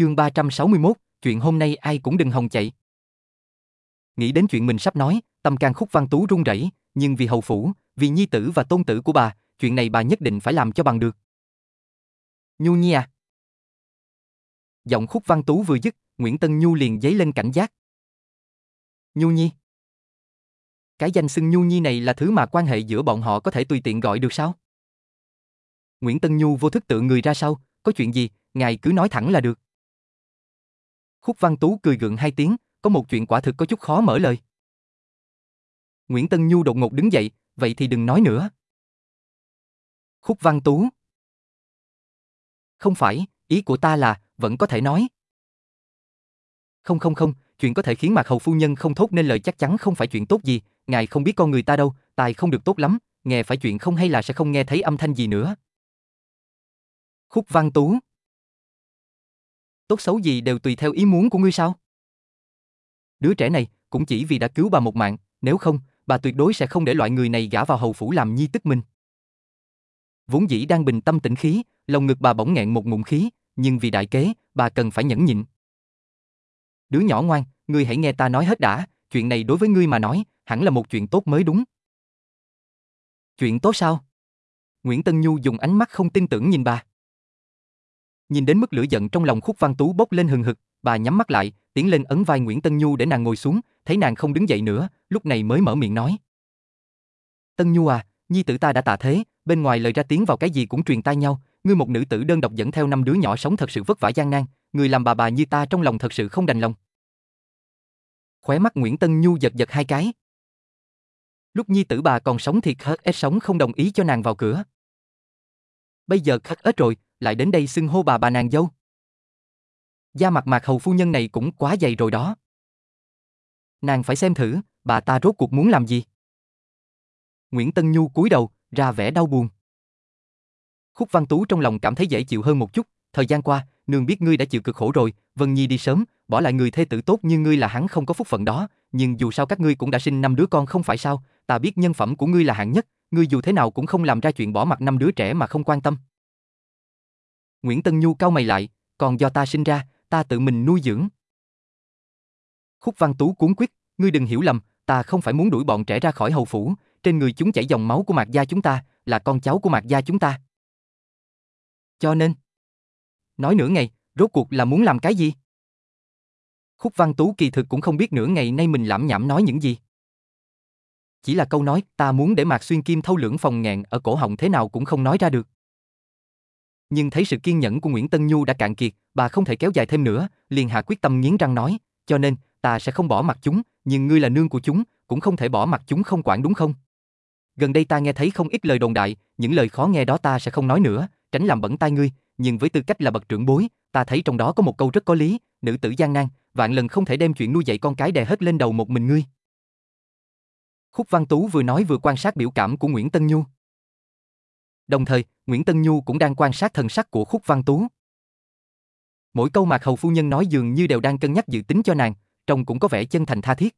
Chương 361, chuyện hôm nay ai cũng đừng hòng chạy. Nghĩ đến chuyện mình sắp nói, tâm can khúc văn tú run rẩy, nhưng vì hầu phủ, vì nhi tử và tôn tử của bà, chuyện này bà nhất định phải làm cho bằng được. Nhu Nhi à? Giọng khúc văn tú vừa dứt, Nguyễn Tân Nhu liền dấy lên cảnh giác. Nhu Nhi? Cái danh xưng Nhu Nhi này là thứ mà quan hệ giữa bọn họ có thể tùy tiện gọi được sao? Nguyễn Tân Nhu vô thức tự người ra sau, có chuyện gì, ngài cứ nói thẳng là được. Khúc Văn Tú cười gượng hai tiếng, có một chuyện quả thực có chút khó mở lời. Nguyễn Tân Nhu đột ngột đứng dậy, vậy thì đừng nói nữa. Khúc Văn Tú. Không phải, ý của ta là, vẫn có thể nói. Không không không, chuyện có thể khiến Mạc Hầu Phu Nhân không thốt nên lời chắc chắn không phải chuyện tốt gì, ngài không biết con người ta đâu, tài không được tốt lắm, nghe phải chuyện không hay là sẽ không nghe thấy âm thanh gì nữa. Khúc Văn Tú Tốt xấu gì đều tùy theo ý muốn của ngươi sao? Đứa trẻ này cũng chỉ vì đã cứu bà một mạng, nếu không, bà tuyệt đối sẽ không để loại người này gả vào hầu phủ làm nhi tức mình. Vốn dĩ đang bình tâm tĩnh khí, lòng ngực bà bỗng nghẹn một ngụm khí, nhưng vì đại kế, bà cần phải nhẫn nhịn. Đứa nhỏ ngoan, ngươi hãy nghe ta nói hết đã, chuyện này đối với ngươi mà nói, hẳn là một chuyện tốt mới đúng. Chuyện tốt sao? Nguyễn Tân Nhu dùng ánh mắt không tin tưởng nhìn bà. Nhìn đến mức lửa giận trong lòng Khúc Văn Tú bốc lên hừng hực, bà nhắm mắt lại, tiến lên ấn vai Nguyễn Tân Nhu để nàng ngồi xuống, thấy nàng không đứng dậy nữa, lúc này mới mở miệng nói. Tân Nhu à, nhi tử ta đã tạ thế, bên ngoài lời ra tiếng vào cái gì cũng truyền tai nhau, ngươi một nữ tử đơn độc dẫn theo năm đứa nhỏ sống thật sự vất vả gian nan, người làm bà bà như ta trong lòng thật sự không đành lòng. Khóe mắt Nguyễn Tân Nhu giật giật hai cái. Lúc nhi tử bà còn sống thì khất ếch sống không đồng ý cho nàng vào cửa. Bây giờ khất ếch rồi, lại đến đây xưng hô bà bà nàng dâu. Da mặt mạc hầu phu nhân này cũng quá dày rồi đó. Nàng phải xem thử, bà ta rốt cuộc muốn làm gì. Nguyễn Tân Nhu cúi đầu, ra vẻ đau buồn. Khúc Văn Tú trong lòng cảm thấy dễ chịu hơn một chút, thời gian qua, nương biết ngươi đã chịu cực khổ rồi, Vân Nhi đi sớm, bỏ lại người thê tử tốt như ngươi là hắn không có phúc phận đó, nhưng dù sao các ngươi cũng đã sinh năm đứa con không phải sao, ta biết nhân phẩm của ngươi là hạng nhất, ngươi dù thế nào cũng không làm ra chuyện bỏ mặt năm đứa trẻ mà không quan tâm. Nguyễn Tân Nhu cau mày lại, còn do ta sinh ra, ta tự mình nuôi dưỡng. Khúc Văn Tú cuốn quyết, ngươi đừng hiểu lầm, ta không phải muốn đuổi bọn trẻ ra khỏi hầu phủ, trên người chúng chảy dòng máu của Mạc gia chúng ta, là con cháu của Mạc gia chúng ta. Cho nên, nói nửa ngày, rốt cuộc là muốn làm cái gì? Khúc Văn Tú kỳ thực cũng không biết nửa ngày nay mình lãm nhảm nói những gì. Chỉ là câu nói, ta muốn để Mạc Xuyên Kim thâu lưỡng phòng ngàn ở cổ họng thế nào cũng không nói ra được. Nhưng thấy sự kiên nhẫn của Nguyễn Tân Nhu đã cạn kiệt, bà không thể kéo dài thêm nữa, liền hạ quyết tâm nghiến răng nói, cho nên, ta sẽ không bỏ mặt chúng, nhưng ngươi là nương của chúng, cũng không thể bỏ mặt chúng không quản đúng không? Gần đây ta nghe thấy không ít lời đồn đại, những lời khó nghe đó ta sẽ không nói nữa, tránh làm bẩn tai ngươi, nhưng với tư cách là bậc trưởng bối, ta thấy trong đó có một câu rất có lý, nữ tử gian nan, vạn lần không thể đem chuyện nuôi dạy con cái đè hết lên đầu một mình ngươi. Khúc Văn Tú vừa nói vừa quan sát biểu cảm của Nguyễn Tân Nhu. Đồng thời, Nguyễn Tân Nhu cũng đang quan sát thần sắc của Khúc Văn Tú. Mỗi câu Mạc Hầu Phu Nhân nói dường như đều đang cân nhắc dự tính cho nàng, trông cũng có vẻ chân thành tha thiết.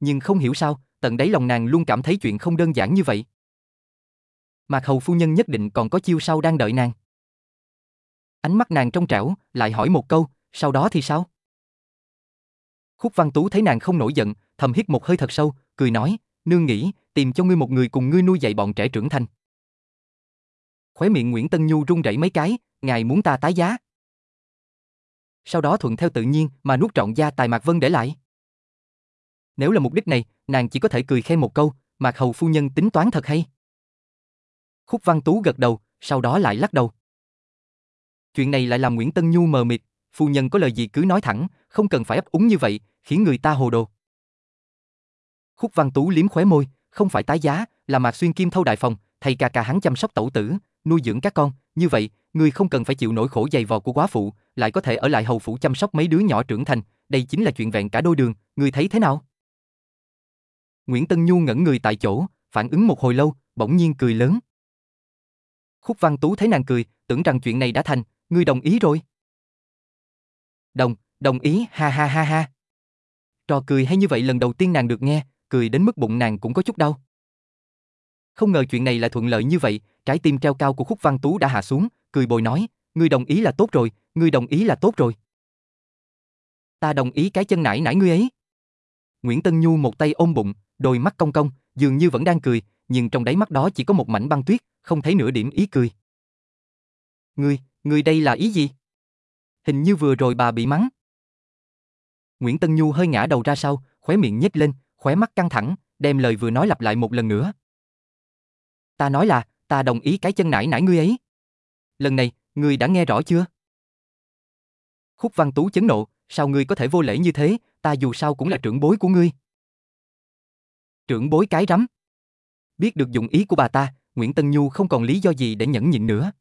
Nhưng không hiểu sao, tận đáy lòng nàng luôn cảm thấy chuyện không đơn giản như vậy. Mạc Hầu Phu Nhân nhất định còn có chiêu sau đang đợi nàng. Ánh mắt nàng trong trẻo, lại hỏi một câu, sau đó thì sao? Khúc Văn Tú thấy nàng không nổi giận, thầm hít một hơi thật sâu, cười nói, nương nghĩ, tìm cho ngươi một người cùng ngươi nuôi dạy bọn trẻ trưởng thành. Khóe miệng Nguyễn Tân Nhu run rẩy mấy cái, ngài muốn ta tái giá. Sau đó thuận theo tự nhiên mà nuốt trọn gia tài Mạc Vân để lại. Nếu là mục đích này, nàng chỉ có thể cười khen một câu, Mạc Hầu phu nhân tính toán thật hay. Khúc Văn Tú gật đầu, sau đó lại lắc đầu. Chuyện này lại làm Nguyễn Tân Nhu mờ mịt, phu nhân có lời gì cứ nói thẳng, không cần phải ấp úng như vậy, khiến người ta hồ đồ. Khúc Văn Tú liếm khóe môi, không phải tái giá, là Mạc Xuyên Kim thâu đại phòng, thầy ca ca hắn chăm sóc tẩu tử, nuôi dưỡng các con, như vậy, người không cần phải chịu nỗi khổ dày vò của quá phụ, lại có thể ở lại hầu phủ chăm sóc mấy đứa nhỏ trưởng thành, đây chính là chuyện vẹn cả đôi đường, người thấy thế nào? Nguyễn Tân Nhu ngẩn người tại chỗ, phản ứng một hồi lâu, bỗng nhiên cười lớn. Khúc Văn Tú thấy nàng cười, tưởng rằng chuyện này đã thành, ngươi đồng ý rồi. Đồng, đồng ý, ha ha ha ha. Trò cười hay như vậy lần đầu tiên nàng được nghe, cười đến mức bụng nàng cũng có chút đau. Không ngờ chuyện này lại thuận lợi như vậy, trái tim treo cao của Khúc Văn Tú đã hạ xuống, cười bồi nói, ngươi đồng ý là tốt rồi, ngươi đồng ý là tốt rồi. Ta đồng ý cái chân nải nải ngươi ấy. Nguyễn Tân Nhu một tay ôm bụng, đôi mắt cong cong, dường như vẫn đang cười, nhưng trong đáy mắt đó chỉ có một mảnh băng tuyết, không thấy nửa điểm ý cười. Ngươi, ngươi đây là ý gì? Hình như vừa rồi bà bị mắng. Nguyễn Tân Nhu hơi ngã đầu ra sau, khóe miệng nhếch lên, khóe mắt căng thẳng, đem lời vừa nói lặp lại một lần nữa. Ta nói là, ta đồng ý cái chân nải nải ngươi ấy. Lần này, ngươi đã nghe rõ chưa? Khúc Văn Tú chấn nộ, sao ngươi có thể vô lễ như thế, ta dù sao cũng là trưởng bối của ngươi. Trưởng bối cái rắm. Biết được dụng ý của bà ta, Nguyễn Tân Nhu không còn lý do gì để nhẫn nhịn nữa.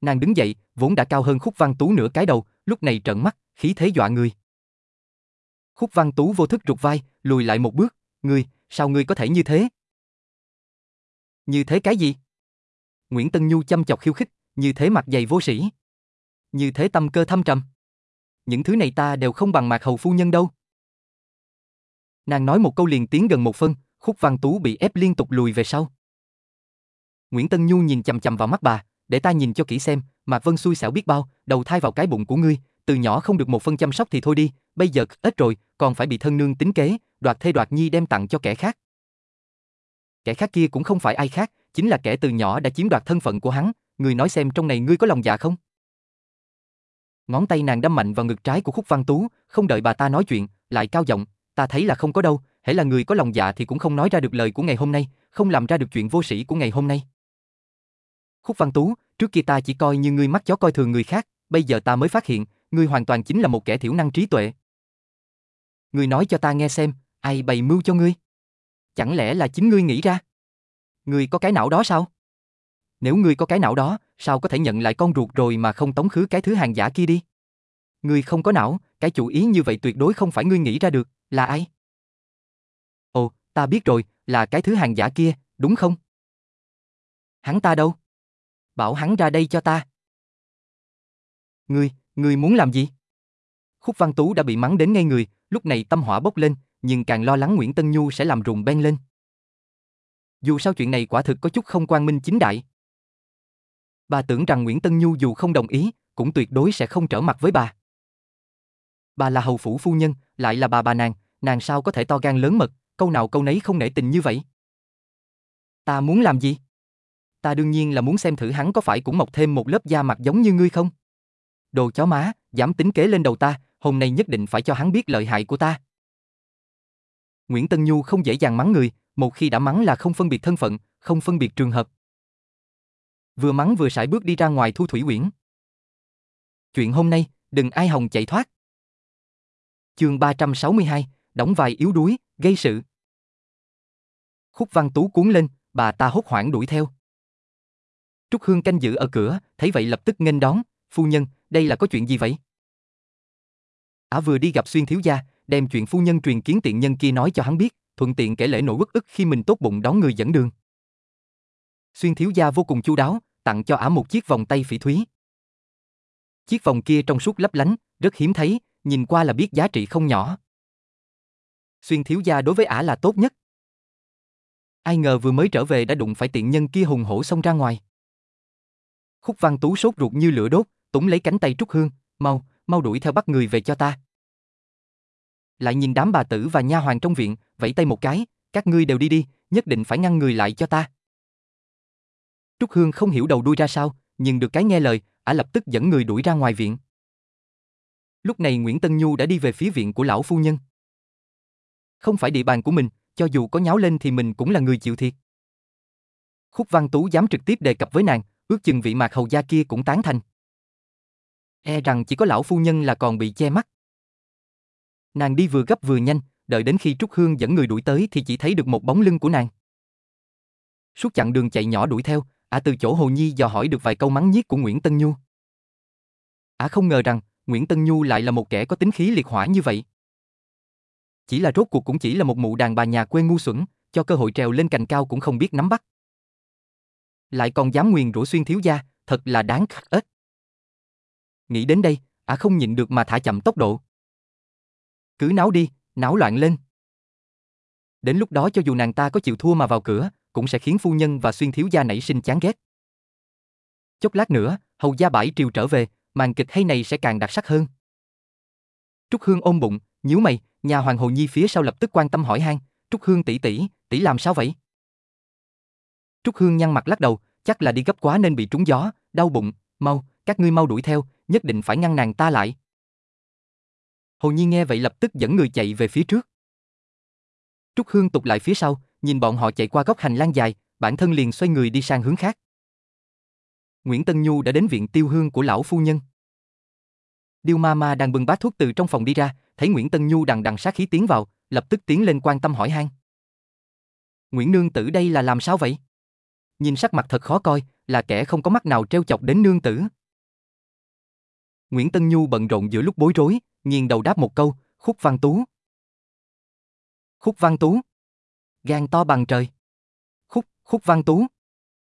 Nàng đứng dậy, vốn đã cao hơn Khúc Văn Tú nửa cái đầu, lúc này trợn mắt, khí thế dọa người. Khúc Văn Tú vô thức rụt vai, lùi lại một bước, ngươi, sao ngươi có thể như thế? Như thế cái gì? Nguyễn Tân Nhu chăm chọc khiêu khích, như thế mặt dày vô sĩ. Như thế tâm cơ thâm trầm. Những thứ này ta đều không bằng mạc hầu phu nhân đâu. Nàng nói một câu liền tiến gần một phân, khúc văn tú bị ép liên tục lùi về sau. Nguyễn Tân Nhu nhìn chầm chầm vào mắt bà, để ta nhìn cho kỹ xem, Mạc Vân xui xẻo biết bao, đầu thai vào cái bụng của ngươi, từ nhỏ không được một phân chăm sóc thì thôi đi, bây giờ ít rồi, còn phải bị thân nương tính kế, đoạt thê đoạt nhi đem tặng cho kẻ khác. Kẻ khác kia cũng không phải ai khác, chính là kẻ từ nhỏ đã chiếm đoạt thân phận của hắn, người nói xem trong này ngươi có lòng dạ không? Ngón tay nàng đâm mạnh vào ngực trái của Khúc Văn Tú, không đợi bà ta nói chuyện, lại cao giọng, ta thấy là không có đâu, hễ là người có lòng dạ thì cũng không nói ra được lời của ngày hôm nay, không làm ra được chuyện vô sĩ của ngày hôm nay. Khúc Văn Tú, trước kia ta chỉ coi như ngươi mắt chó coi thường người khác, bây giờ ta mới phát hiện, ngươi hoàn toàn chính là một kẻ thiểu năng trí tuệ. Ngươi nói cho ta nghe xem, ai bày mưu cho ngươi? Chẳng lẽ là chính ngươi nghĩ ra? Ngươi có cái não đó sao? Nếu ngươi có cái não đó, sao có thể nhận lại con ruột rồi mà không tống khứ cái thứ hàng giả kia đi? Ngươi không có não, cái chủ ý như vậy tuyệt đối không phải ngươi nghĩ ra được, là ai? Ồ, ta biết rồi, là cái thứ hàng giả kia, đúng không? Hắn ta đâu? Bảo hắn ra đây cho ta. Ngươi, ngươi muốn làm gì? Khúc Văn Tú đã bị mắng đến ngay người, lúc này tâm hỏa bốc lên, nhưng càng lo lắng Nguyễn Tân Nhu sẽ làm rùng beng lên. Dù sao chuyện này quả thực có chút không quan minh chính đại. Bà tưởng rằng Nguyễn Tân Nhu dù không đồng ý, cũng tuyệt đối sẽ không trở mặt với bà. Bà là hầu phủ phu nhân, lại là bà bà nàng, nàng sao có thể to gan lớn mật, câu nào câu nấy không nể tình như vậy. Ta muốn làm gì? Ta đương nhiên là muốn xem thử hắn có phải cũng mọc thêm một lớp da mặt giống như ngươi không? Đồ chó má, dám tính kế lên đầu ta, hôm nay nhất định phải cho hắn biết lợi hại của ta. Nguyễn Tân Nhu không dễ dàng mắng người, một khi đã mắng là không phân biệt thân phận, không phân biệt trường hợp. Vừa mắng vừa sải bước đi ra ngoài thu thủy quyển. Chuyện hôm nay, đừng ai hồng chạy thoát. Chương 362, đóng vai yếu đuối, gây sự. Khúc Văn Tú cuốn lên, bà ta hốt hoảng đuổi theo. Trúc Hương canh giữ ở cửa, thấy vậy lập tức nghênh đón, "Phu nhân, đây là có chuyện gì vậy?" Ả vừa đi gặp xuyên thiếu gia, đem chuyện phu nhân truyền kiến tiện nhân kia nói cho hắn biết, thuận tiện kể lễ nỗi uất ức khi mình tốt bụng đón người dẫn đường. Xuyên thiếu gia vô cùng chu đáo, tặng cho ả một chiếc vòng tay phỉ thúy. Chiếc vòng kia trong suốt lấp lánh, rất hiếm thấy, nhìn qua là biết giá trị không nhỏ. Xuyên thiếu gia đối với ả là tốt nhất. Ai ngờ vừa mới trở về đã đụng phải tiện nhân kia hùng hổ xông ra ngoài. Khúc Văn Tú sốt ruột như lửa đốt, túng lấy cánh tay Trúc Hương, mau, mau đuổi theo bắt người về cho ta. Lại nhìn đám bà tử và nha hoàng trong viện, vẫy tay một cái, các ngươi đều đi đi, nhất định phải ngăn người lại cho ta. Trúc Hương không hiểu đầu đuôi ra sao, nhưng được cái nghe lời, ả lập tức dẫn người đuổi ra ngoài viện. Lúc này Nguyễn Tân Nhu đã đi về phía viện của lão phu nhân. Không phải địa bàn của mình, cho dù có nháo lên thì mình cũng là người chịu thiệt. Khúc Văn Tú dám trực tiếp đề cập với nàng, ước chừng vị mạc hầu gia kia cũng tán thành. E rằng chỉ có lão phu nhân là còn bị che mắt. Nàng đi vừa gấp vừa nhanh, đợi đến khi Trúc Hương dẫn người đuổi tới thì chỉ thấy được một bóng lưng của nàng. Suốt chặng đường chạy nhỏ đuổi theo, ả từ chỗ Hồ Nhi dò hỏi được vài câu mắng nhiếc của Nguyễn Tân Nhu. Ả không ngờ rằng Nguyễn Tân Nhu lại là một kẻ có tính khí liệt hỏa như vậy. Chỉ là rốt cuộc cũng chỉ là một mụ đàn bà nhà quê ngu xuẩn, cho cơ hội trèo lên cành cao cũng không biết nắm bắt. Lại còn dám nguyền rủa xuyên thiếu gia, thật là đáng khắc ếch. Nghĩ đến đây, ả không nhịn được mà thả chậm tốc độ. Cứ náo đi, náo loạn lên. Đến lúc đó cho dù nàng ta có chịu thua mà vào cửa, cũng sẽ khiến phu nhân và xuyên thiếu gia nảy sinh chán ghét. Chốc lát nữa, hầu gia bãi triều trở về, màn kịch hay này sẽ càng đặc sắc hơn. Trúc Hương ôm bụng, nhíu mày, nhà hoàng hồ nhi phía sau lập tức quan tâm hỏi han, Trúc Hương tỷ tỷ, tỷ làm sao vậy? Trúc Hương nhăn mặt lắc đầu, chắc là đi gấp quá nên bị trúng gió, đau bụng, mau, các ngươi mau đuổi theo, nhất định phải ngăn nàng ta lại. Hồ Nhi nghe vậy lập tức dẫn người chạy về phía trước. Trúc Hương tục lại phía sau, nhìn bọn họ chạy qua góc hành lang dài, bản thân liền xoay người đi sang hướng khác. Nguyễn Tân Nhu đã đến viện tiêu hương của lão phu nhân. Điêu ma ma đang bưng bát thuốc từ trong phòng đi ra, thấy Nguyễn Tân Nhu đằng đằng sát khí tiến vào, lập tức tiến lên quan tâm hỏi han. Nguyễn Nương tử đây là làm sao vậy? Nhìn sắc mặt thật khó coi, là kẻ không có mắt nào treo chọc đến nương tử. Nguyễn Tân Nhu bận rộn giữa lúc bối rối, nghiêng đầu đáp một câu, khúc văn tú. Khúc văn tú. Gan to bằng trời. Khúc, khúc văn tú.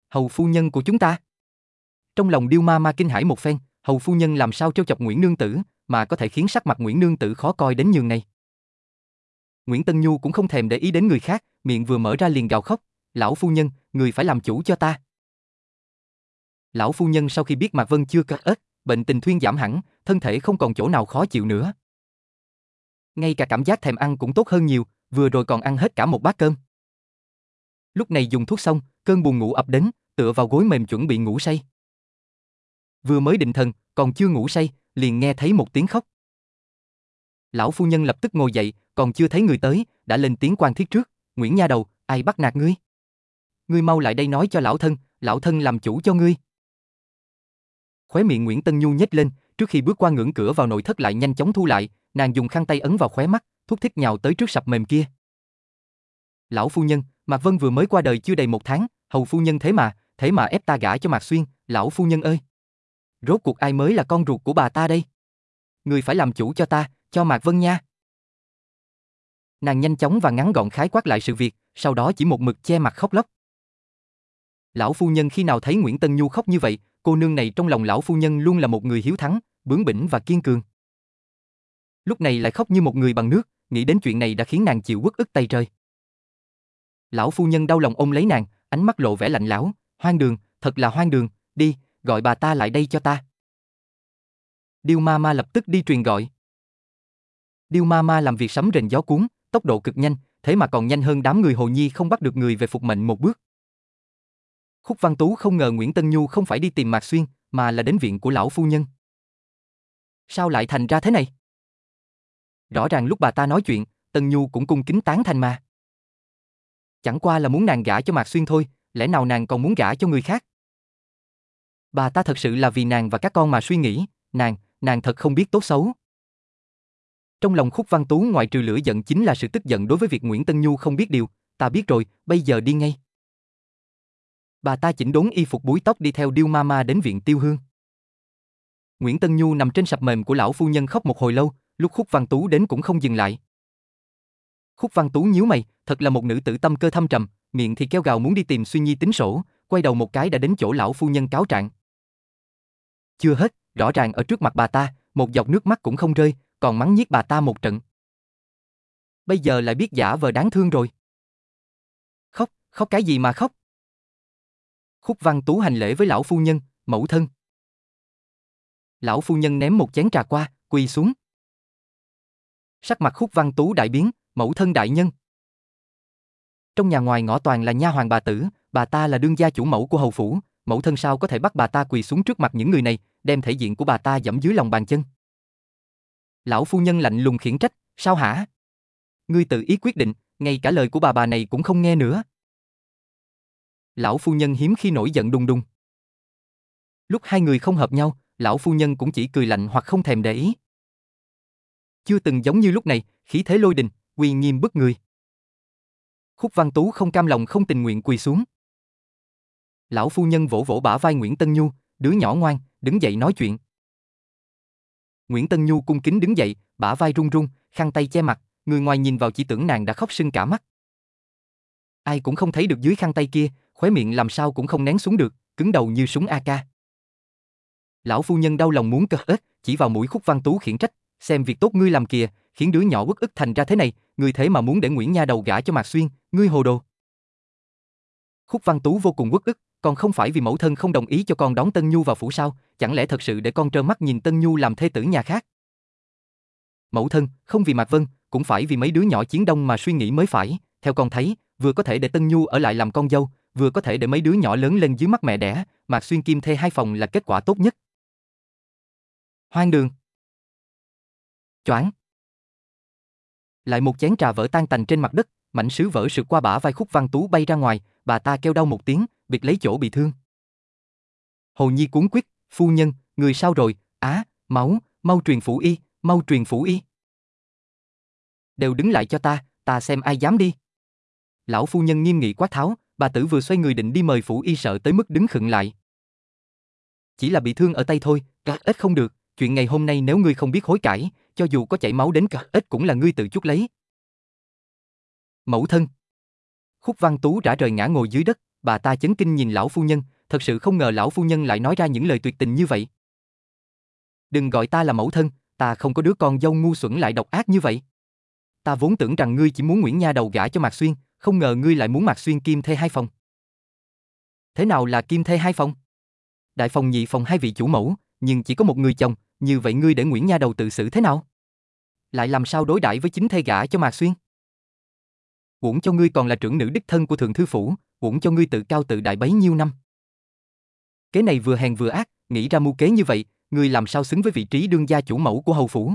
Hầu phu nhân của chúng ta. Trong lòng điêu ma ma kinh hãi một phen, hầu phu nhân làm sao trêu chọc Nguyễn Nương Tử, mà có thể khiến sắc mặt Nguyễn Nương Tử khó coi đến nhường này. Nguyễn Tân Nhu cũng không thèm để ý đến người khác, miệng vừa mở ra liền gào khóc, lão phu nhân, người phải làm chủ cho ta. Lão phu nhân sau khi biết Mạc Vân chưa cất ếch, bệnh tình thuyên giảm hẳn, thân thể không còn chỗ nào khó chịu nữa. Ngay cả cảm giác thèm ăn cũng tốt hơn nhiều, vừa rồi còn ăn hết cả một bát cơm. Lúc này dùng thuốc xong, cơn buồn ngủ ập đến, tựa vào gối mềm chuẩn bị ngủ say. Vừa mới định thần, còn chưa ngủ say, liền nghe thấy một tiếng khóc. Lão phu nhân lập tức ngồi dậy, còn chưa thấy người tới, đã lên tiếng quan thiết trước, Nguyễn Nha Đầu, ai bắt nạt ngươi? Ngươi mau lại đây nói cho lão thân, lão thân làm chủ cho ngươi. Khóe miệng Nguyễn Tân Nhu nhếch lên, trước khi bước qua ngưỡng cửa vào nội thất lại nhanh chóng thu lại, nàng dùng khăn tay ấn vào khóe mắt, thúc thích nhào tới trước sập mềm kia. Lão phu nhân, Mạc Vân vừa mới qua đời chưa đầy một tháng, hầu phu nhân thế mà, thế mà ép ta gả cho Mạc Xuyên, lão phu nhân ơi. Rốt cuộc ai mới là con ruột của bà ta đây? Người phải làm chủ cho ta, cho Mạc Vân nha. Nàng nhanh chóng và ngắn gọn khái quát lại sự việc, sau đó chỉ một mực che mặt khóc lóc. Lão phu nhân khi nào thấy Nguyễn Tân Nhu khóc như vậy, cô nương này trong lòng lão phu nhân luôn là một người hiếu thắng, bướng bỉnh và kiên cường. Lúc này lại khóc như một người bằng nước, nghĩ đến chuyện này đã khiến nàng chịu quất ức tay trời. Lão phu nhân đau lòng ôm lấy nàng, ánh mắt lộ vẻ lạnh lão, hoang đường, thật là hoang đường, đi, gọi bà ta lại đây cho ta. Điêu ma ma lập tức đi truyền gọi. Điêu ma ma làm việc sấm rền gió cuốn, tốc độ cực nhanh, thế mà còn nhanh hơn đám người hồ nhi không bắt được người về phục mệnh một bước. Khúc Văn Tú không ngờ Nguyễn Tân Nhu không phải đi tìm Mạc Xuyên, mà là đến viện của lão phu nhân. Sao lại thành ra thế này? Rõ ràng lúc bà ta nói chuyện, Tân Nhu cũng cung kính tán thành mà. Chẳng qua là muốn nàng gả cho Mạc Xuyên thôi, lẽ nào nàng còn muốn gả cho người khác? Bà ta thật sự là vì nàng và các con mà suy nghĩ, nàng, nàng thật không biết tốt xấu. Trong lòng Khúc Văn Tú ngoại trừ lửa giận chính là sự tức giận đối với việc Nguyễn Tân Nhu không biết điều, ta biết rồi, bây giờ đi ngay. Bà ta chỉnh đốn y phục búi tóc đi theo Điêu Mama đến viện Tiêu Hương. Nguyễn Tân Nhu nằm trên sập mềm của lão phu nhân khóc một hồi lâu, lúc Khúc Văn Tú đến cũng không dừng lại. Khúc Văn Tú nhíu mày, thật là một nữ tử tâm cơ thâm trầm, miệng thì kêu gào muốn đi tìm Suy Nhi tính sổ, quay đầu một cái đã đến chỗ lão phu nhân cáo trạng. Chưa hết, rõ ràng ở trước mặt bà ta, một giọt nước mắt cũng không rơi, còn mắng nhiếc bà ta một trận. Bây giờ lại biết giả vờ đáng thương rồi. Khóc, khóc cái gì mà khóc? Khúc Văn Tú hành lễ với lão phu nhân, mẫu thân. Lão phu nhân ném một chén trà qua, quỳ xuống. Sắc mặt Khúc Văn Tú đại biến, mẫu thân đại nhân. Trong nhà ngoài ngõ toàn là nha hoàng bà tử, bà ta là đương gia chủ mẫu của hầu phủ, mẫu thân sao có thể bắt bà ta quỳ xuống trước mặt những người này, đem thể diện của bà ta dẫm dưới lòng bàn chân. Lão phu nhân lạnh lùng khiển trách, sao hả? Ngươi tự ý quyết định, ngay cả lời của bà bà này cũng không nghe nữa. Lão phu nhân hiếm khi nổi giận đùng đùng. Lúc hai người không hợp nhau, lão phu nhân cũng chỉ cười lạnh hoặc không thèm để ý. Chưa từng giống như lúc này, khí thế lôi đình, uy nghiêm bức người. Khúc Văn Tú không cam lòng không tình nguyện quỳ xuống. Lão phu nhân vỗ vỗ bả vai Nguyễn Tân Nhu, đứa nhỏ ngoan, đứng dậy nói chuyện. Nguyễn Tân Nhu cung kính đứng dậy, bả vai run run, khăn tay che mặt, người ngoài nhìn vào chỉ tưởng nàng đã khóc sưng cả mắt. Ai cũng không thấy được dưới khăn tay kia, khóe miệng làm sao cũng không nén xuống được, cứng đầu như súng AK. Lão phu nhân đau lòng muốn cơ ếch, chỉ vào mũi khúc văn tú khiển trách, xem việc tốt ngươi làm kìa, khiến đứa nhỏ bức ức thành ra thế này, ngươi thế mà muốn để Nguyễn Nha đầu gả cho Mạc Xuyên, ngươi hồ đồ. Khúc văn tú vô cùng bức ức, còn không phải vì mẫu thân không đồng ý cho con đón Tân Nhu vào phủ sao, chẳng lẽ thật sự để con trơ mắt nhìn Tân Nhu làm thê tử nhà khác? Mẫu thân, không vì Mạc Vân, cũng phải vì mấy đứa nhỏ chiến đông mà suy nghĩ mới phải, theo con thấy, vừa có thể để Tân Nhu ở lại làm con dâu, vừa có thể để mấy đứa nhỏ lớn lên dưới mắt mẹ đẻ, Mạc Xuyên Kim thê hai phòng là kết quả tốt nhất. Hoang đường. Choáng. Lại một chén trà vỡ tan tành trên mặt đất, mảnh sứ vỡ sượt qua bả vai khúc văn tú bay ra ngoài, bà ta kêu đau một tiếng, biệt lấy chỗ bị thương. Hồ Nhi cuốn quyết, phu nhân, người sao rồi, á, máu, mau truyền phủ y, mau truyền phủ y. Đều đứng lại cho ta, ta xem ai dám đi. Lão phu nhân nghiêm nghị quát tháo, bà tử vừa xoay người định đi mời phủ y sợ tới mức đứng khựng lại. Chỉ là bị thương ở tay thôi, cả ít không được, chuyện ngày hôm nay nếu ngươi không biết hối cải, cho dù có chảy máu đến cả ít cũng là ngươi tự chút lấy. Mẫu thân. Khúc Văn Tú rã rời ngã ngồi dưới đất, bà ta chấn kinh nhìn lão phu nhân, thật sự không ngờ lão phu nhân lại nói ra những lời tuyệt tình như vậy. Đừng gọi ta là mẫu thân, ta không có đứa con dâu ngu xuẩn lại độc ác như vậy. Ta vốn tưởng rằng ngươi chỉ muốn Nguyễn Nha đầu gả cho Mạc Xuyên, không ngờ ngươi lại muốn Mặc Xuyên kim thê hai phòng. Thế nào là kim thê hai phòng? Đại phòng nhị phòng hai vị chủ mẫu, nhưng chỉ có một người chồng, như vậy ngươi để Nguyễn Nha đầu tự xử thế nào? Lại làm sao đối đãi với chính thê gả cho Mạc Xuyên? Uổng cho ngươi còn là trưởng nữ đích thân của thượng thư phủ, uổng cho ngươi tự cao tự đại bấy nhiêu năm. kế này vừa hèn vừa ác, nghĩ ra mưu kế như vậy, ngươi làm sao xứng với vị trí đương gia chủ mẫu của hầu phủ?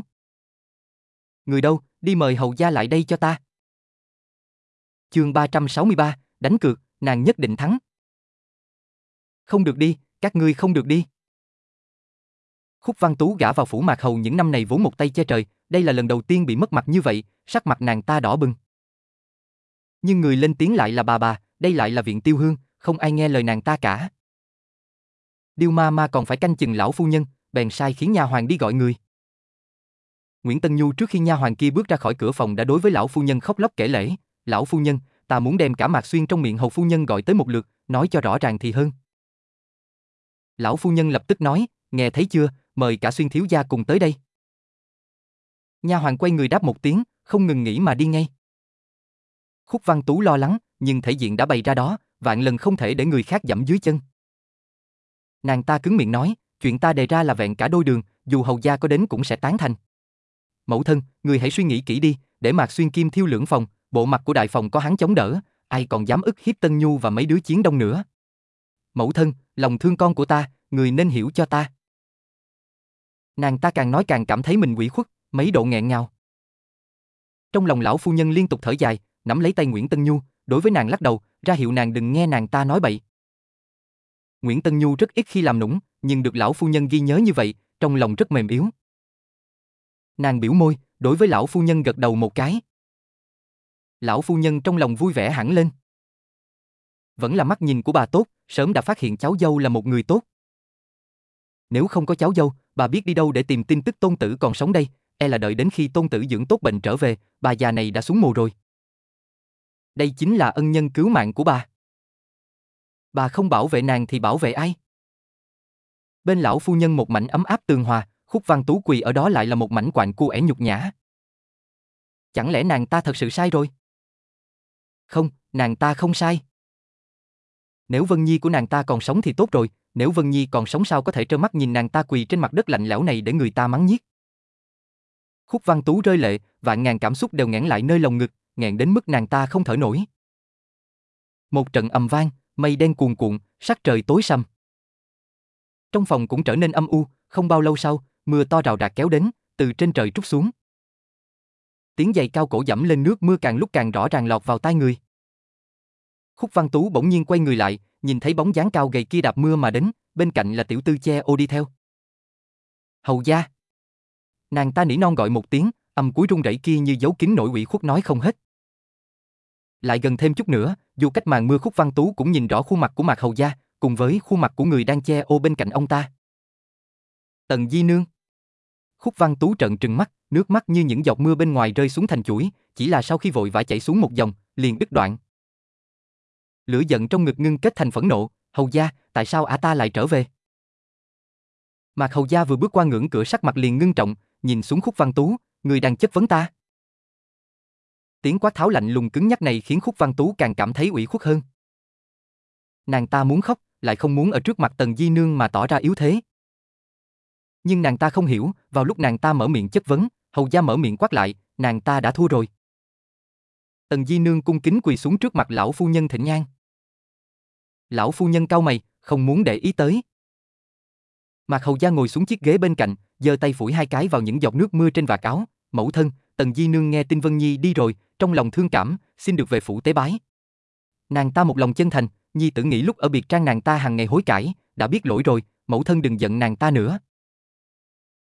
Người đâu, đi mời hầu gia lại đây cho ta. Chương 363, đánh cược, nàng nhất định thắng. Không được đi, các ngươi không được đi. Khúc Văn Tú gả vào phủ Mạc Hầu những năm này vốn một tay che trời, đây là lần đầu tiên bị mất mặt như vậy, sắc mặt nàng ta đỏ bừng. Nhưng người lên tiếng lại là bà bà, đây lại là viện tiêu hương, không ai nghe lời nàng ta cả. Điêu ma ma còn phải canh chừng lão phu nhân, bèn sai khiến nha hoàng đi gọi người. Nguyễn Tân Nhu trước khi nha hoàng kia bước ra khỏi cửa phòng đã đối với lão phu nhân khóc lóc kể lễ, lão phu nhân, ta muốn đem cả mạc xuyên trong miệng hầu phu nhân gọi tới một lượt, nói cho rõ ràng thì hơn. Lão phu nhân lập tức nói, nghe thấy chưa, mời cả xuyên thiếu gia cùng tới đây. Nha hoàng quay người đáp một tiếng, không ngừng nghĩ mà đi ngay. Khúc Văn Tú lo lắng, nhưng thể diện đã bày ra đó, vạn lần không thể để người khác dẫm dưới chân. Nàng ta cứng miệng nói, chuyện ta đề ra là vẹn cả đôi đường, dù hầu gia có đến cũng sẽ tán thành. Mẫu thân, người hãy suy nghĩ kỹ đi, để Mạc Xuyên Kim thiêu lưỡng phòng, bộ mặt của đại phòng có hắn chống đỡ, ai còn dám ức hiếp Tân Nhu và mấy đứa chiến đông nữa. Mẫu thân, lòng thương con của ta, người nên hiểu cho ta. Nàng ta càng nói càng cảm thấy mình quỷ khuất, mấy độ nghẹn ngào. Trong lòng lão phu nhân liên tục thở dài, nắm lấy tay Nguyễn Tân Nhu, đối với nàng lắc đầu, ra hiệu nàng đừng nghe nàng ta nói bậy. Nguyễn Tân Nhu rất ít khi làm nũng, nhưng được lão phu nhân ghi nhớ như vậy, trong lòng rất mềm yếu. Nàng biểu môi, đối với lão phu nhân gật đầu một cái. Lão phu nhân trong lòng vui vẻ hẳn lên. Vẫn là mắt nhìn của bà tốt, sớm đã phát hiện cháu dâu là một người tốt. Nếu không có cháu dâu, bà biết đi đâu để tìm tin tức tôn tử còn sống đây, e là đợi đến khi tôn tử dưỡng tốt bệnh trở về, bà già này đã xuống mồ rồi. Đây chính là ân nhân cứu mạng của bà. Bà không bảo vệ nàng thì bảo vệ ai? Bên lão phu nhân một mảnh ấm áp tường hòa, khúc văn tú quỳ ở đó lại là một mảnh quạnh cu ẻ nhục nhã. Chẳng lẽ nàng ta thật sự sai rồi? Không, nàng ta không sai. Nếu Vân Nhi của nàng ta còn sống thì tốt rồi, nếu Vân Nhi còn sống sao có thể trơ mắt nhìn nàng ta quỳ trên mặt đất lạnh lẽo này để người ta mắng nhiếc. Khúc Văn Tú rơi lệ, vạn ngàn cảm xúc đều nghẹn lại nơi lồng ngực, nghẹn đến mức nàng ta không thở nổi. Một trận ầm vang, mây đen cuồn cuộn, sắc trời tối sầm. Trong phòng cũng trở nên âm u, không bao lâu sau, mưa to rào rạc kéo đến, từ trên trời trút xuống. Tiếng giày cao cổ dẫm lên nước mưa càng lúc càng rõ ràng lọt vào tai người. Khúc Văn Tú bỗng nhiên quay người lại, nhìn thấy bóng dáng cao gầy kia đạp mưa mà đến, bên cạnh là tiểu tư che ô đi theo. Hầu gia. Nàng ta nỉ non gọi một tiếng, âm cuối rung rẩy kia như dấu kín nỗi ủy khuất nói không hết. Lại gần thêm chút nữa, dù cách màn mưa khúc văn tú cũng nhìn rõ khuôn mặt của Mạc Hầu Gia, cùng với khuôn mặt của người đang che ô bên cạnh ông ta. Tần Di Nương Khúc văn tú trợn trừng mắt, nước mắt như những giọt mưa bên ngoài rơi xuống thành chuỗi, chỉ là sau khi vội vã chảy xuống một dòng, liền đứt đoạn. Lửa giận trong ngực ngưng kết thành phẫn nộ, Hầu Gia, tại sao ả ta lại trở về? Mạc Hầu Gia vừa bước qua ngưỡng cửa sắc mặt liền ngưng trọng, nhìn xuống khúc văn tú, người đang chất vấn ta. Tiếng quát tháo lạnh lùng cứng nhắc này khiến Khúc Văn Tú càng cảm thấy ủy khuất hơn. Nàng ta muốn khóc, lại không muốn ở trước mặt Tần Di Nương mà tỏ ra yếu thế. Nhưng nàng ta không hiểu, vào lúc nàng ta mở miệng chất vấn, hầu gia mở miệng quát lại, nàng ta đã thua rồi. Tần Di Nương cung kính quỳ xuống trước mặt lão phu nhân thịnh nhang. Lão phu nhân cau mày, không muốn để ý tới. Mạc Hầu Gia ngồi xuống chiếc ghế bên cạnh, giơ tay phủi hai cái vào những giọt nước mưa trên vạt áo. Mẫu thân, Tần Di Nương nghe tin Vân Nhi đi rồi, trong lòng thương cảm, xin được về phủ tế bái. Nàng ta một lòng chân thành, Nhi tử nghĩ lúc ở biệt trang nàng ta hàng ngày hối cải, đã biết lỗi rồi, mẫu thân đừng giận nàng ta nữa.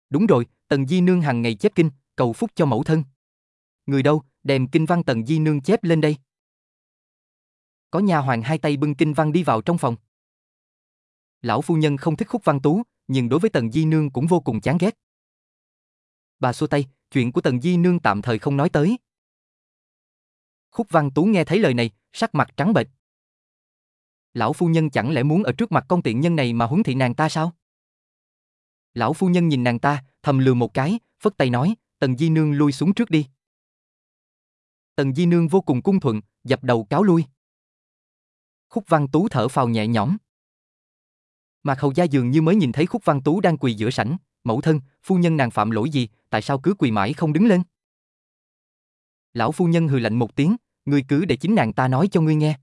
Đúng rồi, Tần Di Nương hàng ngày chép kinh, cầu phúc cho mẫu thân. Người đâu, đem kinh văn Tần Di Nương chép lên đây. Có nhà hoàng hai tay bưng kinh văn đi vào trong phòng. Lão phu nhân không thích khúc văn tú, nhưng đối với Tần Di Nương cũng vô cùng chán ghét. Bà xua tay, chuyện của Tần Di Nương tạm thời không nói tới. Khúc văn tú nghe thấy lời này, sắc mặt trắng bệch. Lão phu nhân chẳng lẽ muốn ở trước mặt con tiện nhân này mà huấn thị nàng ta sao? Lão phu nhân nhìn nàng ta, thầm lừa một cái, phất tay nói, Tần Di Nương lui xuống trước đi. Tần Di Nương vô cùng cung thuận, dập đầu cáo lui. Khúc Văn Tú thở phào nhẹ nhõm. Mạc Hầu Gia dường như mới nhìn thấy Khúc Văn Tú đang quỳ giữa sảnh, mẫu thân, phu nhân nàng phạm lỗi gì, tại sao cứ quỳ mãi không đứng lên? Lão phu nhân hừ lạnh một tiếng, ngươi cứ để chính nàng ta nói cho ngươi nghe.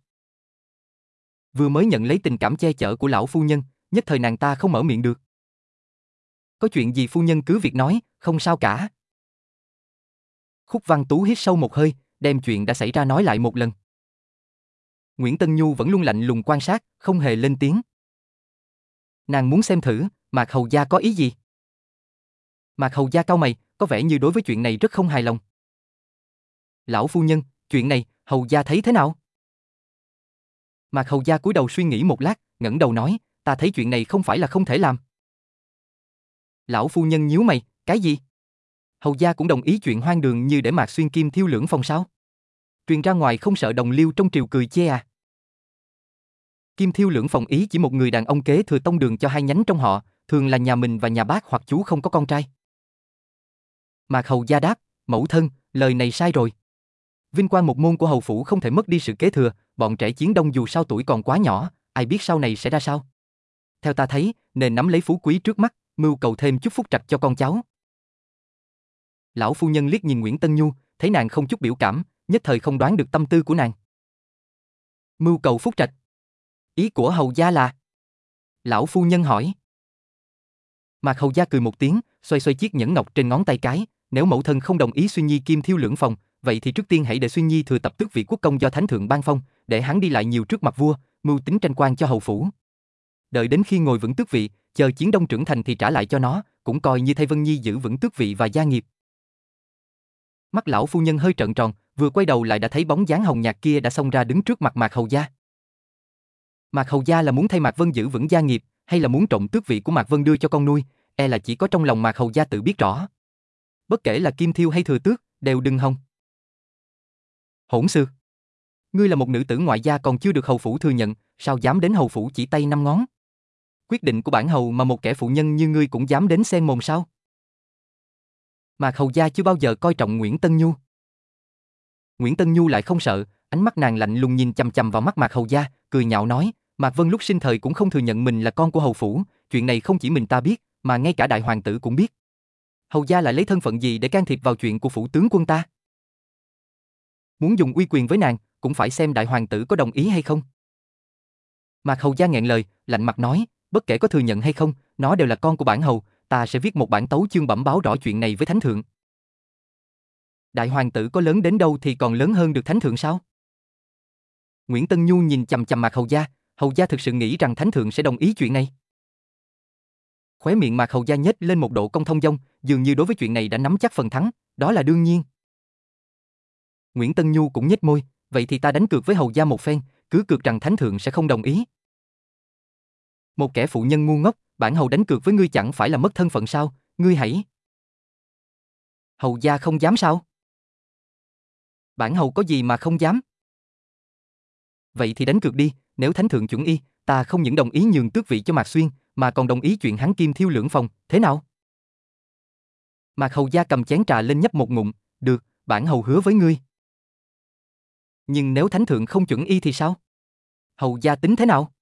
Vừa mới nhận lấy tình cảm che chở của lão phu nhân, nhất thời nàng ta không mở miệng được. Có chuyện gì phu nhân cứ việc nói, không sao cả. Khúc Văn Tú hít sâu một hơi, đem chuyện đã xảy ra nói lại một lần. Nguyễn Tân Nhu vẫn luôn lạnh lùng quan sát, không hề lên tiếng. Nàng muốn xem thử, Mạc Hầu Gia có ý gì? Mạc Hầu Gia cao mày, có vẻ như đối với chuyện này rất không hài lòng. Lão phu nhân, chuyện này, Hầu Gia thấy thế nào? Mạc Hầu Gia cúi đầu suy nghĩ một lát, ngẩng đầu nói, ta thấy chuyện này không phải là không thể làm. Lão phu nhân nhíu mày, cái gì? Hầu Gia cũng đồng ý chuyện hoang đường như để Mạc Xuyên Kim thiêu lưỡng phòng sao? Truyền ra ngoài không sợ đồng liêu trong triều cười chê à? Kim Thiêu Lưỡng phòng ý chỉ một người đàn ông kế thừa tông đường cho hai nhánh trong họ, thường là nhà mình và nhà bác hoặc chú không có con trai. Mạc Hầu gia đáp, mẫu thân, lời này sai rồi. Vinh quang một môn của hầu phủ không thể mất đi sự kế thừa, bọn trẻ chiến đông dù sao tuổi còn quá nhỏ, ai biết sau này sẽ ra sao. Theo ta thấy, nên nắm lấy phú quý trước mắt, mưu cầu thêm chút phúc trạch cho con cháu. Lão phu nhân liếc nhìn Nguyễn Tân Nhu, thấy nàng không chút biểu cảm, nhất thời không đoán được tâm tư của nàng. Mưu cầu phúc trạch, Ý của hầu gia là? Lão phu nhân hỏi. Mạc hầu gia cười một tiếng, xoay xoay chiếc nhẫn ngọc trên ngón tay cái, nếu mẫu thân không đồng ý Xuyên Nhi kim thiêu lưỡng phòng, vậy thì trước tiên hãy để Xuyên Nhi thừa tập tước vị quốc công do thánh thượng ban phong, để hắn đi lại nhiều trước mặt vua, mưu tính tranh quan cho hầu phủ. Đợi đến khi ngồi vững tước vị, chờ chiến đông trưởng thành thì trả lại cho nó, cũng coi như thay Vân Nhi giữ vững tước vị và gia nghiệp. Mắt lão phu nhân hơi trợn tròn, vừa quay đầu lại đã thấy bóng dáng hồng nhạt kia đã xông ra đứng trước mặt Mạc Hầu gia. Mạc Hầu Gia là muốn thay Mạc Vân giữ vững gia nghiệp, hay là muốn trộm tước vị của Mạc Vân đưa cho con nuôi, e là chỉ có trong lòng Mạc Hầu Gia tự biết rõ. Bất kể là Kim Thiêu hay Thừa Tước, đều đừng hòng. Hỗn sư, ngươi là một nữ tử ngoại gia còn chưa được hầu phủ thừa nhận, sao dám đến hầu phủ chỉ tay năm ngón? Quyết định của bản hầu mà một kẻ phụ nhân như ngươi cũng dám đến xen mồm sao? Mạc Hầu Gia chưa bao giờ coi trọng Nguyễn Tân Nhu. Nguyễn Tân Nhu lại không sợ, ánh mắt nàng lạnh lùng nhìn chằm chằm vào mắt Mạc Hầu Gia, cười nhạo nói, Mạc Vân lúc sinh thời cũng không thừa nhận mình là con của hầu phủ, chuyện này không chỉ mình ta biết, mà ngay cả đại hoàng tử cũng biết. Hầu gia lại lấy thân phận gì để can thiệp vào chuyện của phủ tướng quân ta? Muốn dùng uy quyền với nàng, cũng phải xem đại hoàng tử có đồng ý hay không. Mạc Hầu gia nghẹn lời, lạnh mặt nói, bất kể có thừa nhận hay không, nó đều là con của bản hầu, ta sẽ viết một bản tấu chương bẩm báo rõ chuyện này với thánh thượng. Đại hoàng tử có lớn đến đâu thì còn lớn hơn được thánh thượng sao? Nguyễn Tân Nhu nhìn chằm chằm Mạc Hầu gia, Hầu gia thực sự nghĩ rằng thánh thượng sẽ đồng ý chuyện này. Khóe miệng Mạc Hầu gia nhếch lên một độ công thông dong, dường như đối với chuyện này đã nắm chắc phần thắng, đó là đương nhiên. Nguyễn Tân Nhu cũng nhếch môi, vậy thì ta đánh cược với Hầu gia một phen, cứ cược rằng thánh thượng sẽ không đồng ý. Một kẻ phụ nhân ngu ngốc, bản hầu đánh cược với ngươi chẳng phải là mất thân phận sao, ngươi hãy. Hầu gia không dám sao? Bản hầu có gì mà không dám? Vậy thì đánh cược đi, nếu thánh thượng chuẩn y, ta không những đồng ý nhường tước vị cho Mạc Xuyên, mà còn đồng ý chuyện hắn kim thiêu lưỡng phòng, thế nào? Mạc Hầu Gia cầm chén trà lên nhấp một ngụm, được, bản hầu hứa với ngươi. Nhưng nếu thánh thượng không chuẩn y thì sao? Hầu Gia tính thế nào?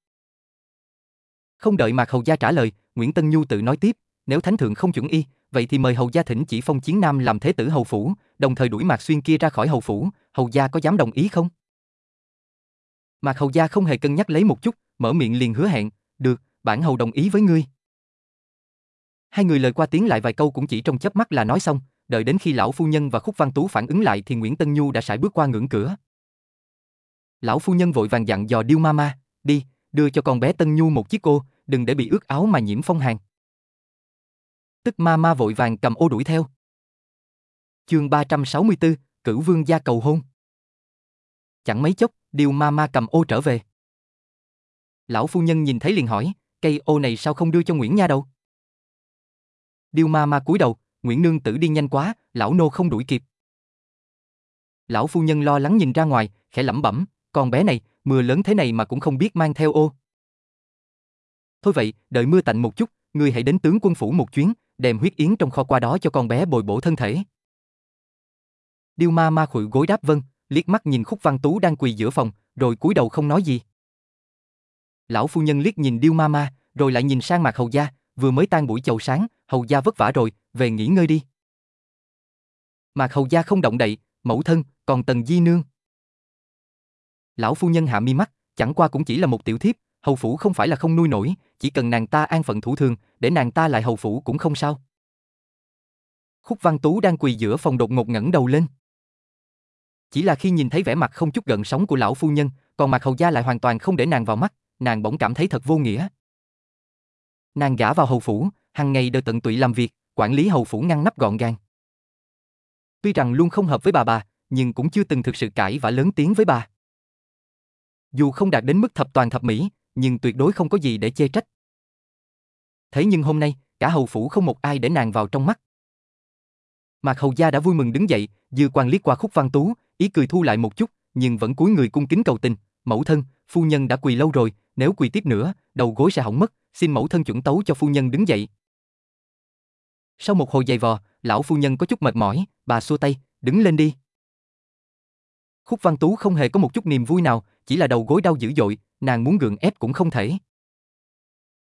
Không đợi Mạc Hầu Gia trả lời, Nguyễn Tân Nhu tự nói tiếp, nếu thánh thượng không chuẩn y, vậy thì mời hầu gia thỉnh chỉ phong chiến nam làm thế tử hầu phủ, đồng thời đuổi Mạc Xuyên kia ra khỏi hầu phủ, hầu gia có dám đồng ý không? Mạc hầu gia không hề cân nhắc lấy một chút, mở miệng liền hứa hẹn, được, bản hầu đồng ý với ngươi. Hai người lời qua tiếng lại vài câu cũng chỉ trong chớp mắt là nói xong, đợi đến khi lão phu nhân và Khúc Văn Tú phản ứng lại thì Nguyễn Tân Nhu đã sải bước qua ngưỡng cửa. Lão phu nhân vội vàng dặn dò Điêu Mama, đi, đưa cho con bé Tân Nhu một chiếc ô, đừng để bị ướt áo mà nhiễm phong hàn. Tức Mama vội vàng cầm ô đuổi theo. Chương 364, Cửu Vương gia cầu hôn. Chẳng mấy chốc, Điêu Mama cầm ô trở về. Lão phu nhân nhìn thấy liền hỏi, cây ô này sao không đưa cho Nguyễn Nha đâu? Điêu Mama cúi đầu, Nguyễn Nương tử đi nhanh quá, lão nô không đuổi kịp. Lão phu nhân lo lắng nhìn ra ngoài, khẽ lẩm bẩm, con bé này, mưa lớn thế này mà cũng không biết mang theo ô. Thôi vậy, đợi mưa tạnh một chút, ngươi hãy đến tướng quân phủ một chuyến, đem huyết yến trong kho qua đó cho con bé bồi bổ thân thể. Điêu ma ma khuỵu gối đáp vâng, liếc mắt nhìn khúc văn tú đang quỳ giữa phòng, rồi cúi đầu không nói gì. Lão phu nhân liếc nhìn điêu ma ma, rồi lại nhìn sang mặt hầu gia, vừa mới tan buổi chầu sáng, hầu gia vất vả rồi, về nghỉ ngơi đi. Mạc hầu gia không động đậy, mẫu thân, còn tần di nương. Lão phu nhân hạ mi mắt, chẳng qua cũng chỉ là một tiểu thiếp, hầu phủ không phải là không nuôi nổi, chỉ cần nàng ta an phận thủ thường, để nàng ta lại hầu phủ cũng không sao. Khúc Văn Tú đang quỳ giữa phòng đột ngột ngẩng đầu lên. Chỉ là khi nhìn thấy vẻ mặt không chút gần sóng của lão phu nhân, còn mặt hầu gia lại hoàn toàn không để nàng vào mắt, nàng bỗng cảm thấy thật vô nghĩa. Nàng gả vào hầu phủ, hàng ngày đều tận tụy làm việc, quản lý hầu phủ ngăn nắp gọn gàng. Tuy rằng luôn không hợp với bà bà, nhưng cũng chưa từng thực sự cãi và lớn tiếng với bà. Dù không đạt đến mức thập toàn thập mỹ, nhưng tuyệt đối không có gì để chê trách. Thế nhưng hôm nay, cả hầu phủ không một ai để nàng vào trong mắt. Mạc hầu gia đã vui mừng đứng dậy, dư quan liếc qua khúc văn tú, ý cười thu lại một chút, nhưng vẫn cúi người cung kính cầu tình, mẫu thân, phu nhân đã quỳ lâu rồi, nếu quỳ tiếp nữa, đầu gối sẽ hỏng mất, xin mẫu thân chuẩn tấu cho phu nhân đứng dậy. Sau một hồi giày vò, lão phu nhân có chút mệt mỏi, bà xua tay, đứng lên đi. Khúc Văn Tú không hề có một chút niềm vui nào, chỉ là đầu gối đau dữ dội, nàng muốn gượng ép cũng không thể.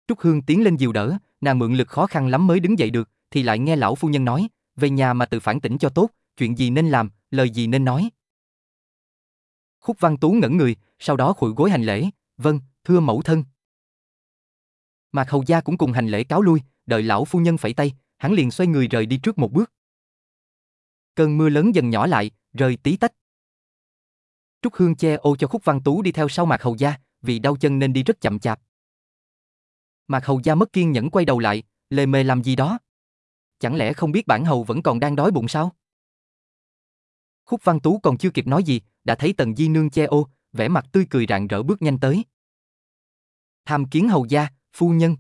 Trúc Hương tiến lên dìu đỡ, nàng mượn lực khó khăn lắm mới đứng dậy được, thì lại nghe lão phu nhân nói, về nhà mà tự phản tỉnh cho tốt, chuyện gì nên làm, lời gì nên nói. Khúc Văn Tú ngẩn người, sau đó khuỵu gối hành lễ, vâng, thưa mẫu thân. Mạc Hầu Gia cũng cùng hành lễ cáo lui, đợi lão phu nhân phẩy tay, hắn liền xoay người rời đi trước một bước. Cơn mưa lớn dần nhỏ lại, rơi tí tách. Trúc Hương che ô cho Khúc Văn Tú đi theo sau Mạc Hầu Gia, vì đau chân nên đi rất chậm chạp. Mạc Hầu Gia mất kiên nhẫn quay đầu lại, lề mề làm gì đó. Chẳng lẽ không biết bản hầu vẫn còn đang đói bụng sao? Khúc Văn Tú còn chưa kịp nói gì, đã thấy Tần Di Nương che ô, vẻ mặt tươi cười rạng rỡ bước nhanh tới. Tham kiến hầu gia, phu nhân.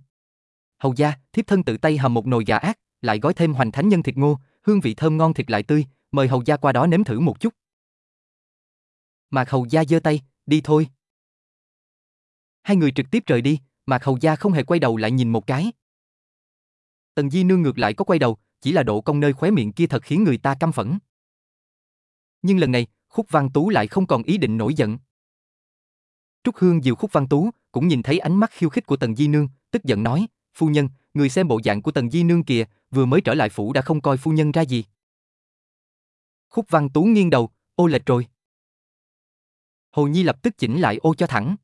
Hầu gia, thiếp thân tự tay hầm một nồi gà ác, lại gói thêm hoành thánh nhân thịt ngô, hương vị thơm ngon thịt lại tươi, mời hầu gia qua đó nếm thử một chút. Mạc hầu gia giơ tay, đi thôi. Hai người trực tiếp rời đi, Mạc hầu gia không hề quay đầu lại nhìn một cái. Tần Di nương ngược lại có quay đầu, chỉ là độ cong nơi khóe miệng kia thật khiến người ta căm phẫn. Nhưng lần này, Khúc Văn Tú lại không còn ý định nổi giận. Trúc Hương dìu Khúc Văn Tú, cũng nhìn thấy ánh mắt khiêu khích của Tần Di Nương, tức giận nói, phu nhân, người xem bộ dạng của Tần Di Nương kìa, vừa mới trở lại phủ đã không coi phu nhân ra gì. Khúc Văn Tú nghiêng đầu, ô lệch rồi. Hồ Nhi lập tức chỉnh lại ô cho thẳng.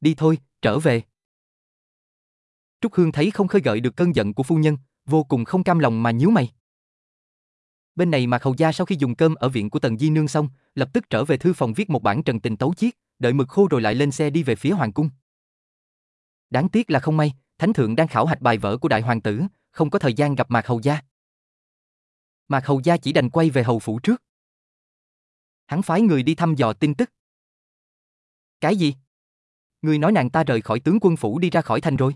Đi thôi, trở về. Trúc Hương thấy không khơi gợi được cơn giận của phu nhân, vô cùng không cam lòng mà nhíu mày. Bên này Mạc Hầu Gia sau khi dùng cơm ở viện của Tần Di Nương xong, lập tức trở về thư phòng viết một bản trần tình tấu chiết, đợi mực khô rồi lại lên xe đi về phía hoàng cung. Đáng tiếc là không may, Thánh thượng đang khảo hạch bài vở của đại hoàng tử, không có thời gian gặp Mạc Hầu Gia. Mạc Hầu Gia chỉ đành quay về hầu phủ trước. Hắn phái người đi thăm dò tin tức. Cái gì? Người nói nàng ta rời khỏi tướng quân phủ đi ra khỏi thành rồi.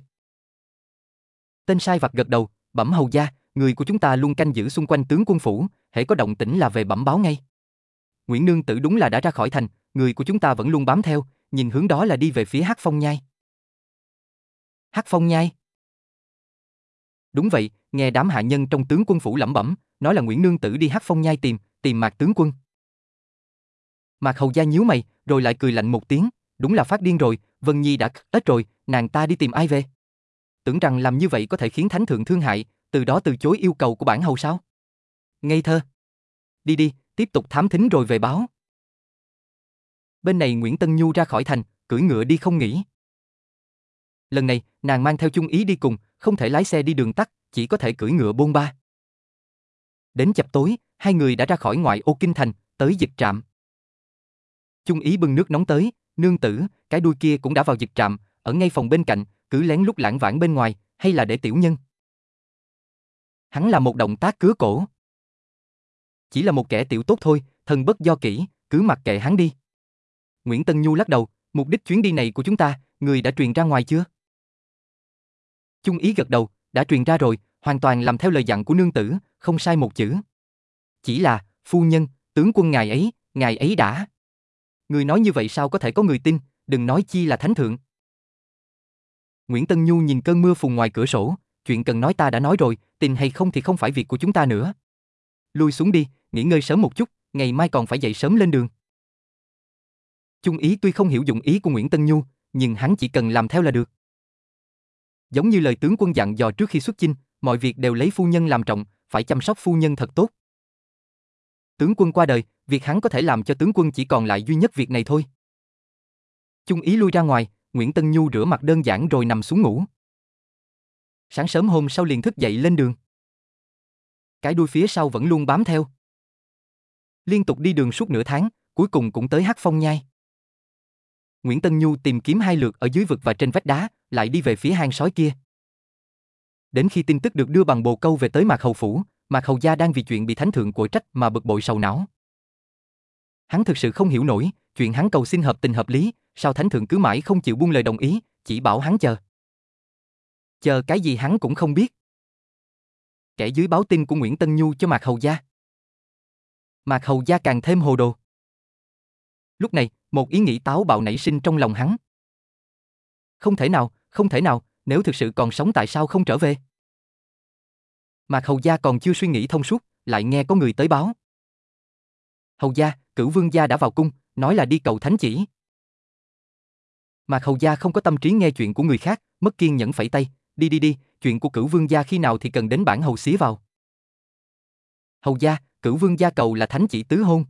Tên sai vặt gật đầu, bẩm hầu gia, người của chúng ta luôn canh giữ xung quanh tướng quân phủ, hễ có động tĩnh là về bẩm báo ngay. Nguyễn Nương Tử đúng là đã ra khỏi thành, người của chúng ta vẫn luôn bám theo, nhìn hướng đó là đi về phía Hắc Phong Nhai. Hắc Phong Nhai? Đúng vậy, nghe đám hạ nhân trong tướng quân phủ lẩm bẩm, nói là Nguyễn Nương Tử đi Hắc Phong Nhai tìm, tìm Mạc tướng quân. Mạc Hầu gia nhíu mày, rồi lại cười lạnh một tiếng, đúng là phát điên rồi, Vân Nhi đã ít rồi, nàng ta đi tìm ai về? tưởng rằng làm như vậy có thể khiến thánh thượng thương hại, từ đó từ chối yêu cầu của bản hầu sao? Ngây thơ. Đi đi, tiếp tục thám thính rồi về báo. Bên này Nguyễn Tân Nhu ra khỏi thành, cưỡi ngựa đi không nghỉ. Lần này, nàng mang theo chung ý đi cùng, không thể lái xe đi đường tắt, chỉ có thể cưỡi ngựa bôn ba. Đến chập tối, hai người đã ra khỏi ngoại ô kinh thành, tới dịch trạm. Chung ý bưng nước nóng tới, nương tử, cái đuôi kia cũng đã vào dịch trạm, ở ngay phòng bên cạnh, cứ lén lút lãng vãng bên ngoài, hay là để tiểu nhân. Hắn là một động tác cứa cổ. Chỉ là một kẻ tiểu tốt thôi, thân bất do kỹ, cứ mặc kệ hắn đi. Nguyễn Tân Nhu lắc đầu, mục đích chuyến đi này của chúng ta, người đã truyền ra ngoài chưa? Chung ý gật đầu, đã truyền ra rồi, hoàn toàn làm theo lời dặn của nương tử, không sai một chữ. Chỉ là, phu nhân, tướng quân ngài ấy, ngài ấy đã. Người nói như vậy sao có thể có người tin, đừng nói chi là thánh thượng. Nguyễn Tân Nhu nhìn cơn mưa phùn ngoài cửa sổ, chuyện cần nói ta đã nói rồi, tin hay không thì không phải việc của chúng ta nữa. Lui xuống đi, nghỉ ngơi sớm một chút, ngày mai còn phải dậy sớm lên đường. Chung ý tuy không hiểu dụng ý của Nguyễn Tân Nhu, nhưng hắn chỉ cần làm theo là được. Giống như lời tướng quân dặn dò trước khi xuất chinh, mọi việc đều lấy phu nhân làm trọng, phải chăm sóc phu nhân thật tốt. Tướng quân qua đời, việc hắn có thể làm cho tướng quân chỉ còn lại duy nhất việc này thôi. Chung ý lui ra ngoài, Nguyễn Tân Nhu rửa mặt đơn giản rồi nằm xuống ngủ. Sáng sớm hôm sau liền thức dậy lên đường. Cái đuôi phía sau vẫn luôn bám theo. Liên tục đi đường suốt nửa tháng, cuối cùng cũng tới Hắc Phong Nhai. Nguyễn Tân Nhu tìm kiếm hai lượt ở dưới vực và trên vách đá, lại đi về phía hang sói kia. Đến khi tin tức được đưa bằng bồ câu về tới Mạc Hầu Phủ, Mạc Hầu Gia đang vì chuyện bị thánh thượng của trách mà bực bội sầu não. Hắn thực sự không hiểu nổi, chuyện hắn cầu xin hợp tình hợp lý, sao thánh thượng cứ mãi không chịu buông lời đồng ý, chỉ bảo hắn chờ. Chờ cái gì hắn cũng không biết. Kẻ dưới báo tin của Nguyễn Tân Nhu cho Mạc Hầu Gia. Mạc Hầu Gia càng thêm hồ đồ. Lúc này, một ý nghĩ táo bạo nảy sinh trong lòng hắn. Không thể nào, không thể nào, nếu thực sự còn sống tại sao không trở về? Mạc Hầu Gia còn chưa suy nghĩ thông suốt, lại nghe có người tới báo. Hầu Gia, cửu vương gia đã vào cung, nói là đi cầu thánh chỉ. Mạc Hầu Gia không có tâm trí nghe chuyện của người khác, mất kiên nhẫn phẩy tay, đi đi đi, chuyện của cửu vương gia khi nào thì cần đến bản hầu xí vào. Hầu Gia, cửu vương gia cầu là thánh chỉ tứ hôn.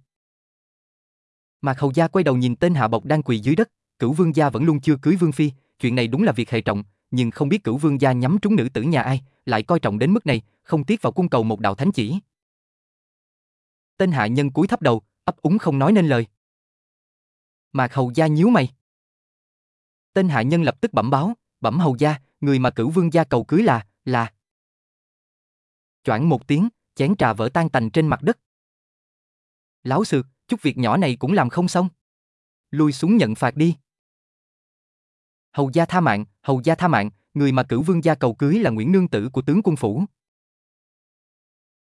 Mạc Hầu Gia quay đầu nhìn tên hạ bộc đang quỳ dưới đất, cửu vương gia vẫn luôn chưa cưới vương phi, chuyện này đúng là việc hệ trọng, nhưng không biết cửu vương gia nhắm trúng nữ tử nhà ai, lại coi trọng đến mức này, không tiếc vào cung cầu một đạo thánh chỉ. Tên hạ nhân cúi thấp đầu, ấp úng không nói nên lời. Mạc Hầu Gia nhíu mày. Tên hạ nhân lập tức bẩm báo, bẩm Hầu Gia, người mà cửu vương gia cầu cưới là, là. Choảng một tiếng, chén trà vỡ tan tành trên mặt đất. Láo sược, chút việc nhỏ này cũng làm không xong. Lui xuống nhận phạt đi. Hầu gia tha mạng, hầu gia tha mạng, người mà cửu vương gia cầu cưới là Nguyễn Nương Tử của tướng quân phủ.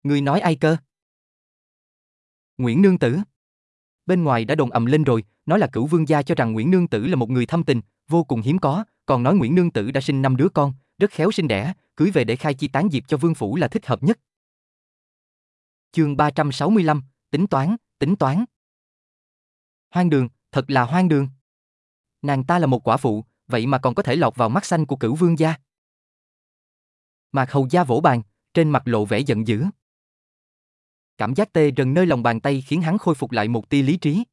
Người nói ai cơ? Nguyễn Nương Tử. Bên ngoài đã đồn ầm lên rồi, nói là cửu vương gia cho rằng Nguyễn Nương Tử là một người thâm tình, vô cùng hiếm có, còn nói Nguyễn Nương Tử đã sinh năm đứa con, rất khéo sinh đẻ, cưới về để khai chi tán diệp cho vương phủ là thích hợp nhất. Chương 365, tính toán, tính toán. Hoang đường, thật là hoang đường. Nàng ta là một quả phụ, vậy mà còn có thể lọt vào mắt xanh của cửu vương gia. Mạc hầu gia vỗ bàn, trên mặt lộ vẻ giận dữ. Cảm giác tê rần nơi lòng bàn tay khiến hắn khôi phục lại một tia lý trí.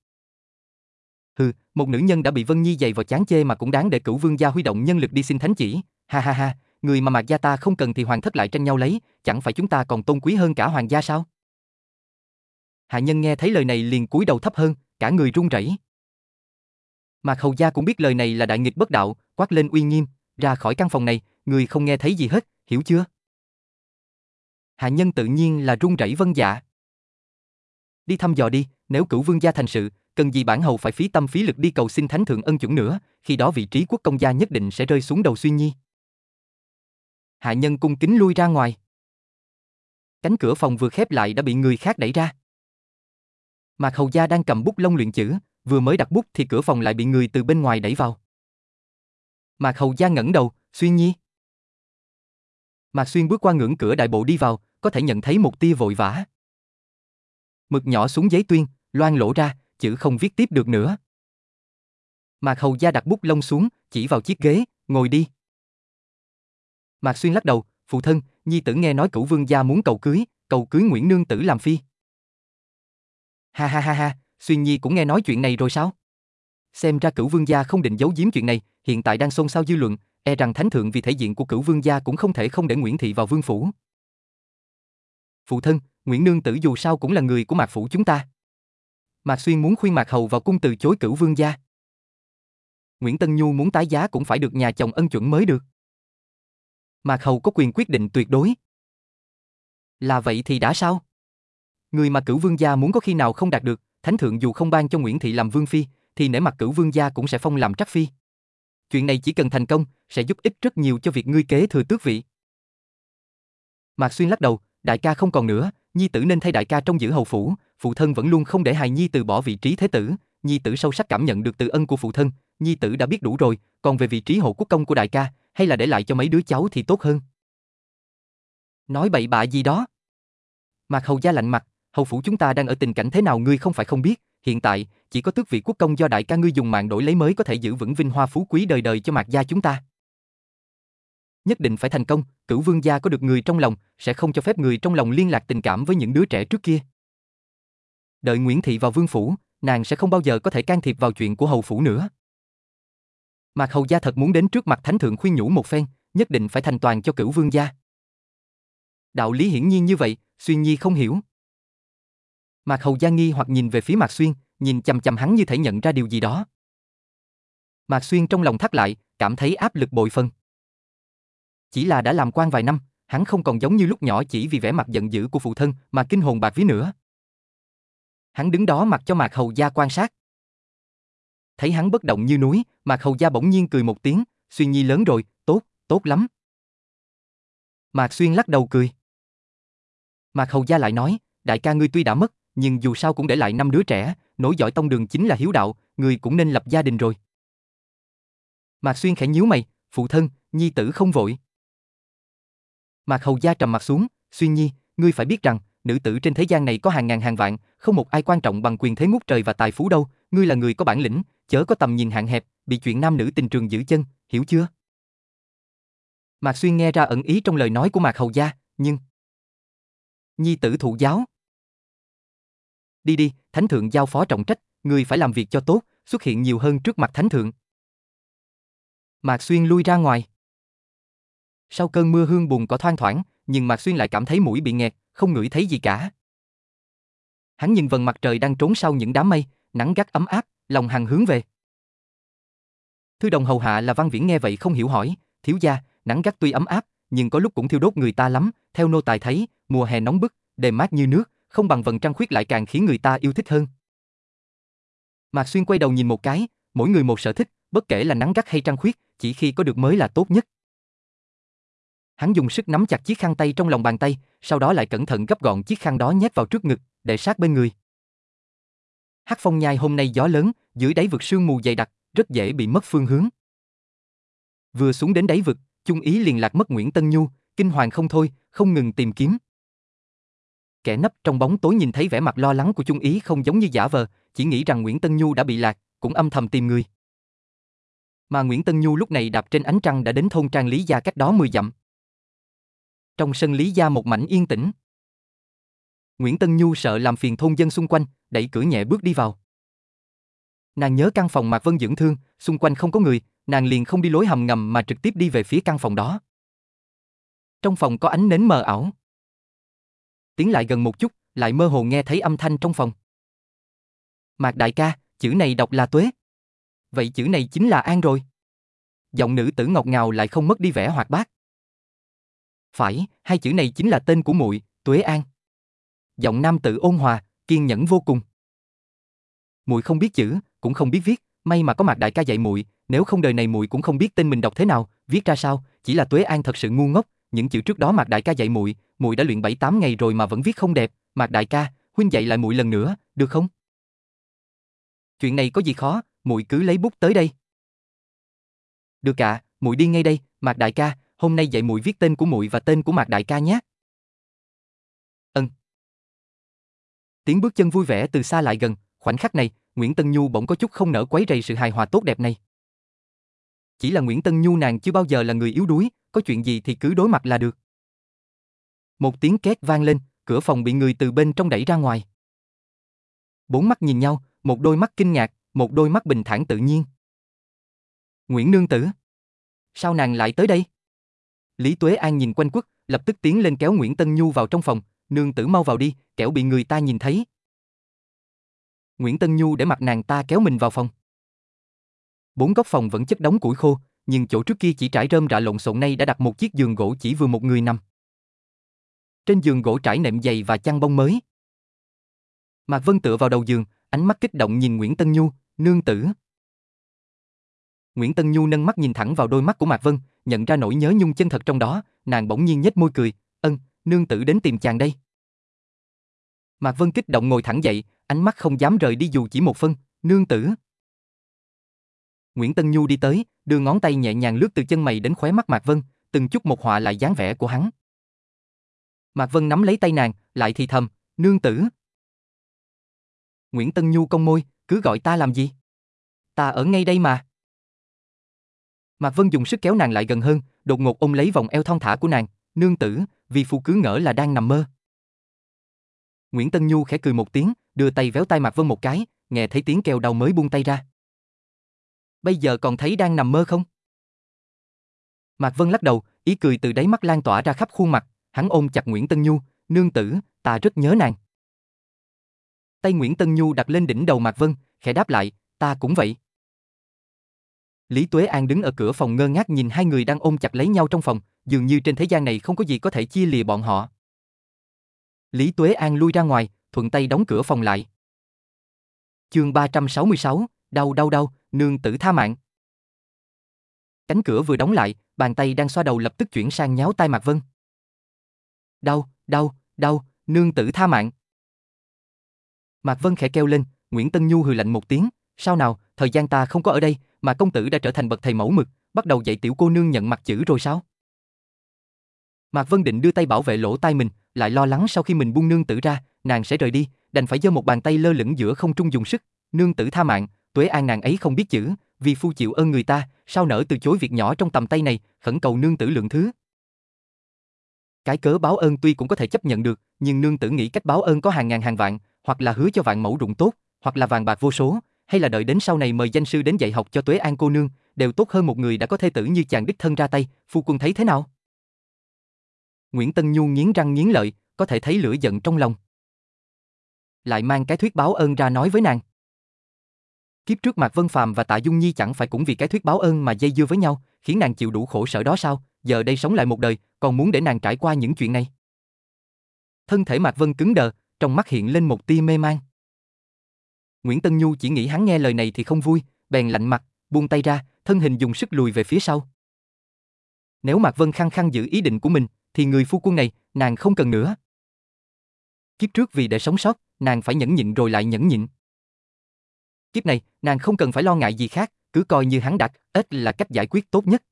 Hừ, một nữ nhân đã bị Vân Nhi dày vào chán chê mà cũng đáng để cửu vương gia huy động nhân lực đi xin thánh chỉ. Ha ha ha, người mà Mạc gia ta không cần thì hoàng thất lại tranh nhau lấy, chẳng phải chúng ta còn tôn quý hơn cả hoàng gia sao? Hạ nhân nghe thấy lời này liền cúi đầu thấp hơn, cả người run rẩy. Mạc Hầu Gia cũng biết lời này là đại nghịch bất đạo, quát lên uy nghiêm, ra khỏi căn phòng này, người không nghe thấy gì hết, hiểu chưa? Hạ nhân tự nhiên là run rẩy vân dạ. Đi thăm dò đi, nếu cửu vương gia thành sự, cần gì bản hầu phải phí tâm phí lực đi cầu xin thánh thượng ân chuẩn nữa, khi đó vị trí quốc công gia nhất định sẽ rơi xuống đầu xuyên nhi. Hạ nhân cung kính lui ra ngoài. Cánh cửa phòng vừa khép lại đã bị người khác đẩy ra. Mạc Hầu Gia đang cầm bút lông luyện chữ, vừa mới đặt bút thì cửa phòng lại bị người từ bên ngoài đẩy vào. Mạc Hầu Gia ngẩng đầu, Xuyên Nhi. Mạc Xuyên bước qua ngưỡng cửa đại bộ đi vào, có thể nhận thấy một tia vội vã. Mực nhỏ xuống giấy tuyên, loan lỗ ra, chữ không viết tiếp được nữa. Mạc Hầu Gia đặt bút lông xuống, chỉ vào chiếc ghế, ngồi đi. Mạc Xuyên lắc đầu, phụ thân, nhi tử nghe nói cửu vương gia muốn cầu cưới, cầu cưới Nguyễn Nương tử làm phi. Ha ha ha ha, Xuyên Nhi cũng nghe nói chuyện này rồi sao? Xem ra cửu vương gia không định giấu giếm chuyện này, hiện tại đang xôn xao dư luận, e rằng thánh thượng vì thể diện của cửu vương gia cũng không thể không để Nguyễn Thị vào vương phủ. Phụ thân, Nguyễn Nương tử dù sao cũng là người của Mạc phủ chúng ta. Mạc Xuyên muốn khuyên Mạc Hầu vào cung từ chối cửu vương gia. Nguyễn Tân Nhu muốn tái giá cũng phải được nhà chồng ân chuẩn mới được. Mạc Hầu có quyền quyết định tuyệt đối. Là vậy thì đã sao? Người mà cửu vương gia muốn có khi nào không đạt được, thánh thượng dù không ban cho Nguyễn Thị làm vương phi, thì nể mặt cửu vương gia cũng sẽ phong làm trắc phi. Chuyện này chỉ cần thành công, sẽ giúp ích rất nhiều cho việc ngươi kế thừa tước vị. Mạc Xuyên lắc đầu, đại ca không còn nữa, nhi tử nên thay đại ca trong giữ hầu phủ, phụ thân vẫn luôn không để hài nhi từ bỏ vị trí thế tử, nhi tử sâu sắc cảm nhận được từ ân của phụ thân, nhi tử đã biết đủ rồi, còn về vị trí hộ quốc công của đại ca, hay là để lại cho mấy đứa cháu thì tốt hơn. Nói bậy bạ gì đó. Mạc Hầu gia lạnh mặt, hầu phủ chúng ta đang ở tình cảnh thế nào ngươi không phải không biết, hiện tại chỉ có tước vị quốc công do đại ca ngươi dùng mạng đổi lấy mới có thể giữ vững vinh hoa phú quý đời đời cho Mạc gia chúng ta. Nhất định phải thành công, cửu vương gia có được người trong lòng, sẽ không cho phép người trong lòng liên lạc tình cảm với những đứa trẻ trước kia. Đợi Nguyễn Thị vào vương phủ, nàng sẽ không bao giờ có thể can thiệp vào chuyện của hầu phủ nữa. Mạc Hầu gia thật muốn đến trước mặt thánh thượng khuyên nhủ một phen, nhất định phải thành toàn cho cửu vương gia. Đạo lý hiển nhiên như vậy, Xuyên Nhi không hiểu. Mạc Hầu gia nghi hoặc nhìn về phía Mạc Xuyên, nhìn chầm chầm hắn như thể nhận ra điều gì đó. Mạc Xuyên trong lòng thắt lại, cảm thấy áp lực bội phân. Chỉ là đã làm quan vài năm, hắn không còn giống như lúc nhỏ chỉ vì vẻ mặt giận dữ của phụ thân mà kinh hồn bạc vía nữa. Hắn đứng đó mặc cho Mạc Hầu gia quan sát. Thấy hắn bất động như núi, Mạc Hầu gia bỗng nhiên cười một tiếng, Xuyên Nhi lớn rồi, tốt, tốt lắm. Mạc Xuyên lắc đầu cười. Mạc Hầu gia lại nói, đại ca ngươi tuy đã mất, nhưng dù sao cũng để lại năm đứa trẻ, nối dõi tông đường chính là hiếu đạo, ngươi cũng nên lập gia đình rồi. Mạc Xuyên khẽ nhíu mày, phụ thân, nhi tử không vội. Mạc Hầu gia trầm mặt xuống, Xuyên Nhi, ngươi phải biết rằng, nữ tử trên thế gian này có hàng ngàn hàng vạn, không một ai quan trọng bằng quyền thế ngút trời và tài phú đâu, ngươi là người có bản lĩnh, chớ có tầm nhìn hạn hẹp, bị chuyện nam nữ tình trường giữ chân, hiểu chưa? Mạc Xuyên nghe ra ẩn ý trong lời nói của Mạc Hầu gia, nhưng Nhi tử thụ giáo. Đi đi, thánh thượng giao phó trọng trách, ngươi phải làm việc cho tốt, xuất hiện nhiều hơn trước mặt thánh thượng. Mạc Xuyên lui ra ngoài. Sau cơn mưa hương bùn có thoang thoảng, nhưng Mạc Xuyên lại cảm thấy mũi bị nghẹt, không ngửi thấy gì cả. Hắn nhìn vần mặt trời đang trốn sau những đám mây, nắng gắt ấm áp, lòng hằng hướng về. Thư đồng hầu hạ là Văn Viễn nghe vậy không hiểu hỏi, thiếu gia, nắng gắt tuy ấm áp, nhưng có lúc cũng thiêu đốt người ta lắm, theo nô tài thấy, mùa hè nóng bức, đêm mát như nước, không bằng vầng trăng khuyết lại càng khiến người ta yêu thích hơn. Mạc Xuyên quay đầu nhìn một cái, mỗi người một sở thích, bất kể là nắng gắt hay trăng khuyết, chỉ khi có được mới là tốt nhất. Hắn dùng sức nắm chặt chiếc khăn tay trong lòng bàn tay, sau đó lại cẩn thận gấp gọn chiếc khăn đó nhét vào trước ngực, để sát bên người. Hắc phong nhai hôm nay gió lớn, dưới đáy vực sương mù dày đặc, rất dễ bị mất phương hướng. Vừa xuống đến đáy vực, Chung Ý liền lạc mất Nguyễn Tân Nhu, kinh hoàng không thôi, không ngừng tìm kiếm. Kẻ nấp trong bóng tối nhìn thấy vẻ mặt lo lắng của Chung Ý không giống như giả vờ, chỉ nghĩ rằng Nguyễn Tân Nhu đã bị lạc, cũng âm thầm tìm người. Mà Nguyễn Tân Nhu lúc này đạp trên ánh trăng đã đến thôn Trang Lý Gia cách đó 10 dặm. Trong sân Lý Gia một mảnh yên tĩnh. Nguyễn Tân Nhu sợ làm phiền thôn dân xung quanh, đẩy cửa nhẹ bước đi vào. Nàng nhớ căn phòng Mạc Vân dưỡng thương, xung quanh không có người, nàng liền không đi lối hầm ngầm mà trực tiếp đi về phía căn phòng đó. Trong phòng có ánh nến mờ ảo. Tiến lại gần một chút, lại mơ hồ nghe thấy âm thanh trong phòng. Mạc đại ca, chữ này đọc là tuế. Vậy chữ này chính là an rồi. Giọng nữ tử ngọt ngào lại không mất đi vẻ hoạt bát. Phải, hai chữ này chính là tên của muội, Tuế An. Giọng nam tử ôn hòa, kiên nhẫn vô cùng. Muội không biết chữ, cũng không biết viết, may mà có mặt đại ca dạy muội, nếu không đời này muội cũng không biết tên mình đọc thế nào, viết ra sao, chỉ là Tuế An thật sự ngu ngốc, những chữ trước đó Mạc đại ca dạy muội, muội đã luyện 7 8 ngày rồi mà vẫn viết không đẹp, Mạc đại ca, huynh dạy lại muội lần nữa, được không? Chuyện này có gì khó, muội cứ lấy bút tới đây. Được ạ, à, muội đi ngay đây, Mạc đại ca, hôm nay dạy muội viết tên của muội và tên của Mạc đại ca nhé. Ân. Tiếng bước chân vui vẻ từ xa lại gần, khoảnh khắc này, Nguyễn Tân Nhu bỗng có chút không nỡ quấy rầy sự hài hòa tốt đẹp này. Chỉ là Nguyễn Tân Nhu nàng chưa bao giờ là người yếu đuối, có chuyện gì thì cứ đối mặt là được. Một tiếng két vang lên, cửa phòng bị người từ bên trong đẩy ra ngoài. Bốn mắt nhìn nhau, một đôi mắt kinh ngạc, một đôi mắt bình thản tự nhiên. Nguyễn Nương Tử. Sao nàng lại tới đây? Lý Tuế An nhìn quanh quất, lập tức tiến lên kéo Nguyễn Tân Nhu vào trong phòng, Nương Tử mau vào đi, kẻo bị người ta nhìn thấy. Nguyễn Tân Nhu để mặt nàng ta kéo mình vào phòng. Bốn góc phòng vẫn chất đống củi khô, nhưng chỗ trước kia chỉ trải rơm rạ lộn xộn nay đã đặt một chiếc giường gỗ chỉ vừa một người nằm. Trên giường gỗ trải nệm dày và chăn bông mới. Mạc Vân tựa vào đầu giường, ánh mắt kích động nhìn Nguyễn Tân Nhu, nương tử. Nguyễn Tân Nhu nâng mắt nhìn thẳng vào đôi mắt của Mạc Vân, nhận ra nỗi nhớ nhung chân thật trong đó, nàng bỗng nhiên nhếch môi cười, ân, nương tử đến tìm chàng đây. Mạc Vân kích động ngồi thẳng dậy, ánh mắt không dám rời đi dù chỉ một phân, nương tử. Nguyễn Tân Nhu đi tới, đưa ngón tay nhẹ nhàng lướt từ chân mày đến khóe mắt Mạc Vân, từng chút một họa lại dáng vẻ của hắn. Mạc Vân nắm lấy tay nàng, lại thì thầm, nương tử. Nguyễn Tân Nhu cong môi, cứ gọi ta làm gì? Ta ở ngay đây mà. Mạc Vân dùng sức kéo nàng lại gần hơn, đột ngột ôm lấy vòng eo thon thả của nàng, nương tử, vì phu cứ ngỡ là đang nằm mơ. Nguyễn Tân Nhu khẽ cười một tiếng, đưa tay véo tay Mạc Vân một cái, nghe thấy tiếng kêu đau mới buông tay ra. Bây giờ còn thấy đang nằm mơ không? Mạc Vân lắc đầu, ý cười từ đáy mắt lan tỏa ra khắp khuôn mặt, hắn ôm chặt Nguyễn Tân Nhu, nương tử, ta rất nhớ nàng. Tay Nguyễn Tân Nhu đặt lên đỉnh đầu Mạc Vân, khẽ đáp lại, ta cũng vậy. Lý Tuế An đứng ở cửa phòng ngơ ngác nhìn hai người đang ôm chặt lấy nhau trong phòng, dường như trên thế gian này không có gì có thể chia lìa bọn họ. Lý Tuế An lui ra ngoài, thuận tay đóng cửa phòng lại. Chương 366, đau đau đau, nương tử tha mạng. Cánh cửa vừa đóng lại, bàn tay đang xoa đầu lập tức chuyển sang nháo tai Mạc Vân. Đau, đau, đau, nương tử tha mạng. Mạc Vân khẽ kêu lên, Nguyễn Tân Nhu hừ lạnh một tiếng, sao nào, thời gian ta không có ở đây, mà công tử đã trở thành bậc thầy mẫu mực, bắt đầu dạy tiểu cô nương nhận mặt chữ rồi sao? Mạc Vân định đưa tay bảo vệ lỗ tai mình, lại lo lắng sau khi mình buông nương tử ra, nàng sẽ rời đi, đành phải giơ một bàn tay lơ lửng giữa không trung dùng sức, nương tử tha mạng, tuế an nàng ấy không biết chữ, vì phu chịu ơn người ta, sao nỡ từ chối việc nhỏ trong tầm tay này, khẩn cầu nương tử lượng thứ. Cái cớ báo ơn tuy cũng có thể chấp nhận được, nhưng nương tử nghĩ cách báo ơn có hàng ngàn hàng vạn, hoặc là hứa cho vạn mẫu rụng tốt, hoặc là vàng bạc vô số, hay là đợi đến sau này mời danh sư đến dạy học cho Tuế An cô nương, đều tốt hơn một người đã có thê tử như chàng đích thân ra tay, phu quân thấy thế nào? Nguyễn Tân Nhu nghiến răng nghiến lợi, có thể thấy lửa giận trong lòng. Lại mang cái thuyết báo ơn ra nói với nàng. Kiếp trước Mạc Vân Phàm và Tạ Dung Nhi chẳng phải cũng vì cái thuyết báo ơn mà dây dưa với nhau, khiến nàng chịu đủ khổ sở đó sao? Giờ đây sống lại một đời, còn muốn để nàng trải qua những chuyện này. Thân thể Mạc Vân cứng đờ, trong mắt hiện lên một tia mê man. Nguyễn Tân Nhu chỉ nghĩ hắn nghe lời này thì không vui, bèn lạnh mặt, buông tay ra, thân hình dùng sức lùi về phía sau. Nếu Mạc Vân khăng khăng giữ ý định của mình, thì người phu quân này, nàng không cần nữa. Kiếp trước vì để sống sót, nàng phải nhẫn nhịn rồi lại nhẫn nhịn. Kiếp này, nàng không cần phải lo ngại gì khác, cứ coi như hắn đặt, ít là cách giải quyết tốt nhất.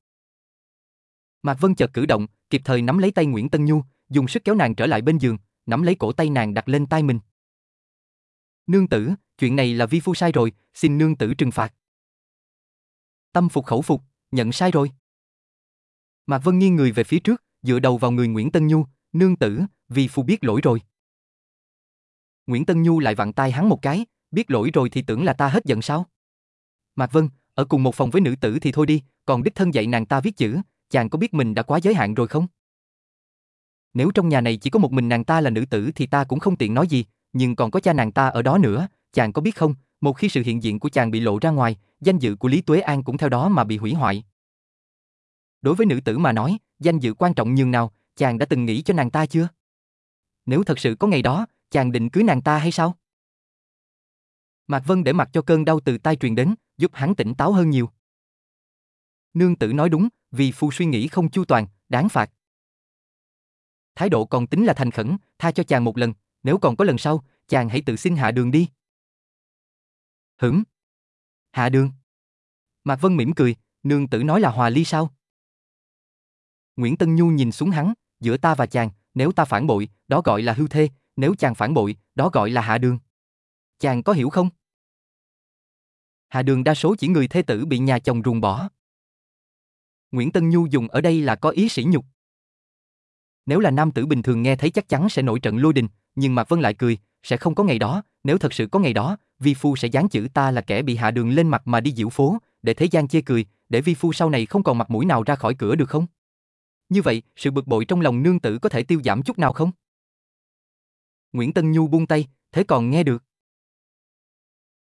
Mạc Vân chợt cử động, kịp thời nắm lấy tay Nguyễn Tân Nhu, dùng sức kéo nàng trở lại bên giường, nắm lấy cổ tay nàng đặt lên tay mình. Nương tử, chuyện này là vi phu sai rồi, xin nương tử trừng phạt. Tâm phục khẩu phục, nhận sai rồi. Mạc Vân nghiêng người về phía trước, dựa đầu vào người Nguyễn Tân Nhu, nương tử, vi phu biết lỗi rồi. Nguyễn Tân Nhu lại vặn tay hắn một cái, biết lỗi rồi thì tưởng là ta hết giận sao? Mạc Vân, ở cùng một phòng với nữ tử thì thôi đi, còn đích thân dạy nàng ta viết chữ, chàng có biết mình đã quá giới hạn rồi không? Nếu trong nhà này chỉ có một mình nàng ta là nữ tử thì ta cũng không tiện nói gì, nhưng còn có cha nàng ta ở đó nữa, chàng có biết không, một khi sự hiện diện của chàng bị lộ ra ngoài, danh dự của Lý Tuế An cũng theo đó mà bị hủy hoại. Đối với nữ tử mà nói, danh dự quan trọng nhường nào, chàng đã từng nghĩ cho nàng ta chưa? Nếu thật sự có ngày đó, chàng định cưới nàng ta hay sao? Mạc Vân để mặc cho cơn đau từ tai truyền đến, giúp hắn tỉnh táo hơn nhiều. Nương tử nói đúng, vì phu suy nghĩ không chu toàn, đáng phạt. Thái độ còn tính là thành khẩn, tha cho chàng một lần, nếu còn có lần sau, chàng hãy tự xin hạ đường đi. Hửm? Hạ đường? Mạc Vân mỉm cười, nương tử nói là hòa ly sao? Nguyễn Tân Nhu nhìn xuống hắn, giữa ta và chàng, nếu ta phản bội, đó gọi là hưu thê, nếu chàng phản bội, đó gọi là hạ đường. Chàng có hiểu không? Hạ đường đa số chỉ người thê tử bị nhà chồng ruồng bỏ. Nguyễn Tân Nhu dùng ở đây là có ý sỉ nhục. Nếu là nam tử bình thường nghe thấy chắc chắn sẽ nổi trận lôi đình, nhưng Mạc Vân lại cười, sẽ không có ngày đó, nếu thật sự có ngày đó, vi phu sẽ dán chữ ta là kẻ bị hạ đường lên mặt mà đi diễu phố, để thế gian chê cười, để vi phu sau này không còn mặt mũi nào ra khỏi cửa được không? Như vậy, sự bực bội trong lòng nương tử có thể tiêu giảm chút nào không? Nguyễn Tân Nhu buông tay, thế còn nghe được.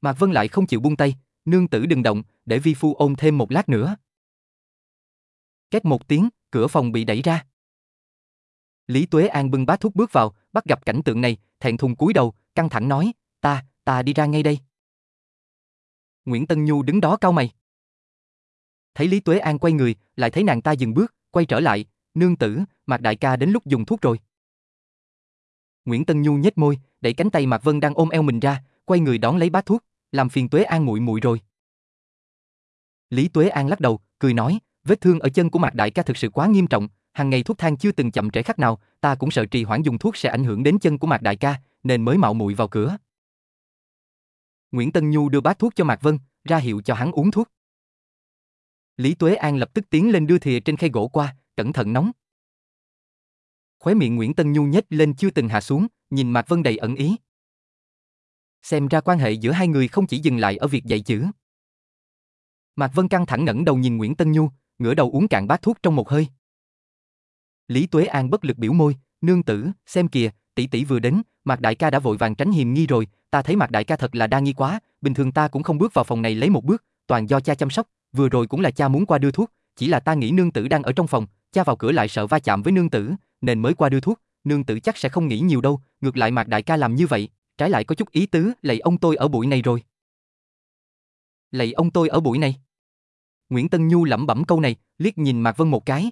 Mạc Vân lại không chịu buông tay, nương tử đừng động, để vi phu ôm thêm một lát nữa. Két một tiếng, cửa phòng bị đẩy ra. Lý Tuế An bưng bát thuốc bước vào, bắt gặp cảnh tượng này, thẹn thùng cúi đầu, căng thẳng nói, ta, ta đi ra ngay đây. Nguyễn Tân Nhu đứng đó cao mày. Thấy Lý Tuế An quay người, lại thấy nàng ta dừng bước, quay trở lại, nương tử, Mạc Đại ca đến lúc dùng thuốc rồi. Nguyễn Tân Nhu nhếch môi, đẩy cánh tay Mạc Vân đang ôm eo mình ra, quay người đón lấy bát thuốc, làm phiền Tuế An muội muội rồi. Lý Tuế An lắc đầu, cười nói, vết thương ở chân của Mạc Đại ca thực sự quá nghiêm trọng, hàng ngày thuốc thang chưa từng chậm trễ khắc nào, ta cũng sợ trì hoãn dùng thuốc sẽ ảnh hưởng đến chân của Mạc Đại ca, nên mới mạo muội vào cửa. Nguyễn Tân Nhu đưa bát thuốc cho Mạc Vân, ra hiệu cho hắn uống thuốc. Lý Tuế An lập tức tiến lên đưa thìa trên khay gỗ qua, cẩn thận nóng. Khóe miệng Nguyễn Tân Nhu nhếch lên chưa từng hạ xuống, nhìn Mạc Vân đầy ẩn ý. Xem ra quan hệ giữa hai người không chỉ dừng lại ở việc dạy chữ. Mạc Vân căng thẳng ngẩng đầu nhìn Nguyễn Tân Nhu, ngửa đầu uống cạn bát thuốc trong một hơi. Lý Tuế An bất lực biểu môi, nương tử, xem kìa, tỷ tỷ vừa đến, Mạc Đại ca đã vội vàng tránh hiềm nghi rồi, ta thấy Mạc Đại ca thật là đa nghi quá, bình thường ta cũng không bước vào phòng này lấy một bước, toàn do cha chăm sóc, vừa rồi cũng là cha muốn qua đưa thuốc, chỉ là ta nghĩ nương tử đang ở trong phòng, cha vào cửa lại sợ va chạm với nương tử, nên mới qua đưa thuốc, nương tử chắc sẽ không nghĩ nhiều đâu, ngược lại Mạc Đại ca làm như vậy, trái lại có chút ý tứ, lạy ông tôi ở buổi này rồi. Lạy ông tôi ở buổi này. Nguyễn Tân Nhu lẩm bẩm câu này, liếc nhìn Mạc Vân một cái.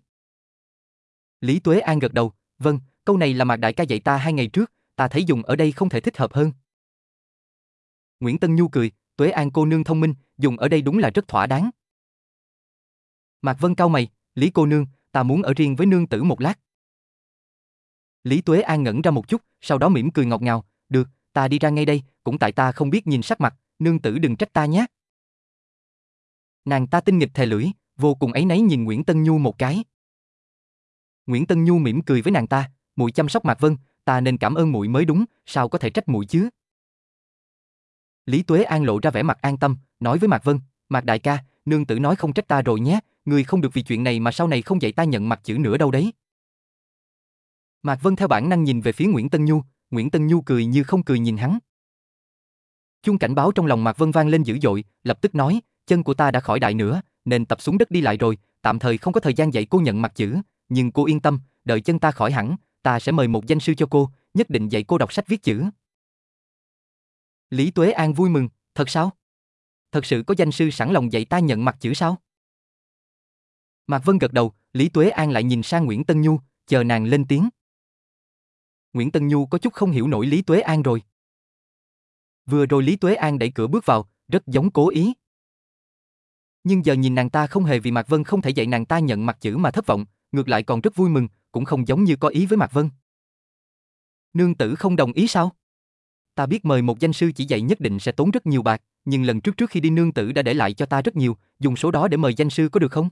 Lý Tuế An gật đầu, vâng, câu này là Mạc Đại ca dạy ta hai ngày trước, ta thấy dùng ở đây không thể thích hợp hơn. Nguyễn Tân Nhu cười, Tuế An cô nương thông minh, dùng ở đây đúng là rất thỏa đáng. Mạc Vân cao mày, Lý cô nương, ta muốn ở riêng với nương tử một lát. Lý Tuế An ngẩn ra một chút, sau đó mỉm cười ngọt ngào, được, ta đi ra ngay đây, cũng tại ta không biết nhìn sắc mặt, nương tử đừng trách ta nhé. Nàng ta tinh nghịch thè lưỡi, vô cùng ấy nấy nhìn Nguyễn Tân Nhu một cái. Nguyễn Tân Nhu mỉm cười với nàng ta, muội chăm sóc Mạc Vân, ta nên cảm ơn muội mới đúng, sao có thể trách muội chứ? Lý Tuế An lộ ra vẻ mặt an tâm, nói với Mạc Vân, Mạc đại ca, nương tử nói không trách ta rồi nhé, người không được vì chuyện này mà sau này không dạy ta nhận mặt chữ nữa đâu đấy. Mạc Vân theo bản năng nhìn về phía Nguyễn Tân Nhu, Nguyễn Tân Nhu cười như không cười nhìn hắn. Chuông cảnh báo trong lòng Mạc Vân vang lên dữ dội, lập tức nói, chân của ta đã khỏi đại nữa, nên tập xuống đất đi lại rồi, tạm thời không có thời gian dạy cô nhận mặt chữ, nhưng cô yên tâm, đợi chân ta khỏi hẳn, ta sẽ mời một danh sư cho cô, nhất định dạy cô đọc sách viết chữ. Lý Tuế An vui mừng, thật sao? Thật sự có danh sư sẵn lòng dạy ta nhận mặt chữ sao? Mạc Vân gật đầu, Lý Tuế An lại nhìn sang Nguyễn Tân Nhu, chờ nàng lên tiếng. Nguyễn Tân Nhu có chút không hiểu nổi Lý Tuế An rồi. Vừa rồi Lý Tuế An đẩy cửa bước vào, rất giống cố ý. Nhưng giờ nhìn nàng ta không hề vì Mạc Vân không thể dạy nàng ta nhận mặt chữ mà thất vọng, ngược lại còn rất vui mừng, cũng không giống như có ý với Mạc Vân. Nương tử không đồng ý sao? Ta biết mời một danh sư chỉ dạy nhất định sẽ tốn rất nhiều bạc, nhưng lần trước trước khi đi nương tử đã để lại cho ta rất nhiều, dùng số đó để mời danh sư có được không?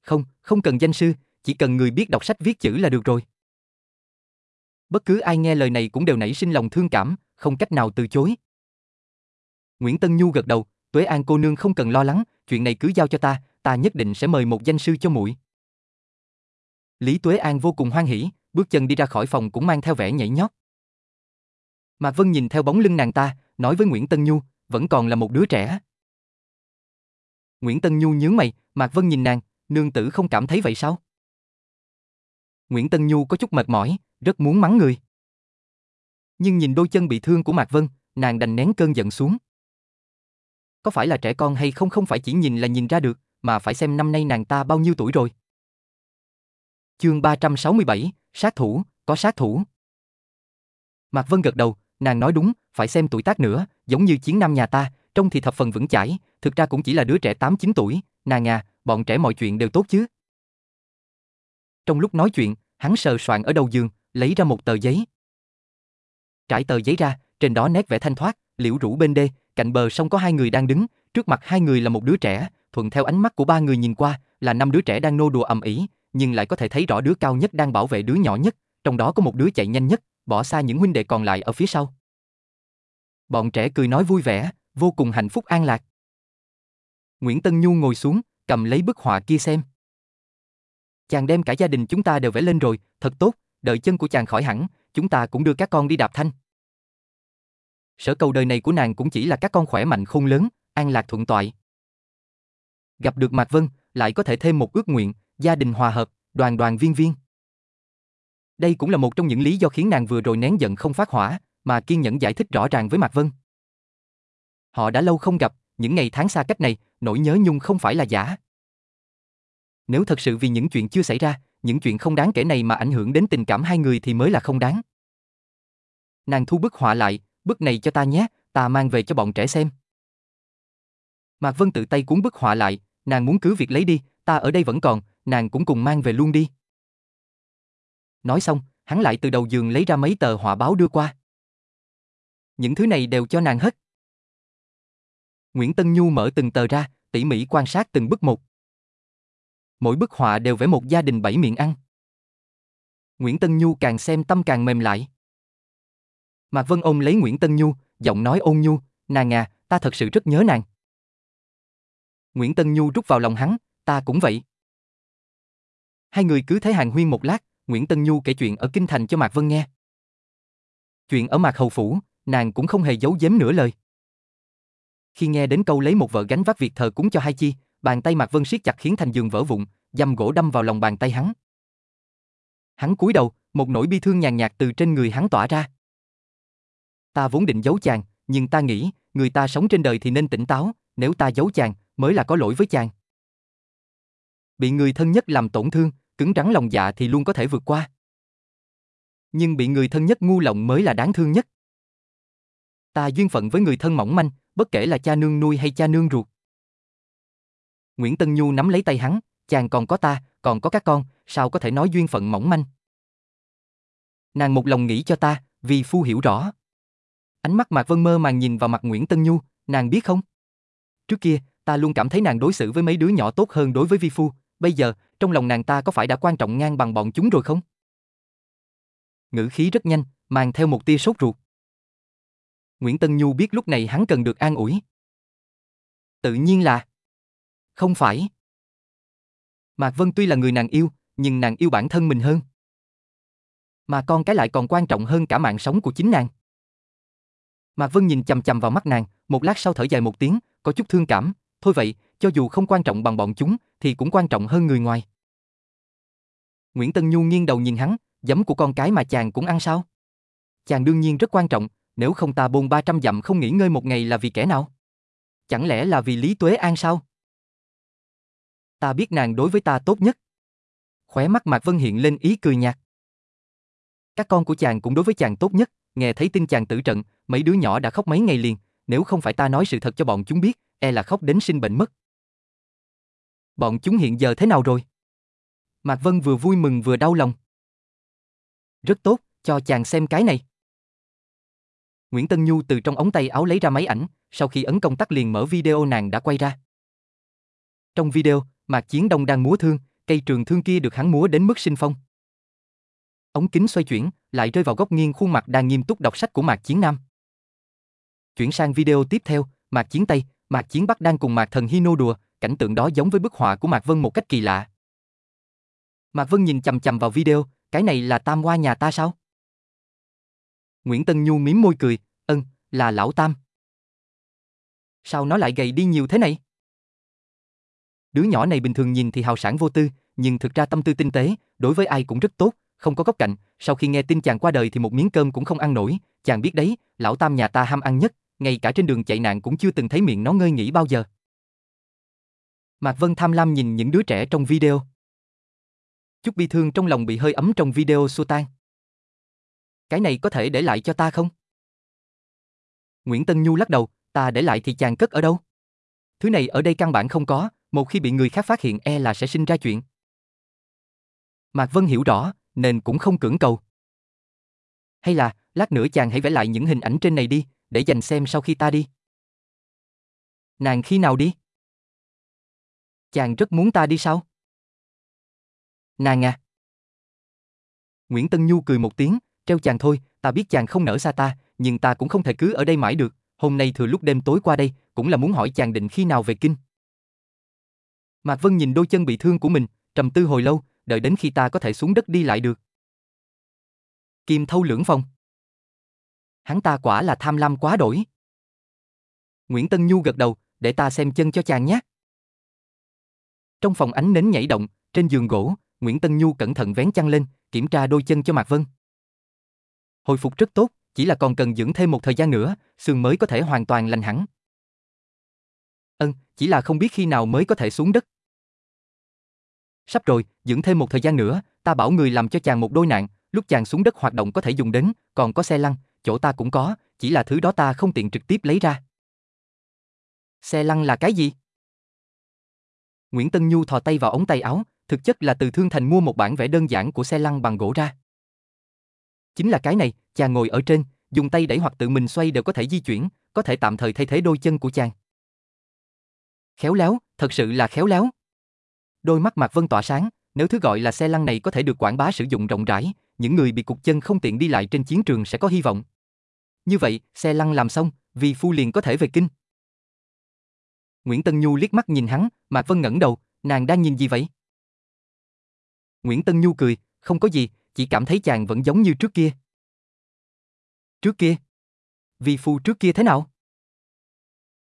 Không, không cần danh sư, chỉ cần người biết đọc sách viết chữ là được rồi. Bất cứ ai nghe lời này cũng đều nảy sinh lòng thương cảm, không cách nào từ chối. Nguyễn Tân Nhu gật đầu, Tuế An cô nương không cần lo lắng, chuyện này cứ giao cho ta, ta nhất định sẽ mời một danh sư cho muội. Lý Tuế An vô cùng hoan hỉ, bước chân đi ra khỏi phòng cũng mang theo vẻ nhảy nhót. Mạc Vân nhìn theo bóng lưng nàng ta, nói với Nguyễn Tân Nhu, vẫn còn là một đứa trẻ. Nguyễn Tân Nhu nhướng mày, Mạc Vân nhìn nàng, nương tử không cảm thấy vậy sao? Nguyễn Tân Nhu có chút mệt mỏi, rất muốn mắng người. Nhưng nhìn đôi chân bị thương của Mạc Vân, nàng đành nén cơn giận xuống. Có phải là trẻ con hay không không phải chỉ nhìn là nhìn ra được, mà phải xem năm nay nàng ta bao nhiêu tuổi rồi. Chương 367, sát thủ, có sát thủ. Mạc Vân gật đầu, nàng nói đúng, phải xem tuổi tác nữa, giống như chiến nam nhà ta, trông thì thập phần vững chãi, thực ra cũng chỉ là đứa trẻ 8-9 tuổi, nàng à, bọn trẻ mọi chuyện đều tốt chứ. Trong lúc nói chuyện, hắn sờ soạn ở đầu giường, lấy ra một tờ giấy. Trải tờ giấy ra, trên đó nét vẽ thanh thoát, liễu rủ bên đê, cạnh bờ sông có hai người đang đứng, trước mặt hai người là một đứa trẻ, thuận theo ánh mắt của ba người nhìn qua, là năm đứa trẻ đang nô đùa ầm ĩ, nhưng lại có thể thấy rõ đứa cao nhất đang bảo vệ đứa nhỏ nhất, trong đó có một đứa chạy nhanh nhất, bỏ xa những huynh đệ còn lại ở phía sau. Bọn trẻ cười nói vui vẻ, vô cùng hạnh phúc an lạc. Nguyễn Tân Nhu ngồi xuống, cầm lấy bức họa kia xem. Chàng đem cả gia đình chúng ta đều vẽ lên rồi, thật tốt, đợi chân của chàng khỏi hẳn, chúng ta cũng đưa các con đi đạp thanh. Sở cầu đời này của nàng cũng chỉ là các con khỏe mạnh khôn lớn, an lạc thuận toại. Gặp được Mạc Vân, lại có thể thêm một ước nguyện, gia đình hòa hợp, đoàn đoàn viên viên. Đây cũng là một trong những lý do khiến nàng vừa rồi nén giận không phát hỏa, mà kiên nhẫn giải thích rõ ràng với Mạc Vân. Họ đã lâu không gặp, những ngày tháng xa cách này, nỗi nhớ nhung không phải là giả. Nếu thật sự vì những chuyện chưa xảy ra, những chuyện không đáng kể này mà ảnh hưởng đến tình cảm hai người thì mới là không đáng. Nàng thu bức họa lại, bức này cho ta nhé, ta mang về cho bọn trẻ xem. Mạc Vân tự tay cuốn bức họa lại, nàng muốn cứ việc lấy đi, ta ở đây vẫn còn, nàng cũng cùng mang về luôn đi. Nói xong, hắn lại từ đầu giường lấy ra mấy tờ họa báo đưa qua. Những thứ này đều cho nàng hết. Nguyễn Tân Nhu mở từng tờ ra, tỉ mỉ quan sát từng bức một. Mỗi bức họa đều vẽ một gia đình bảy miệng ăn. Nguyễn Tân Nhu càng xem tâm càng mềm lại. Mạc Vân ông lấy Nguyễn Tân Nhu, giọng nói ôn nhu, nàng à, ta thật sự rất nhớ nàng. Nguyễn Tân Nhu rút vào lòng hắn, ta cũng vậy. Hai người cứ thế hàng huyên một lát, Nguyễn Tân Nhu kể chuyện ở Kinh Thành cho Mạc Vân nghe. Chuyện ở Mạc Hầu Phủ, nàng cũng không hề giấu giếm nửa lời. Khi nghe đến câu lấy một vợ gánh vác việc thờ cúng cho hai chi, bàn tay Mạc Vân siết chặt khiến thành giường vỡ vụn, dăm gỗ đâm vào lòng bàn tay hắn. Hắn cúi đầu, một nỗi bi thương nhàn nhạt từ trên người hắn tỏa ra. Ta vốn định giấu chàng, nhưng ta nghĩ, người ta sống trên đời thì nên tỉnh táo, nếu ta giấu chàng, mới là có lỗi với chàng. Bị người thân nhất làm tổn thương, cứng rắn lòng dạ thì luôn có thể vượt qua. Nhưng bị người thân nhất ngu lòng mới là đáng thương nhất. Ta duyên phận với người thân mỏng manh, bất kể là cha nương nuôi hay cha nương ruột. Nguyễn Tân Nhu nắm lấy tay hắn, chàng còn có ta, còn có các con, sao có thể nói duyên phận mỏng manh. Nàng một lòng nghĩ cho ta, vì phu hiểu rõ. Ánh mắt Mạc Vân mơ màng nhìn vào mặt Nguyễn Tân Nhu, nàng biết không? Trước kia, ta luôn cảm thấy nàng đối xử với mấy đứa nhỏ tốt hơn đối với vi phu, bây giờ, trong lòng nàng ta có phải đã quan trọng ngang bằng bọn chúng rồi không? Ngữ khí rất nhanh, mang theo một tia sốt ruột. Nguyễn Tân Nhu biết lúc này hắn cần được an ủi. Tự nhiên là... Không phải. Mạc Vân tuy là người nàng yêu, nhưng nàng yêu bản thân mình hơn. Mà con cái lại còn quan trọng hơn cả mạng sống của chính nàng. Mạc Vân nhìn chầm chầm vào mắt nàng, một lát sau thở dài một tiếng, có chút thương cảm, thôi vậy, cho dù không quan trọng bằng bọn chúng, thì cũng quan trọng hơn người ngoài. Nguyễn Tân Nhu nghiêng đầu nhìn hắn, giấm của con cái mà chàng cũng ăn sao? Chàng đương nhiên rất quan trọng, nếu không ta bôn 300 dặm không nghỉ ngơi một ngày là vì kẻ nào? Chẳng lẽ là vì Lý Tuế An sao? Ta biết nàng đối với ta tốt nhất. Khóe mắt Mạc Vân hiện lên ý cười nhạt. Các con của chàng cũng đối với chàng tốt nhất, nghe thấy tin chàng tử trận, mấy đứa nhỏ đã khóc mấy ngày liền, nếu không phải ta nói sự thật cho bọn chúng biết, e là khóc đến sinh bệnh mất. Bọn chúng hiện giờ thế nào rồi? Mạc Vân vừa vui mừng vừa đau lòng. Rất tốt, cho chàng xem cái này. Nguyễn Tân Nhu từ trong ống tay áo lấy ra máy ảnh, sau khi ấn công tắc liền mở video nàng đã quay ra. Trong video, Mạc Chiến Đông đang múa thương, cây trường thương kia được hắn múa đến mức sinh phong. Ống kính xoay chuyển, lại rơi vào góc nghiêng khuôn mặt đang nghiêm túc đọc sách của Mạc Chiến Nam. Chuyển sang video tiếp theo, Mạc Chiến Tây, Mạc Chiến Bắc đang cùng Mạc Thần Hino đùa, cảnh tượng đó giống với bức họa của Mạc Vân một cách kỳ lạ. Mạc Vân nhìn chầm chầm vào video, cái này là tam hoa nhà ta sao? Nguyễn Tân Nhu mím môi cười, ân, là lão tam. Sao nó lại gầy đi nhiều thế này? Đứa nhỏ này bình thường nhìn thì hào sản vô tư, nhưng thực ra tâm tư tinh tế, đối với ai cũng rất tốt, không có góc cạnh, sau khi nghe tin chàng qua đời thì một miếng cơm cũng không ăn nổi, chàng biết đấy, lão tam nhà ta ham ăn nhất, ngay cả trên đường chạy nạn cũng chưa từng thấy miệng nó ngơi nghỉ bao giờ. Mạc Vân tham lam nhìn những đứa trẻ trong video. Chút bi thương trong lòng bị hơi ấm trong video xua tan. Cái này có thể để lại cho ta không? Nguyễn Tân Nhu lắc đầu, ta để lại thì chàng cất ở đâu? Thứ này ở đây căn bản không có, một khi bị người khác phát hiện e là sẽ sinh ra chuyện. Mạc Vân hiểu rõ, nên cũng không cưỡng cầu. Hay là, lát nữa chàng hãy vẽ lại những hình ảnh trên này đi, để dành xem sau khi ta đi. Nàng khi nào đi? Chàng rất muốn ta đi sao? Nàng à. Nguyễn Tân Nhu cười một tiếng, treo chàng thôi, ta biết chàng không nỡ xa ta, nhưng ta cũng không thể cứ ở đây mãi được, hôm nay thừa lúc đêm tối qua đây, cũng là muốn hỏi chàng định khi nào về kinh. Mạc Vân nhìn đôi chân bị thương của mình, trầm tư hồi lâu, đợi đến khi ta có thể xuống đất đi lại được. Kim thâu lưỡng phong. Hắn ta quả là tham lam quá đổi. Nguyễn Tân Nhu gật đầu, để ta xem chân cho chàng nhé. Trong phòng ánh nến nhảy động, trên giường gỗ, Nguyễn Tân Nhu cẩn thận vén chăn lên, kiểm tra đôi chân cho Mạc Vân. Hồi phục rất tốt, chỉ là còn cần dưỡng thêm một thời gian nữa, xương mới có thể hoàn toàn lành hẳn. Ân, chỉ là không biết khi nào mới có thể xuống đất. Sắp rồi, dưỡng thêm một thời gian nữa, ta bảo người làm cho chàng một đôi nạn, lúc chàng xuống đất hoạt động có thể dùng đến, còn có xe lăn, chỗ ta cũng có, chỉ là thứ đó ta không tiện trực tiếp lấy ra. Xe lăn là cái gì? Nguyễn Tân Nhu thò tay vào ống tay áo, thực chất là từ Thương Thành mua một bản vẽ đơn giản của xe lăn bằng gỗ ra. Chính là cái này, chàng ngồi ở trên, dùng tay đẩy hoặc tự mình xoay đều có thể di chuyển, có thể tạm thời thay thế đôi chân của chàng. Khéo léo, thật sự là khéo léo. Đôi mắt Mạc Vân tỏa sáng, nếu thứ gọi là xe lăn này có thể được quảng bá sử dụng rộng rãi, những người bị cục chân không tiện đi lại trên chiến trường sẽ có hy vọng. Như vậy, xe lăn làm xong, vì phu liền có thể về kinh. Nguyễn Tân Nhu liếc mắt nhìn hắn, Mạc Vân ngẩng đầu, nàng đang nhìn gì vậy? Nguyễn Tân Nhu cười, không có gì, chỉ cảm thấy chàng vẫn giống như trước kia. Trước kia? Vì phu trước kia thế nào?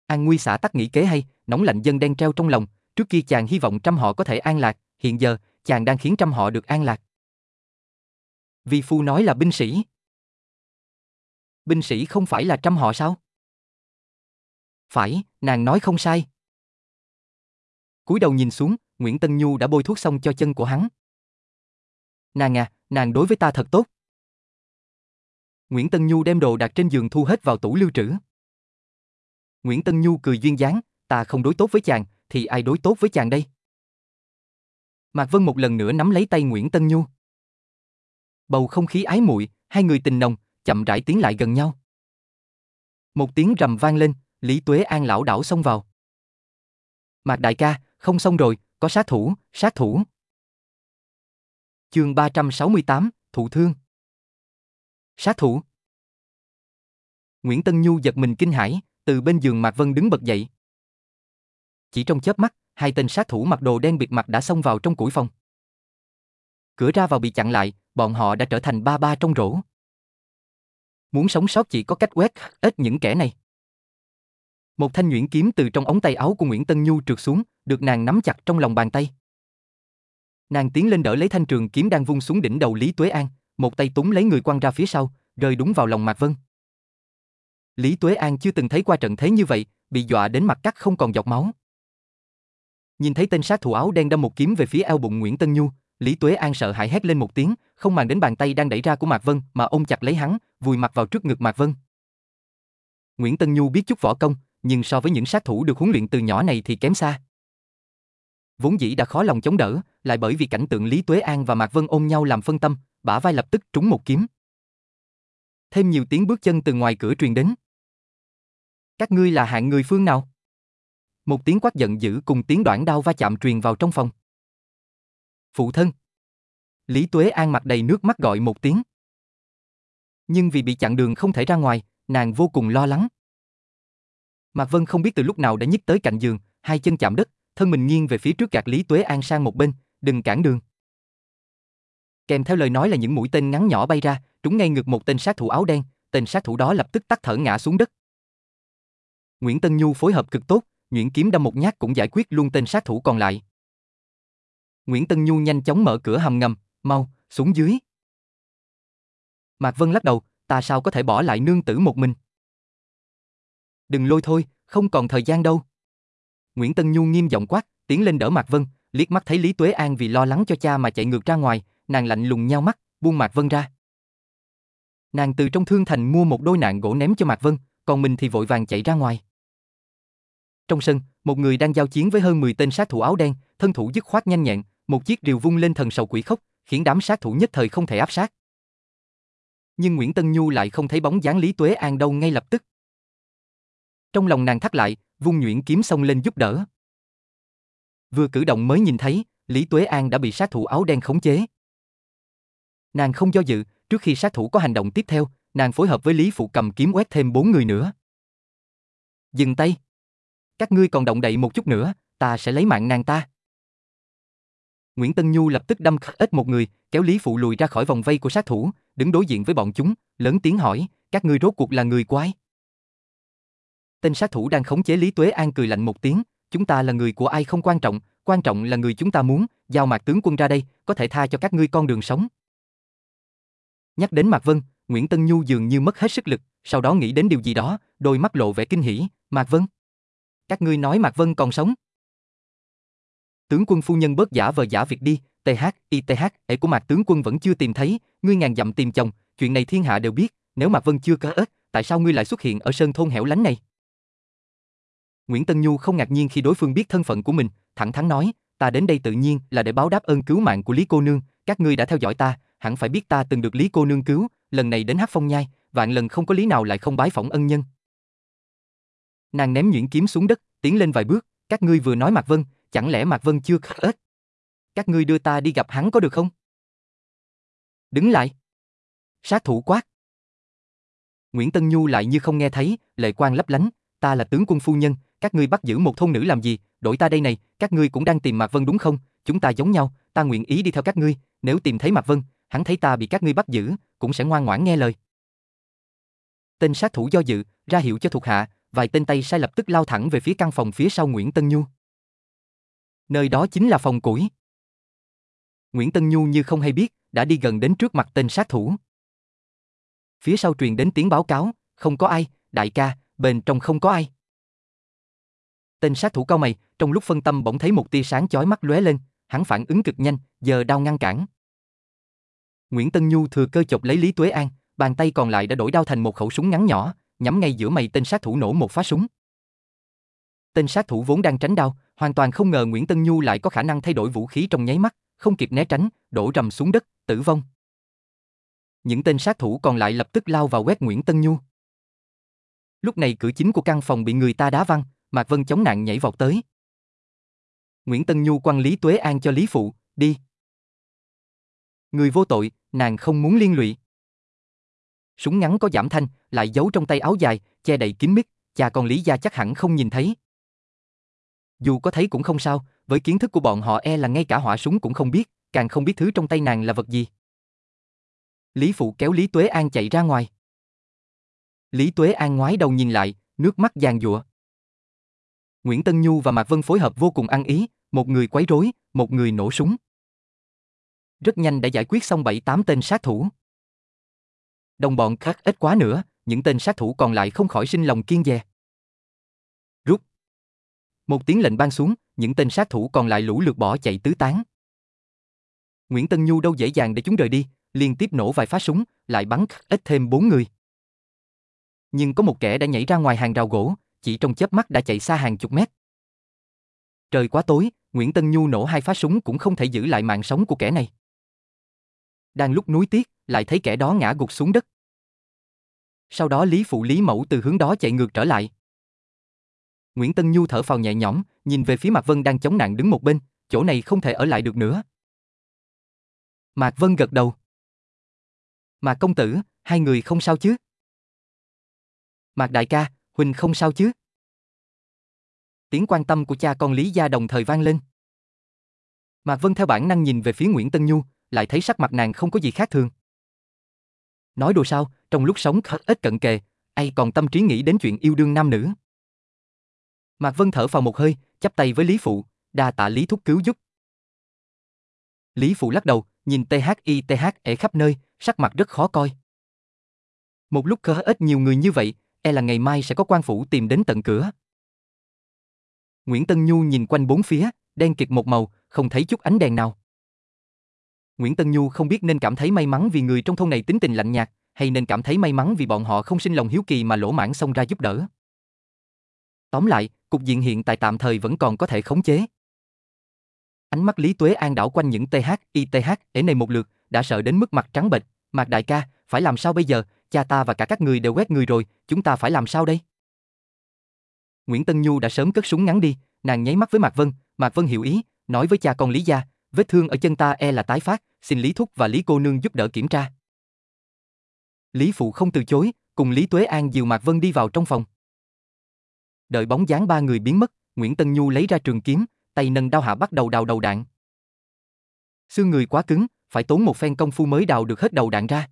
An Nguy xã tắc nghĩ kế hay, nóng lạnh dân đen treo trong lòng, trước kia chàng hy vọng trăm họ có thể an lạc, hiện giờ, chàng đang khiến trăm họ được an lạc. Vì phu nói là binh sĩ. Binh sĩ không phải là trăm họ sao? Phải, nàng nói không sai. cúi đầu nhìn xuống, Nguyễn Tân Nhu đã bôi thuốc xong cho chân của hắn. Nàng à, nàng đối với ta thật tốt. Nguyễn Tân Nhu đem đồ đặt trên giường thu hết vào tủ lưu trữ. Nguyễn Tân Nhu cười duyên dáng, ta không đối tốt với chàng, thì ai đối tốt với chàng đây? Mạc Vân một lần nữa nắm lấy tay Nguyễn Tân Nhu. Bầu không khí ái muội, hai người tình nồng, chậm rãi tiến lại gần nhau. Một tiếng rầm vang lên, Lý Tuế An lão đảo xông vào. Mạc đại ca, không xong rồi, có sát thủ, sát thủ. Chương 368, Thụ thương. Sát thủ. Nguyễn Tân Nhu giật mình kinh hãi, từ bên giường Mạc Vân đứng bật dậy. Chỉ trong chớp mắt, hai tên sát thủ mặc đồ đen bịt mặt đã xông vào trong củi phòng. Cửa ra vào bị chặn lại, bọn họ đã trở thành ba ba trong rổ. Muốn sống sót chỉ có cách quét ít những kẻ này. Một thanh nhuyễn kiếm từ trong ống tay áo của Nguyễn Tân Nhu trượt xuống, được nàng nắm chặt trong lòng bàn tay. Nàng tiến lên đỡ lấy thanh trường kiếm đang vung xuống đỉnh đầu Lý Tuế An, một tay túng lấy người quăng ra phía sau, rơi đúng vào lòng Mạc Vân. Lý Tuế An chưa từng thấy qua trận thế như vậy, bị dọa đến mặt cắt không còn giọt máu. Nhìn thấy tên sát thủ áo đen đâm một kiếm về phía eo bụng Nguyễn Tân Nhu, Lý Tuế An sợ hãi hét lên một tiếng, không màng đến bàn tay đang đẩy ra của Mạc Vân mà ôm chặt lấy hắn, vùi mặt vào trước ngực Mạc Vân. Nguyễn Tân Nhu biết chút võ công, nhưng so với những sát thủ được huấn luyện từ nhỏ này thì kém xa. Vốn dĩ đã khó lòng chống đỡ, lại bởi vì cảnh tượng Lý Tuế An và Mạc Vân ôm nhau làm phân tâm, bả vai lập tức trúng một kiếm. Thêm nhiều tiếng bước chân từ ngoài cửa truyền đến. Các ngươi là hạng người phương nào? Một tiếng quát giận dữ cùng tiếng đoạn đao va chạm truyền vào trong phòng. Phụ thân. Lý Tuế An mặt đầy nước mắt gọi một tiếng. Nhưng vì bị chặn đường không thể ra ngoài, nàng vô cùng lo lắng. Mạc Vân không biết từ lúc nào đã nhích tới cạnh giường, hai chân chạm đất, thân mình nghiêng về phía trước gạt Lý Tuế An sang một bên, đừng cản đường. Kèm theo lời nói là những mũi tên ngắn nhỏ bay ra, trúng ngay ngực một tên sát thủ áo đen, tên sát thủ đó lập tức tắt thở ngã xuống đất. Nguyễn Tân Nhu phối hợp cực tốt, Nguyễn kiếm đâm một nhát cũng giải quyết luôn tên sát thủ còn lại. Nguyễn Tân Nhu nhanh chóng mở cửa hầm ngầm, mau, xuống dưới. Mạc Vân lắc đầu, ta sao có thể bỏ lại nương tử một mình. Đừng lôi thôi, không còn thời gian đâu. Nguyễn Tân Nhu nghiêm giọng quát, tiến lên đỡ Mạc Vân, liếc mắt thấy Lý Tuế An vì lo lắng cho cha mà chạy ngược ra ngoài, nàng lạnh lùng nhao mắt, buông Mạc Vân ra. Nàng từ trong thương thành mua một đôi nạn gỗ ném cho Mạc Vân, còn mình thì vội vàng chạy ra ngoài. Trong sân, một người đang giao chiến với hơn 10 tên sát thủ áo đen, thân thủ dứt khoát nhanh nhẹn, một chiếc rìu vung lên thần sầu quỷ khốc, khiến đám sát thủ nhất thời không thể áp sát. Nhưng Nguyễn Tân Nhu lại không thấy bóng dáng Lý Tuế An đâu ngay lập tức. Trong lòng nàng thắt lại, vung nhuyễn kiếm xông lên giúp đỡ. Vừa cử động mới nhìn thấy, Lý Tuế An đã bị sát thủ áo đen khống chế. Nàng không do dự, trước khi sát thủ có hành động tiếp theo, nàng phối hợp với Lý Phụ cầm kiếm quét thêm bốn người nữa. Dừng tay. Các ngươi còn động đậy một chút nữa, ta sẽ lấy mạng nàng ta. Nguyễn Tân Nhu lập tức đâm ít một người, kéo Lý Phụ lùi ra khỏi vòng vây của sát thủ, đứng đối diện với bọn chúng, lớn tiếng hỏi, các ngươi rốt cuộc là người quái. Tên sát thủ đang khống chế Lý Tuế An cười lạnh một tiếng, chúng ta là người của ai không quan trọng, quan trọng là người chúng ta muốn, giao mạc tướng quân ra đây, có thể tha cho các ngươi con đường sống. Nhắc đến Mạc Vân, Nguyễn Tân Nhu dường như mất hết sức lực, sau đó nghĩ đến điều gì đó, đôi mắt lộ vẻ kinh hỉ, Mạc Vân. Các ngươi nói Mạc Vân còn sống. Tướng quân phu nhân bớt giả vờ giả việc đi, TH, ITH, ể của Mạc tướng quân vẫn chưa tìm thấy, ngươi ngàn dặm tìm chồng, chuyện này thiên hạ đều biết, nếu Mạc Vân chưa có ếch, tại sao ngươi lại xuất hiện ở sơn thôn hẻo lánh này? Nguyễn Tân Nhu không ngạc nhiên khi đối phương biết thân phận của mình, thẳng thắn nói, ta đến đây tự nhiên là để báo đáp ơn cứu mạng của Lý cô nương, các ngươi đã theo dõi ta, hẳn phải biết ta từng được Lý cô nương cứu, lần này đến Hát Phong Nhai, vạn lần không có lý nào lại không bái phỏng ân nhân. Nàng ném nhuyễn kiếm xuống đất, tiến lên vài bước, các ngươi vừa nói Mạc Vân, chẳng lẽ Mạc Vân chưa hết Các ngươi đưa ta đi gặp hắn có được không? Đứng lại. Sát thủ quát. Nguyễn Tân Nhu lại như không nghe thấy, lệ quan lấp lánh, ta là tướng quân phu nhân, các ngươi bắt giữ một thôn nữ làm gì, đổi ta đây này, các ngươi cũng đang tìm Mạc Vân đúng không? Chúng ta giống nhau, ta nguyện ý đi theo các ngươi, nếu tìm thấy Mạc Vân, hắn thấy ta bị các ngươi bắt giữ, cũng sẽ ngoan ngoãn nghe lời. Tên sát thủ do dự, ra hiệu cho thuộc hạ, vài tên tay sai lập tức lao thẳng về phía căn phòng phía sau Nguyễn Tân Nhu. Nơi đó chính là phòng củi. Nguyễn Tân Nhu như không hay biết, đã đi gần đến trước mặt tên sát thủ. Phía sau truyền đến tiếng báo cáo, không có ai, đại ca, bên trong không có ai. Tên sát thủ cao mày, trong lúc phân tâm bỗng thấy một tia sáng chói mắt lóe lên, hắn phản ứng cực nhanh, giờ đao ngăn cản. Nguyễn Tân Nhu thừa cơ chọc lấy Lý Tuế An, bàn tay còn lại đã đổi đao thành một khẩu súng ngắn nhỏ, nhắm ngay giữa mày tên sát thủ nổ một phát súng. Tên sát thủ vốn đang tránh đao, hoàn toàn không ngờ Nguyễn Tân Nhu lại có khả năng thay đổi vũ khí trong nháy mắt, không kịp né tránh, đổ rầm xuống đất, tử vong. Những tên sát thủ còn lại lập tức lao vào quét Nguyễn Tân Nhu. Lúc này cửa chính của căn phòng bị người ta đá văng, Mạc Vân chống nạn nhảy vọt tới. Nguyễn Tân Nhu quan Lý Tuế An cho Lý Phụ, đi. Người vô tội, nàng không muốn liên lụy. Súng ngắn có giảm thanh, lại giấu trong tay áo dài, che đầy kín mít, cha con Lý gia chắc hẳn không nhìn thấy. Dù có thấy cũng không sao, với kiến thức của bọn họ e là ngay cả hỏa súng cũng không biết, càng không biết thứ trong tay nàng là vật gì. Lý Phụ kéo Lý Tuế An chạy ra ngoài. Lý Tuế An ngoái đầu nhìn lại, nước mắt giàn giụa. Nguyễn Tân Nhu và Mạc Vân phối hợp vô cùng ăn ý, một người quấy rối, một người nổ súng. Rất nhanh đã giải quyết xong 7-8 tên sát thủ. Đồng bọn khác ít quá nữa, những tên sát thủ còn lại không khỏi sinh lòng kiên dè. Rút. Một tiếng lệnh ban xuống, những tên sát thủ còn lại lũ lượt bỏ chạy tứ tán. Nguyễn Tân Nhu đâu dễ dàng để chúng rời đi, liên tiếp nổ vài phát súng, lại bắn ít thêm bốn người. Nhưng có một kẻ đã nhảy ra ngoài hàng rào gỗ, chỉ trong chớp mắt đã chạy xa hàng chục mét. Trời quá tối, Nguyễn Tân Nhu nổ hai phát súng cũng không thể giữ lại mạng sống của kẻ này. Đang lúc núi tiếc, lại thấy kẻ đó ngã gục xuống đất. Sau đó Lý Phụ Lý Mẫu từ hướng đó chạy ngược trở lại. Nguyễn Tân Nhu thở phào nhẹ nhõm, nhìn về phía Mạc Vân đang chống nạn đứng một bên, chỗ này không thể ở lại được nữa. Mạc Vân gật đầu. Mạc công tử, hai người không sao chứ? Mạc đại ca, huỳnh không sao chứ? Tiếng quan tâm của cha con Lý Gia đồng thời vang lên. Mạc Vân theo bản năng nhìn về phía Nguyễn Tân Nhu, lại thấy sắc mặt nàng không có gì khác thường. Nói đùa sao, trong lúc sống khất ít cận kề, ai còn tâm trí nghĩ đến chuyện yêu đương nam nữ. Mạc Vân thở vào một hơi, chắp tay với Lý Phụ, đa tạ Lý thúc cứu giúp. Lý Phụ lắc đầu, nhìn THI THE khắp nơi, sắc mặt rất khó coi. Một lúc khơ ít nhiều người như vậy, e là ngày mai sẽ có quan phủ tìm đến tận cửa. Nguyễn Tân Nhu nhìn quanh bốn phía, đen kịt một màu, không thấy chút ánh đèn nào. Nguyễn Tân Nhu không biết nên cảm thấy may mắn vì người trong thôn này tính tình lạnh nhạt, hay nên cảm thấy may mắn vì bọn họ không sinh lòng hiếu kỳ mà lỗ mãn xông ra giúp đỡ. Tóm lại, cục diện hiện tại tạm thời vẫn còn có thể khống chế. Ánh mắt Lý Tuế An đảo quanh những TH, ITH, ế này một lượt, đã sợ đến mức mặt trắng bệch, Mạc đại ca, phải làm sao bây giờ, cha ta và cả các người đều quét người rồi, chúng ta phải làm sao đây? Nguyễn Tân Nhu đã sớm cất súng ngắn đi, nàng nháy mắt với Mạc Vân, Mạc Vân hiểu ý, nói với cha con Lý Gia, vết thương ở chân ta e là tái phát, xin Lý Thúc và Lý cô nương giúp đỡ kiểm tra. Lý Phụ không từ chối, cùng Lý Tuế An dìu Mạc Vân đi vào trong phòng. Đợi bóng dáng ba người biến mất, Nguyễn Tân Nhu lấy ra trường kiếm, tay nâng đao hạ bắt đầu đào đầu đạn. Xương người quá cứng, phải tốn một phen công phu mới đào được hết đầu đạn ra.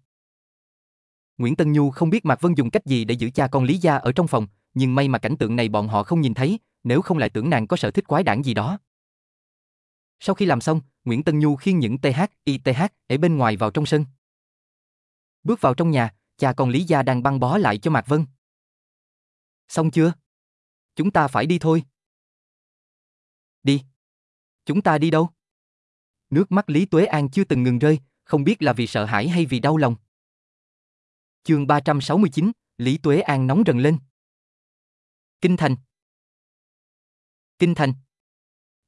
Nguyễn Tân Nhu không biết Mạc Vân dùng cách gì để giữ cha con Lý Gia ở trong phòng, nhưng may mà cảnh tượng này bọn họ không nhìn thấy, nếu không lại tưởng nàng có sở thích quái đản gì đó. Sau khi làm xong, Nguyễn Tân Nhu khiêng những TH, ITH ở bên ngoài vào trong sân. Bước vào trong nhà, cha con Lý Gia đang băng bó lại cho Mạc Vân. Xong chưa? Chúng ta phải đi thôi. Đi. Chúng ta đi đâu? Nước mắt Lý Tuế An chưa từng ngừng rơi, không biết là vì sợ hãi hay vì đau lòng. Chương 369, Lý Tuế An nóng rần lên. Kinh Thành. Kinh Thành.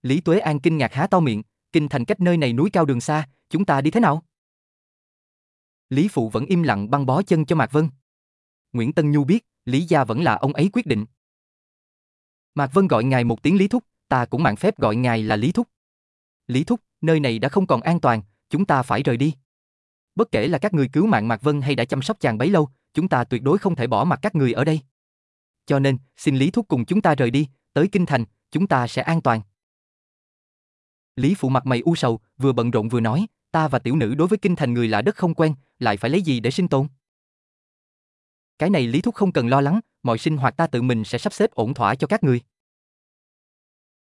Lý Tuế An kinh ngạc há to miệng, Kinh Thành cách nơi này núi cao đường xa, chúng ta đi thế nào? Lý Phụ vẫn im lặng băng bó chân cho Mạc Vân. Nguyễn Tân Nhu biết, Lý gia vẫn là ông ấy quyết định. Mạc Vân gọi ngài một tiếng Lý Thúc, ta cũng mạng phép gọi ngài là Lý Thúc. Lý Thúc, nơi này đã không còn an toàn, chúng ta phải rời đi. Bất kể là các người cứu mạng Mạc Vân hay đã chăm sóc chàng bấy lâu, chúng ta tuyệt đối không thể bỏ mặt các người ở đây. Cho nên, xin Lý Thúc cùng chúng ta rời đi, tới Kinh Thành, chúng ta sẽ an toàn. Lý Phụ mặt mày u sầu, vừa bận rộn vừa nói, ta và tiểu nữ đối với Kinh Thành người lạ đất không quen, lại phải lấy gì để sinh tồn? Cái này Lý Thúc không cần lo lắng, mọi sinh hoạt ta tự mình sẽ sắp xếp ổn thỏa cho các người.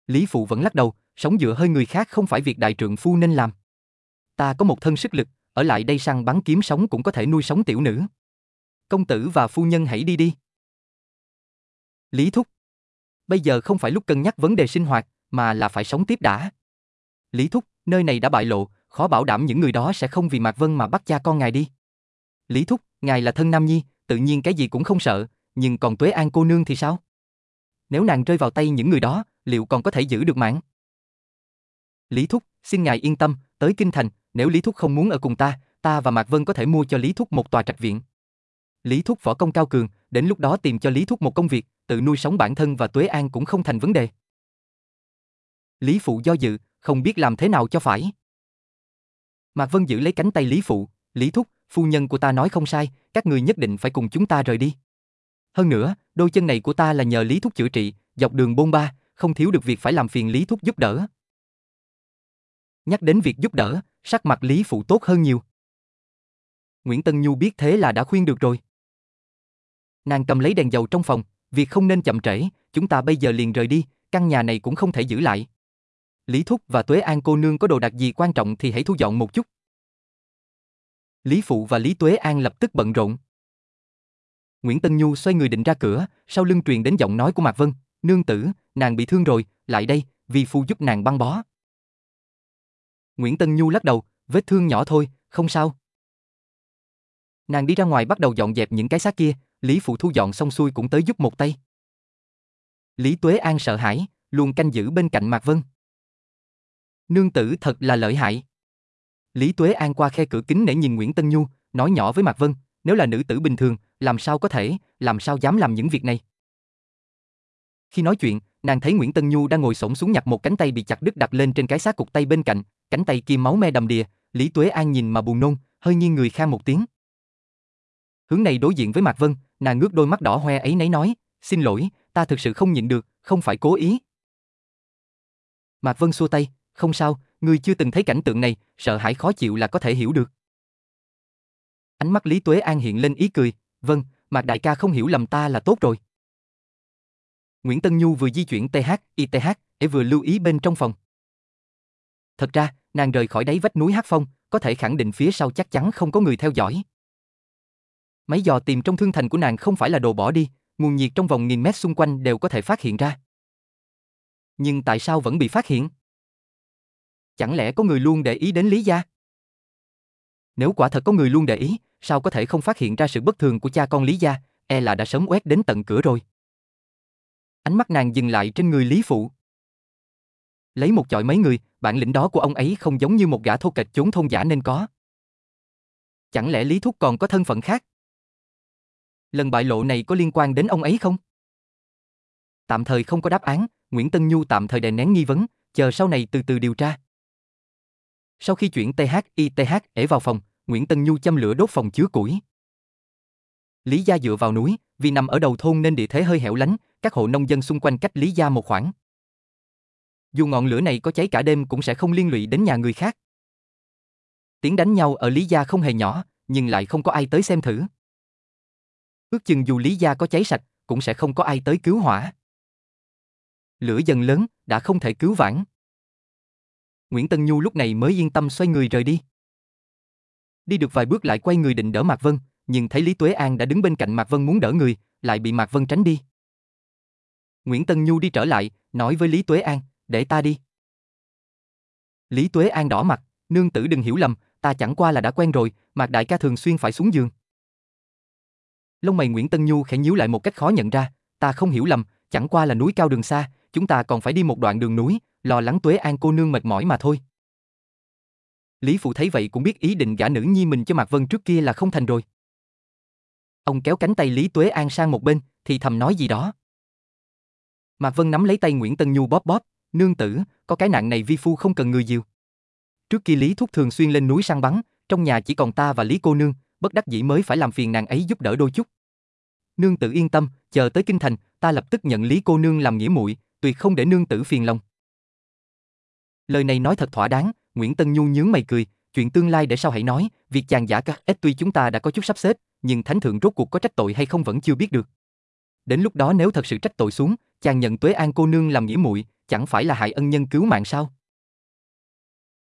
Lý Phụ vẫn lắc đầu, sống dựa hơi người khác không phải việc đại trượng phu nên làm. Ta có một thân sức lực, ở lại đây săn bắn kiếm sống cũng có thể nuôi sống tiểu nữ. Công tử và phu nhân hãy đi đi. Lý Thúc. Bây giờ không phải lúc cân nhắc vấn đề sinh hoạt, mà là phải sống tiếp đã. Lý Thúc, nơi này đã bại lộ, khó bảo đảm những người đó sẽ không vì Mạc Vân mà bắt cha con ngài đi. Lý Thúc, ngài là thân nam nhi, tự nhiên cái gì cũng không sợ, nhưng còn Tuế An cô nương thì sao? Nếu nàng rơi vào tay những người đó, liệu còn có thể giữ được mạng? Lý Thúc, xin ngài yên tâm, tới Kinh Thành, nếu Lý Thúc không muốn ở cùng ta, ta và Mạc Vân có thể mua cho Lý Thúc một tòa trạch viện. Lý Thúc võ công cao cường, đến lúc đó tìm cho Lý Thúc một công việc, tự nuôi sống bản thân và Tuế An cũng không thành vấn đề. Lý Phụ do dự, không biết làm thế nào cho phải. Mạc Vân giữ lấy cánh tay Lý Phụ, Lý Thúc, phu nhân của ta nói không sai, các người nhất định phải cùng chúng ta rời đi. Hơn nữa, đôi chân này của ta là nhờ Lý Thúc chữa trị, dọc đường bôn ba, không thiếu được việc phải làm phiền Lý Thúc giúp đỡ. Nhắc đến việc giúp đỡ, sắc mặt Lý Phụ tốt hơn nhiều. Nguyễn Tân Nhu biết thế là đã khuyên được rồi. Nàng cầm lấy đèn dầu trong phòng, việc không nên chậm trễ, chúng ta bây giờ liền rời đi, căn nhà này cũng không thể giữ lại. Lý Thúc và Tuế An cô nương có đồ đạc gì quan trọng thì hãy thu dọn một chút. Lý Phụ và Lý Tuế An lập tức bận rộn. Nguyễn Tân Nhu xoay người định ra cửa, sau lưng truyền đến giọng nói của Mạc Vân, nương tử, nàng bị thương rồi, lại đây, vì phu giúp nàng băng bó. Nguyễn Tân Nhu lắc đầu, vết thương nhỏ thôi, không sao. Nàng đi ra ngoài bắt đầu dọn dẹp những cái xác kia, Lý Phụ thu dọn xong xuôi cũng tới giúp một tay. Lý Tuế An sợ hãi, luôn canh giữ bên cạnh Mạc Vân. Nương tử thật là lợi hại. Lý Tuế An qua khe cửa kính để nhìn Nguyễn Tân Nhu, nói nhỏ với Mạc Vân, nếu là nữ tử bình thường, làm sao có thể, làm sao dám làm những việc này. Khi nói chuyện, nàng thấy Nguyễn Tân Nhu đang ngồi xổm xuống nhặt một cánh tay bị chặt đứt đặt lên trên cái xác cục tay bên cạnh, cánh tay kia máu me đầm đìa, Lý Tuế An nhìn mà buồn nôn, hơi nghiêng người khan một tiếng. Hướng này đối diện với Mạc Vân, nàng ngước đôi mắt đỏ hoe ấy nấy nói, xin lỗi, ta thực sự không nhịn được, không phải cố ý. Mạc Vân xua tay, không sao, ngươi chưa từng thấy cảnh tượng này, sợ hãi khó chịu là có thể hiểu được. Ánh mắt Lý Tuế An hiện lên ý cười, vâng, Mạc Đại ca không hiểu lầm ta là tốt rồi. Nguyễn Tân Nhu vừa di chuyển TH, ITH, để vừa lưu ý bên trong phòng. Thật ra, nàng rời khỏi đáy vách núi Hát Phong, có thể khẳng định phía sau chắc chắn không có người theo dõi. Máy dò tìm trong thương thành của nàng không phải là đồ bỏ đi, nguồn nhiệt trong vòng nghìn mét xung quanh đều có thể phát hiện ra. Nhưng tại sao vẫn bị phát hiện? Chẳng lẽ có người luôn để ý đến Lý Gia? Nếu quả thật có người luôn để ý, sao có thể không phát hiện ra sự bất thường của cha con Lý Gia, e là đã sớm quét đến tận cửa rồi. Ánh mắt nàng dừng lại trên người Lý Phụ. Lấy một chọi mấy người, bản lĩnh đó của ông ấy không giống như một gã thô kệch chốn thôn giả nên có. Chẳng lẽ Lý Thúc còn có thân phận khác? Lần bại lộ này có liên quan đến ông ấy không? Tạm thời không có đáp án, Nguyễn Tân Nhu tạm thời đè nén nghi vấn, chờ sau này từ từ điều tra. Sau khi chuyển THITH ể vào phòng, Nguyễn Tân Nhu châm lửa đốt phòng chứa củi. Lý gia dựa vào núi, vì nằm ở đầu thôn nên địa thế hơi hẻo lánh, các hộ nông dân xung quanh cách Lý gia một khoảng. Dù ngọn lửa này có cháy cả đêm cũng sẽ không liên lụy đến nhà người khác. Tiếng đánh nhau ở Lý gia không hề nhỏ, nhưng lại không có ai tới xem thử. Ước chừng dù Lý gia có cháy sạch, cũng sẽ không có ai tới cứu hỏa. Lửa dần lớn, đã không thể cứu vãn. Nguyễn Tân Nhu lúc này mới yên tâm xoay người rời đi. Đi được vài bước lại quay người định đỡ Mạc Vân, nhưng thấy Lý Tuế An đã đứng bên cạnh Mạc Vân muốn đỡ người, lại bị Mạc Vân tránh đi. Nguyễn Tân Nhu đi trở lại, nói với Lý Tuế An, để ta đi. Lý Tuế An đỏ mặt, nương tử đừng hiểu lầm, ta chẳng qua là đã quen rồi, Mạc Đại ca thường xuyên phải xuống giường. Lông mày Nguyễn Tân Nhu khẽ nhíu lại một cách khó nhận ra, ta không hiểu lầm, chẳng qua là núi cao đường xa, chúng ta còn phải đi một đoạn đường núi, lo lắng Tuế An cô nương mệt mỏi mà thôi. Lý Phụ thấy vậy cũng biết ý định gả nữ nhi mình cho Mạc Vân trước kia là không thành rồi. Ông kéo cánh tay Lý Tuế An sang một bên, thì thầm nói gì đó. Mạc Vân nắm lấy tay Nguyễn Tân Nhu bóp bóp, nương tử, có cái nạn này vi phu không cần người dìu. Trước kia Lý Thúc thường xuyên lên núi săn bắn, trong nhà chỉ còn ta và Lý cô nương, bất đắc dĩ mới phải làm phiền nàng ấy giúp đỡ đôi chút. Nương tử yên tâm, chờ tới kinh thành, ta lập tức nhận Lý cô nương làm nghĩa muội, tuyệt không để nương tử phiền lòng. Lời này nói thật thỏa đáng, Nguyễn Tân Nhu nhướng mày cười, chuyện tương lai để sau hãy nói, việc chàng giả các ít tuy chúng ta đã có chút sắp xếp, nhưng thánh thượng rốt cuộc có trách tội hay không vẫn chưa biết được. Đến lúc đó nếu thật sự trách tội xuống, chàng nhận Tuế An cô nương làm nghĩa muội, chẳng phải là hại ân nhân cứu mạng sao?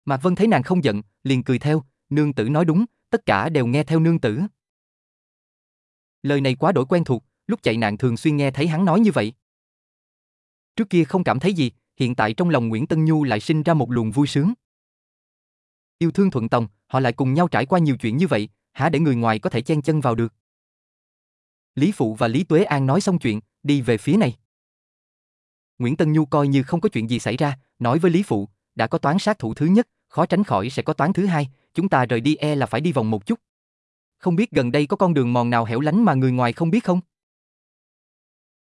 Mạc Vân thấy nàng không giận, liền cười theo, nương tử nói đúng, tất cả đều nghe theo nương tử. Lời này quá đổi quen thuộc, lúc chạy nạn thường xuyên nghe thấy hắn nói như vậy. Trước kia không cảm thấy gì, hiện tại trong lòng Nguyễn Tân Nhu lại sinh ra một luồng vui sướng. Yêu thương thuận tòng, họ lại cùng nhau trải qua nhiều chuyện như vậy, há để người ngoài có thể chen chân vào được. Lý Phụ và Lý Tuế An nói xong chuyện, đi về phía này. Nguyễn Tân Nhu coi như không có chuyện gì xảy ra, nói với Lý Phụ, đã có toán sát thủ thứ nhất, khó tránh khỏi sẽ có toán thứ hai, chúng ta rời đi e là phải đi vòng một chút. Không biết gần đây có con đường mòn nào hẻo lánh mà người ngoài không biết không?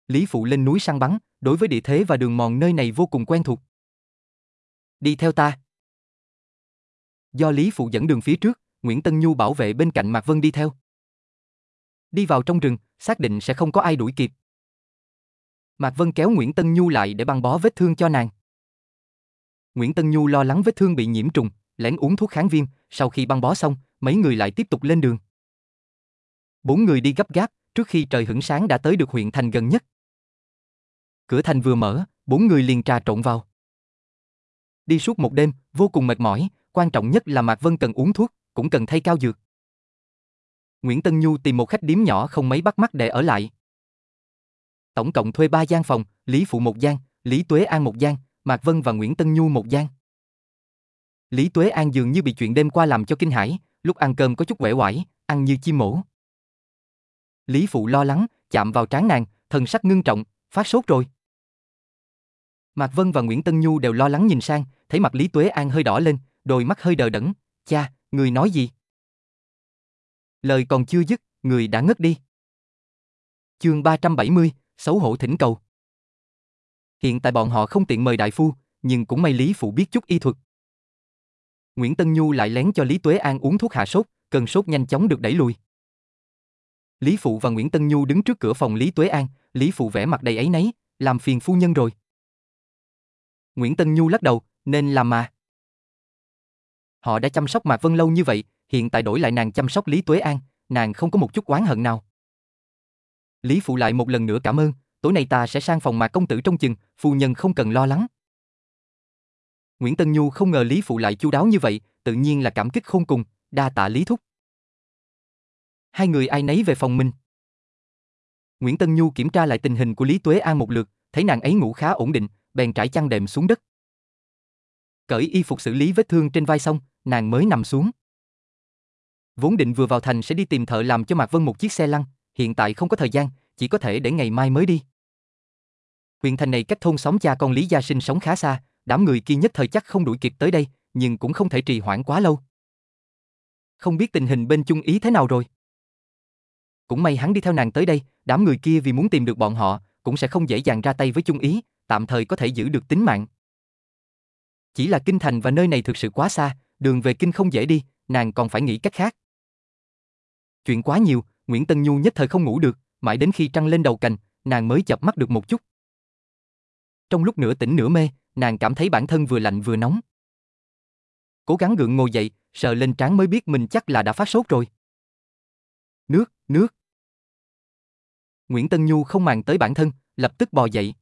Lý Phụ lên núi săn bắn, đối với địa thế và đường mòn nơi này vô cùng quen thuộc. Đi theo ta. Do Lý Phụ dẫn đường phía trước, Nguyễn Tân Nhu bảo vệ bên cạnh Mạc Vân đi theo. Đi vào trong rừng, xác định sẽ không có ai đuổi kịp. Mạc Vân kéo Nguyễn Tân Nhu lại để băng bó vết thương cho nàng. Nguyễn Tân Nhu lo lắng vết thương bị nhiễm trùng, lén uống thuốc kháng viêm, sau khi băng bó xong, mấy người lại tiếp tục lên đường. Bốn người đi gấp gáp, trước khi trời hửng sáng đã tới được huyện thành gần nhất. Cửa thành vừa mở, bốn người liền trà trộn vào. Đi suốt một đêm, vô cùng mệt mỏi, quan trọng nhất là Mạc Vân cần uống thuốc, cũng cần thay cao dược. Nguyễn Tân Nhu tìm một khách điếm nhỏ không mấy bắt mắt để ở lại. Tổng cộng thuê ba gian phòng, Lý Phụ một gian, Lý Tuế An một gian, Mạc Vân và Nguyễn Tân Nhu một gian. Lý Tuế An dường như bị chuyện đêm qua làm cho kinh hãi, lúc ăn cơm có chút quẻ quải, ăn như chim mổ. Lý Phụ lo lắng, chạm vào trán nàng, thần sắc ngưng trọng, phát sốt rồi. Mạc Vân và Nguyễn Tân Nhu đều lo lắng nhìn sang, thấy mặt Lý Tuế An hơi đỏ lên, đôi mắt hơi đờ đẫn. Cha, người nói gì? Lời còn chưa dứt, người đã ngất đi. Chương 370, xấu hổ thỉnh cầu. Hiện tại bọn họ không tiện mời đại phu, nhưng cũng may Lý Phụ biết chút y thuật. Nguyễn Tân Nhu lại lén cho Lý Tuế An uống thuốc hạ sốt, cơn sốt nhanh chóng được đẩy lùi. Lý Phụ và Nguyễn Tân Nhu đứng trước cửa phòng Lý Tuế An, Lý Phụ vẻ mặt đầy ấy nấy, làm phiền phu nhân rồi. Nguyễn Tân Nhu lắc đầu, nên làm mà. Họ đã chăm sóc Mạc Vân lâu như vậy, hiện tại đổi lại nàng chăm sóc Lý Tuế An, nàng không có một chút oán hận nào. Lý Phụ lại một lần nữa cảm ơn, tối nay ta sẽ sang phòng Mạc công tử trong chừng, phu nhân không cần lo lắng. Nguyễn Tân Nhu không ngờ Lý Phụ lại chu đáo như vậy, tự nhiên là cảm kích khôn cùng, đa tạ Lý Thúc. Hai người ai nấy về phòng mình. Nguyễn Tân Nhu kiểm tra lại tình hình của Lý Tuế An một lượt, thấy nàng ấy ngủ khá ổn định, bèn trải chăn đệm xuống đất. Cởi y phục xử lý vết thương trên vai xong, nàng mới nằm xuống. Vốn định vừa vào thành sẽ đi tìm thợ làm cho Mạc Vân một chiếc xe lăn, hiện tại không có thời gian, chỉ có thể để ngày mai mới đi. Huyện thành này cách thôn xóm cha con Lý Gia Sinh sống khá xa, đám người kia nhất thời chắc không đuổi kịp tới đây, nhưng cũng không thể trì hoãn quá lâu. Không biết tình hình bên chung ý thế nào rồi. Cũng may hắn đi theo nàng tới đây, đám người kia vì muốn tìm được bọn họ, cũng sẽ không dễ dàng ra tay với chung ý, tạm thời có thể giữ được tính mạng. Chỉ là kinh thành và nơi này thực sự quá xa, đường về kinh không dễ đi, nàng còn phải nghĩ cách khác. Chuyện quá nhiều, Nguyễn Tân Nhu nhất thời không ngủ được, mãi đến khi trăng lên đầu cành, nàng mới chập mắt được một chút. Trong lúc nửa tỉnh nửa mê, nàng cảm thấy bản thân vừa lạnh vừa nóng. Cố gắng gượng ngồi dậy, sờ lên trán mới biết mình chắc là đã phát sốt rồi. Nước, nước. Nguyễn Tân Nhu không màng tới bản thân, lập tức bò dậy.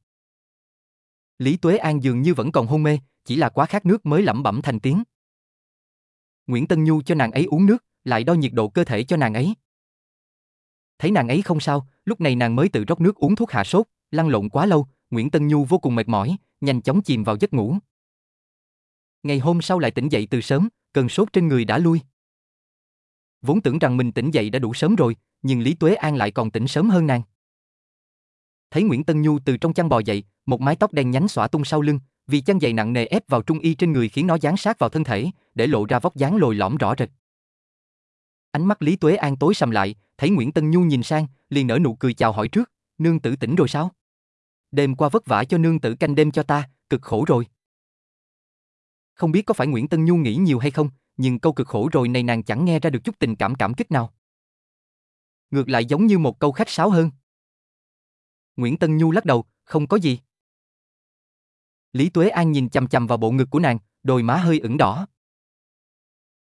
Lý Tuế An dường như vẫn còn hôn mê, chỉ là quá khát nước mới lẩm bẩm thành tiếng. Nguyễn Tân Nhu cho nàng ấy uống nước, lại đo nhiệt độ cơ thể cho nàng ấy. Thấy nàng ấy không sao, lúc này nàng mới tự rót nước uống thuốc hạ sốt, lăn lộn quá lâu, Nguyễn Tân Nhu vô cùng mệt mỏi, nhanh chóng chìm vào giấc ngủ. Ngày hôm sau lại tỉnh dậy từ sớm, cơn sốt trên người đã lui. Vốn tưởng rằng mình tỉnh dậy đã đủ sớm rồi, nhưng Lý Tuế An lại còn tỉnh sớm hơn nàng. Thấy Nguyễn Tân Nhu từ trong chăn bò dậy, một mái tóc đen nhánh xõa tung sau lưng, vì chăn dày nặng nề ép vào trung y trên người khiến nó dán sát vào thân thể, để lộ ra vóc dáng lồi lõm rõ rệt. Ánh mắt Lý Tuế An tối sầm lại, thấy Nguyễn Tân Nhu nhìn sang, liền nở nụ cười chào hỏi trước, nương tử tỉnh rồi sao? Đêm qua vất vả cho nương tử canh đêm cho ta, cực khổ rồi. Không biết có phải Nguyễn Tân Nhu nghĩ nhiều hay không, nhưng câu cực khổ rồi này nàng chẳng nghe ra được chút tình cảm cảm kích nào. Ngược lại giống như một câu khách sáo hơn. Nguyễn Tân Nhu lắc đầu, không có gì. Lý Tuế An nhìn chằm chằm vào bộ ngực của nàng, đôi má hơi ửng đỏ.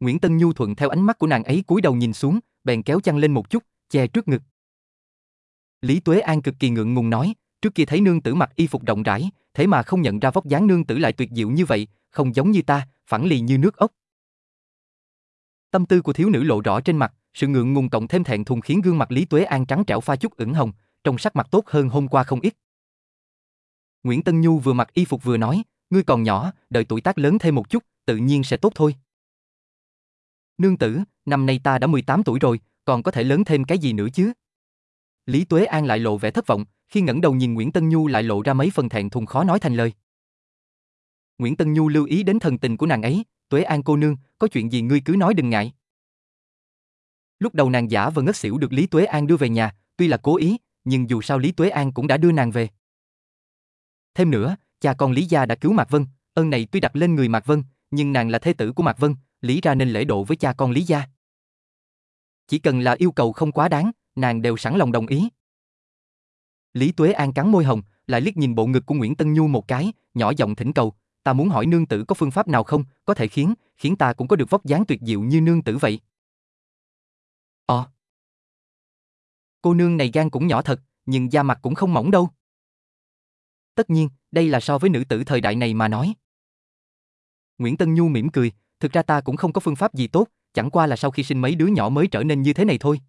Nguyễn Tân Nhu thuận theo ánh mắt của nàng ấy cúi đầu nhìn xuống, bèn kéo chăn lên một chút, che trước ngực. Lý Tuế An cực kỳ ngượng ngùng nói, trước kia thấy nương tử mặc y phục rộng rãi, thế mà không nhận ra vóc dáng nương tử lại tuyệt diệu như vậy, không giống như ta, phẳng lì như nước ốc. Tâm tư của thiếu nữ lộ rõ trên mặt, sự ngượng ngùng cộng thêm thẹn thùng khiến gương mặt Lý Tuế An trắng trẻo pha chút ửng hồng, trông sắc mặt tốt hơn hôm qua không ít. Nguyễn Tân Nhu vừa mặc y phục vừa nói, ngươi còn nhỏ, đợi tuổi tác lớn thêm một chút, tự nhiên sẽ tốt thôi. Nương tử, năm nay ta đã 18 tuổi rồi, còn có thể lớn thêm cái gì nữa chứ? Lý Tuế An lại lộ vẻ thất vọng, khi ngẩng đầu nhìn Nguyễn Tân Nhu lại lộ ra mấy phần thẹn thùng khó nói thành lời. Nguyễn Tân Nhu lưu ý đến thần tình của nàng ấy, Tuế An cô nương, có chuyện gì ngươi cứ nói đừng ngại. Lúc đầu nàng giả vờ ngất xỉu được Lý Tuế An đưa về nhà, tuy là cố ý, nhưng dù sao Lý Tuế An cũng đã đưa nàng về. Thêm nữa, cha con Lý gia đã cứu Mạc Vân, ơn này tuy đặt lên người Mạc Vân, nhưng nàng là thế tử của Mạc Vân, lý ra nên lễ độ với cha con Lý gia. Chỉ cần là yêu cầu không quá đáng, nàng đều sẵn lòng đồng ý. Lý Tuế An cắn môi hồng, lại liếc nhìn bộ ngực của Nguyễn Tân Nhu một cái, nhỏ giọng thỉnh cầu, ta muốn hỏi nương tử có phương pháp nào không, có thể khiến, khiến ta cũng có được vóc dáng tuyệt diệu như nương tử vậy. Ờ. Cô nương này gan cũng nhỏ thật, nhưng da mặt cũng không mỏng đâu. Tất nhiên, đây là so với nữ tử thời đại này mà nói. Nguyễn Tân Nhu mỉm cười, thực ra ta cũng không có phương pháp gì tốt, chẳng qua là sau khi sinh mấy đứa nhỏ mới trở nên như thế này thôi.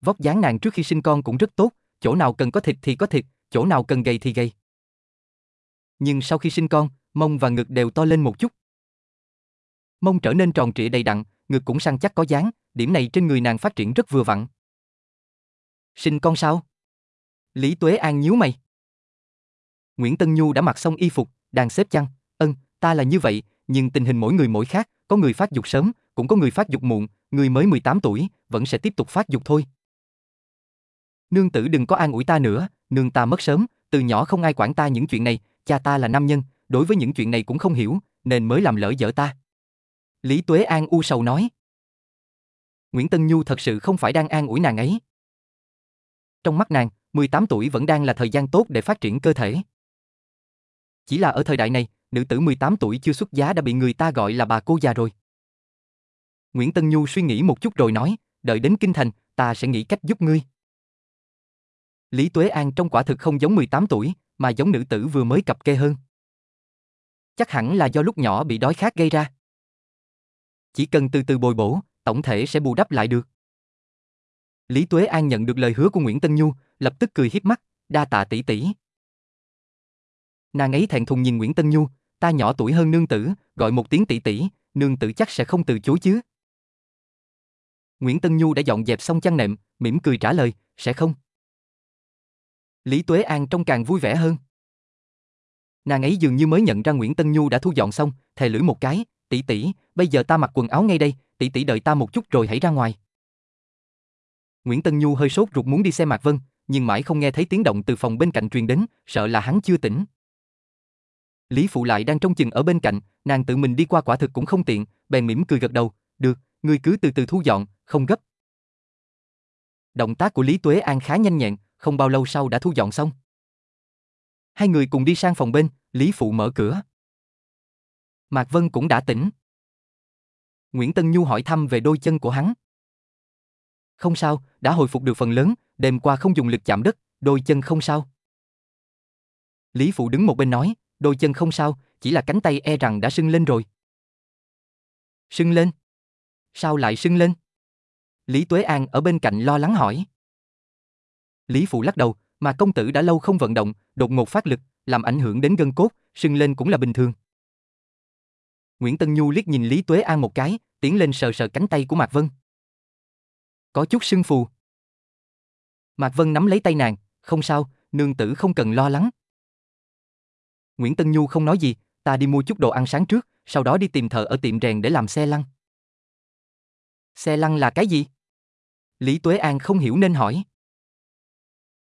Vóc dáng nàng trước khi sinh con cũng rất tốt, chỗ nào cần có thịt thì có thịt, chỗ nào cần gầy thì gầy. Nhưng sau khi sinh con, mông và ngực đều to lên một chút. Mông trở nên tròn trịa đầy đặn, ngực cũng săn chắc có dáng, điểm này trên người nàng phát triển rất vừa vặn. Sinh con sao? Lý Tuế An nhíu mày. Nguyễn Tân Nhu đã mặc xong y phục, đang xếp chăn. Ân, ta là như vậy, nhưng tình hình mỗi người mỗi khác, có người phát dục sớm, cũng có người phát dục muộn, người mới 18 tuổi, vẫn sẽ tiếp tục phát dục thôi. Nương tử đừng có an ủi ta nữa, nương ta mất sớm, từ nhỏ không ai quản ta những chuyện này, cha ta là nam nhân, đối với những chuyện này cũng không hiểu, nên mới làm lỡ dở ta. Lý Tuế An u sầu nói. Nguyễn Tân Nhu thật sự không phải đang an ủi nàng ấy. Trong mắt nàng, 18 tuổi vẫn đang là thời gian tốt để phát triển cơ thể. Chỉ là ở thời đại này, nữ tử 18 tuổi chưa xuất giá đã bị người ta gọi là bà cô già rồi. Nguyễn Tân Nhu suy nghĩ một chút rồi nói, đợi đến kinh thành, ta sẽ nghĩ cách giúp ngươi. Lý Tuế An trong quả thực không giống 18 tuổi, mà giống nữ tử vừa mới cập kê hơn. Chắc hẳn là do lúc nhỏ bị đói khát gây ra. Chỉ cần từ từ bồi bổ, tổng thể sẽ bù đắp lại được. Lý Tuế An nhận được lời hứa của Nguyễn Tân Nhu, lập tức cười hiếp mắt, đa tạ tỷ tỷ. Nàng ấy thẹn thùng nhìn Nguyễn Tân Nhu, ta nhỏ tuổi hơn nương tử, gọi một tiếng tỷ tỷ, nương tử chắc sẽ không từ chối chứ. Nguyễn Tân Nhu đã dọn dẹp xong chăn nệm, mỉm cười trả lời, sẽ không. Lý Tuế An trông càng vui vẻ hơn. Nàng ấy dường như mới nhận ra Nguyễn Tân Nhu đã thu dọn xong, thè lưỡi một cái, tỷ tỷ, bây giờ ta mặc quần áo ngay đây, tỷ tỷ đợi ta một chút rồi hãy ra ngoài. Nguyễn Tân Nhu hơi sốt ruột muốn đi xem Mạc Vân, nhưng mãi không nghe thấy tiếng động từ phòng bên cạnh truyền đến, sợ là hắn chưa tỉnh. Lý Phụ lại đang trông chừng ở bên cạnh, nàng tự mình đi qua quả thực cũng không tiện, bèn mỉm cười gật đầu, được, ngươi cứ từ từ thu dọn, không gấp. Động tác của Lý Tuế An khá nhanh nhẹn, không bao lâu sau đã thu dọn xong. Hai người cùng đi sang phòng bên, Lý Phụ mở cửa. Mạc Vân cũng đã tỉnh. Nguyễn Tân Nhu hỏi thăm về đôi chân của hắn. Không sao, đã hồi phục được phần lớn, đêm qua không dùng lực chạm đất, đôi chân không sao. Lý Phụ đứng một bên nói, đôi chân không sao, chỉ là cánh tay e rằng đã sưng lên rồi. Sưng lên? Sao lại sưng lên? Lý Tuế An ở bên cạnh lo lắng hỏi. Lý Phụ lắc đầu, mà công tử đã lâu không vận động, đột ngột phát lực, làm ảnh hưởng đến gân cốt, sưng lên cũng là bình thường. Nguyễn Tân Nhu liếc nhìn Lý Tuế An một cái, tiến lên sờ sờ cánh tay của Mạc Vân. Có chút sưng phù. Mạc Vân nắm lấy tay nàng, không sao, nương tử không cần lo lắng. Nguyễn Tân Nhu không nói gì, ta đi mua chút đồ ăn sáng trước, sau đó đi tìm thợ ở tiệm rèn để làm xe lăn. Xe lăn là cái gì? Lý Tuế An không hiểu nên hỏi.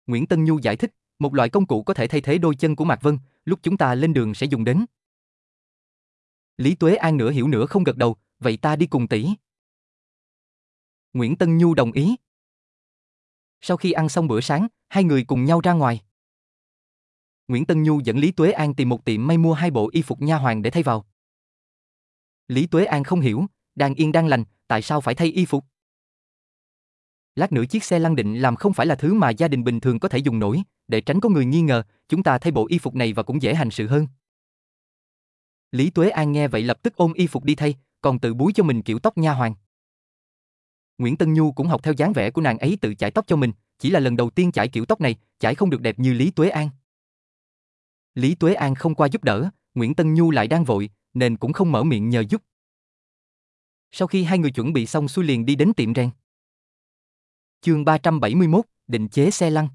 Nguyễn Tân Nhu giải thích, một loại công cụ có thể thay thế đôi chân của Mạc Vân, lúc chúng ta lên đường sẽ dùng đến. Lý Tuế An nửa hiểu nửa không gật đầu, vậy ta đi cùng tỷ. Nguyễn Tân Nhu đồng ý. Sau khi ăn xong bữa sáng, hai người cùng nhau ra ngoài. Nguyễn Tân Nhu dẫn Lý Tuế An tìm một tiệm may mua hai bộ y phục nha hoàng để thay vào. Lý Tuế An không hiểu, đang yên đang lành, tại sao phải thay y phục? Lát nữa chiếc xe lăn định làm không phải là thứ mà gia đình bình thường có thể dùng nổi, để tránh có người nghi ngờ, chúng ta thay bộ y phục này và cũng dễ hành sự hơn. Lý Tuế An nghe vậy lập tức ôm y phục đi thay, còn tự búi cho mình kiểu tóc nha hoàng. Nguyễn Tân Nhu cũng học theo dáng vẻ của nàng ấy tự chải tóc cho mình, chỉ là lần đầu tiên chải kiểu tóc này, chải không được đẹp như Lý Tuế An. Lý Tuế An không qua giúp đỡ, Nguyễn Tân Nhu lại đang vội, nên cũng không mở miệng nhờ giúp. Sau khi hai người chuẩn bị xong xuôi liền đi đến tiệm rèn. Chương 371, định chế xe lăn.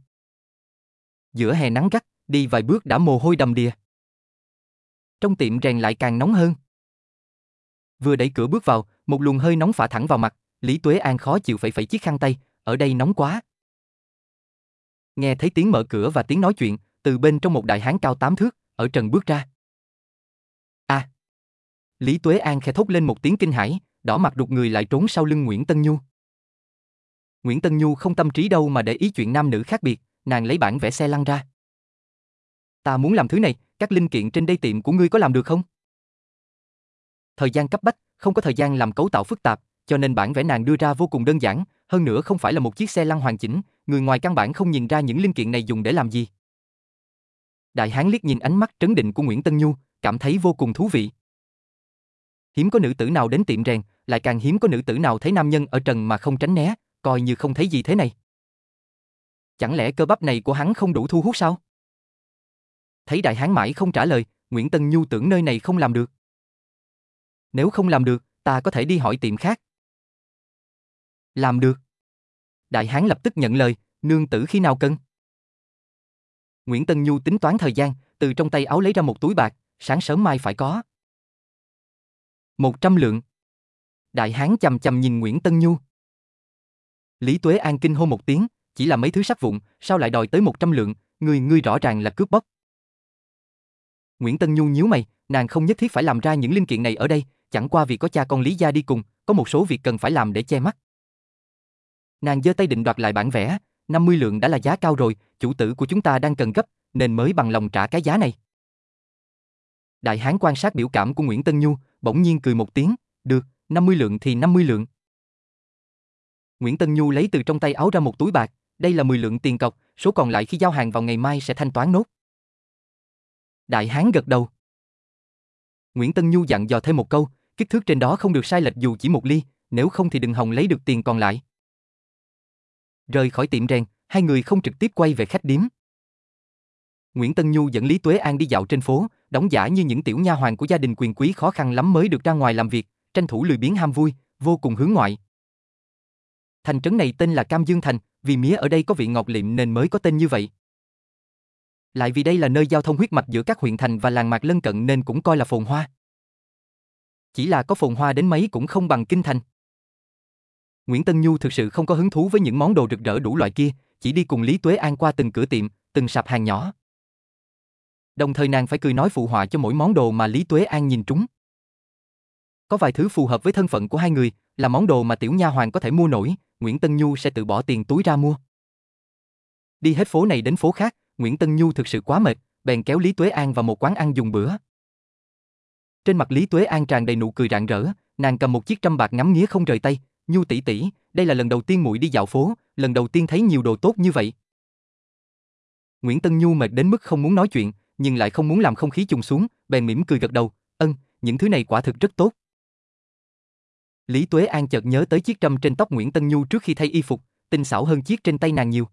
Giữa hè nắng gắt, đi vài bước đã mồ hôi đầm đìa. Trong tiệm rèn lại càng nóng hơn. Vừa đẩy cửa bước vào, một luồng hơi nóng phả thẳng vào mặt, Lý Tuế An khó chịu phải phải chiếc khăn tay, ở đây nóng quá. Nghe thấy tiếng mở cửa và tiếng nói chuyện, từ bên trong một đại hán cao tám thước, ở trần bước ra. A. À. Lý Tuế An khẽ thốt lên một tiếng kinh hãi, đỏ mặt đục người lại trốn sau lưng Nguyễn Tân Nhu. Nguyễn Tân Nhu không tâm trí đâu mà để ý chuyện nam nữ khác biệt, nàng lấy bản vẽ xe lăn ra. Ta muốn làm thứ này, các linh kiện trên đây tiệm của ngươi có làm được không? Thời gian cấp bách, không có thời gian làm cấu tạo phức tạp, cho nên bản vẽ nàng đưa ra vô cùng đơn giản, hơn nữa không phải là một chiếc xe lăn hoàn chỉnh, người ngoài căn bản không nhìn ra những linh kiện này dùng để làm gì. Đại hán liếc nhìn ánh mắt trấn định của Nguyễn Tân Nhu, cảm thấy vô cùng thú vị. Hiếm có nữ tử nào đến tiệm rèn, lại càng hiếm có nữ tử nào thấy nam nhân ở trần mà không tránh né, coi như không thấy gì thế này. Chẳng lẽ cơ bắp này của hắn không đủ thu hút sao? Thấy đại hán mãi không trả lời, Nguyễn Tân Nhu tưởng nơi này không làm được. Nếu không làm được, ta có thể đi hỏi tiệm khác. Làm được. Đại hán lập tức nhận lời, nương tử khi nào cần. Nguyễn Tân Nhu tính toán thời gian, từ trong tay áo lấy ra một túi bạc, sáng sớm mai phải có. Một trăm lượng. Đại hán chầm chầm nhìn Nguyễn Tân Nhu. Lý Tuế An kinh hô một tiếng, chỉ là mấy thứ sắt vụn, sao lại đòi tới một trăm lượng, người ngươi rõ ràng là cướp bóc. Nguyễn Tân Nhu nhíu mày, nàng không nhất thiết phải làm ra những linh kiện này ở đây, chẳng qua vì có cha con Lý gia đi cùng, có một số việc cần phải làm để che mắt. Nàng giơ tay định đoạt lại bản vẽ, 50 lượng đã là giá cao rồi, chủ tử của chúng ta đang cần gấp, nên mới bằng lòng trả cái giá này. Đại hán quan sát biểu cảm của Nguyễn Tân Nhu, bỗng nhiên cười một tiếng, được, 50 lượng thì 50 lượng. Nguyễn Tân Nhu lấy từ trong tay áo ra một túi bạc, đây là 10 lượng tiền cọc, số còn lại khi giao hàng vào ngày mai sẽ thanh toán nốt. Đại hán gật đầu. Nguyễn Tân Nhu dặn dò thêm một câu, kích thước trên đó không được sai lệch dù chỉ một ly, nếu không thì đừng hòng lấy được tiền còn lại. Rời khỏi tiệm rèn, hai người không trực tiếp quay về khách điếm. Nguyễn Tân Nhu dẫn Lý Tuế An đi dạo trên phố, đóng giả như những tiểu nha hoàng của gia đình quyền quý khó khăn lắm mới được ra ngoài làm việc, tranh thủ lười biếng ham vui, vô cùng hướng ngoại. Thành trấn này tên là Cam Dương Thành, vì mía ở đây có vị ngọt liệm nên mới có tên như vậy. Lại vì đây là nơi giao thông huyết mạch giữa các huyện thành và làng mạc lân cận nên cũng coi là phồn hoa. Chỉ là có phồn hoa đến mấy cũng không bằng kinh thành. Nguyễn Tân Nhu thực sự không có hứng thú với những món đồ rực rỡ đủ loại kia, chỉ đi cùng Lý Tuế An qua từng cửa tiệm, từng sạp hàng nhỏ. Đồng thời nàng phải cười nói phụ họa cho mỗi món đồ mà Lý Tuế An nhìn trúng. Có vài thứ phù hợp với thân phận của hai người, là món đồ mà tiểu nha hoàng có thể mua nổi, Nguyễn Tân Nhu sẽ tự bỏ tiền túi ra mua. Đi hết phố này đến phố khác, Nguyễn Tân Nhu thực sự quá mệt, bèn kéo Lý Tuế An vào một quán ăn dùng bữa. Trên mặt Lý Tuế An tràn đầy nụ cười rạng rỡ, nàng cầm một chiếc trăm bạc ngắm nghía không rời tay, "Nhu tỷ tỷ, đây là lần đầu tiên muội đi dạo phố, lần đầu tiên thấy nhiều đồ tốt như vậy." Nguyễn Tân Nhu mệt đến mức không muốn nói chuyện, nhưng lại không muốn làm không khí trùng xuống, bèn mỉm cười gật đầu, "Ân, những thứ này quả thực rất tốt." Lý Tuế An chợt nhớ tới chiếc trâm trên tóc Nguyễn Tân Nhu trước khi thay y phục, tinh xảo hơn chiếc trên tay nàng nhiều.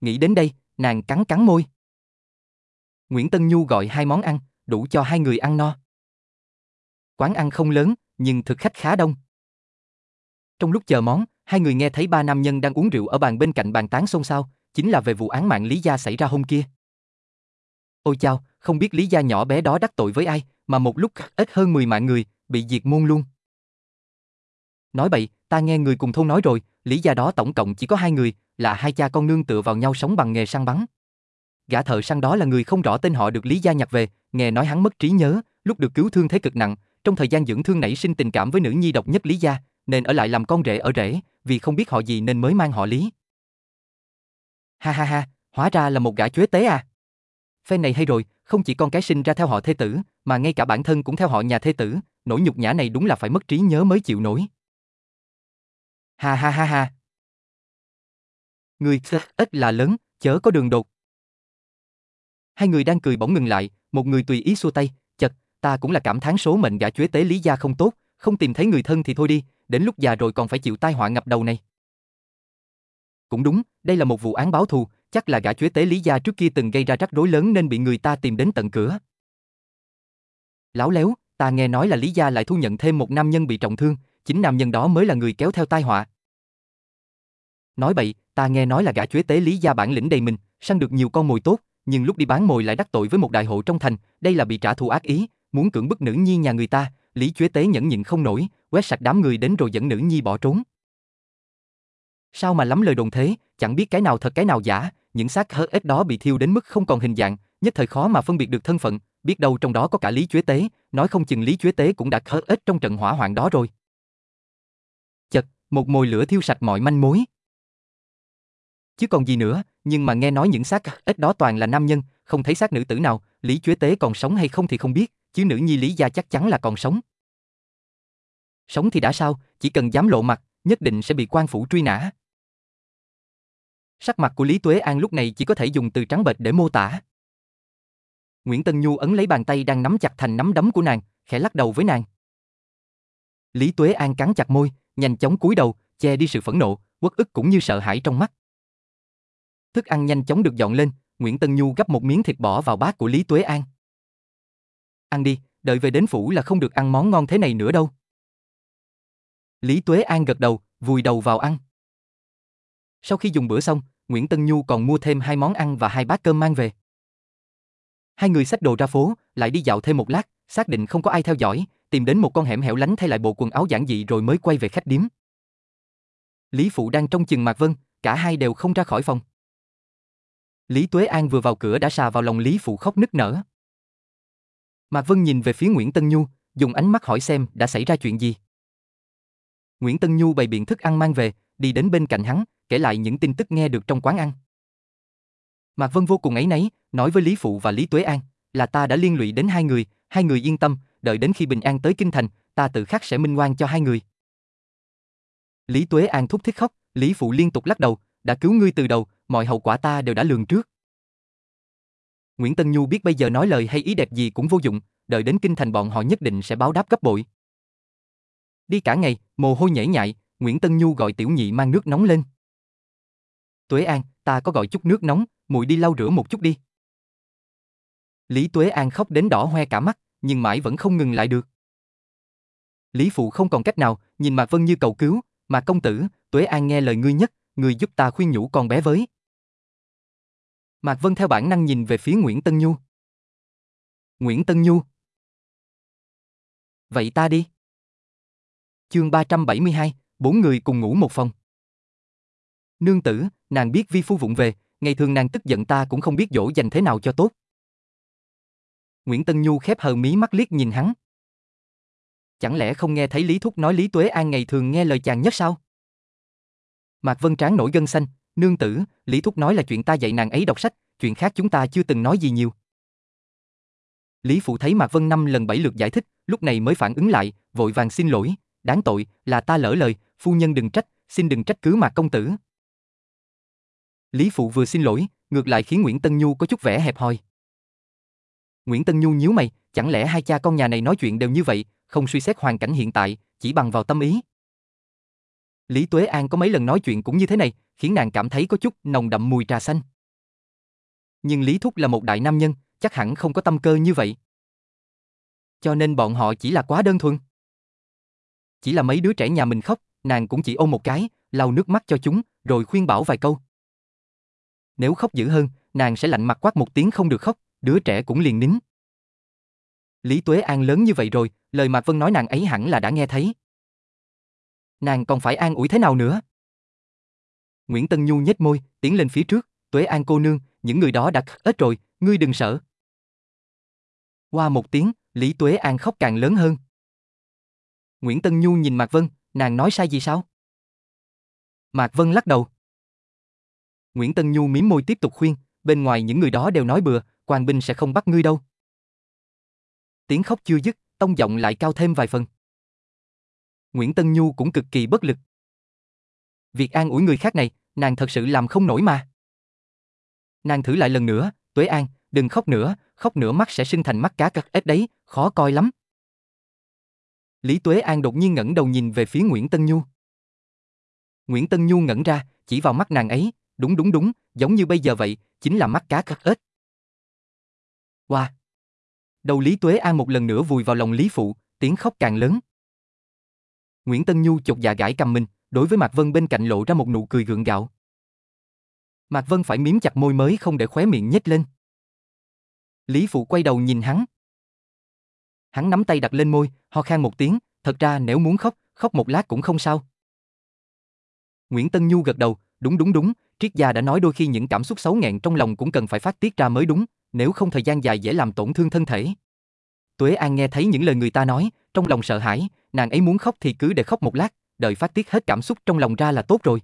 Nghĩ đến đây, nàng cắn cắn môi. Nguyễn Tân Nhu gọi hai món ăn, đủ cho hai người ăn no. Quán ăn không lớn, nhưng thực khách khá đông. Trong lúc chờ món, hai người nghe thấy ba nam nhân đang uống rượu ở bàn bên cạnh bàn tán xôn xao, chính là về vụ án mạng Lý Gia xảy ra hôm kia. Ôi chao, không biết Lý Gia nhỏ bé đó đắc tội với ai, mà một lúc ít hơn 10 mạng người, bị diệt môn luôn. Nói bậy, ta nghe người cùng thôn nói rồi, Lý Gia đó tổng cộng chỉ có hai người, là hai cha con nương tựa vào nhau sống bằng nghề săn bắn. Gã thợ săn đó là người không rõ tên họ được Lý Gia nhặt về, nghe nói hắn mất trí nhớ, lúc được cứu thương thế cực nặng, trong thời gian dưỡng thương nảy sinh tình cảm với nữ nhi độc nhất Lý Gia, nên ở lại làm con rể ở rể, vì không biết họ gì nên mới mang họ Lý. Ha ha ha, hóa ra là một gã chuế tế à. Phen này hay rồi, không chỉ con cái sinh ra theo họ thê tử, mà ngay cả bản thân cũng theo họ nhà thê tử, nỗi nhục nhã này đúng là phải mất trí nhớ mới chịu nổi. Ha ha ha ha. Người ít là lớn, chớ có đường đột. Hai người đang cười bỗng ngừng lại, một người tùy ý xua tay, chật, ta cũng là cảm thán số mệnh gã chuế tế lý gia không tốt, không tìm thấy người thân thì thôi đi, đến lúc già rồi còn phải chịu tai họa ngập đầu này. Cũng đúng, đây là một vụ án báo thù, chắc là gã chuế tế lý gia trước kia từng gây ra rắc rối lớn nên bị người ta tìm đến tận cửa. Láo léo, ta nghe nói là lý gia lại thu nhận thêm một nam nhân bị trọng thương, chính nam nhân đó mới là người kéo theo tai họa. Nói bậy, ta nghe nói là gã chuế tế lý gia bản lĩnh đầy mình, săn được nhiều con mồi tốt, nhưng lúc đi bán mồi lại đắc tội với một đại hộ trong thành, đây là bị trả thù ác ý, muốn cưỡng bức nữ nhi nhà người ta, Lý Chuế Tế nhẫn nhịn không nổi, quét sạch đám người đến rồi dẫn nữ nhi bỏ trốn. Sao mà lắm lời đồn thế, chẳng biết cái nào thật cái nào giả, những xác hớ ếch đó bị thiêu đến mức không còn hình dạng, nhất thời khó mà phân biệt được thân phận, biết đâu trong đó có cả Lý Chuế Tế, nói không chừng Lý Chuế Tế cũng đã hớ ếch trong trận hỏa hoạn đó rồi. Chật, một mồi lửa thiêu sạch mọi manh mối. Chứ còn gì nữa, nhưng mà nghe nói những xác à, ít đó toàn là nam nhân, không thấy xác nữ tử nào, Lý Chuế Tế còn sống hay không thì không biết, chứ nữ nhi Lý gia chắc chắn là còn sống. Sống thì đã sao, chỉ cần dám lộ mặt, nhất định sẽ bị quan phủ truy nã. Sắc mặt của Lý Tuế An lúc này chỉ có thể dùng từ trắng bệch để mô tả. Nguyễn Tân Nhu ấn lấy bàn tay đang nắm chặt thành nắm đấm của nàng, khẽ lắc đầu với nàng. Lý Tuế An cắn chặt môi, nhanh chóng cúi đầu, che đi sự phẫn nộ, uất ức cũng như sợ hãi trong mắt. Thức ăn nhanh chóng được dọn lên, Nguyễn Tân Nhu gấp một miếng thịt bỏ vào bát của Lý Tuế An. Ăn đi, đợi về đến phủ là không được ăn món ngon thế này nữa đâu. Lý Tuế An gật đầu, vùi đầu vào ăn. Sau khi dùng bữa xong, Nguyễn Tân Nhu còn mua thêm hai món ăn và hai bát cơm mang về. Hai người xách đồ ra phố, lại đi dạo thêm một lát, xác định không có ai theo dõi, tìm đến một con hẻm hẻo lánh thay lại bộ quần áo giản dị rồi mới quay về khách điếm. Lý Phụ đang trong chừng Mạc Vân, cả hai đều không ra khỏi phòng. Lý Tuế An vừa vào cửa đã xà vào lòng Lý Phụ khóc nức nở. Mạc Vân nhìn về phía Nguyễn Tân Nhu, dùng ánh mắt hỏi xem đã xảy ra chuyện gì. Nguyễn Tân Nhu bày biện thức ăn mang về, đi đến bên cạnh hắn, kể lại những tin tức nghe được trong quán ăn. Mạc Vân vô cùng ấy nấy, nói với Lý Phụ và Lý Tuế An, là ta đã liên lụy đến hai người, hai người yên tâm, đợi đến khi bình an tới kinh thành, ta tự khắc sẽ minh oan cho hai người. Lý Tuế An thúc thích khóc, Lý Phụ liên tục lắc đầu, đã cứu ngươi từ đầu, mọi hậu quả ta đều đã lường trước. Nguyễn Tân Nhu biết bây giờ nói lời hay ý đẹp gì cũng vô dụng, đợi đến kinh thành bọn họ nhất định sẽ báo đáp gấp bội. Đi cả ngày, mồ hôi nhễ nhại, Nguyễn Tân Nhu gọi tiểu nhị mang nước nóng lên. Tuế An, ta có gọi chút nước nóng, muội đi lau rửa một chút đi. Lý Tuế An khóc đến đỏ hoe cả mắt, nhưng mãi vẫn không ngừng lại được. Lý Phụ không còn cách nào, nhìn Mạc Vân như cầu cứu, mà công tử, Tuế An nghe lời ngươi nhất, người giúp ta khuyên nhủ con bé với. Mạc Vân theo bản năng nhìn về phía Nguyễn Tân Nhu. Nguyễn Tân Nhu. Vậy ta đi. Chương 372, bốn người cùng ngủ một phòng. Nương tử, nàng biết vi phu vụng về, ngày thường nàng tức giận ta cũng không biết dỗ dành thế nào cho tốt. Nguyễn Tân Nhu khép hờ mí mắt liếc nhìn hắn. Chẳng lẽ không nghe thấy Lý Thúc nói Lý Tuế An ngày thường nghe lời chàng nhất sao? Mạc Vân Tráng nổi gân xanh, nương tử, Lý Thúc nói là chuyện ta dạy nàng ấy đọc sách, chuyện khác chúng ta chưa từng nói gì nhiều. Lý Phụ thấy Mạc Vân năm lần bảy lượt giải thích, lúc này mới phản ứng lại, vội vàng xin lỗi, đáng tội, là ta lỡ lời, phu nhân đừng trách, xin đừng trách cứ Mạc công tử. Lý Phụ vừa xin lỗi, ngược lại khiến Nguyễn Tân Nhu có chút vẻ hẹp hòi. Nguyễn Tân Nhu nhíu mày, chẳng lẽ hai cha con nhà này nói chuyện đều như vậy, không suy xét hoàn cảnh hiện tại, chỉ bằng vào tâm ý. Lý Tuế An có mấy lần nói chuyện cũng như thế này, khiến nàng cảm thấy có chút nồng đậm mùi trà xanh. Nhưng Lý Thúc là một đại nam nhân, chắc hẳn không có tâm cơ như vậy. Cho nên bọn họ chỉ là quá đơn thuần. Chỉ là mấy đứa trẻ nhà mình khóc, nàng cũng chỉ ôm một cái, lau nước mắt cho chúng, rồi khuyên bảo vài câu. Nếu khóc dữ hơn, nàng sẽ lạnh mặt quát một tiếng không được khóc, đứa trẻ cũng liền nín. Lý Tuế An lớn như vậy rồi, lời Mạc Vân nói nàng ấy hẳn là đã nghe thấy. Nàng còn phải an ủi thế nào nữa? Nguyễn Tân Nhu nhếch môi, tiến lên phía trước, Tuế An cô nương, những người đó đã ít rồi, ngươi đừng sợ. Qua một tiếng, Lý Tuế An khóc càng lớn hơn. Nguyễn Tân Nhu nhìn Mạc Vân, nàng nói sai gì sao? Mạc Vân lắc đầu. Nguyễn Tân Nhu mím môi tiếp tục khuyên, bên ngoài những người đó đều nói bừa, quan binh sẽ không bắt ngươi đâu. Tiếng khóc chưa dứt, tông giọng lại cao thêm vài phần. Nguyễn Tân Nhu cũng cực kỳ bất lực. Việc an ủi người khác này, nàng thật sự làm không nổi mà. Nàng thử lại lần nữa, Tuế An, đừng khóc nữa, khóc nữa mắt sẽ sinh thành mắt cá cắt ếch đấy, khó coi lắm. Lý Tuế An đột nhiên ngẩng đầu nhìn về phía Nguyễn Tân Nhu. Nguyễn Tân Nhu ngẩn ra, chỉ vào mắt nàng ấy, đúng đúng đúng, giống như bây giờ vậy, chính là mắt cá cắt ếch. Wow! Đầu Lý Tuế An một lần nữa vùi vào lòng Lý Phụ, tiếng khóc càng lớn. Nguyễn Tân Nhu chột dạ gãi cầm mình, đối với Mạc Vân bên cạnh lộ ra một nụ cười gượng gạo. Mạc Vân phải miếm chặt môi mới không để khóe miệng nhếch lên. Lý Phụ quay đầu nhìn hắn. Hắn nắm tay đặt lên môi, ho khan một tiếng, thật ra nếu muốn khóc, khóc một lát cũng không sao. Nguyễn Tân Nhu gật đầu, đúng đúng đúng, triết gia đã nói đôi khi những cảm xúc xấu nghẹn trong lòng cũng cần phải phát tiết ra mới đúng, nếu không thời gian dài dễ làm tổn thương thân thể. Tuế An nghe thấy những lời người ta nói, trong lòng sợ hãi, nàng ấy muốn khóc thì cứ để khóc một lát, đợi phát tiết hết cảm xúc trong lòng ra là tốt rồi.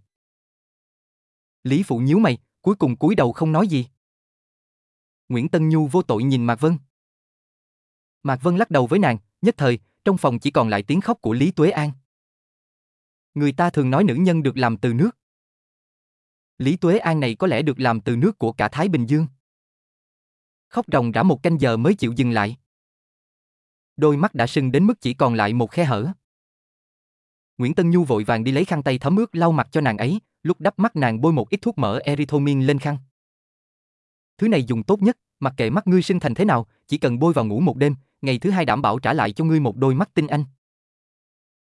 Lý Phụ nhíu mày, cuối cùng cúi đầu không nói gì. Nguyễn Tân Nhu vô tội nhìn Mạc Vân. Mạc Vân lắc đầu với nàng, nhất thời, trong phòng chỉ còn lại tiếng khóc của Lý Tuế An. Người ta thường nói nữ nhân được làm từ nước. Lý Tuế An này có lẽ được làm từ nước của cả Thái Bình Dương. Khóc ròng rã một canh giờ mới chịu dừng lại. Đôi mắt đã sưng đến mức chỉ còn lại một khe hở. Nguyễn Tân Nhu vội vàng đi lấy khăn tay thấm ướt lau mặt cho nàng ấy, lúc đắp mắt nàng bôi một ít thuốc mỡ erythromin lên khăn. Thứ này dùng tốt nhất, mặc kệ mắt ngươi sinh thành thế nào, chỉ cần bôi vào ngủ một đêm, ngày thứ hai đảm bảo trả lại cho ngươi một đôi mắt tinh anh.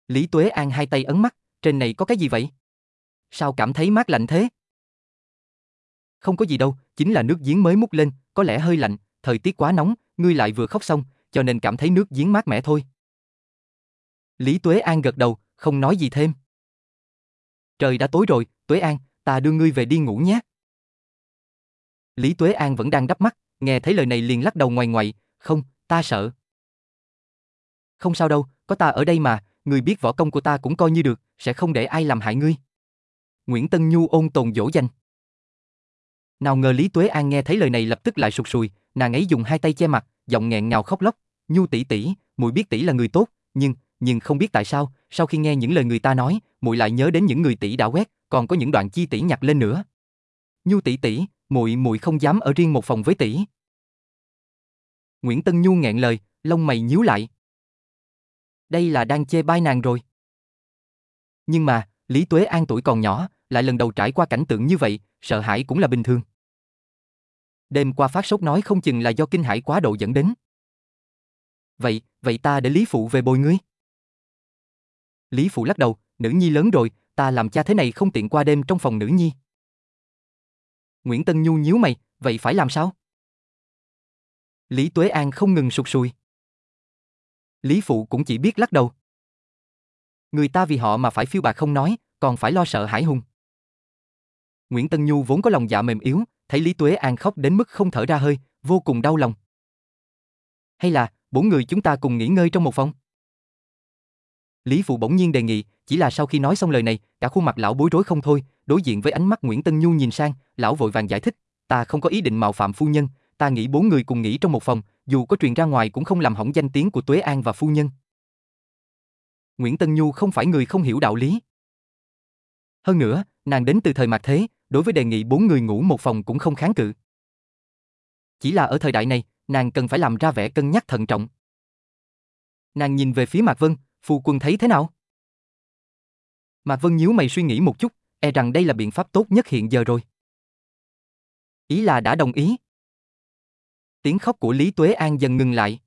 Lý Tuế An hai tay ấn mắt, trên này có cái gì vậy? Sao cảm thấy mát lạnh thế? Không có gì đâu, chính là nước giếng mới múc lên, có lẽ hơi lạnh, thời tiết quá nóng, ngươi lại vừa khóc xong, cho nên cảm thấy nước giếng mát mẻ thôi. Lý Tuế An gật đầu, không nói gì thêm. Trời đã tối rồi, Tuế An, ta đưa ngươi về đi ngủ nhé. Lý Tuế An vẫn đang đắp mắt, nghe thấy lời này liền lắc đầu ngoài ngoại, không, ta sợ. Không sao đâu, có ta ở đây mà, người biết võ công của ta cũng coi như được, sẽ không để ai làm hại ngươi. Nguyễn Tân Nhu ôn tồn dỗ dành. Nào ngờ Lý Tuế An nghe thấy lời này lập tức lại sụt sùi, nàng ấy dùng hai tay che mặt, giọng nghẹn ngào khóc lóc, "Nhu tỷ tỷ, muội biết tỷ là người tốt, nhưng, nhưng không biết tại sao, sau khi nghe những lời người ta nói, muội lại nhớ đến những người tỷ đã quét, còn có những đoạn chi tỷ nhặt lên nữa. Nhu tỷ tỷ, muội muội không dám ở riêng một phòng với tỷ." Nguyễn Tân Nhu nghẹn lời, lông mày nhíu lại. Đây là đang chê bai nàng rồi. Nhưng mà, Lý Tuế An tuổi còn nhỏ, lại lần đầu trải qua cảnh tượng như vậy, sợ hãi cũng là bình thường. Đêm qua phát sốt nói không chừng là do kinh hãi quá độ dẫn đến. Vậy, vậy ta để Lý Phụ về bồi ngươi. Lý Phụ lắc đầu, nữ nhi lớn rồi, ta làm cha thế này không tiện qua đêm trong phòng nữ nhi. Nguyễn Tân Nhu nhíu mày, vậy phải làm sao? Lý Tuế An không ngừng sụt sùi. Lý Phụ cũng chỉ biết lắc đầu. Người ta vì họ mà phải phiêu bạc không nói, còn phải lo sợ hải hùng. Nguyễn Tân Nhu vốn có lòng dạ mềm yếu, thấy Lý Tuế An khóc đến mức không thở ra hơi, vô cùng đau lòng. Hay là, bốn người chúng ta cùng nghỉ ngơi trong một phòng? Lý Phụ bỗng nhiên đề nghị, chỉ là sau khi nói xong lời này, cả khuôn mặt lão bối rối không thôi, đối diện với ánh mắt Nguyễn Tân Nhu nhìn sang, lão vội vàng giải thích, ta không có ý định mạo phạm phu nhân, ta nghĩ bốn người cùng nghỉ trong một phòng, dù có truyền ra ngoài cũng không làm hỏng danh tiếng của Tuế An và phu nhân. Nguyễn Tân Nhu không phải người không hiểu đạo lý. Hơn nữa, nàng đến từ thời mạt thế, đối với đề nghị bốn người ngủ một phòng cũng không kháng cự. Chỉ là ở thời đại này, nàng cần phải làm ra vẻ cân nhắc thận trọng. Nàng nhìn về phía Mạc Vân, phu quân thấy thế nào? Mạc Vân nhíu mày suy nghĩ một chút, e rằng đây là biện pháp tốt nhất hiện giờ rồi. Ý là đã đồng ý. Tiếng khóc của Lý Tuế An dần ngừng lại.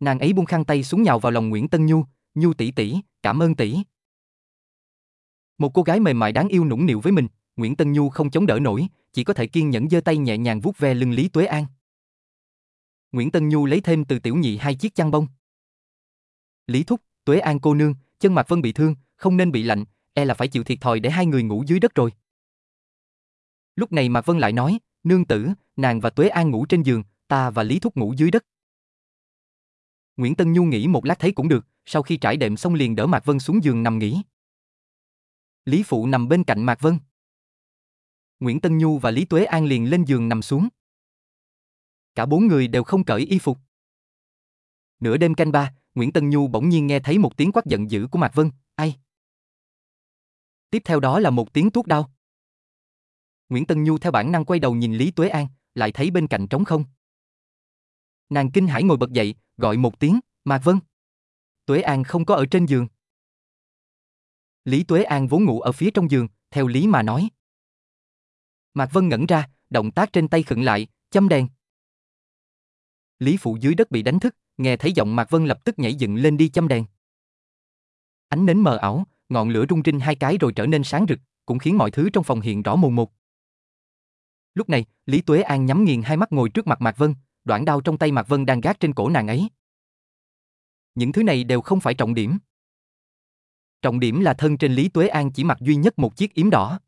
Nàng ấy buông khăn tay xuống nhào vào lòng Nguyễn Tân Nhu, Nhu tỷ tỷ, cảm ơn tỷ. Một cô gái mềm mại đáng yêu nũng nịu với mình, Nguyễn Tân Nhu không chống đỡ nổi, chỉ có thể kiên nhẫn giơ tay nhẹ nhàng vuốt ve lưng Lý Tuế An. Nguyễn Tân Nhu lấy thêm từ tiểu nhị hai chiếc chăn bông. Lý Thúc, Tuế An cô nương, chân mặt Vân bị thương, không nên bị lạnh, e là phải chịu thiệt thòi để hai người ngủ dưới đất rồi. Lúc này Mạc Vân lại nói, nương tử, nàng và Tuế An ngủ trên giường, ta và Lý Thúc ngủ dưới đất. Nguyễn Tân Nhu nghĩ một lát thấy cũng được, sau khi trải đệm xong liền đỡ Mạc Vân xuống giường nằm nghỉ. Lý Phụ nằm bên cạnh Mạc Vân. Nguyễn Tân Nhu và Lý Tuế An liền lên giường nằm xuống. Cả bốn người đều không cởi y phục. Nửa đêm canh ba, Nguyễn Tân Nhu bỗng nhiên nghe thấy một tiếng quát giận dữ của Mạc Vân, ai? Tiếp theo đó là một tiếng tuốt đau. Nguyễn Tân Nhu theo bản năng quay đầu nhìn Lý Tuế An, lại thấy bên cạnh trống không. Nàng kinh hãi ngồi bật dậy, gọi một tiếng, Mạc Vân. Tuế An không có ở trên giường. Lý Tuế An vốn ngủ ở phía trong giường, theo lý mà nói. Mạc Vân ngẩn ra, động tác trên tay khựng lại, châm đèn. Lý Phụ dưới đất bị đánh thức, nghe thấy giọng Mạc Vân lập tức nhảy dựng lên đi châm đèn. Ánh nến mờ ảo, ngọn lửa rung rinh hai cái rồi trở nên sáng rực, cũng khiến mọi thứ trong phòng hiện rõ mồn một. Lúc này, Lý Tuế An nhắm nghiền hai mắt ngồi trước mặt Mạc Vân, đoạn đao trong tay Mạc Vân đang gác trên cổ nàng ấy. Những thứ này đều không phải trọng điểm. Trọng điểm là thân trên Lý Tuế An chỉ mặc duy nhất một chiếc yếm đỏ.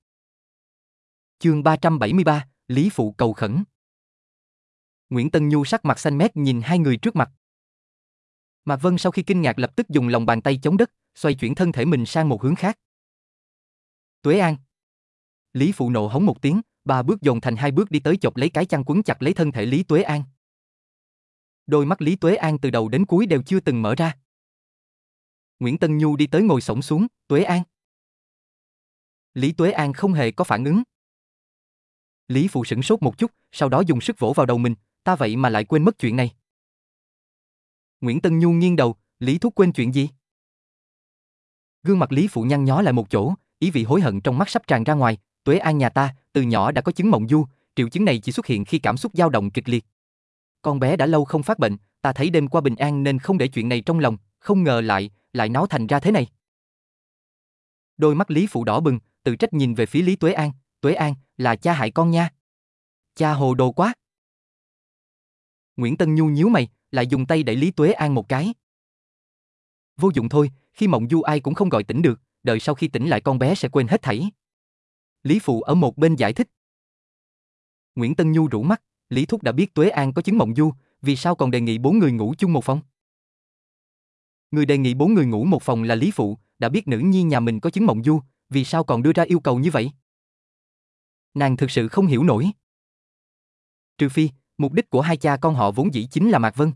Chương 373, Lý Phụ cầu khẩn. Nguyễn Tân Nhu sắc mặt xanh mét nhìn hai người trước mặt. Mạc Vân sau khi kinh ngạc lập tức dùng lòng bàn tay chống đất, xoay chuyển thân thể mình sang một hướng khác. Tuế An. Lý Phụ nộ hống một tiếng, ba bước dồn thành hai bước đi tới chộp lấy cái chăn quấn chặt lấy thân thể Lý Tuế An. Đôi mắt Lý Tuế An từ đầu đến cuối đều chưa từng mở ra. Nguyễn Tân Nhu đi tới ngồi sổng xuống, Tuế An. Lý Tuế An không hề có phản ứng. Lý Phụ sửng sốt một chút, sau đó dùng sức vỗ vào đầu mình, ta vậy mà lại quên mất chuyện này. Nguyễn Tân Nhu nghiêng đầu, Lý Thúc quên chuyện gì? Gương mặt Lý Phụ nhăn nhó lại một chỗ, ý vị hối hận trong mắt sắp tràn ra ngoài, Tuế An nhà ta, từ nhỏ đã có chứng mộng du, triệu chứng này chỉ xuất hiện khi cảm xúc dao động kịch liệt. Con bé đã lâu không phát bệnh, ta thấy đêm qua bình an nên không để chuyện này trong lòng, không ngờ lại, lại náo thành ra thế này. Đôi mắt Lý Phụ đỏ bừng, tự trách nhìn về phía Lý Tuế An, Tuế An, là cha hại con nha. Cha hồ đồ quá. Nguyễn Tân Nhu nhíu mày, lại dùng tay đẩy Lý Tuế An một cái. Vô dụng thôi, khi mộng du ai cũng không gọi tỉnh được, đợi sau khi tỉnh lại con bé sẽ quên hết thảy. Lý Phụ ở một bên giải thích. Nguyễn Tân Nhu rủ mắt, Lý Thúc đã biết Tuế An có chứng mộng du, vì sao còn đề nghị bốn người ngủ chung một phòng? Người đề nghị bốn người ngủ một phòng là Lý Phụ, đã biết nữ nhi nhà mình có chứng mộng du, vì sao còn đưa ra yêu cầu như vậy? Nàng thực sự không hiểu nổi. Trừ phi, mục đích của hai cha con họ vốn dĩ chính là Mạc Vân.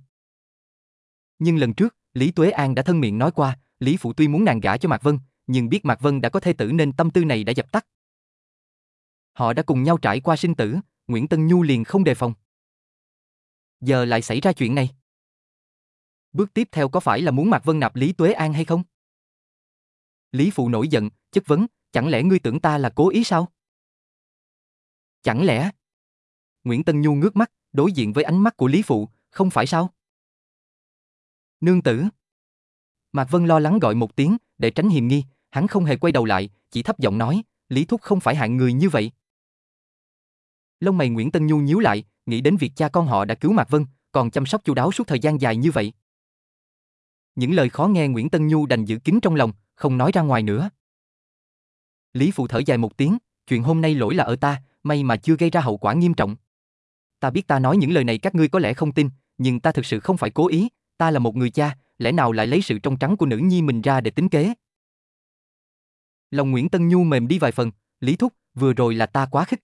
Nhưng lần trước, Lý Tuế An đã thân miệng nói qua, Lý Phụ tuy muốn nàng gả cho Mạc Vân, nhưng biết Mạc Vân đã có thê tử nên tâm tư này đã dập tắt. Họ đã cùng nhau trải qua sinh tử, Nguyễn Tân Nhu liền không đề phòng. Giờ lại xảy ra chuyện này. Bước tiếp theo có phải là muốn Mạc Vân nạp Lý Tuế An hay không? Lý Phụ nổi giận, chất vấn, chẳng lẽ ngươi tưởng ta là cố ý sao? Chẳng lẽ? Nguyễn Tân Nhu ngước mắt, đối diện với ánh mắt của Lý Phụ, không phải sao? Nương tử. Mạc Vân lo lắng gọi một tiếng, để tránh hiềm nghi, hắn không hề quay đầu lại, chỉ thấp giọng nói, Lý Thúc không phải hạng người như vậy. Lông mày Nguyễn Tân Nhu nhíu lại, nghĩ đến việc cha con họ đã cứu Mạc Vân, còn chăm sóc chu đáo suốt thời gian dài như vậy. Những lời khó nghe Nguyễn Tân Nhu đành giữ kín trong lòng, không nói ra ngoài nữa. Lý Phụ thở dài một tiếng, chuyện hôm nay lỗi là ở ta, may mà chưa gây ra hậu quả nghiêm trọng. Ta biết ta nói những lời này các ngươi có lẽ không tin, nhưng ta thực sự không phải cố ý, ta là một người cha, lẽ nào lại lấy sự trong trắng của nữ nhi mình ra để tính kế? Lòng Nguyễn Tân Nhu mềm đi vài phần, Lý Thúc, vừa rồi là ta quá khích.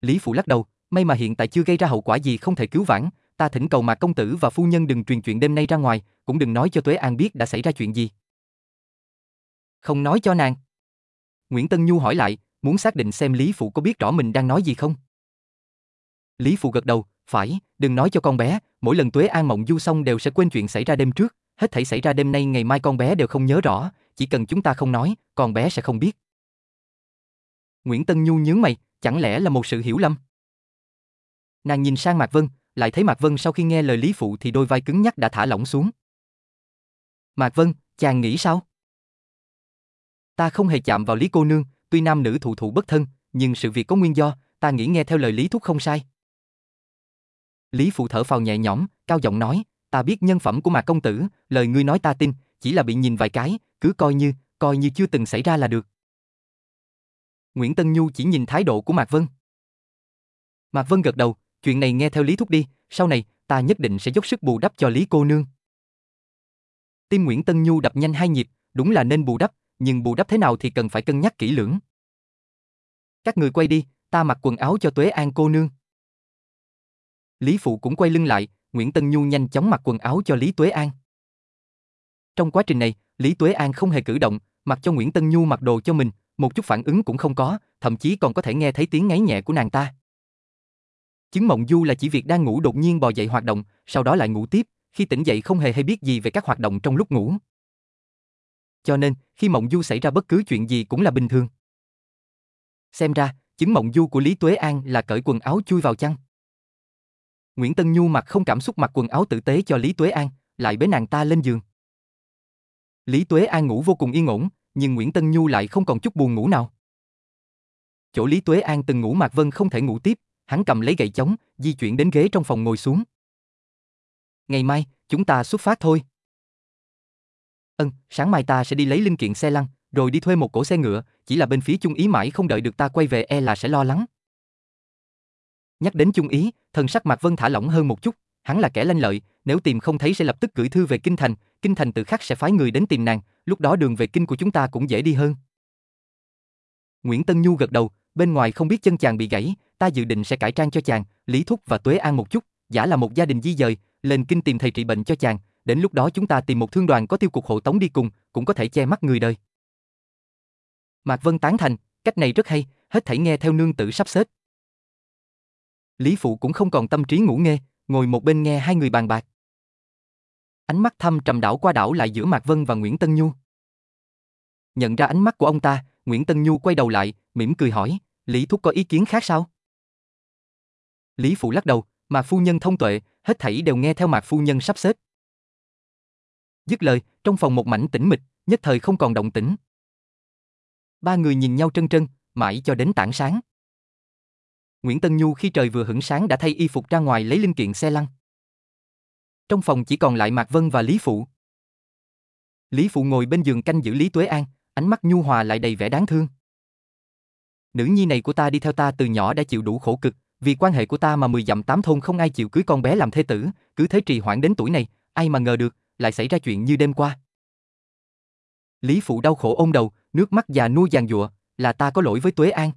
Lý Phụ lắc đầu, may mà hiện tại chưa gây ra hậu quả gì không thể cứu vãn, ta thỉnh cầu mà công tử và phu nhân đừng truyền chuyện đêm nay ra ngoài, cũng đừng nói cho Tuế An biết đã xảy ra chuyện gì. Không nói cho nàng. Nguyễn Tân Nhu hỏi lại, muốn xác định xem Lý Phụ có biết rõ mình đang nói gì không. Lý Phụ gật đầu, phải, đừng nói cho con bé, mỗi lần Tuế An mộng du xong đều sẽ quên chuyện xảy ra đêm trước, hết thảy xảy ra đêm nay ngày mai con bé đều không nhớ rõ, chỉ cần chúng ta không nói, con bé sẽ không biết. Nguyễn Tân Nhu nhướng mày, chẳng lẽ là một sự hiểu lầm? Nàng nhìn sang Mạc Vân, lại thấy Mạc Vân sau khi nghe lời Lý Phụ thì đôi vai cứng nhắc đã thả lỏng xuống. Mạc Vân, chàng nghĩ sao? Ta không hề chạm vào Lý cô nương, tuy nam nữ thụ thụ bất thân, nhưng sự việc có nguyên do, ta nghĩ nghe theo lời Lý Thúc không sai. Lý Phụ thở phào nhẹ nhõm, cao giọng nói, ta biết nhân phẩm của Mạc Công Tử, lời ngươi nói ta tin, chỉ là bị nhìn vài cái, cứ coi như, coi như chưa từng xảy ra là được. Nguyễn Tân Nhu chỉ nhìn thái độ của Mạc Vân. Mạc Vân gật đầu, chuyện này nghe theo Lý Thúc đi, sau này, ta nhất định sẽ dốc sức bù đắp cho Lý cô nương. Tim Nguyễn Tân Nhu đập nhanh hai nhịp, đúng là nên bù đắp, nhưng bù đắp thế nào thì cần phải cân nhắc kỹ lưỡng. Các người quay đi, ta mặc quần áo cho Tuế An cô nương. Lý Phụ cũng quay lưng lại, Nguyễn Tân Nhu nhanh chóng mặc quần áo cho Lý Tuế An. Trong quá trình này, Lý Tuế An không hề cử động, mặc cho Nguyễn Tân Nhu mặc đồ cho mình, một chút phản ứng cũng không có, thậm chí còn có thể nghe thấy tiếng ngáy nhẹ của nàng ta. Chứng mộng du là chỉ việc đang ngủ đột nhiên bò dậy hoạt động, sau đó lại ngủ tiếp, khi tỉnh dậy không hề hay biết gì về các hoạt động trong lúc ngủ. Cho nên, khi mộng du xảy ra bất cứ chuyện gì cũng là bình thường. Xem ra, chứng mộng du của Lý Tuế An là cởi quần áo chui vào chăn. Nguyễn Tân Nhu mặc không cảm xúc mặc quần áo tử tế cho Lý Tuế An, lại bế nàng ta lên giường. Lý Tuế An ngủ vô cùng yên ổn, nhưng Nguyễn Tân Nhu lại không còn chút buồn ngủ nào. Chỗ Lý Tuế An từng ngủ Mạc Vân không thể ngủ tiếp, hắn cầm lấy gậy chống, di chuyển đến ghế trong phòng ngồi xuống. Ngày mai, chúng ta xuất phát thôi. Ân, sáng mai ta sẽ đi lấy linh kiện xe lăn, rồi đi thuê một cổ xe ngựa, chỉ là bên phía Trung Ý mãi không đợi được ta quay về e là sẽ lo lắng. Nhắc đến Trung Ý, thần sắc Mạc Vân thả lỏng hơn một chút, hắn là kẻ lanh lợi, nếu tìm không thấy sẽ lập tức gửi thư về Kinh Thành, Kinh Thành tự khắc sẽ phái người đến tìm nàng, lúc đó đường về Kinh của chúng ta cũng dễ đi hơn. Nguyễn Tân Nhu gật đầu, bên ngoài không biết chân chàng bị gãy, ta dự định sẽ cải trang cho chàng, Lý Thúc và Tuế An một chút, giả là một gia đình di dời, lên Kinh tìm thầy trị bệnh cho chàng, đến lúc đó chúng ta tìm một thương đoàn có tiêu cục hộ tống đi cùng, cũng có thể che mắt người đời. Mạc Vân tán thành, cách này rất hay, hết thảy nghe theo nương tử sắp xếp. Lý Phụ cũng không còn tâm trí ngủ nghe, ngồi một bên nghe hai người bàn bạc. Ánh mắt thăm trầm đảo qua đảo lại giữa Mạc Vân và Nguyễn Tân Nhu. Nhận ra ánh mắt của ông ta, Nguyễn Tân Nhu quay đầu lại, mỉm cười hỏi, Lý Thúc có ý kiến khác sao? Lý Phụ lắc đầu, Mạc Phu Nhân thông tuệ, hết thảy đều nghe theo Mạc Phu Nhân sắp xếp. Dứt lời, trong phòng một mảnh tĩnh mịch, nhất thời không còn động tĩnh. Ba người nhìn nhau trân trân, mãi cho đến tảng sáng. Nguyễn Tân Nhu khi trời vừa hửng sáng đã thay y phục ra ngoài lấy linh kiện xe lăn. Trong phòng chỉ còn lại Mạc Vân và Lý Phụ. Lý Phụ ngồi bên giường canh giữ Lý Tuế An, ánh mắt nhu hòa lại đầy vẻ đáng thương. Nữ nhi này của ta đi theo ta từ nhỏ đã chịu đủ khổ cực, vì quan hệ của ta mà mười dặm tám thôn không ai chịu cưới con bé làm thê tử, cứ thế trì hoãn đến tuổi này, ai mà ngờ được, lại xảy ra chuyện như đêm qua. Lý Phụ đau khổ ôm đầu, nước mắt già nua giàn dụa, là ta có lỗi với Tuế An.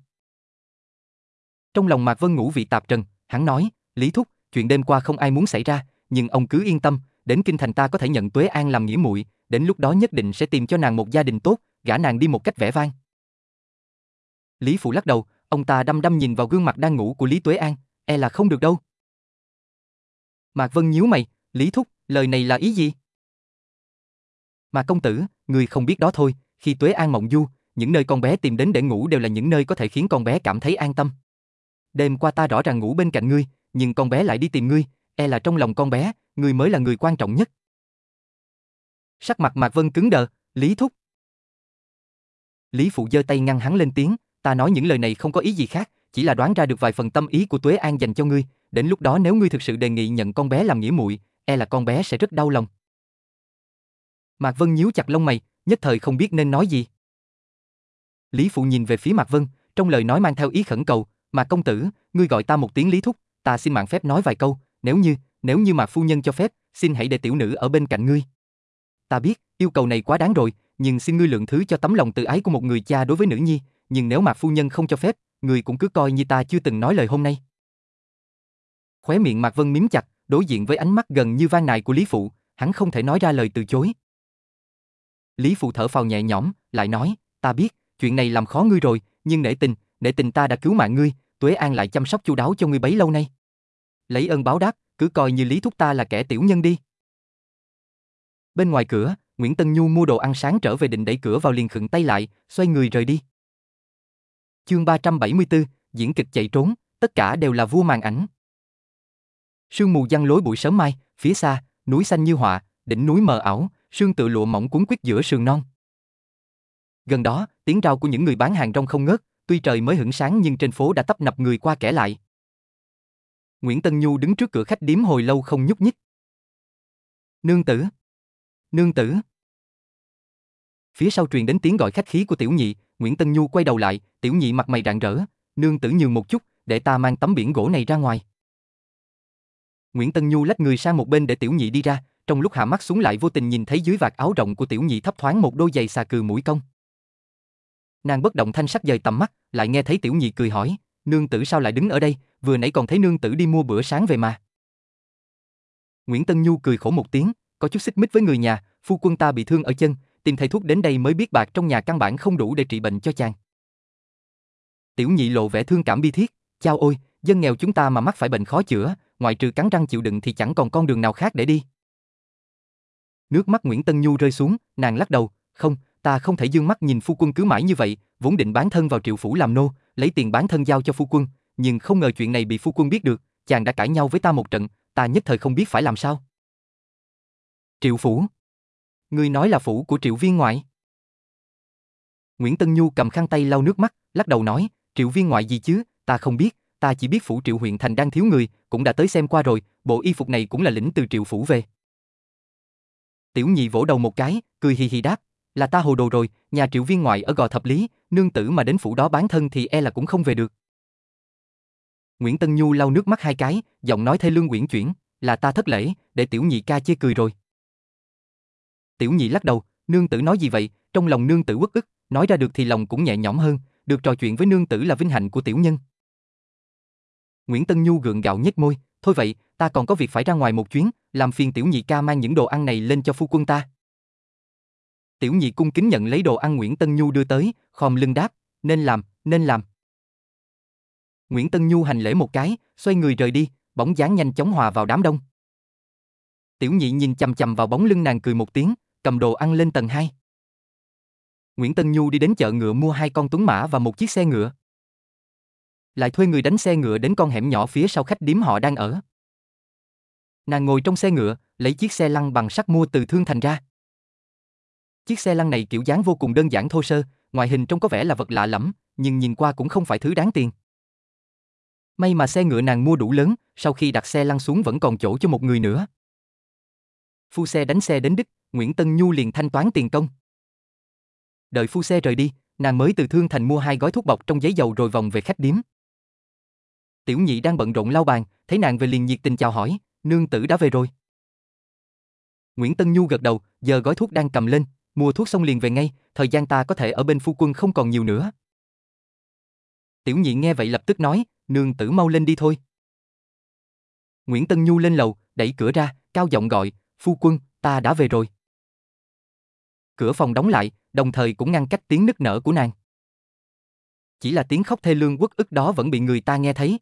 Trong lòng Mạc Vân ngủ vị tạp trần, hắn nói, Lý Thúc, chuyện đêm qua không ai muốn xảy ra, nhưng ông cứ yên tâm, đến kinh thành ta có thể nhận Tuế An làm nghĩa muội, đến lúc đó nhất định sẽ tìm cho nàng một gia đình tốt, gả nàng đi một cách vẻ vang. Lý Phụ lắc đầu, ông ta đăm đăm nhìn vào gương mặt đang ngủ của Lý Tuế An, e là không được đâu. Mạc Vân nhíu mày, Lý Thúc, lời này là ý gì? Mà công tử, người không biết đó thôi, khi Tuế An mộng du, những nơi con bé tìm đến để ngủ đều là những nơi có thể khiến con bé cảm thấy an tâm. Đêm qua ta rõ ràng ngủ bên cạnh ngươi, nhưng con bé lại đi tìm ngươi, e là trong lòng con bé, ngươi mới là người quan trọng nhất. Sắc mặt Mạc Vân cứng đờ, Lý Thúc. Lý Phụ giơ tay ngăn hắn lên tiếng, ta nói những lời này không có ý gì khác, chỉ là đoán ra được vài phần tâm ý của Tuế An dành cho ngươi, đến lúc đó nếu ngươi thực sự đề nghị nhận con bé làm nghĩa muội, e là con bé sẽ rất đau lòng. Mạc Vân nhíu chặt lông mày, nhất thời không biết nên nói gì. Lý Phụ nhìn về phía Mạc Vân, trong lời nói mang theo ý khẩn cầu, mà công tử, ngươi gọi ta một tiếng Lý Thúc, ta xin mạng phép nói vài câu, nếu như, nếu như Mạc phu nhân cho phép, xin hãy để tiểu nữ ở bên cạnh ngươi. Ta biết, yêu cầu này quá đáng rồi, nhưng xin ngươi lượng thứ cho tấm lòng tự ái của một người cha đối với nữ nhi, nhưng nếu Mạc phu nhân không cho phép, ngươi cũng cứ coi như ta chưa từng nói lời hôm nay. Khóe miệng Mạc Vân mím chặt, đối diện với ánh mắt gần như van nài của Lý Phụ, hắn không thể nói ra lời từ chối. Lý Phụ thở phào nhẹ nhõm, lại nói, ta biết, chuyện này làm khó ngươi rồi, nhưng nể tình, nể tình ta đã cứu mạng ngươi, Tuế An lại chăm sóc chu đáo cho ngươi bấy lâu nay. Lấy ơn báo đáp, cứ coi như Lý Thúc ta là kẻ tiểu nhân đi. Bên ngoài cửa, Nguyễn Tân Nhu mua đồ ăn sáng trở về định đẩy cửa vào liền khựng tay lại, xoay người rời đi. Chương 374, diễn kịch chạy trốn, tất cả đều là vua màn ảnh. Sương mù giăng lối buổi sớm mai, phía xa, núi xanh như họa, đỉnh núi mờ ảo, sương tự lụa mỏng cuốn quýt giữa sườn non. Gần đó, tiếng rao của những người bán hàng rong không ngớt, tuy trời mới hửng sáng nhưng trên phố đã tấp nập người qua kẻ lại. Nguyễn Tân Nhu đứng trước cửa khách điếm hồi lâu không nhúc nhích. Nương tử! Nương tử! Phía sau truyền đến tiếng gọi khách khí của tiểu nhị, Nguyễn Tân Nhu quay đầu lại, tiểu nhị mặt mày rạng rỡ, nương tử nhường một chút, để ta mang tấm biển gỗ này ra ngoài. Nguyễn Tân Nhu lách người sang một bên để tiểu nhị đi ra, trong lúc hạ mắt xuống lại vô tình nhìn thấy dưới vạt áo rộng của tiểu nhị thấp thoáng một đôi giày xà cừ mũi cong. Nàng bất động thanh sắc dời tầm mắt, lại nghe thấy tiểu nhị cười hỏi, nương tử sao lại đứng ở đây, vừa nãy còn thấy nương tử đi mua bữa sáng về mà. Nguyễn Tân Nhu cười khổ một tiếng, có chút xích mích với người nhà, phu quân ta bị thương ở chân, tìm thầy thuốc đến đây mới biết bạc trong nhà căn bản không đủ để trị bệnh cho chàng. Tiểu nhị lộ vẻ thương cảm bi thiết, chao ôi, dân nghèo chúng ta mà mắc phải bệnh khó chữa, ngoại trừ cắn răng chịu đựng thì chẳng còn con đường nào khác để đi. Nước mắt Nguyễn Tân Nhu rơi xuống, nàng lắc đầu, không, ta không thể dương mắt nhìn phu quân cứ mãi như vậy, vốn định bán thân vào triệu phủ làm nô, lấy tiền bán thân giao cho phu quân, nhưng không ngờ chuyện này bị phu quân biết được, chàng đã cãi nhau với ta một trận, ta nhất thời không biết phải làm sao. Triệu phủ? Ngươi nói là phủ của triệu viên ngoại? Nguyễn Tân Nhu cầm khăn tay lau nước mắt, lắc đầu nói, triệu viên ngoại gì chứ, ta không biết, ta chỉ biết phủ triệu huyện thành đang thiếu người, cũng đã tới xem qua rồi, bộ y phục này cũng là lĩnh từ triệu phủ về. Tiểu nhị vỗ đầu một cái, cười hì hì đáp, là ta hồ đồ rồi, nhà triệu viên ngoại ở gò thập lý, nương tử mà đến phủ đó bán thân thì e là cũng không về được. Nguyễn Tân Nhu lau nước mắt hai cái, giọng nói thê lương quyển chuyển, là ta thất lễ, để tiểu nhị ca chê cười rồi. Tiểu nhị lắc đầu, nương tử nói gì vậy, trong lòng nương tử uất ức, nói ra được thì lòng cũng nhẹ nhõm hơn, được trò chuyện với nương tử là vinh hạnh của tiểu nhân. Nguyễn Tân Nhu gượng gạo nhếch môi, thôi vậy, ta còn có việc phải ra ngoài một chuyến, làm phiền tiểu nhị ca mang những đồ ăn này lên cho phu quân ta. Tiểu nhị cung kính nhận lấy đồ ăn Nguyễn Tân Nhu đưa tới, khom lưng đáp, nên làm, nên làm. Nguyễn Tân Nhu hành lễ một cái, xoay người rời đi, bóng dáng nhanh chóng hòa vào đám đông. Tiểu nhị nhìn chầm chầm vào bóng lưng nàng cười một tiếng, cầm đồ ăn lên tầng 2. Nguyễn Tân Nhu đi đến chợ ngựa mua hai con tuấn mã và một chiếc xe ngựa. Lại thuê người đánh xe ngựa đến con hẻm nhỏ phía sau khách điếm họ đang ở. Nàng ngồi trong xe ngựa, lấy chiếc xe lăn bằng sắt mua từ thương thành ra. Chiếc xe lăn này kiểu dáng vô cùng đơn giản thô sơ, ngoại hình trông có vẻ là vật lạ lẫm, nhưng nhìn qua cũng không phải thứ đáng tiền. May mà xe ngựa nàng mua đủ lớn, sau khi đặt xe lăn xuống vẫn còn chỗ cho một người nữa. Phu xe đánh xe đến đích, Nguyễn Tân Nhu liền thanh toán tiền công. Đợi phu xe rời đi, nàng mới từ thương thành mua hai gói thuốc bọc trong giấy dầu rồi vòng về khách điếm. Tiểu nhị đang bận rộn lau bàn, thấy nàng về liền nhiệt tình chào hỏi, nương tử đã về rồi. Nguyễn Tân Nhu gật đầu, giờ gói thuốc đang cầm lên, mua thuốc xong liền về ngay, thời gian ta có thể ở bên phu quân không còn nhiều nữa. Tiểu nhị nghe vậy lập tức nói, nương tử mau lên đi thôi. Nguyễn Tân Nhu lên lầu, đẩy cửa ra, cao giọng gọi, phu quân, ta đã về rồi. Cửa phòng đóng lại, đồng thời cũng ngăn cách tiếng nức nở của nàng. Chỉ là tiếng khóc thê lương quất ức đó vẫn bị người ta nghe thấy.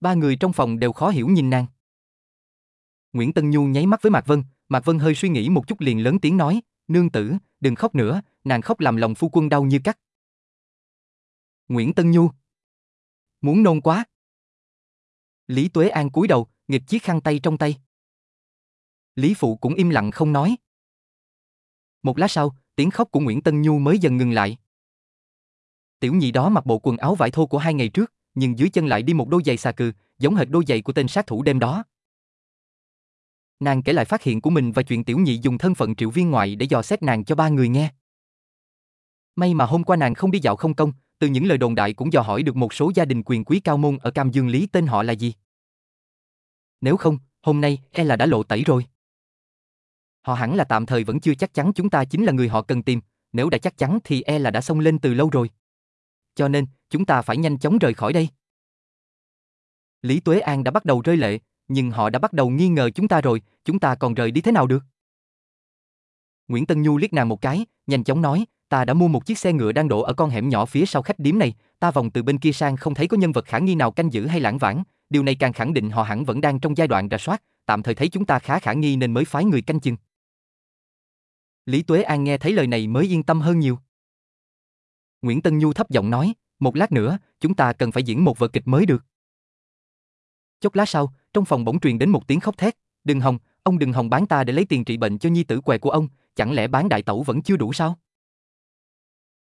Ba người trong phòng đều khó hiểu nhìn nàng. Nguyễn Tân Nhu nháy mắt với Mạc Vân, Mạc Vân hơi suy nghĩ một chút liền lớn tiếng nói, nương tử, đừng khóc nữa, nàng khóc làm lòng phu quân đau như cắt. Nguyễn Tân Nhu Muốn nôn quá. Lý Tuế An cúi đầu, nghịch chiếc khăn tay trong tay. Lý Phụ cũng im lặng không nói. Một lát sau, tiếng khóc của Nguyễn Tân Nhu mới dần ngừng lại. Tiểu nhị đó mặc bộ quần áo vải thô của hai ngày trước, nhưng dưới chân lại đi một đôi giày xà cừ, giống hệt đôi giày của tên sát thủ đêm đó. Nàng kể lại phát hiện của mình và chuyện tiểu nhị dùng thân phận triệu viên ngoại để dò xét nàng cho ba người nghe. May mà hôm qua nàng không đi dạo không công, từ những lời đồn đại cũng dò hỏi được một số gia đình quyền quý cao môn ở Cam Dương Lý tên họ là gì. nếu không, hôm nay e là đã lộ tẩy rồi. Họ hẳn là tạm thời vẫn chưa chắc chắn chúng ta chính là người họ cần tìm, nếu đã chắc chắn thì e là đã xông lên từ lâu rồi. Cho nên, chúng ta phải nhanh chóng rời khỏi đây. Lý Tuế An đã bắt đầu rơi lệ, nhưng họ đã bắt đầu nghi ngờ chúng ta rồi, chúng ta còn rời đi thế nào được? Nguyễn Tân Nhu liếc nàng một cái, nhanh chóng nói, ta đã mua một chiếc xe ngựa đang đổ ở con hẻm nhỏ phía sau khách điếm này, ta vòng từ bên kia sang không thấy có nhân vật khả nghi nào canh giữ hay lãng vãng, điều này càng khẳng định họ hẳn vẫn đang trong giai đoạn rà soát, tạm thời thấy chúng ta khá khả nghi nên mới phái người canh chừng. Lý Tuế An nghe thấy lời này mới yên tâm hơn nhiều. Nguyễn Tân Nhu thấp giọng nói, một lát nữa, chúng ta cần phải diễn một vở kịch mới được. Chốc lát sau, trong phòng bỗng truyền đến một tiếng khóc thét, đừng hòng, ông đừng hòng bán ta để lấy tiền trị bệnh cho nhi tử què của ông, chẳng lẽ bán đại tẩu vẫn chưa đủ sao?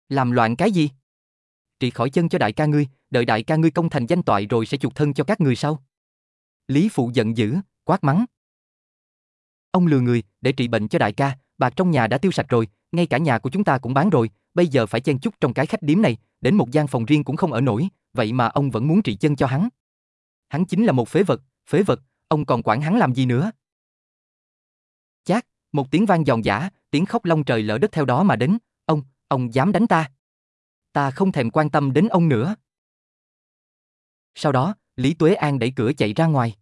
Làm loạn cái gì? Trị khỏi chân cho đại ca ngươi, đợi đại ca ngươi công thành danh toại rồi sẽ chuộc thân cho các người sau. Lý Phụ giận dữ, quát mắng. Ông lừa người, để trị bệnh cho đại ca, bạc trong nhà đã tiêu sạch rồi, ngay cả nhà của chúng ta cũng bán rồi, bây giờ phải chen chúc trong cái khách điếm này, đến một gian phòng riêng cũng không ở nổi, vậy mà ông vẫn muốn trị chân cho hắn. Hắn chính là một phế vật, phế vật, ông còn quản hắn làm gì nữa? Chát, một tiếng vang giòn giả, tiếng khóc long trời lỡ đất theo đó mà đến, ông, ông dám đánh ta. Ta không thèm quan tâm đến ông nữa. Sau đó, Lý Tuế An đẩy cửa chạy ra ngoài.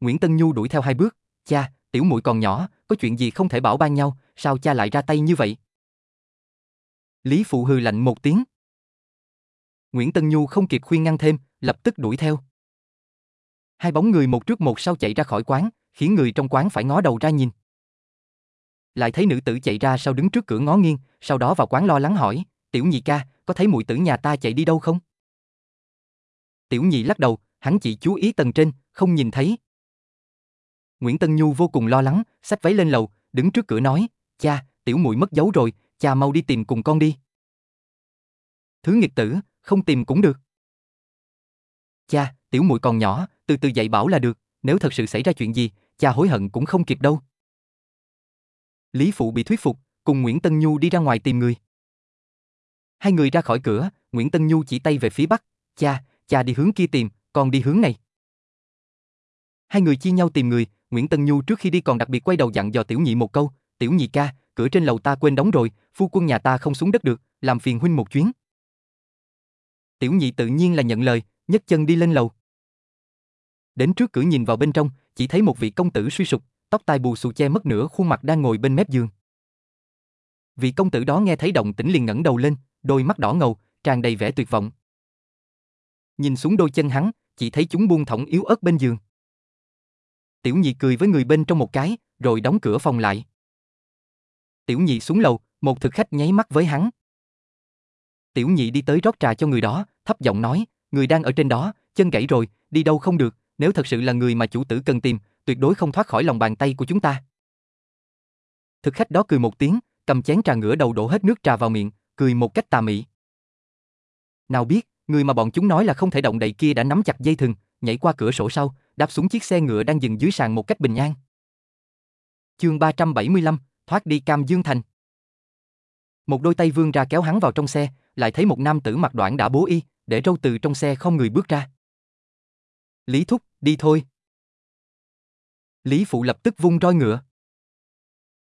Nguyễn Tân Nhu đuổi theo hai bước, cha, tiểu muội còn nhỏ, có chuyện gì không thể bảo ban nhau, sao cha lại ra tay như vậy? Lý Phụ hừ lạnh một tiếng. Nguyễn Tân Nhu không kịp khuyên ngăn thêm, lập tức đuổi theo. Hai bóng người một trước một sau chạy ra khỏi quán, khiến người trong quán phải ngó đầu ra nhìn. Lại thấy nữ tử chạy ra sau đứng trước cửa ngó nghiêng, sau đó vào quán lo lắng hỏi, tiểu nhị ca, có thấy muội tử nhà ta chạy đi đâu không? Tiểu nhị lắc đầu, hắn chỉ chú ý tầng trên, không nhìn thấy. Nguyễn Tân Nhu vô cùng lo lắng, xách váy lên lầu, đứng trước cửa nói, cha, tiểu muội mất dấu rồi, cha mau đi tìm cùng con đi. Thứ nghiệt tử, không tìm cũng được. Cha, tiểu muội còn nhỏ, từ từ dạy bảo là được, nếu thật sự xảy ra chuyện gì, cha hối hận cũng không kịp đâu. Lý Phụ bị thuyết phục, cùng Nguyễn Tân Nhu đi ra ngoài tìm người. Hai người ra khỏi cửa, Nguyễn Tân Nhu chỉ tay về phía bắc, cha, cha đi hướng kia tìm, con đi hướng này. Hai người chia nhau tìm người, Nguyễn Tân Nhu trước khi đi còn đặc biệt quay đầu dặn dò tiểu nhị một câu, tiểu nhị ca, cửa trên lầu ta quên đóng rồi, phu quân nhà ta không xuống đất được, làm phiền huynh một chuyến. Tiểu nhị tự nhiên là nhận lời, nhấc chân đi lên lầu. Đến trước cửa nhìn vào bên trong, chỉ thấy một vị công tử suy sụp, tóc tai bù xù che mất nửa khuôn mặt đang ngồi bên mép giường. Vị công tử đó nghe thấy động tĩnh liền ngẩng đầu lên, đôi mắt đỏ ngầu, tràn đầy vẻ tuyệt vọng. Nhìn xuống đôi chân hắn, chỉ thấy chúng buông thõng yếu ớt bên giường. Tiểu nhị cười với người bên trong một cái, rồi đóng cửa phòng lại. Tiểu nhị xuống lầu, một thực khách nháy mắt với hắn. Tiểu nhị đi tới rót trà cho người đó, thấp giọng nói, người đang ở trên đó, chân gãy rồi, đi đâu không được, nếu thật sự là người mà chủ tử cần tìm, tuyệt đối không thoát khỏi lòng bàn tay của chúng ta. Thực khách đó cười một tiếng, cầm chén trà ngửa đầu đổ hết nước trà vào miệng, cười một cách tà mị. Nào biết, người mà bọn chúng nói là không thể động đậy kia đã nắm chặt dây thừng, nhảy qua cửa sổ sau, đáp xuống chiếc xe ngựa đang dừng dưới sàn một cách bình an. Chương 375, thoát đi Cam Dương Thành. Một đôi tay vươn ra kéo hắn vào trong xe, lại thấy một nam tử mặc đoạn đã bố y, để râu từ trong xe không người bước ra. Lý Thúc, đi thôi. Lý Phụ lập tức vung roi ngựa.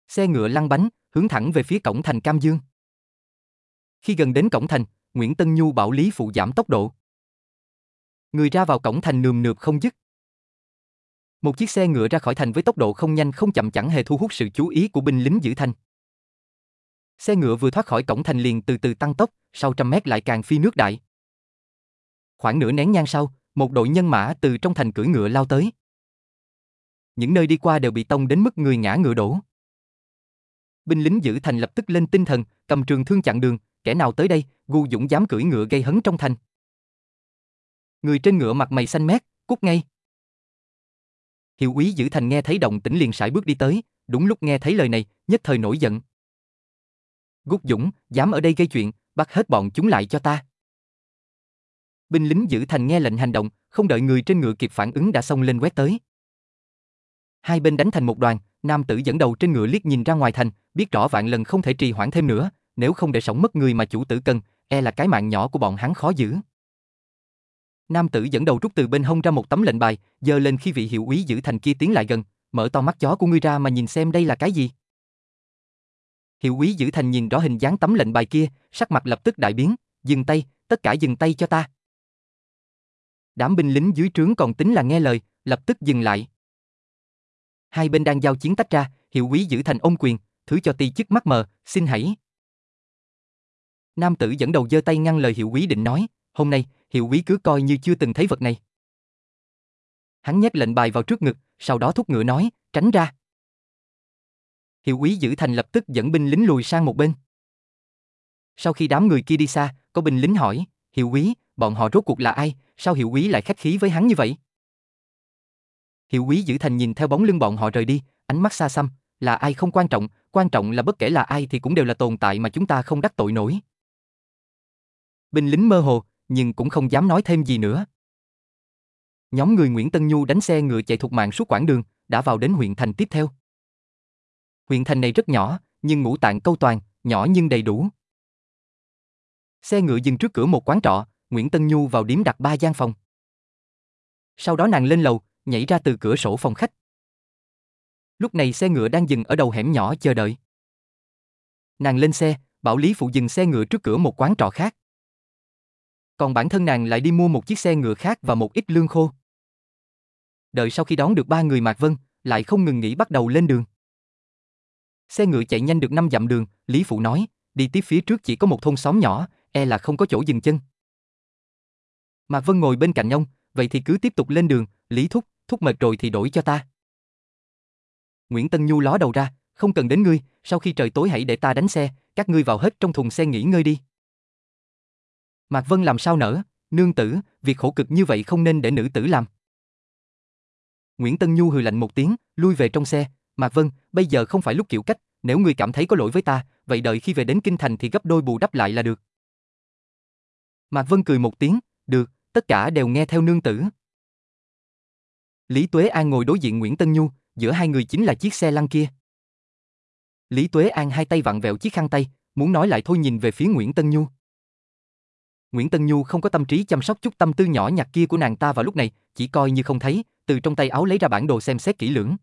Xe ngựa lăn bánh, hướng thẳng về phía cổng thành Cam Dương. Khi gần đến cổng thành, Nguyễn Tân Nhu bảo Lý Phụ giảm tốc độ. Người ra vào cổng thành nườm nượp không dứt. Một chiếc xe ngựa ra khỏi thành với tốc độ không nhanh không chậm chẳng hề thu hút sự chú ý của binh lính giữ thành. Xe ngựa vừa thoát khỏi cổng thành liền từ từ tăng tốc, sau trăm mét lại càng phi nước đại. Khoảng nửa nén nhang sau, một đội nhân mã từ trong thành cưỡi ngựa lao tới. Những nơi đi qua đều bị tông đến mức người ngã ngựa đổ. Binh lính giữ thành lập tức lên tinh thần, cầm trường thương chặn đường, kẻ nào tới đây, gu dũng dám cưỡi ngựa gây hấn trong thành. Người trên ngựa mặt mày xanh mét, cút ngay. Hiệu úy giữ thành nghe thấy động tĩnh liền sải bước đi tới, đúng lúc nghe thấy lời này, nhất thời nổi giận. Gút Dũng, dám ở đây gây chuyện, bắt hết bọn chúng lại cho ta. Binh lính giữ thành nghe lệnh hành động, không đợi người trên ngựa kịp phản ứng đã xông lên quét tới. Hai bên đánh thành một đoàn, nam tử dẫn đầu trên ngựa liếc nhìn ra ngoài thành, biết rõ vạn lần không thể trì hoãn thêm nữa, nếu không để sống mất người mà chủ tử cần, e là cái mạng nhỏ của bọn hắn khó giữ. Nam tử dẫn đầu rút từ bên hông ra một tấm lệnh bài, giơ lên khi vị hiệu úy giữ thành kia tiến lại gần, mở to mắt chó của ngươi ra mà nhìn xem đây là cái gì. Hiệu úy giữ thành nhìn rõ hình dáng tấm lệnh bài kia, sắc mặt lập tức đại biến, dừng tay, tất cả dừng tay cho ta. Đám binh lính dưới trướng còn tính là nghe lời, lập tức dừng lại. Hai bên đang giao chiến tách ra, hiệu úy giữ thành ôm quyền, thứ cho ti chức mắt mờ, xin hãy. Nam tử dẫn đầu giơ tay ngăn lời hiệu úy định nói, hôm nay, hiệu quý cứ coi như chưa từng thấy vật này. Hắn nhét lệnh bài vào trước ngực, sau đó thúc ngựa nói, tránh ra. Hiệu quý giữ thành lập tức dẫn binh lính lùi sang một bên. Sau khi đám người kia đi xa, có binh lính hỏi, hiệu quý, bọn họ rốt cuộc là ai, sao hiệu quý lại khách khí với hắn như vậy? Hiệu quý giữ thành nhìn theo bóng lưng bọn họ rời đi, ánh mắt xa xăm, là ai không quan trọng, quan trọng là bất kể là ai thì cũng đều là tồn tại mà chúng ta không đắc tội nổi. Binh lính mơ hồ, nhưng cũng không dám nói thêm gì nữa. Nhóm người Nguyễn Tân Nhu đánh xe ngựa chạy thục mạng suốt quãng đường, đã vào đến huyện thành tiếp theo. Huyện thành này rất nhỏ, nhưng ngũ tạng câu toàn, nhỏ nhưng đầy đủ. Xe ngựa dừng trước cửa một quán trọ, Nguyễn Tân Nhu vào điếm đặt ba gian phòng. Sau đó nàng lên lầu, nhảy ra từ cửa sổ phòng khách. Lúc này xe ngựa đang dừng ở đầu hẻm nhỏ chờ đợi. Nàng lên xe, bảo Lý Phụ dừng xe ngựa trước cửa một quán trọ khác. Còn bản thân nàng lại đi mua một chiếc xe ngựa khác và một ít lương khô. Đợi sau khi đón được ba người Mạc Vân, lại không ngừng nghỉ bắt đầu lên đường. Xe ngựa chạy nhanh được năm dặm đường, Lý Phụ nói, đi tiếp phía trước chỉ có một thôn xóm nhỏ, e là không có chỗ dừng chân. Mạc Vân ngồi bên cạnh ông, vậy thì cứ tiếp tục lên đường, Lý Thúc, Thúc mệt rồi thì đổi cho ta. Nguyễn Tân Nhu ló đầu ra, không cần đến ngươi, sau khi trời tối hãy để ta đánh xe, các ngươi vào hết trong thùng xe nghỉ ngơi đi. Mạc Vân làm sao nở, nương tử, việc khổ cực như vậy không nên để nữ tử làm. Nguyễn Tân Nhu hừ lạnh một tiếng, lui về trong xe, Mạc Vân, bây giờ không phải lúc kiểu cách, nếu ngươi cảm thấy có lỗi với ta, vậy đợi khi về đến kinh thành thì gấp đôi bù đắp lại là được. Mạc Vân cười một tiếng, được, tất cả đều nghe theo nương tử. Lý Tuế An ngồi đối diện Nguyễn Tân Nhu, giữa hai người chính là chiếc xe lăn kia. Lý Tuế An hai tay vặn vẹo chiếc khăn tay, muốn nói lại thôi nhìn về phía Nguyễn Tân Nhu. Nguyễn Tân Nhu không có tâm trí chăm sóc chút tâm tư nhỏ nhặt kia của nàng ta vào lúc này, chỉ coi như không thấy, từ trong tay áo lấy ra bản đồ xem xét kỹ lưỡng.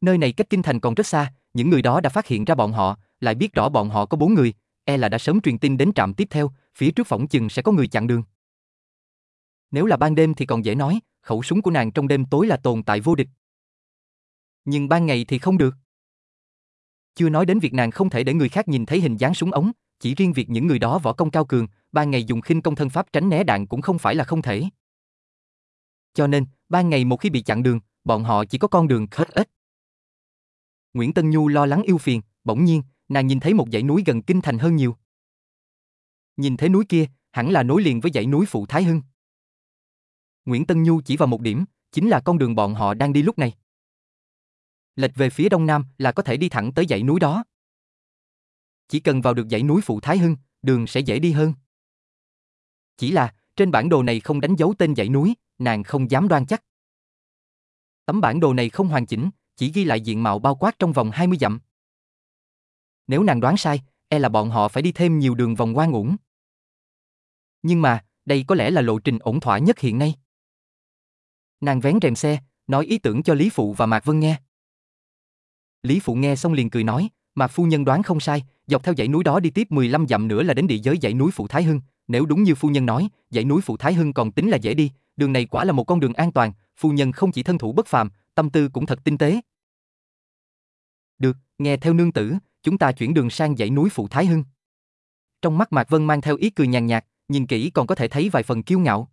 Nơi này cách kinh thành còn rất xa, những người đó đã phát hiện ra bọn họ, lại biết rõ bọn họ có bốn người, e là đã sớm truyền tin đến trạm tiếp theo, phía trước phỏng chừng sẽ có người chặn đường. Nếu là ban đêm thì còn dễ nói, khẩu súng của nàng trong đêm tối là tồn tại vô địch. Nhưng ban ngày thì không được. Chưa nói đến việc nàng không thể để người khác nhìn thấy hình dáng súng ống, chỉ riêng việc những người đó võ công cao cường, ban ngày dùng khinh công thân pháp tránh né đạn cũng không phải là không thể. Cho nên, ban ngày một khi bị chặn đường, bọn họ chỉ có con đường khất ít Nguyễn Tân Nhu lo lắng yêu phiền, bỗng nhiên, nàng nhìn thấy một dãy núi gần kinh thành hơn nhiều. Nhìn thấy núi kia, hẳn là nối liền với dãy núi Phụ Thái Hưng. Nguyễn Tân Nhu chỉ vào một điểm, chính là con đường bọn họ đang đi lúc này. Lệch về phía đông nam là có thể đi thẳng tới dãy núi đó. Chỉ cần vào được dãy núi Phụ Thái Hưng, đường sẽ dễ đi hơn. Chỉ là, trên bản đồ này không đánh dấu tên dãy núi, nàng không dám đoan chắc. Tấm bản đồ này không hoàn chỉnh, chỉ ghi lại diện mạo bao quát trong vòng 20 dặm. Nếu nàng đoán sai, e là bọn họ phải đi thêm nhiều đường vòng ngoan uổng. Nhưng mà, đây có lẽ là lộ trình ổn thỏa nhất hiện nay. Nàng vén rèm xe, nói ý tưởng cho Lý Phụ và Mạc Vân nghe. Lý Phụ nghe xong liền cười nói, Mạc Phu Nhân đoán không sai, dọc theo dãy núi đó đi tiếp 15 dặm nữa là đến địa giới dãy núi Phụ Thái Hưng. Nếu đúng như Phu Nhân nói, dãy núi Phụ Thái Hưng còn tính là dễ đi, đường này quả là một con đường an toàn, Phu Nhân không chỉ thân thủ bất phàm, tâm tư cũng thật tinh tế. Được, nghe theo nương tử, chúng ta chuyển đường sang dãy núi Phụ Thái Hưng. Trong mắt Mạc Vân mang theo ý cười nhàn nhạt, nhìn kỹ còn có thể thấy vài phần kiêu ngạo.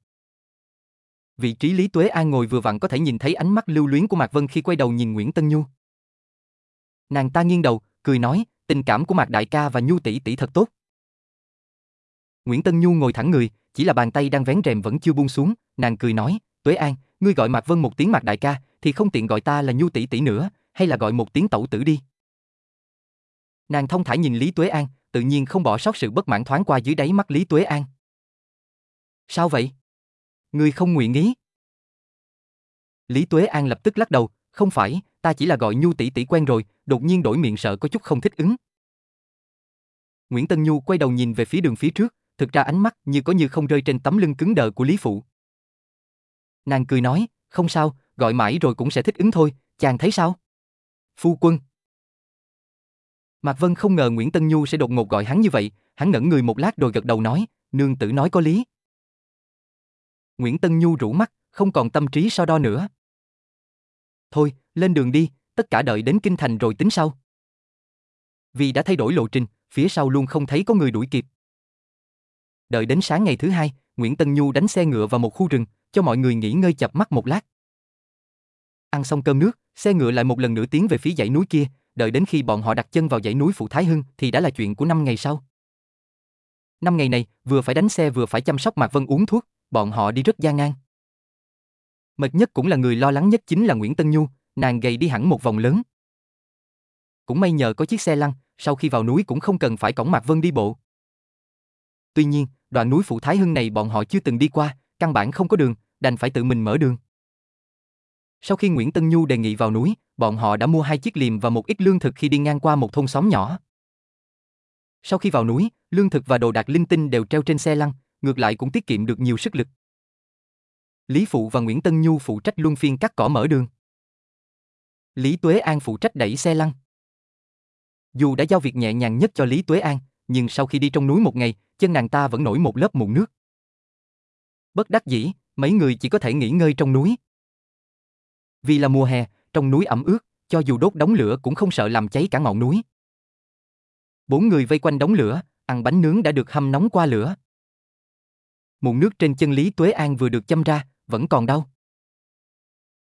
Vị trí Lý Tuế An ngồi vừa vặn có thể nhìn thấy ánh mắt lưu luyến của Mạc Vân khi quay đầu nhìn Nguyễn Tân Nhu. Nàng ta nghiêng đầu, cười nói, tình cảm của Mạc Đại ca và Nhu tỷ tỷ thật tốt. Nguyễn Tân Nhu ngồi thẳng người, chỉ là bàn tay đang vén rèm vẫn chưa buông xuống, nàng cười nói, Tuế An, ngươi gọi Mạc Vân một tiếng Mạc Đại ca, thì không tiện gọi ta là Nhu tỷ tỷ nữa, hay là gọi một tiếng tẩu tử đi. Nàng thông thả nhìn Lý Tuế An, tự nhiên không bỏ sót sự bất mãn thoáng qua dưới đáy mắt Lý Tuế An. Sao vậy? Ngươi không nguyện ý. Lý Tuế An lập tức lắc đầu, không phải, ta chỉ là gọi Nhu tỷ tỷ quen rồi, đột nhiên đổi miệng sợ có chút không thích ứng. Nguyễn Tân Nhu quay đầu nhìn về phía đường phía trước, thực ra ánh mắt như có như không rơi trên tấm lưng cứng đờ của Lý Phụ. Nàng cười nói, không sao, gọi mãi rồi cũng sẽ thích ứng thôi, chàng thấy sao? Phu quân. Mạc Vân không ngờ Nguyễn Tân Nhu sẽ đột ngột gọi hắn như vậy, hắn ngẩn người một lát rồi gật đầu nói, nương tử nói có lý. Nguyễn Tân Nhu rủ mắt, không còn tâm trí so đo nữa. Thôi, lên đường đi, tất cả đợi đến kinh thành rồi tính sau. Vì đã thay đổi lộ trình, phía sau luôn không thấy có người đuổi kịp. Đợi đến sáng ngày thứ hai, Nguyễn Tân Nhu đánh xe ngựa vào một khu rừng, cho mọi người nghỉ ngơi chập mắt một lát. Ăn xong cơm nước, xe ngựa lại một lần nữa tiến về phía dãy núi kia, đợi đến khi bọn họ đặt chân vào dãy núi Phụ Thái Hưng thì đã là chuyện của năm ngày sau. Năm ngày này, vừa phải đánh xe vừa phải chăm sóc Mạc Vân uống thuốc, bọn họ đi rất gian nan. Mệt nhất cũng là người lo lắng nhất chính là Nguyễn Tân Nhu, nàng gầy đi hẳn một vòng lớn. Cũng may nhờ có chiếc xe lăn, sau khi vào núi cũng không cần phải cõng Mạc Vân đi bộ. Tuy nhiên, đoạn núi Phụ Thái Hưng này bọn họ chưa từng đi qua, căn bản không có đường, đành phải tự mình mở đường. Sau khi Nguyễn Tân Nhu đề nghị vào núi, bọn họ đã mua hai chiếc liềm và một ít lương thực khi đi ngang qua một thôn xóm nhỏ. Sau khi vào núi, lương thực và đồ đạc linh tinh đều treo trên xe lăn, ngược lại cũng tiết kiệm được nhiều sức lực. Lý Phụ và Nguyễn Tân Nhu phụ trách luân phiên cắt cỏ mở đường. Lý Tuế An phụ trách đẩy xe lăn. Dù đã giao việc nhẹ nhàng nhất cho Lý Tuế An, nhưng sau khi đi trong núi một ngày, chân nàng ta vẫn nổi một lớp mụn nước. Bất đắc dĩ, mấy người chỉ có thể nghỉ ngơi trong núi. Vì là mùa hè, trong núi ẩm ướt, cho dù đốt đống lửa cũng không sợ làm cháy cả ngọn núi. Bốn người vây quanh đống lửa, ăn bánh nướng đã được hâm nóng qua lửa. Mụn nước trên chân Lý Tuế An vừa được châm ra, vẫn còn đau.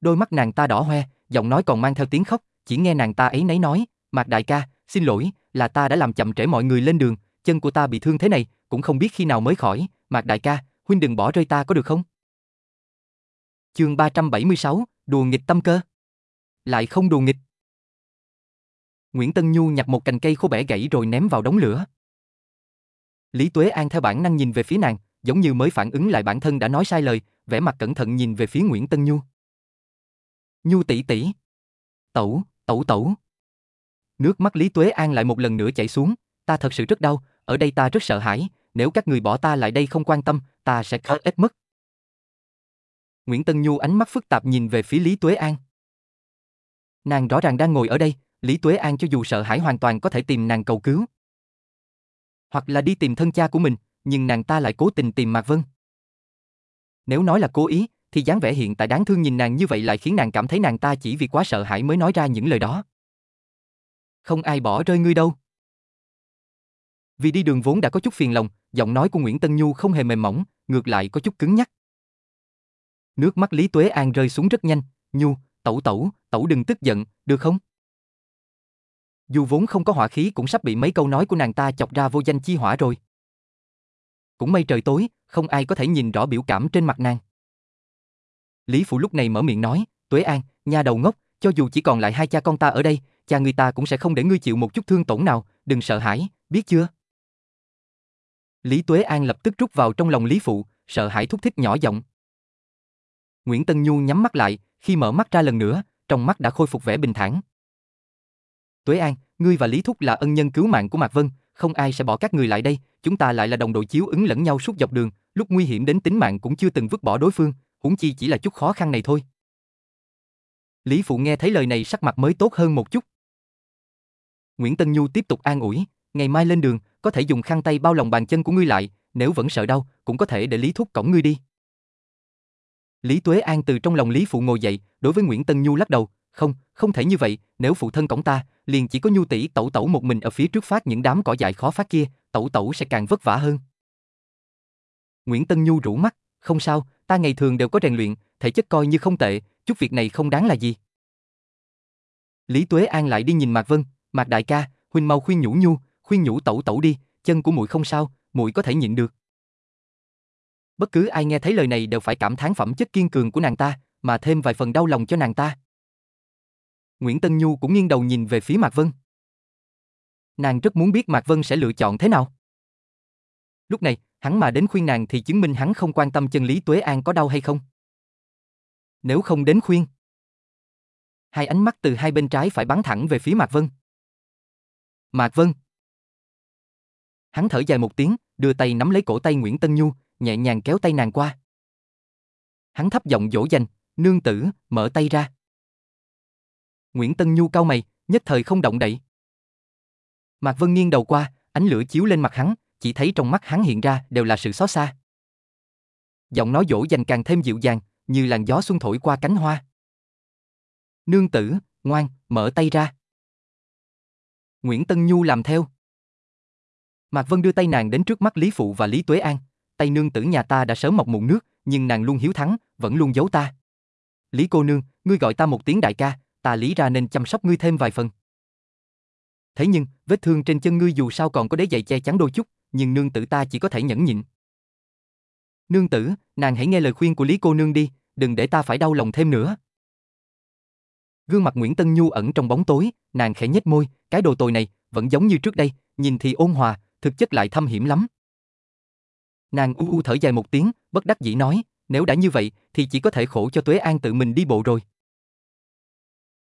Đôi mắt nàng ta đỏ hoe, giọng nói còn mang theo tiếng khóc, chỉ nghe nàng ta ấy nấy nói, Mạc đại ca, xin lỗi, là ta đã làm chậm trễ mọi người lên đường, chân của ta bị thương thế này, cũng không biết khi nào mới khỏi, Mạc đại ca, huynh đừng bỏ rơi ta có được không? Chương 376, đùa nghịch tâm cơ. Lại không đùa nghịch. Nguyễn Tân Nhu nhặt một cành cây khô bẻ gãy rồi ném vào đống lửa. Lý Tuế An theo bản năng nhìn về phía nàng, giống như mới phản ứng lại bản thân đã nói sai lời, vẻ mặt cẩn thận nhìn về phía Nguyễn Tân Nhu. Nhu tỷ tỷ. Tẩu, tẩu tẩu. Nước mắt Lý Tuế An lại một lần nữa chảy xuống, ta thật sự rất đau, ở đây ta rất sợ hãi, nếu các người bỏ ta lại đây không quan tâm, ta sẽ khóc ít mất. Nguyễn Tân Nhu ánh mắt phức tạp nhìn về phía Lý Tuế An. Nàng rõ ràng đang ngồi ở đây, Lý Tuế An cho dù sợ hãi hoàn toàn có thể tìm nàng cầu cứu. Hoặc là đi tìm thân cha của mình, nhưng nàng ta lại cố tình tìm Mạc Vân. Nếu nói là cố ý, thì dáng vẻ hiện tại đáng thương nhìn nàng như vậy lại khiến nàng cảm thấy nàng ta chỉ vì quá sợ hãi mới nói ra những lời đó. Không ai bỏ rơi ngươi đâu. Vì đi đường vốn đã có chút phiền lòng, giọng nói của Nguyễn Tân Nhu không hề mềm mỏng, ngược lại có chút cứng nhắc. Nước mắt Lý Tuế An rơi xuống rất nhanh, Nhu, tẩu tẩu, tẩu đừng tức giận, được không? Dù vốn không có hỏa khí cũng sắp bị mấy câu nói của nàng ta chọc ra vô danh chi hỏa rồi. Cũng may trời tối, không ai có thể nhìn rõ biểu cảm trên mặt nàng. Lý Phụ lúc này mở miệng nói, Tuế An, nhà đầu ngốc, cho dù chỉ còn lại hai cha con ta ở đây, cha người ta cũng sẽ không để ngươi chịu một chút thương tổn nào, đừng sợ hãi, biết chưa? Lý Tuế An lập tức rút vào trong lòng Lý Phụ, sợ hãi thúc thích nhỏ giọng. Nguyễn Tân Nhu nhắm mắt lại, khi mở mắt ra lần nữa, trong mắt đã khôi phục vẻ bình thản. Tuế An, ngươi và Lý Thúc là ân nhân cứu mạng của Mạc Vân, không ai sẽ bỏ các người lại đây, chúng ta lại là đồng đội chiếu ứng lẫn nhau suốt dọc đường, lúc nguy hiểm đến tính mạng cũng chưa từng vứt bỏ đối phương, huống chi chỉ là chút khó khăn này thôi. Lý Phụ nghe thấy lời này sắc mặt mới tốt hơn một chút. Nguyễn Tân Nhu tiếp tục an ủi, ngày mai lên đường, có thể dùng khăn tay bao lòng bàn chân của ngươi lại, nếu vẫn sợ đau, cũng có thể để Lý Thúc cõng ngươi đi. Lý Tuế An từ trong lòng Lý Phụ ngồi dậy, đối với Nguyễn Tân Nhu lắc đầu, không, không thể như vậy, nếu phụ thân cổng ta, liền chỉ có Nhu tỷ tẩu tẩu một mình ở phía trước phát những đám cỏ dại khó phát kia, tẩu tẩu sẽ càng vất vả hơn. Nguyễn Tân Nhu rủ mắt, không sao, ta ngày thường đều có rèn luyện, thể chất coi như không tệ, chút việc này không đáng là gì. Lý Tuế An lại đi nhìn Mạc Vân, Mạc đại ca, huynh mau khuyên nhủ Nhu, khuyên nhủ tẩu tẩu đi, chân của muội không sao, muội có thể nhịn được. Bất cứ ai nghe thấy lời này đều phải cảm thán phẩm chất kiên cường của nàng ta, mà thêm vài phần đau lòng cho nàng ta. Nguyễn Tân Nhu cũng nghiêng đầu nhìn về phía Mạc Vân. Nàng rất muốn biết Mạc Vân sẽ lựa chọn thế nào. Lúc này, hắn mà đến khuyên nàng thì chứng minh hắn không quan tâm chân lý Tuế An có đau hay không. Nếu không đến khuyên. Hai ánh mắt từ hai bên trái phải bắn thẳng về phía Mạc Vân. Mạc Vân. Hắn thở dài một tiếng, đưa tay nắm lấy cổ tay Nguyễn Tân Nhu, nhẹ nhàng kéo tay nàng qua. Hắn thấp giọng dỗ dành, nương tử, mở tay ra. Nguyễn Tân Nhu cau mày, nhất thời không động đậy. Mạc Vân nghiêng đầu qua, ánh lửa chiếu lên mặt hắn, chỉ thấy trong mắt hắn hiện ra đều là sự xót xa. Giọng nói dỗ dành càng thêm dịu dàng, như làn gió xuân thổi qua cánh hoa. Nương tử, ngoan, mở tay ra. Nguyễn Tân Nhu làm theo. Mạc Vân đưa tay nàng đến trước mắt Lý Phụ và Lý Tuế An. Tay nương tử nhà ta đã sớm mọc mụn nước, nhưng nàng luôn hiếu thắng, vẫn luôn giấu ta. Lý cô nương, ngươi gọi ta một tiếng đại ca, ta lý ra nên chăm sóc ngươi thêm vài phần. Thế nhưng, vết thương trên chân ngươi dù sao còn có đế giày che chắn đôi chút, nhưng nương tử ta chỉ có thể nhẫn nhịn. Nương tử, nàng hãy nghe lời khuyên của Lý cô nương đi, đừng để ta phải đau lòng thêm nữa. Gương mặt Nguyễn Tân Nhu ẩn trong bóng tối, nàng khẽ nhếch môi, cái đồ tồi này, vẫn giống như trước đây, nhìn thì ôn hòa, thực chất lại thâm hiểm lắm. Nàng u u thở dài một tiếng, bất đắc dĩ nói, nếu đã như vậy, thì chỉ có thể khổ cho Tuế An tự mình đi bộ rồi.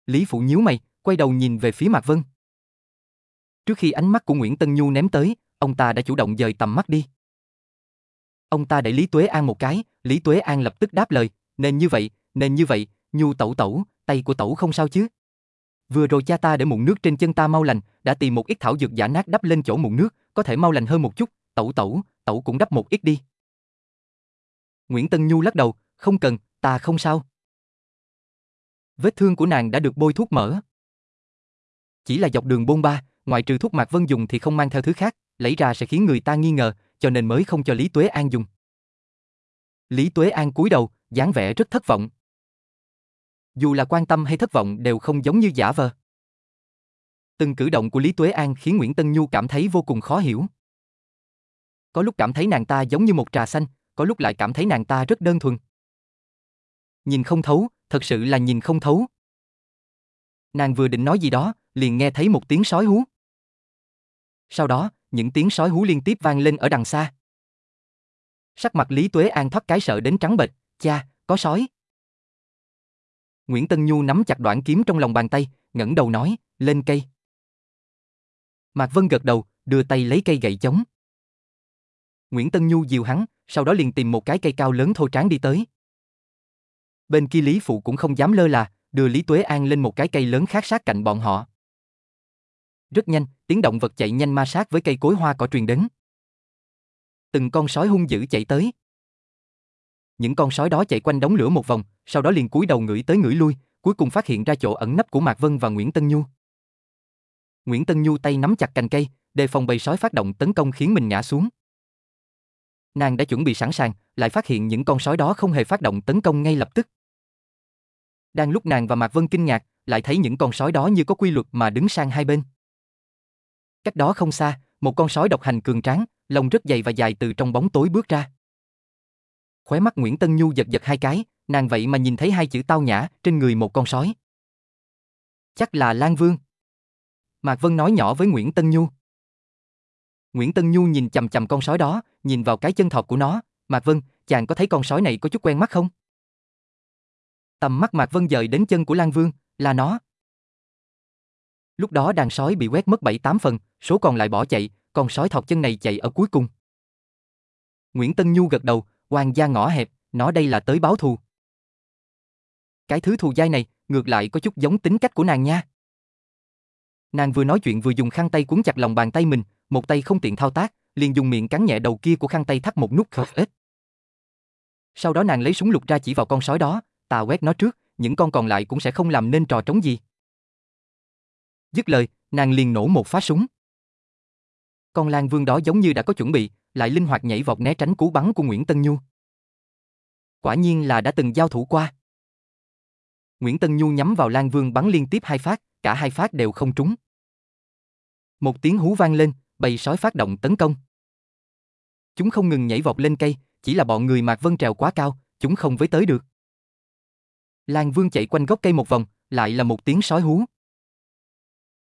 Lý Phụ nhíu mày, quay đầu nhìn về phía Mạc Vân. Trước khi ánh mắt của Nguyễn Tân Nhu ném tới, ông ta đã chủ động dời tầm mắt đi. Ông ta đẩy Lý Tuế An một cái, Lý Tuế An lập tức đáp lời, nên như vậy, nên như vậy, Nhu tẩu tẩu, tay của tẩu không sao chứ. Vừa rồi cha ta để mụn nước trên chân ta mau lành, đã tìm một ít thảo dược giả nát đắp lên chỗ mụn nước, có thể mau lành hơn một chút, tẩu tẩu, tẩu cũng đắp một ít đi. Nguyễn Tân Nhu lắc đầu, không cần, ta không sao. Vết thương của nàng đã được bôi thuốc mỡ. Chỉ là dọc đường bôn ba, ngoại trừ thuốc Mạc Vân dùng thì không mang theo thứ khác, lấy ra sẽ khiến người ta nghi ngờ, cho nên mới không cho Lý Tuế An dùng. Lý Tuế An cúi đầu, dáng vẻ rất thất vọng. Dù là quan tâm hay thất vọng đều không giống như giả vờ. Từng cử động của Lý Tuế An khiến Nguyễn Tân Nhu cảm thấy vô cùng khó hiểu. Có lúc cảm thấy nàng ta giống như một trà xanh, có lúc lại cảm thấy nàng ta rất đơn thuần. Nhìn không thấu, thật sự là nhìn không thấu. Nàng vừa định nói gì đó, liền nghe thấy một tiếng sói hú. Sau đó, những tiếng sói hú liên tiếp vang lên ở đằng xa. Sắc mặt Lý Tuế An thoát cái sợ đến trắng bệch, cha, có sói. Nguyễn Tân Nhu nắm chặt đoạn kiếm trong lòng bàn tay, ngẩng đầu nói, lên cây. Mạc Vân gật đầu, đưa tay lấy cây gậy chống. Nguyễn Tân Nhu dìu hắn, sau đó liền tìm một cái cây cao lớn thô tráng đi tới. Bên kia Lý Phụ cũng không dám lơ là, đưa Lý Tuế An lên một cái cây lớn khác sát cạnh bọn họ. Rất nhanh, tiếng động vật chạy nhanh ma sát với cây cối hoa cỏ truyền đến. Từng con sói hung dữ chạy tới. Những con sói đó chạy quanh đống lửa một vòng, sau đó liền cúi đầu ngửi tới ngửi lui, cuối cùng phát hiện ra chỗ ẩn nấp của Mạc Vân và Nguyễn Tân Nhu. Nguyễn Tân Nhu tay nắm chặt cành cây, đề phòng bầy sói phát động tấn công khiến mình ngã xuống. Nàng đã chuẩn bị sẵn sàng, lại phát hiện những con sói đó không hề phát động tấn công ngay lập tức. Đang lúc nàng và Mạc Vân kinh ngạc, lại thấy những con sói đó như có quy luật mà đứng sang hai bên. Cách đó không xa, một con sói độc hành cường tráng, lông rất dày và dài từ trong bóng tối bước ra. Khóe mắt Nguyễn Tân Nhu giật giật hai cái, nàng vậy mà nhìn thấy hai chữ tao nhã trên người một con sói. Chắc là Lan Vương. Mạc Vân nói nhỏ với Nguyễn Tân Nhu. Nguyễn Tân Nhu nhìn chầm chầm con sói đó, nhìn vào cái chân thọt của nó. Mạc Vân, chàng có thấy con sói này có chút quen mắt không? Tầm mắt Mạc Vân dời đến chân của Lan Vương, là nó. Lúc đó đàn sói bị quét mất 7-8 phần, số còn lại bỏ chạy, con sói thọt chân này chạy ở cuối cùng. Nguyễn Tân Nhu gật đầu, hoàng gia ngõ hẹp, nó đây là tới báo thù. Cái thứ thù dai này, ngược lại có chút giống tính cách của nàng nha. Nàng vừa nói chuyện vừa dùng khăn tay cuốn chặt lòng bàn tay mình, một tay không tiện thao tác, liền dùng miệng cắn nhẹ đầu kia của khăn tay thắt một nút khớp ít. Sau đó nàng lấy súng lục ra chỉ vào con sói đó, ta quét nó trước, những con còn lại cũng sẽ không làm nên trò trống gì. Dứt lời, nàng liền nổ một phát súng. Con Lan Vương đó giống như đã có chuẩn bị, lại linh hoạt nhảy vọt né tránh cú bắn của Nguyễn Tân Nhu. Quả nhiên là đã từng giao thủ qua. Nguyễn Tân Nhu nhắm vào Lan Vương bắn liên tiếp hai phát, cả hai phát đều không trúng. Một tiếng hú vang lên, bầy sói phát động tấn công. Chúng không ngừng nhảy vọt lên cây, chỉ là bọn người Mạc Vân trèo quá cao, chúng không với tới được. Lan Vương chạy quanh gốc cây một vòng, lại là một tiếng sói hú.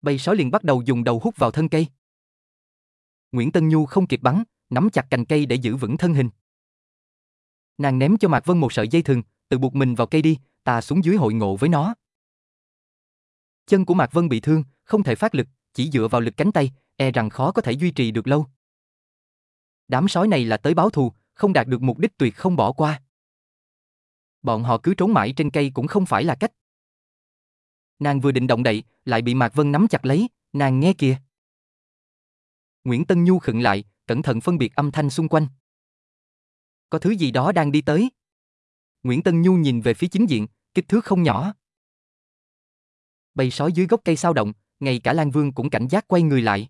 Bầy sói liền bắt đầu dùng đầu hút vào thân cây. Nguyễn Tân Nhu không kịp bắn, nắm chặt cành cây để giữ vững thân hình. Nàng ném cho Mạc Vân một sợi dây thừng, tự buộc mình vào cây đi, ta xuống dưới hội ngộ với nó. Chân của Mạc Vân bị thương, không thể phát lực, chỉ dựa vào lực cánh tay, e rằng khó có thể duy trì được lâu. Đám sói này là tới báo thù, không đạt được mục đích tuyệt không bỏ qua. Bọn họ cứ trốn mãi trên cây cũng không phải là cách. Nàng vừa định động đậy, lại bị Mạc Vân nắm chặt lấy, nàng nghe kìa. Nguyễn Tân Nhu khựng lại, cẩn thận phân biệt âm thanh xung quanh. Có thứ gì đó đang đi tới. Nguyễn Tân Nhu nhìn về phía chính diện, kích thước không nhỏ. Bầy sói dưới gốc cây sao động, ngay cả Lan Vương cũng cảnh giác quay người lại.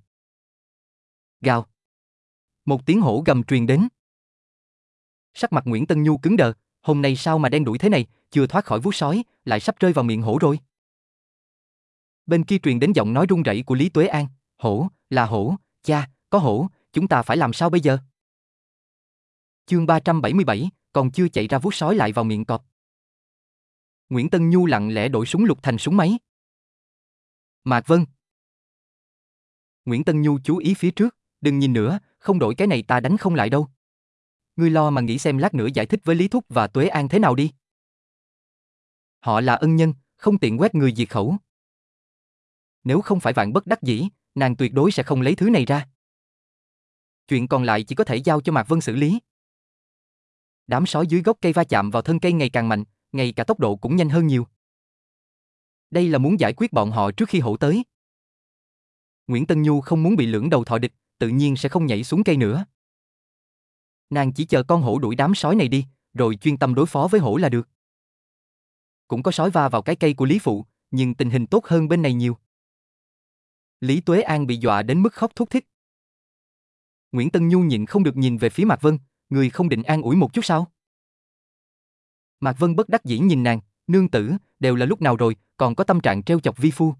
Gào. Một tiếng hổ gầm truyền đến. Sắc mặt Nguyễn Tân Nhu cứng đờ, hôm nay sao mà đen đuổi thế này, chưa thoát khỏi vuốt sói, lại sắp rơi vào miệng hổ rồi. Bên kia truyền đến giọng nói run rẩy của Lý Tuế An, hổ, là hổ, cha, có hổ, chúng ta phải làm sao bây giờ? Chương 377, còn chưa chạy ra vuốt sói lại vào miệng cọp. Nguyễn Tân Nhu lặng lẽ đổi súng lục thành súng máy. Mạc Vân. Nguyễn Tân Nhu chú ý phía trước, đừng nhìn nữa, không đổi cái này ta đánh không lại đâu. Ngươi lo mà nghĩ xem lát nữa giải thích với Lý Thúc và Tuế An thế nào đi. Họ là ân nhân, không tiện quét người diệt khẩu. Nếu không phải vạn bất đắc dĩ, nàng tuyệt đối sẽ không lấy thứ này ra. Chuyện còn lại chỉ có thể giao cho Mạc Vân xử lý. Đám sói dưới gốc cây va chạm vào thân cây ngày càng mạnh, ngay cả tốc độ cũng nhanh hơn nhiều. Đây là muốn giải quyết bọn họ trước khi hổ tới. Nguyễn Tân Nhu không muốn bị lưỡng đầu thọ địch, tự nhiên sẽ không nhảy xuống cây nữa. Nàng chỉ chờ con hổ đuổi đám sói này đi, rồi chuyên tâm đối phó với hổ là được. Cũng có sói va vào cái cây của Lý Phụ, nhưng tình hình tốt hơn bên này nhiều. Lý Tuế An bị dọa đến mức khóc thúc thích. Nguyễn Tân Nhu nhịn không được nhìn về phía Mạc Vân, người không định an ủi một chút sao? Mạc Vân bất đắc dĩ nhìn nàng, nương tử, đều là lúc nào rồi, còn có tâm trạng treo chọc vi phu.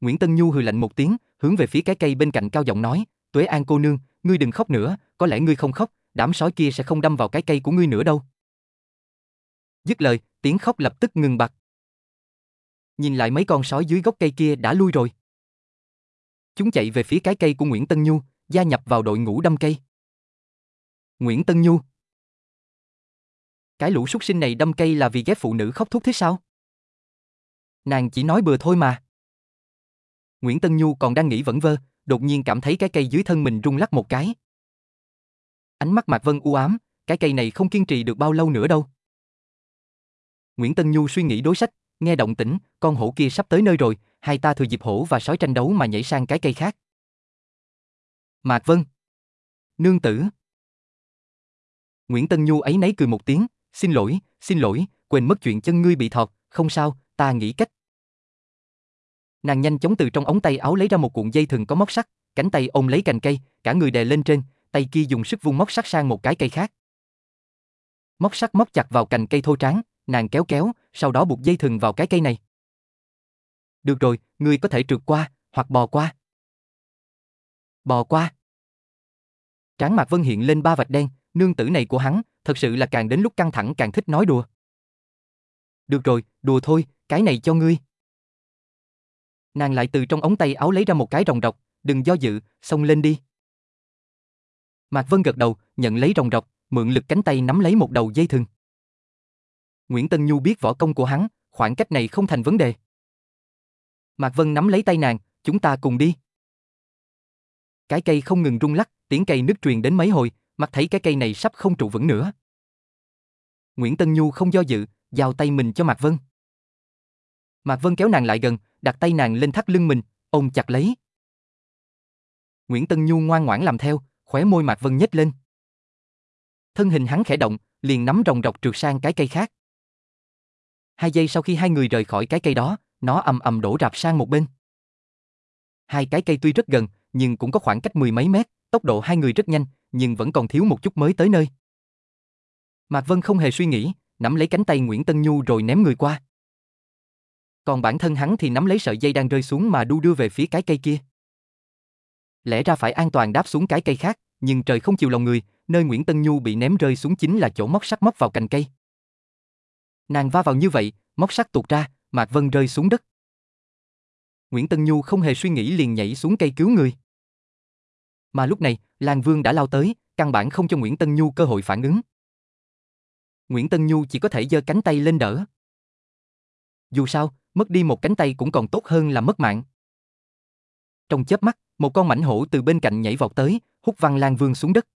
Nguyễn Tân Nhu hừ lạnh một tiếng, hướng về phía cái cây bên cạnh cao giọng nói, Tuế An cô nương, ngươi đừng khóc nữa, có lẽ ngươi không khóc, đám sói kia sẽ không đâm vào cái cây của ngươi nữa đâu. Dứt lời, tiếng khóc lập tức ngừng bặt. Nhìn lại mấy con sói dưới gốc cây kia đã lui rồi. Chúng chạy về phía cái cây của Nguyễn Tân Nhu, gia nhập vào đội ngũ đâm cây. Nguyễn Tân Nhu cái lũ súc sinh này đâm cây là vì ghét phụ nữ khóc thúc thế sao? Nàng chỉ nói bừa thôi mà. Nguyễn Tân Nhu còn đang nghĩ vẩn vơ, đột nhiên cảm thấy cái cây dưới thân mình rung lắc một cái. Ánh mắt Mạc Vân u ám, cái cây này không kiên trì được bao lâu nữa đâu. Nguyễn Tân Nhu suy nghĩ đối sách, nghe động tĩnh, con hổ kia sắp tới nơi rồi, hai ta thừa dịp hổ và sói tranh đấu mà nhảy sang cái cây khác. Mạc Vân. Nương tử. Nguyễn Tân Nhu ấy nấy cười một tiếng, xin lỗi, xin lỗi, quên mất chuyện chân ngươi bị thọt, không sao, ta nghĩ cách. Nàng nhanh chóng từ trong ống tay áo lấy ra một cuộn dây thừng có móc sắt, cánh tay ôm lấy cành cây, cả người đè lên trên, tay kia dùng sức vung móc sắt sang một cái cây khác. Móc sắt móc chặt vào cành cây thô tráng, nàng kéo kéo, sau đó buộc dây thừng vào cái cây này. Được rồi, ngươi có thể trượt qua, hoặc bò qua. Bò qua. Tráng Mạc Vân hiện lên ba vạch đen, nương tử này của hắn, thật sự là càng đến lúc căng thẳng càng thích nói đùa. Được rồi, đùa thôi, cái này cho ngươi. Nàng lại từ trong ống tay áo lấy ra một cái rồng rọc, đừng do dự, xông lên đi. Mạc Vân gật đầu, nhận lấy rồng rọc, mượn lực cánh tay nắm lấy một đầu dây thừng. Nguyễn Tân Nhu biết võ công của hắn, khoảng cách này không thành vấn đề. Mạc Vân nắm lấy tay nàng, chúng ta cùng đi. Cái cây không ngừng rung lắc, tiếng cây nứt truyền đến mấy hồi, mắt thấy cái cây này sắp không trụ vững nữa. Nguyễn Tân Nhu không do dự, giao tay mình cho Mạc Vân. Mạc Vân kéo nàng lại gần, đặt tay nàng lên thắt lưng mình, ôm chặt lấy. Nguyễn Tân Nhu ngoan ngoãn làm theo, khóe môi Mạc Vân nhếch lên. Thân hình hắn khẽ động, liền nắm rồng rọc trượt sang cái cây khác. Hai giây sau khi hai người rời khỏi cái cây đó, nó ầm ầm đổ rạp sang một bên. Hai cái cây tuy rất gần, nhưng cũng có khoảng cách mười mấy mét, tốc độ hai người rất nhanh, nhưng vẫn còn thiếu một chút mới tới nơi. Mạc Vân không hề suy nghĩ, nắm lấy cánh tay Nguyễn Tân Nhu rồi ném người qua. Còn bản thân hắn thì nắm lấy sợi dây đang rơi xuống mà đu đưa về phía cái cây kia. Lẽ ra phải an toàn đáp xuống cái cây khác, nhưng trời không chịu lòng người, nơi Nguyễn Tân Nhu bị ném rơi xuống chính là chỗ móc sắt móc vào cành cây. Nàng va vào như vậy, móc sắt tuột ra, Mạc Vân rơi xuống đất. Nguyễn Tân Nhu không hề suy nghĩ liền nhảy xuống cây cứu người. Mà lúc này, Lan Vương đã lao tới, căn bản không cho Nguyễn Tân Nhu cơ hội phản ứng. Nguyễn Tân Nhu chỉ có thể giơ cánh tay lên đỡ. Dù sao, mất đi một cánh tay cũng còn tốt hơn là mất mạng. Trong chớp mắt, một con mảnh hổ từ bên cạnh nhảy vọt tới, hút văng Lan Vương xuống đất.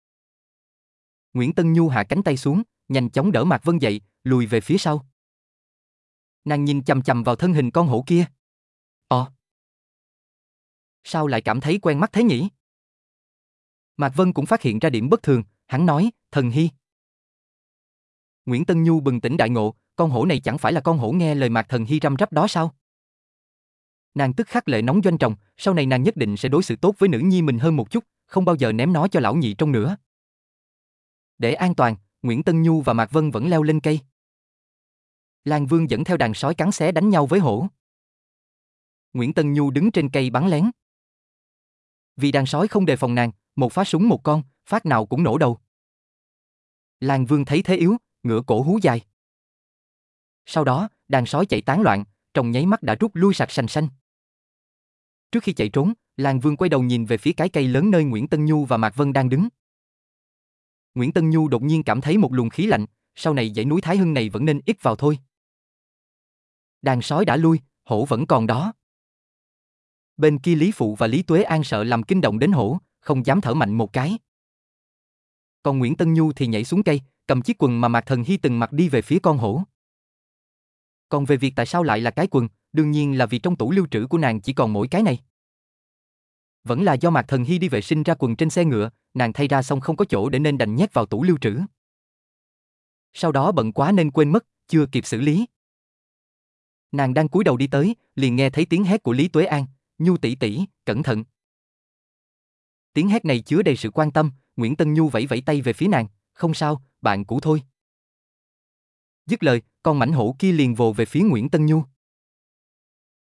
Nguyễn Tân Nhu hạ cánh tay xuống, nhanh chóng đỡ Mạc Vân dậy, lùi về phía sau. Nàng nhìn chằm chằm vào thân hình con hổ kia. Ồ! Sao lại cảm thấy quen mắt thế nhỉ? Mạc Vân cũng phát hiện ra điểm bất thường, hắn nói, thần hy. Nguyễn Tân Nhu bừng tỉnh đại ngộ, con hổ này chẳng phải là con hổ nghe lời Mạc Thần Hy răm rắp đó sao? Nàng tức khắc lệ nóng doanh trọng, sau này nàng nhất định sẽ đối xử tốt với nữ nhi mình hơn một chút, không bao giờ ném nó cho lão nhị trong nữa. Để an toàn, Nguyễn Tân Nhu và Mạc Vân vẫn leo lên cây. Lan Vương dẫn theo đàn sói cắn xé đánh nhau với hổ. Nguyễn Tân Nhu đứng trên cây bắn lén. Vì đàn sói không đề phòng nàng, một phát súng một con, phát nào cũng nổ đầu. Lan Vương thấy thế yếu, ngửa cổ hú dài. Sau đó, đàn sói chạy tán loạn, trong nháy mắt đã rút lui sạch sành xanh. Trước khi chạy trốn, Lan Vương quay đầu nhìn về phía cái cây lớn nơi Nguyễn Tân Nhu và Mạc Vân đang đứng. Nguyễn Tân Nhu đột nhiên cảm thấy một luồng khí lạnh, sau này dãy núi Thái Hưng này vẫn nên ít vào thôi. Đàn sói đã lui, hổ vẫn còn đó. Bên kia Lý Phụ và Lý Tuế An sợ làm kinh động đến hổ, không dám thở mạnh một cái. Còn Nguyễn Tân Nhu thì nhảy xuống cây, cầm chiếc quần mà Mạc Thần Hy từng mặc đi về phía con hổ. Còn về việc tại sao lại là cái quần, đương nhiên là vì trong tủ lưu trữ của nàng chỉ còn mỗi cái này. Vẫn là do Mạc Thần Hy đi vệ sinh ra quần trên xe ngựa, nàng thay ra xong không có chỗ để nên đành nhét vào tủ lưu trữ. Sau đó bận quá nên quên mất, chưa kịp xử lý. Nàng đang cúi đầu đi tới, liền nghe thấy tiếng hét của Lý Tuế An, "Nhu tỷ tỷ, cẩn thận." Tiếng hét này chứa đầy sự quan tâm, Nguyễn Tân Nhu vẫy vẫy tay về phía nàng, "Không sao, bạn cũ thôi." Dứt lời, con mảnh hổ kia liền vồ về phía Nguyễn Tân Nhu.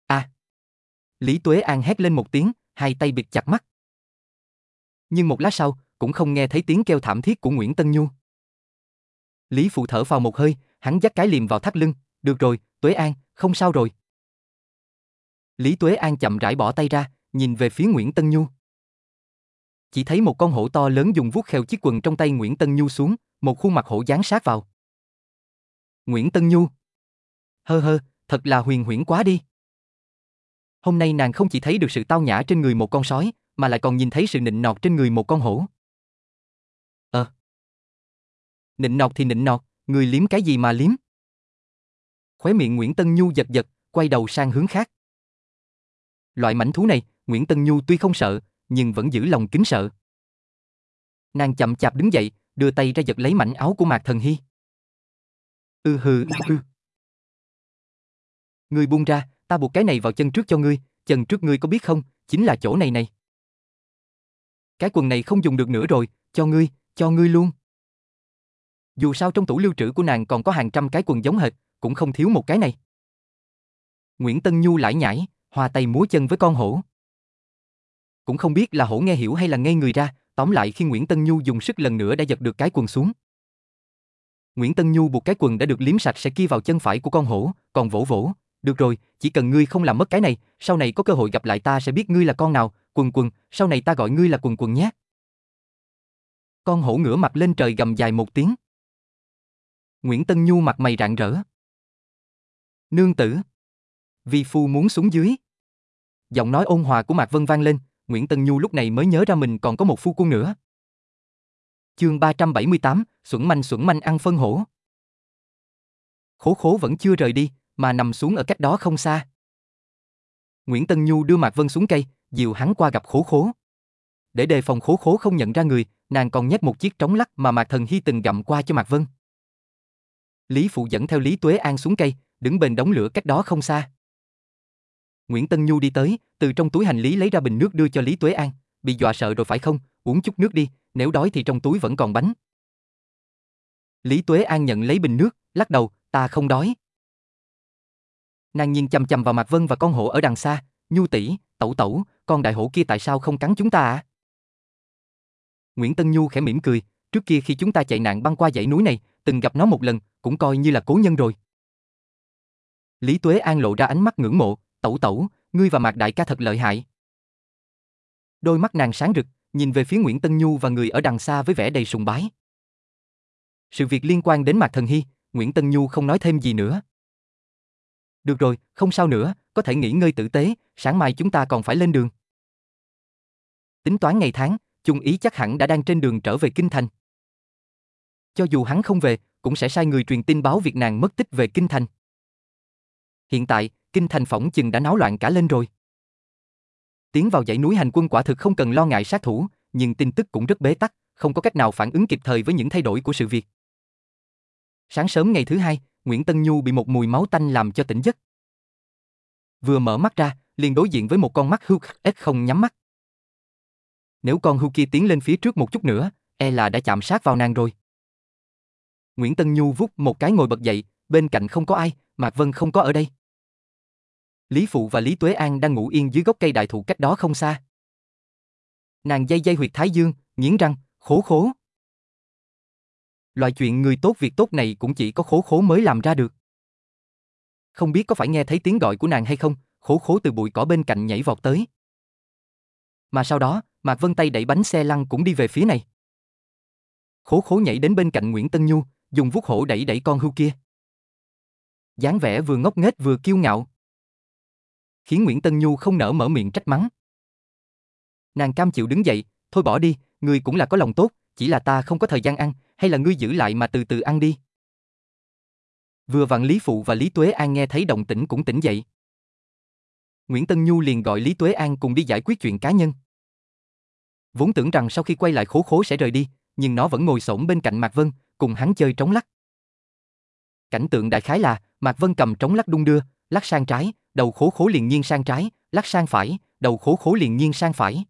A! Lý Tuế An hét lên một tiếng, hai tay bịt chặt mắt. Nhưng một lát sau, cũng không nghe thấy tiếng kêu thảm thiết của Nguyễn Tân Nhu. Lý Phụ thở vào một hơi, hắn dắt cái liềm vào thắt lưng, được rồi, Tuế An, không sao rồi. Lý Tuế An chậm rãi bỏ tay ra, nhìn về phía Nguyễn Tân Nhu. Chỉ thấy một con hổ to lớn dùng vuốt khều chiếc quần trong tay Nguyễn Tân Nhu xuống, một khuôn mặt hổ dán sát vào. Nguyễn Tân Nhu. Hơ hơ, thật là huyền huyễn quá đi. Hôm nay nàng không chỉ thấy được sự tao nhã trên người một con sói, mà lại còn nhìn thấy sự nịnh nọt trên người một con hổ. Ờ. Nịnh nọt thì nịnh nọt, người liếm cái gì mà liếm? Khóe miệng Nguyễn Tân Nhu giật giật, quay đầu sang hướng khác. Loại mảnh thú này, Nguyễn Tân Nhu tuy không sợ, nhưng vẫn giữ lòng kính sợ. Nàng chậm chạp đứng dậy, đưa tay ra giật lấy mảnh áo của Mạc Thần Hy. Ư hừ, ừ. Ngươi buông ra, ta buộc cái này vào chân trước cho ngươi, chân trước ngươi có biết không, chính là chỗ này này. Cái quần này không dùng được nữa rồi, cho ngươi, cho ngươi luôn. Dù sao trong tủ lưu trữ của nàng còn có hàng trăm cái quần giống hệt, cũng không thiếu một cái này. Nguyễn Tân Nhu lải nhải, hòa tay múa chân với con hổ. Cũng không biết là hổ nghe hiểu hay là ngây người ra, tóm lại khi Nguyễn Tân Nhu dùng sức lần nữa đã giật được cái quần xuống. Nguyễn Tân Nhu buộc cái quần đã được liếm sạch sẽ kia vào chân phải của con hổ, còn vỗ vỗ. Được rồi, chỉ cần ngươi không làm mất cái này, sau này có cơ hội gặp lại ta sẽ biết ngươi là con nào, quần quần, sau này ta gọi ngươi là quần quần nhé. Con hổ ngửa mặt lên trời gầm dài một tiếng. Nguyễn Tân Nhu mặt mày rạng rỡ. Nương tử. Vi phu muốn xuống dưới. Giọng nói ôn hòa của Mạc Vân vang lên, Nguyễn Tân Nhu lúc này mới nhớ ra mình còn có một phu quân nữa. Chương 378, Xuẩn manh xuẩn manh ăn phân hổ. Khố khố vẫn chưa rời đi, mà nằm xuống ở cách đó không xa. Nguyễn Tân Nhu đưa Mạc Vân xuống cây, dìu hắn qua gặp khố khố. Để đề phòng khố khố không nhận ra người, nàng còn nhét một chiếc trống lắc mà Mạc Thần Hy từng gặm qua cho Mạc Vân. Lý Phụ dẫn theo Lý Tuế An xuống cây, đứng bên đống lửa cách đó không xa. Nguyễn Tân Nhu đi tới, từ trong túi hành lý lấy ra bình nước đưa cho Lý Tuế An, bị dọa sợ rồi phải không, uống chút nước đi, nếu đói thì trong túi vẫn còn bánh. Lý Tuế An nhận lấy bình nước, lắc đầu, ta không đói. Nàng nhìn chằm chằm vào Mạc Vân và con hổ ở đằng xa, Nhu tỷ, tẩu tẩu, con đại hổ kia tại sao không cắn chúng ta à? Nguyễn Tân Nhu khẽ mỉm cười, trước kia khi chúng ta chạy nạn băng qua dãy núi này, từng gặp nó một lần, cũng coi như là cố nhân rồi. Lý Tuế An lộ ra ánh mắt ngưỡng mộ, tẩu tẩu, ngươi và Mạc Đại ca thật lợi hại. Đôi mắt nàng sáng rực, nhìn về phía Nguyễn Tân Nhu và người ở đằng xa với vẻ đầy sùng bái. Sự việc liên quan đến Mạc Thần Hy, Nguyễn Tân Nhu không nói thêm gì nữa. Được rồi, không sao nữa, có thể nghỉ ngơi tử tế, sáng mai chúng ta còn phải lên đường. Tính toán ngày tháng, Chung Ý chắc hẳn đã đang trên đường trở về Kinh Thành. Cho dù hắn không về, cũng sẽ sai người truyền tin báo việc nàng mất tích về Kinh Thành. Hiện tại, Kinh Thành phỏng chừng đã náo loạn cả lên rồi. Tiến vào dãy núi hành quân quả thực không cần lo ngại sát thủ, nhưng tin tức cũng rất bế tắc, không có cách nào phản ứng kịp thời với những thay đổi của sự việc. Sáng sớm ngày thứ hai, Nguyễn Tân Nhu bị một mùi máu tanh làm cho tỉnh giấc. Vừa mở mắt ra, liền đối diện với một con mắt hưu ít không nhắm mắt. Nếu con hưu kia tiến lên phía trước một chút nữa, e là đã chạm sát vào nàng rồi. Nguyễn Tân Nhu vút một cái ngồi bật dậy, bên cạnh không có ai, Mạc Vân không có ở đây. Lý Phụ và Lý Tuế An đang ngủ yên dưới gốc cây đại thụ cách đó không xa. Nàng dây dây huyệt thái dương, nghiến răng, khố khố. Loại chuyện người tốt việc tốt này cũng chỉ có khố khố mới làm ra được. Không biết có phải nghe thấy tiếng gọi của nàng hay không, khố khố từ bụi cỏ bên cạnh nhảy vọt tới. Mà sau đó, Mạc Vân tay đẩy bánh xe lăn cũng đi về phía này. Khố khố nhảy đến bên cạnh Nguyễn Tân Nhu, dùng vuốt hổ đẩy đẩy con hưu kia. dáng vẻ vừa ngốc nghếch vừa kiêu ngạo. Khiến Nguyễn Tân Nhu không nỡ mở miệng trách mắng. Nàng cam chịu đứng dậy, thôi bỏ đi, ngươi cũng là có lòng tốt, chỉ là ta không có thời gian ăn, hay là ngươi giữ lại mà từ từ ăn đi. Vừa vặn Lý Phụ và Lý Tuế An nghe thấy động tĩnh cũng tỉnh dậy. Nguyễn Tân Nhu liền gọi Lý Tuế An cùng đi giải quyết chuyện cá nhân. Vốn tưởng rằng sau khi quay lại khố khố sẽ rời đi, nhưng nó vẫn ngồi xổm bên cạnh Mạc Vân, cùng hắn chơi trống lắc. Cảnh tượng đại khái là, Mạc Vân cầm trống lắc đung đưa, lắc sang trái, đầu khố khố liền nghiêng sang trái, lắc sang phải, đầu khố khố liền nghiêng sang phải.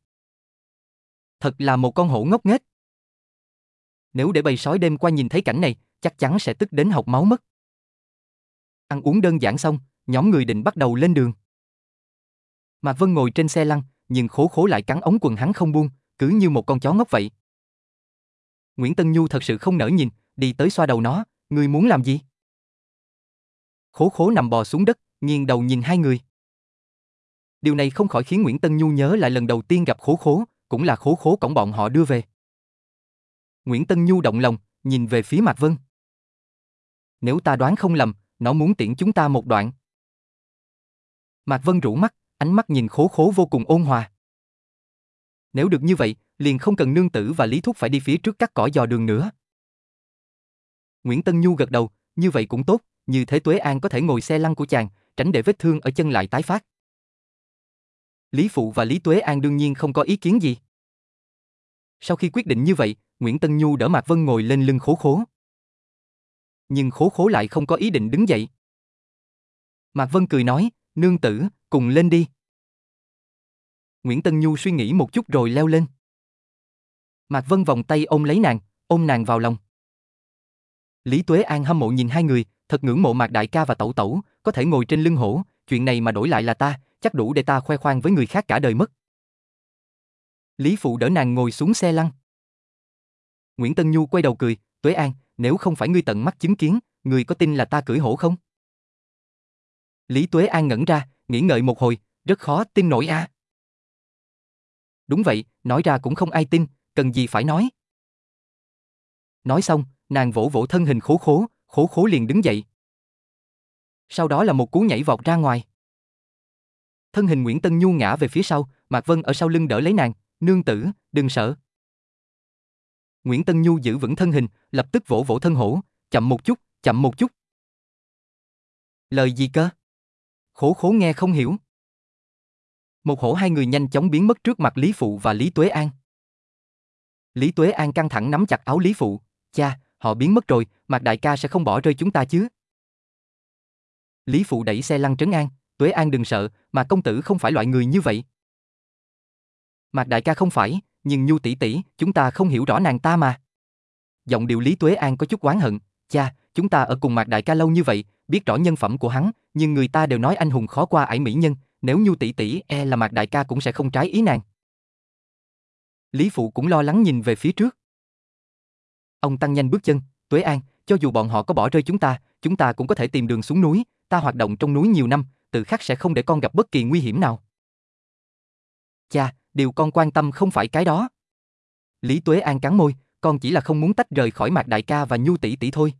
Thật là một con hổ ngốc nghếch. Nếu để bầy sói đêm qua nhìn thấy cảnh này, chắc chắn sẽ tức đến học máu mất. Ăn uống đơn giản xong, nhóm người định bắt đầu lên đường. mà Vân ngồi trên xe lăn, nhưng khố khố lại cắn ống quần hắn không buông, cứ như một con chó ngốc vậy. Nguyễn Tân Nhu thật sự không nỡ nhìn, đi tới xoa đầu nó, ngươi muốn làm gì? Khố khố nằm bò xuống đất, nghiêng đầu nhìn hai người. Điều này không khỏi khiến Nguyễn Tân Nhu nhớ lại lần đầu tiên gặp khố khố, cũng là khố khố cổng bọn họ đưa về. Nguyễn Tân Nhu động lòng, nhìn về phía Mạc Vân. Nếu ta đoán không lầm, nó muốn tiễn chúng ta một đoạn. Mạc Vân rủ mắt, ánh mắt nhìn khố khố vô cùng ôn hòa. Nếu được như vậy, liền không cần nương tử và Lý Thúc phải đi phía trước cắt cỏ dò đường nữa. Nguyễn Tân Nhu gật đầu, như vậy cũng tốt, như thế Tuế An có thể ngồi xe lăn của chàng, tránh để vết thương ở chân lại tái phát. Lý Phụ và Lý Tuế An đương nhiên không có ý kiến gì. Sau khi quyết định như vậy, Nguyễn Tân Nhu đỡ Mạc Vân ngồi lên lưng khố khố. Nhưng khố khố lại không có ý định đứng dậy. Mạc Vân cười nói, nương tử, cùng lên đi. Nguyễn Tân Nhu suy nghĩ một chút rồi leo lên. Mạc Vân vòng tay ôm lấy nàng, ôm nàng vào lòng. Lý Tuế An hâm mộ nhìn hai người, thật ngưỡng mộ Mạc Đại ca và Tẩu Tẩu, có thể ngồi trên lưng hổ, chuyện này mà đổi lại là ta, chắc đủ để ta khoe khoang với người khác cả đời mất. Lý Phụ đỡ nàng ngồi xuống xe lăn. Nguyễn Tân Nhu quay đầu cười, Tuế An, nếu không phải ngươi tận mắt chứng kiến, ngươi có tin là ta cưỡi hổ không? Lý Tuế An ngẩn ra, nghĩ ngợi một hồi, rất khó tin nổi a. Đúng vậy, nói ra cũng không ai tin, cần gì phải nói. Nói xong, nàng vỗ vỗ thân hình khố khố, khố khố liền đứng dậy. Sau đó là một cú nhảy vọt ra ngoài. Thân hình Nguyễn Tân Nhu ngã về phía sau, Mạc Vân ở sau lưng đỡ lấy nàng, nương tử, đừng sợ. Nguyễn Tân Nhu giữ vững thân hình, lập tức vỗ vỗ thân hổ, chậm một chút, chậm một chút. Lời gì cơ? Khổ khổ nghe không hiểu. Một hổ hai người nhanh chóng biến mất trước mặt Lý Phụ và Lý Tuế An. Lý Tuế An căng thẳng nắm chặt áo Lý Phụ, cha, họ biến mất rồi, Mạc Đại ca sẽ không bỏ rơi chúng ta chứ. Lý Phụ đẩy xe lăn trấn an, Tuế An đừng sợ, mà công tử không phải loại người như vậy. Mạc Đại ca không phải, nhưng Nhu tỷ tỷ, chúng ta không hiểu rõ nàng ta mà. Giọng điệu Lý Tuế An có chút oán hận, cha, chúng ta ở cùng Mạc Đại ca lâu như vậy, biết rõ nhân phẩm của hắn, nhưng người ta đều nói anh hùng khó qua ải mỹ nhân, nếu Nhu tỷ tỷ e là Mạc Đại ca cũng sẽ không trái ý nàng. Lý Phụ cũng lo lắng nhìn về phía trước. Ông tăng nhanh bước chân, Tuế An, cho dù bọn họ có bỏ rơi chúng ta, chúng ta cũng có thể tìm đường xuống núi, ta hoạt động trong núi nhiều năm, tự khắc sẽ không để con gặp bất kỳ nguy hiểm nào. Cha, điều con quan tâm không phải cái đó. Lý Tuế An cắn môi, con chỉ là không muốn tách rời khỏi Mạc Đại ca và Nhu tỷ tỷ thôi.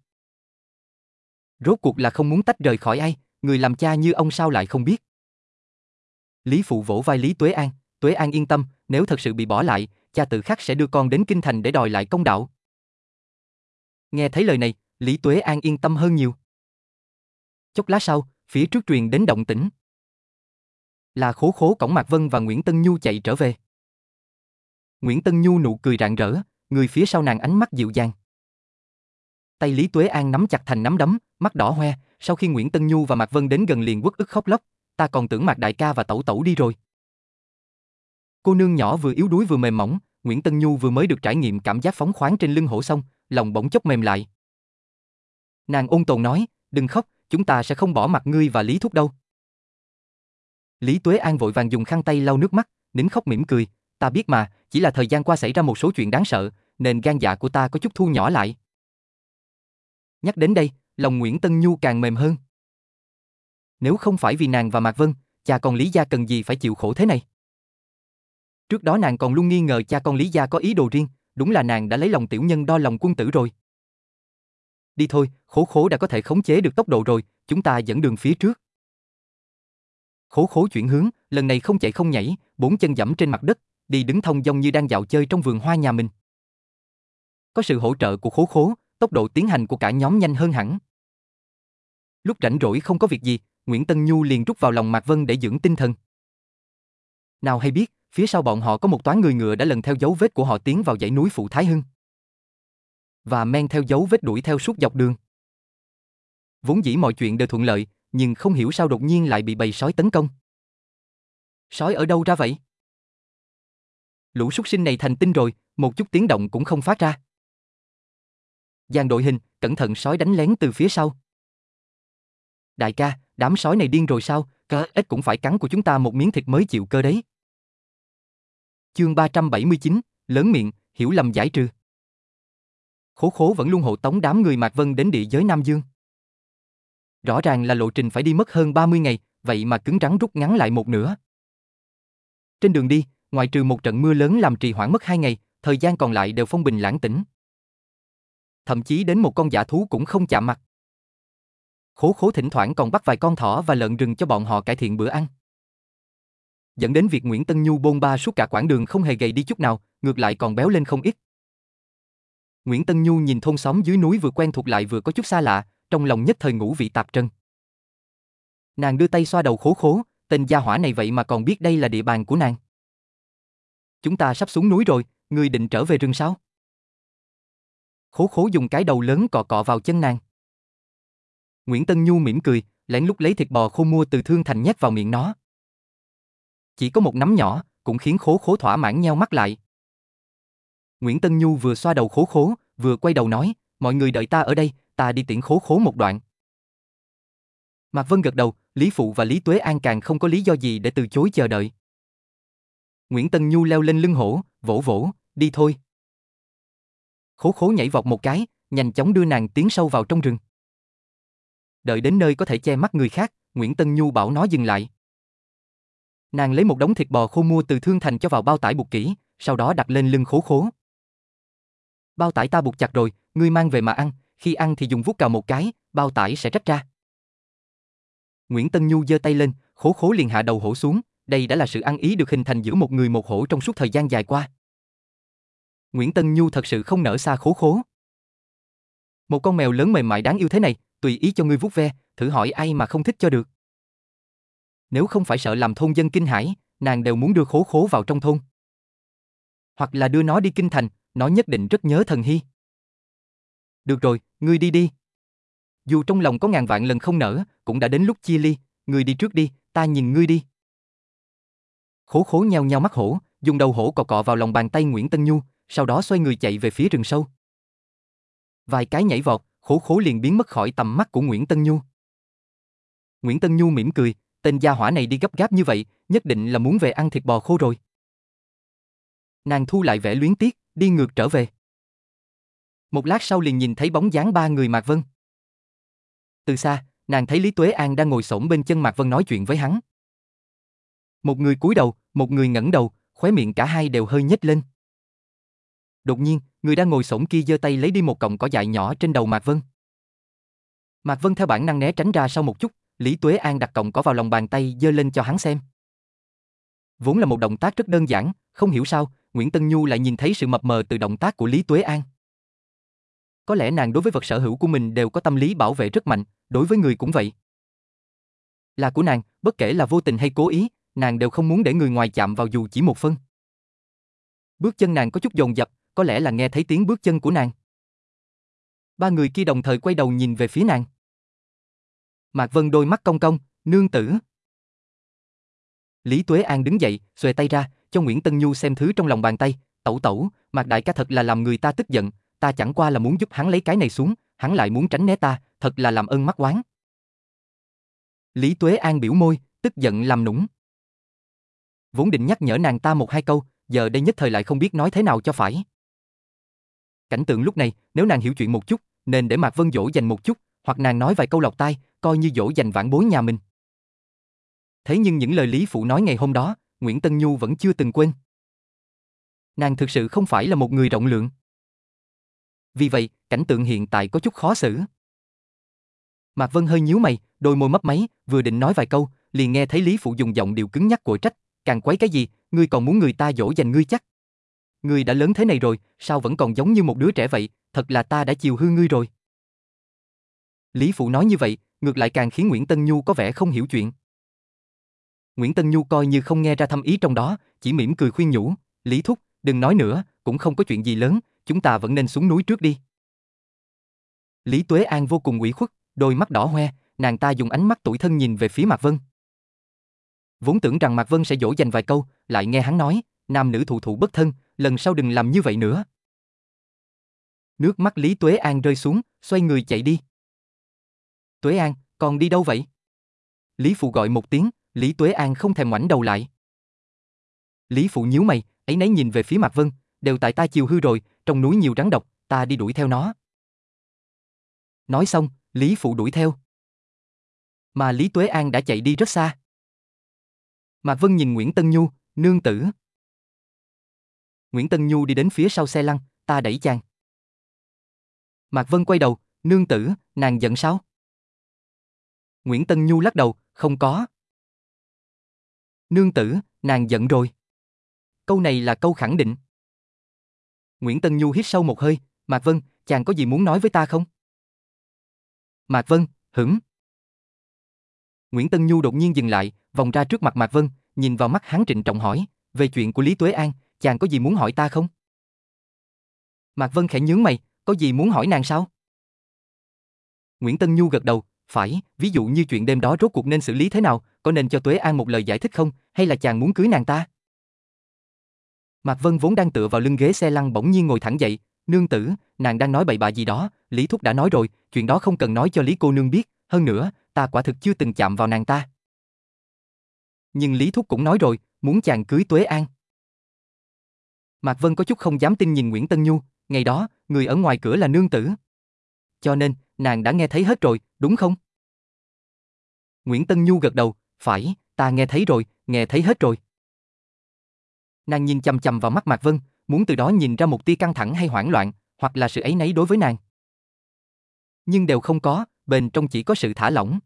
Rốt cuộc là không muốn tách rời khỏi ai, người làm cha như ông sao lại không biết. Lý Phụ vỗ vai Lý Tuế An, Tuế An yên tâm, nếu thật sự bị bỏ lại, cha tự khắc sẽ đưa con đến kinh thành để đòi lại công đạo. Nghe thấy lời này, Lý Tuế An yên tâm hơn nhiều. Chốc lát sau, phía trước truyền đến động tĩnh. Là khố khố cổng Mạc Vân và Nguyễn Tân Nhu chạy trở về. Nguyễn Tân Nhu nụ cười rạng rỡ, người phía sau nàng ánh mắt dịu dàng. Tay Lý Tuế An nắm chặt thành nắm đấm, mắt đỏ hoe, sau khi Nguyễn Tân Nhu và Mạc Vân đến gần liền quất ức khóc lóc, ta còn tưởng Mạc Đại ca và Tẩu Tẩu đi rồi. Cô nương nhỏ vừa yếu đuối vừa mềm mỏng, Nguyễn Tân Nhu vừa mới được trải nghiệm cảm giác phóng khoáng trên lưng hổ xong, lòng bỗng chốc mềm lại. Nàng ôn tồn nói, đừng khóc, chúng ta sẽ không bỏ mặt ngươi và Lý Thúc đâu. Lý Tuế An vội vàng dùng khăn tay lau nước mắt, nín khóc mỉm cười, ta biết mà, chỉ là thời gian qua xảy ra một số chuyện đáng sợ, nên gan dạ của ta có chút thu nhỏ lại. Nhắc đến đây, lòng Nguyễn Tân Nhu càng mềm hơn. Nếu không phải vì nàng và Mạc Vân, cha con Lý Gia cần gì phải chịu khổ thế này? Trước đó nàng còn luôn nghi ngờ cha con Lý Gia có ý đồ riêng, đúng là nàng đã lấy lòng tiểu nhân đo lòng quân tử rồi. Đi thôi, khố khố đã có thể khống chế được tốc độ rồi, chúng ta dẫn đường phía trước. Khố khố chuyển hướng, lần này không chạy không nhảy, bốn chân dẫm trên mặt đất, đi đứng thông dong như đang dạo chơi trong vườn hoa nhà mình. Có sự hỗ trợ của khố khố, tốc độ tiến hành của cả nhóm nhanh hơn hẳn. Lúc rảnh rỗi không có việc gì, Nguyễn Tân Nhu liền rút vào lòng Mạc Vân để dưỡng tinh thần. Nào hay biết, phía sau bọn họ có một toán người ngựa đã lần theo dấu vết của họ tiến vào dãy núi Phụ Thái Hưng. Và men theo dấu vết đuổi theo suốt dọc đường. Vốn dĩ mọi chuyện đều thuận lợi, nhưng không hiểu sao đột nhiên lại bị bầy sói tấn công. Sói ở đâu ra vậy? Lũ súc sinh này thành tinh rồi, một chút tiếng động cũng không phát ra. Giang đội hình, cẩn thận sói đánh lén từ phía sau. Đại ca, đám sói này điên rồi sao, cơ ít cũng phải cắn của chúng ta một miếng thịt mới chịu cơ đấy. Chương 379, lớn miệng, hiểu lầm giải trừ. Khố khố vẫn luôn hộ tống đám người Mạc Vân đến địa giới Nam Dương. Rõ ràng là lộ trình phải đi mất hơn 30 ngày, vậy mà cứng rắn rút ngắn lại một nửa. Trên đường đi, ngoài trừ một trận mưa lớn làm trì hoãn mất hai ngày, thời gian còn lại đều phong bình lãng tĩnh. Thậm chí đến một con giả thú cũng không chạm mặt. Khố khố thỉnh thoảng còn bắt vài con thỏ và lợn rừng cho bọn họ cải thiện bữa ăn. Dẫn đến việc Nguyễn Tân Nhu bôn ba suốt cả quãng đường không hề gầy đi chút nào, ngược lại còn béo lên không ít. Nguyễn Tân Nhu nhìn thôn xóm dưới núi vừa quen thuộc lại vừa có chút xa lạ, trong lòng nhất thời ngủ vị tạp trân. Nàng đưa tay xoa đầu khố khố, tên gia hỏa này vậy mà còn biết đây là địa bàn của nàng. Chúng ta sắp xuống núi rồi, ngươi định trở về rừng sao? Khố khố dùng cái đầu lớn cọ cọ vào chân nàng. Nguyễn Tân Nhu mỉm cười, lén lúc lấy thịt bò khô mua từ thương thành nhét vào miệng nó. Chỉ có một nắm nhỏ, cũng khiến khố khố thỏa mãn nheo mắt lại. Nguyễn Tân Nhu vừa xoa đầu khố khố, vừa quay đầu nói, mọi người đợi ta ở đây, ta đi tiễn khố khố một đoạn. Mạc Vân gật đầu, Lý Phụ và Lý Tuế An càng không có lý do gì để từ chối chờ đợi. Nguyễn Tân Nhu leo lên lưng hổ, vỗ vỗ, đi thôi. Khố khố nhảy vọt một cái, nhanh chóng đưa nàng tiến sâu vào trong rừng. Đợi đến nơi có thể che mắt người khác, Nguyễn Tân Nhu bảo nó dừng lại. Nàng lấy một đống thịt bò khô mua từ thương thành cho vào bao tải buộc kỹ, sau đó đặt lên lưng khố khố. Bao tải ta buộc chặt rồi, ngươi mang về mà ăn, khi ăn thì dùng vuốt cào một cái, bao tải sẽ rách ra. Nguyễn Tân Nhu giơ tay lên, khố khố liền hạ đầu hổ xuống, đây đã là sự ăn ý được hình thành giữa một người một hổ trong suốt thời gian dài qua. Nguyễn Tân Nhu thật sự không nở xa khố khố. Một con mèo lớn mềm mại đáng yêu thế này, tùy ý cho ngươi vuốt ve, thử hỏi ai mà không thích cho được. Nếu không phải sợ làm thôn dân kinh hãi, nàng đều muốn đưa khố khố vào trong thôn. Hoặc là đưa nó đi kinh thành, nó nhất định rất nhớ thần hy. Được rồi, ngươi đi đi. Dù trong lòng có ngàn vạn lần không nở, cũng đã đến lúc chia ly, ngươi đi trước đi, ta nhìn ngươi đi. Khố khố nheo nheo mắt hổ, dùng đầu hổ cọ cọ vào lòng bàn tay Nguyễn Tân Nhu, sau đó xoay người chạy về phía rừng sâu. Vài cái nhảy vọt, khố khố liền biến mất khỏi tầm mắt của Nguyễn Tân Nhu. Nguyễn Tân Nhu mỉm cười, tên gia hỏa này đi gấp gáp như vậy, nhất định là muốn về ăn thịt bò khô rồi. Nàng thu lại vẻ luyến tiếc, đi ngược trở về. Một lát sau liền nhìn thấy bóng dáng ba người Mạc Vân. Từ xa, nàng thấy Lý Tuế An đang ngồi xổm bên chân Mạc Vân nói chuyện với hắn. Một người cúi đầu, một người ngẩng đầu, khóe miệng cả hai đều hơi nhếch lên. Đột nhiên, người đang ngồi xổm kia giơ tay lấy đi một cọng cỏ dại nhỏ trên đầu Mạc Vân. Mạc Vân theo bản năng né tránh ra sau một chút, Lý Tuế An đặt cọng cỏ vào lòng bàn tay giơ lên cho hắn xem. Vốn là một động tác rất đơn giản, không hiểu sao, Nguyễn Tân Nhu lại nhìn thấy sự mập mờ từ động tác của Lý Tuế An. Có lẽ nàng đối với vật sở hữu của mình đều có tâm lý bảo vệ rất mạnh, đối với người cũng vậy. Là của nàng, bất kể là vô tình hay cố ý, nàng đều không muốn để người ngoài chạm vào dù chỉ một phân. Bước chân nàng có chút dồn dập, có lẽ là nghe thấy tiếng bước chân của nàng. Ba người kia đồng thời quay đầu nhìn về phía nàng. Mạc Vân đôi mắt cong cong, nương tử. Lý Tuế An đứng dậy, xuề tay ra, cho Nguyễn Tân Nhu xem thứ trong lòng bàn tay, tẩu tẩu, Mạc Đại ca thật là làm người ta tức giận, ta chẳng qua là muốn giúp hắn lấy cái này xuống, hắn lại muốn tránh né ta, thật là làm ơn mắc oán. Lý Tuế An biểu môi, tức giận làm nũng. Vốn định nhắc nhở nàng ta một hai câu, giờ đây nhất thời lại không biết nói thế nào cho phải. Cảnh tượng lúc này, nếu nàng hiểu chuyện một chút, nên để Mạc Vân dỗ dành một chút, hoặc nàng nói vài câu lọc tai, coi như dỗ dành vãn bối nhà mình. Thế nhưng những lời Lý Phụ nói ngày hôm đó, Nguyễn Tân Nhu vẫn chưa từng quên. Nàng thực sự không phải là một người rộng lượng. Vì vậy, cảnh tượng hiện tại có chút khó xử. Mạc Vân hơi nhíu mày, đôi môi mấp máy, vừa định nói vài câu, liền nghe thấy Lý Phụ dùng giọng điệu cứng nhắc của trách, càng quấy cái gì, ngươi còn muốn người ta dỗ dành ngươi chắc. Ngươi đã lớn thế này rồi, sao vẫn còn giống như một đứa trẻ vậy, thật là ta đã chiều hư ngươi rồi. Lý Phụ nói như vậy, ngược lại càng khiến Nguyễn Tân Nhu có vẻ không hiểu chuyện. Nguyễn Tân Nhu coi như không nghe ra thâm ý trong đó, chỉ mỉm cười khuyên nhủ, Lý Thúc, đừng nói nữa, cũng không có chuyện gì lớn, chúng ta vẫn nên xuống núi trước đi. Lý Tuế An vô cùng ủy khuất, đôi mắt đỏ hoe, nàng ta dùng ánh mắt tủi thân nhìn về phía Mạc Vân. Vốn tưởng rằng Mạc Vân sẽ dỗ dành vài câu, lại nghe hắn nói, nam nữ thụ thụ bất thân, lần sau đừng làm như vậy nữa. Nước mắt Lý Tuế An rơi xuống, xoay người chạy đi. Tuế An, còn đi đâu vậy? Lý Phụ gọi một tiếng, Lý Tuế An không thèm ngoảnh đầu lại. Lý Phụ nhíu mày, ấy nấy nhìn về phía Mạc Vân, đều tại ta chiều hư rồi, trong núi nhiều rắn độc, ta đi đuổi theo nó. Nói xong, Lý Phụ đuổi theo. Mà Lý Tuế An đã chạy đi rất xa. Mạc Vân nhìn Nguyễn Tân Nhu, nương tử. Nguyễn Tân Nhu đi đến phía sau xe lăn, ta đẩy chàng. Mạc Vân quay đầu, nương tử, nàng giận sao? Nguyễn Tân Nhu lắc đầu, không có. Nương tử, nàng giận rồi. Câu này là câu khẳng định. Nguyễn Tân Nhu hít sâu một hơi, Mạc Vân, chàng có gì muốn nói với ta không? Mạc Vân, hửng. Nguyễn Tân Nhu đột nhiên dừng lại, vòng ra trước mặt Mạc Vân, nhìn vào mắt hắn trịnh trọng hỏi, về chuyện của Lý Tuế An, chàng có gì muốn hỏi ta không? Mạc Vân khẽ nhướng mày, có gì muốn hỏi nàng sao? Nguyễn Tân Nhu gật đầu, phải, ví dụ như chuyện đêm đó rốt cuộc nên xử lý thế nào, có nên cho Tuế An một lời giải thích không, hay là chàng muốn cưới nàng ta? Mạc Vân vốn đang tựa vào lưng ghế xe lăn bỗng nhiên ngồi thẳng dậy, nương tử, nàng đang nói bậy bạ gì đó, Lý Thúc đã nói rồi, chuyện đó không cần nói cho Lý cô nương biết, hơn nữa, ta quả thực chưa từng chạm vào nàng ta. Nhưng Lý Thúc cũng nói rồi, muốn chàng cưới Tuế An. Mạc Vân có chút không dám tin nhìn Nguyễn Tân Nhu, ngày đó, người ở ngoài cửa là nương tử. Cho nên, nàng đã nghe thấy hết rồi, đúng không? Nguyễn Tân Nhu gật đầu, phải, ta nghe thấy rồi, nghe thấy hết rồi. Nàng nhìn chầm chầm vào mắt Mạc Vân, muốn từ đó nhìn ra một tia căng thẳng hay hoảng loạn, hoặc là sự ấy nấy đối với nàng. Nhưng đều không có, bên trong chỉ có sự thả lỏng.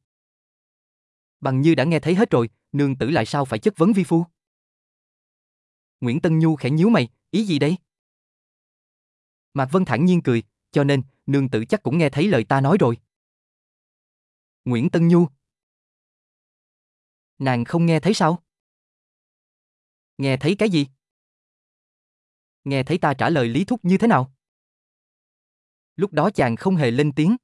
Bằng như đã nghe thấy hết rồi, nương tử lại sao phải chất vấn vi phu? Nguyễn Tân Nhu khẽ nhíu mày, ý gì đây? Mạc Vân thản nhiên cười, cho nên, nương tử chắc cũng nghe thấy lời ta nói rồi. Nguyễn Tân Nhu Nàng không nghe thấy sao? Nghe thấy cái gì? Nghe thấy ta trả lời Lý Thúc như thế nào? Lúc đó chàng không hề lên tiếng.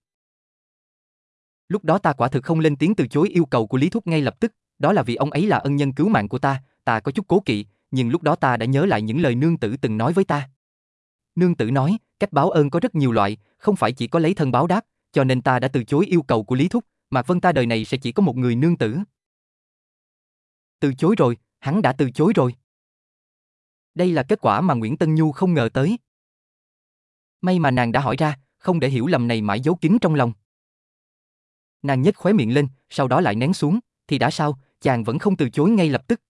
Lúc đó ta quả thực không lên tiếng từ chối yêu cầu của Lý Thúc ngay lập tức, đó là vì ông ấy là ân nhân cứu mạng của ta, ta có chút cố kỵ, nhưng lúc đó ta đã nhớ lại những lời nương tử từng nói với ta. Nương tử nói, cách báo ơn có rất nhiều loại, không phải chỉ có lấy thân báo đáp, cho nên ta đã từ chối yêu cầu của Lý Thúc, Mạc Vân ta đời này sẽ chỉ có một người nương tử. Từ chối rồi, hắn đã từ chối rồi. Đây là kết quả mà Nguyễn Tân Nhu không ngờ tới. May mà nàng đã hỏi ra, không để hiểu lầm này mãi giấu kín trong lòng. Nàng nhếch khóe miệng lên, sau đó lại nén xuống, thì đã sao, chàng vẫn không từ chối ngay lập tức.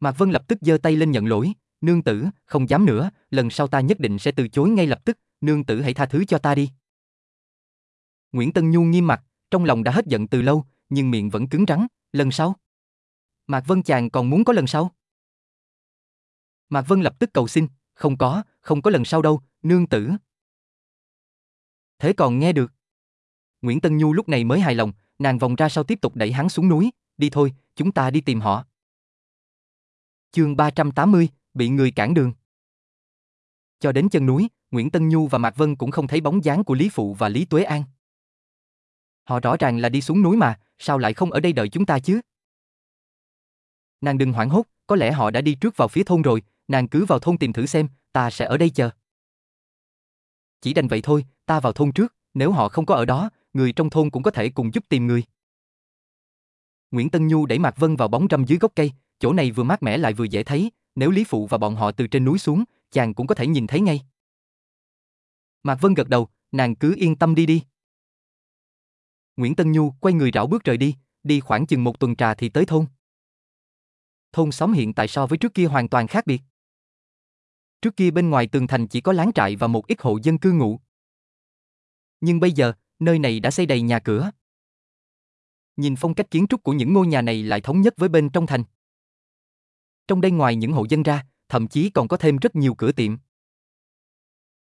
Mạc Vân lập tức giơ tay lên nhận lỗi, nương tử, không dám nữa, lần sau ta nhất định sẽ từ chối ngay lập tức, nương tử hãy tha thứ cho ta đi. Nguyễn Tân Nhu nghiêm mặt, trong lòng đã hết giận từ lâu, nhưng miệng vẫn cứng rắn, lần sau. Mạc Vân chàng còn muốn có lần sau? Mạc Vân lập tức cầu xin, không có, không có lần sau đâu, nương tử. Thế còn nghe được. Nguyễn Tân Nhu lúc này mới hài lòng, nàng vòng ra sau tiếp tục đẩy hắn xuống núi, đi thôi, chúng ta đi tìm họ. Chương 380, bị người cản đường. Cho đến chân núi, Nguyễn Tân Nhu và Mạc Vân cũng không thấy bóng dáng của Lý Phụ và Lý Tuế An. Họ rõ ràng là đi xuống núi mà, sao lại không ở đây đợi chúng ta chứ? Nàng đừng hoảng hốt, có lẽ họ đã đi trước vào phía thôn rồi, nàng cứ vào thôn tìm thử xem, ta sẽ ở đây chờ. Chỉ đành vậy thôi, ta vào thôn trước, nếu họ không có ở đó, người trong thôn cũng có thể cùng giúp tìm người. Nguyễn Tân Nhu đẩy Mạc Vân vào bóng râm dưới gốc cây, chỗ này vừa mát mẻ lại vừa dễ thấy, nếu Lý Phụ và bọn họ từ trên núi xuống, chàng cũng có thể nhìn thấy ngay. Mạc Vân gật đầu, nàng cứ yên tâm đi đi. Nguyễn Tân Nhu quay người rảo bước rời đi, đi khoảng chừng một tuần trà thì tới thôn. Thôn xóm hiện tại so với trước kia hoàn toàn khác biệt. Trước kia bên ngoài tường thành chỉ có láng trại và một ít hộ dân cư ngụ. Nhưng bây giờ, nơi này đã xây đầy nhà cửa. Nhìn phong cách kiến trúc của những ngôi nhà này lại thống nhất với bên trong thành. Trong đây ngoài những hộ dân ra, thậm chí còn có thêm rất nhiều cửa tiệm.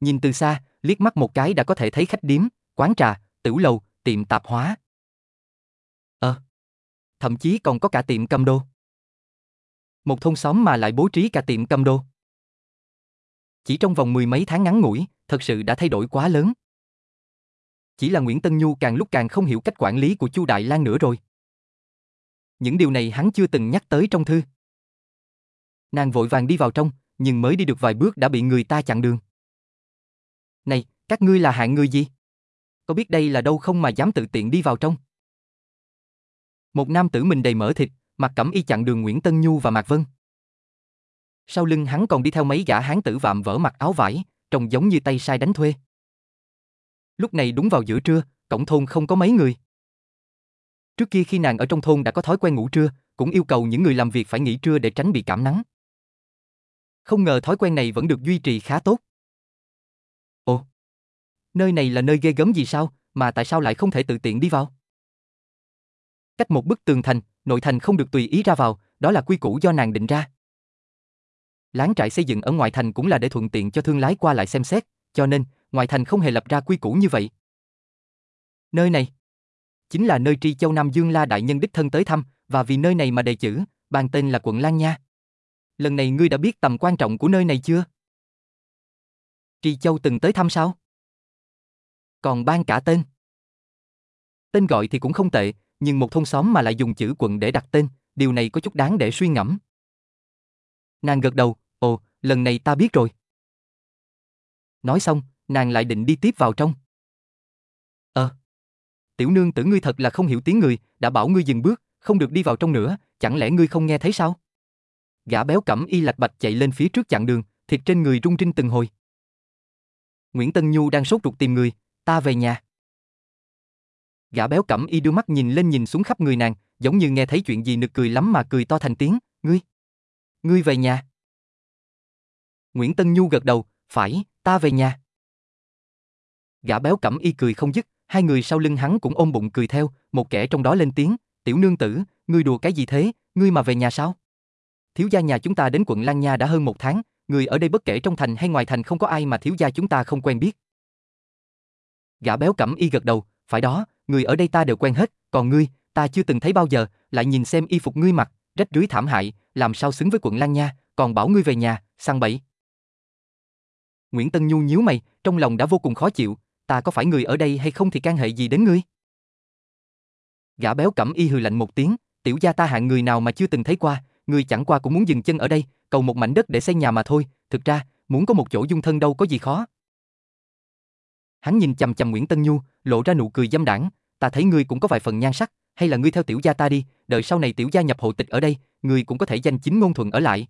Nhìn từ xa, liếc mắt một cái đã có thể thấy khách điếm, quán trà, tiểu lầu, tiệm tạp hóa. Ờ, thậm chí còn có cả tiệm cầm đô. Một thôn xóm mà lại bố trí cả tiệm cầm đồ. Chỉ trong vòng mười mấy tháng ngắn ngủi, thật sự đã thay đổi quá lớn. Chỉ là Nguyễn Tân Nhu càng lúc càng không hiểu cách quản lý của Chu Đại Lang nữa rồi. Những điều này hắn chưa từng nhắc tới trong thư. Nàng vội vàng đi vào trong, nhưng mới đi được vài bước đã bị người ta chặn đường. Này, các ngươi là hạng người gì? Có biết đây là đâu không mà dám tự tiện đi vào trong? Một nam tử mình đầy mỡ thịt, mặc cẩm y chặn đường Nguyễn Tân Nhu và Mạc Vân. Sau lưng hắn còn đi theo mấy gã hán tử vạm vỡ mặc áo vải, trông giống như tay sai đánh thuê. Lúc này đúng vào giữa trưa, cổng thôn không có mấy người. Trước kia khi nàng ở trong thôn đã có thói quen ngủ trưa, cũng yêu cầu những người làm việc phải nghỉ trưa để tránh bị cảm nắng. Không ngờ thói quen này vẫn được duy trì khá tốt. Ồ, nơi này là nơi ghê gớm gì sao, mà tại sao lại không thể tự tiện đi vào? Cách một bức tường thành, nội thành không được tùy ý ra vào, đó là quy củ do nàng định ra. Láng trại xây dựng ở ngoài thành cũng là để thuận tiện cho thương lái qua lại xem xét, cho nên, ngoài thành không hề lập ra quy củ như vậy. Nơi này chính là nơi Tri Châu Nam Dương La đại nhân đích thân tới thăm, và vì nơi này mà đề chữ, ban tên là quận Lan Nha. Lần này ngươi đã biết tầm quan trọng của nơi này chưa? Tri Châu từng tới thăm sao? Còn ban cả tên. Tên gọi thì cũng không tệ, nhưng một thôn xóm mà lại dùng chữ quận để đặt tên, điều này có chút đáng để suy ngẫm. Nàng gật đầu, ồ, lần này ta biết rồi. Nói xong, nàng lại định đi tiếp vào trong. Ờ. Tiểu nương tử ngươi thật là không hiểu tiếng người, đã bảo ngươi dừng bước, không được đi vào trong nữa, chẳng lẽ ngươi không nghe thấy sao? Gã béo cẩm y lạch bạch chạy lên phía trước chặn đường, thịt trên người rung rinh từng hồi. Nguyễn Tân Nhu đang sốt ruột tìm người, ta về nhà. Gã béo cẩm y đưa mắt nhìn lên nhìn xuống khắp người nàng, giống như nghe thấy chuyện gì nực cười lắm mà cười to thành tiếng, ngươi. Ngươi về nhà. Nguyễn Tân Nhu gật đầu, phải, ta về nhà. Gã béo cẩm y cười không dứt, hai người sau lưng hắn cũng ôm bụng cười theo, một kẻ trong đó lên tiếng, tiểu nương tử, ngươi đùa cái gì thế, ngươi mà về nhà sao? Thiếu gia nhà chúng ta đến quận Lan Nha đã hơn một tháng, người ở đây bất kể trong thành hay ngoài thành không có ai mà thiếu gia chúng ta không quen biết. Gã béo cẩm y gật đầu, phải đó, người ở đây ta đều quen hết, còn ngươi, ta chưa từng thấy bao giờ, lại nhìn xem y phục ngươi mặc, rách rưới thảm hại, làm sao xứng với quận Lan Nha, còn bảo ngươi về nhà, săn bậy. Nguyễn Tân Nhu nhíu mày, trong lòng đã vô cùng khó chịu, ta có phải người ở đây hay không thì can hệ gì đến ngươi? Gã béo cẩm y hừ lạnh một tiếng, tiểu gia ta hạng người nào mà chưa từng thấy qua, ngươi chẳng qua cũng muốn dừng chân ở đây, cầu một mảnh đất để xây nhà mà thôi, thực ra, muốn có một chỗ dung thân đâu có gì khó. Hắn nhìn chằm chằm Nguyễn Tân Nhu, lộ ra nụ cười dâm đảng, ta thấy ngươi cũng có vài phần nhan sắc, hay là ngươi theo tiểu gia ta đi, đợi sau này tiểu gia nhập hộ tịch ở đây, ngươi cũng có thể danh chính ngôn thuận ở lại.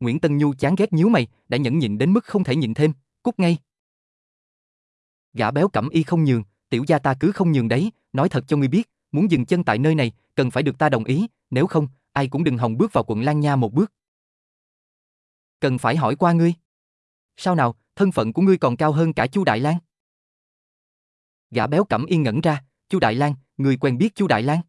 Nguyễn Tân Nhu chán ghét nhíu mày, đã nhẫn nhịn đến mức không thể nhịn thêm, cút ngay. Gã béo cẩm y không nhường, tiểu gia ta cứ không nhường đấy, nói thật cho ngươi biết, muốn dừng chân tại nơi này, cần phải được ta đồng ý, nếu không, ai cũng đừng hòng bước vào quận Lan Nha một bước. Cần phải hỏi qua ngươi. Sao nào, thân phận của ngươi còn cao hơn cả Chu Đại Lang? Gã béo cẩm yên ngẩn ra, Chu Đại Lang, người quen biết Chu Đại Lang?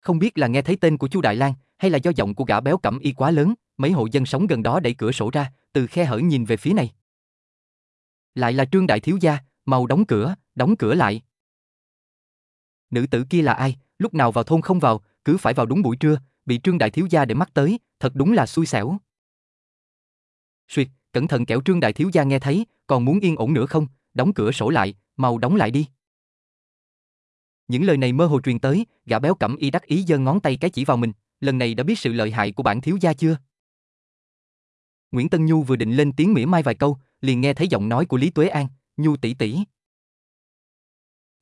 Không biết là nghe thấy tên của Chu Đại Lang, hay là do giọng của gã béo cẩm y quá lớn, mấy hộ dân sống gần đó đẩy cửa sổ ra, từ khe hở nhìn về phía này. Lại là Trương Đại Thiếu Gia, mau đóng cửa, đóng cửa lại. Nữ tử kia là ai, lúc nào vào thôn không vào, cứ phải vào đúng buổi trưa, bị Trương Đại Thiếu Gia để mắt tới, thật đúng là xui xẻo. Suyệt, cẩn thận kẻo Trương Đại Thiếu Gia nghe thấy, còn muốn yên ổn nữa không, đóng cửa sổ lại, mau đóng lại đi. Những lời này mơ hồ truyền tới, gã béo cẩm y đắc ý giơ ngón tay cái chỉ vào mình, lần này đã biết sự lợi hại của bản thiếu gia chưa? Nguyễn Tân Nhu vừa định lên tiếng mỉa mai vài câu, liền nghe thấy giọng nói của Lý Tuế An, "Nhu tỷ tỷ."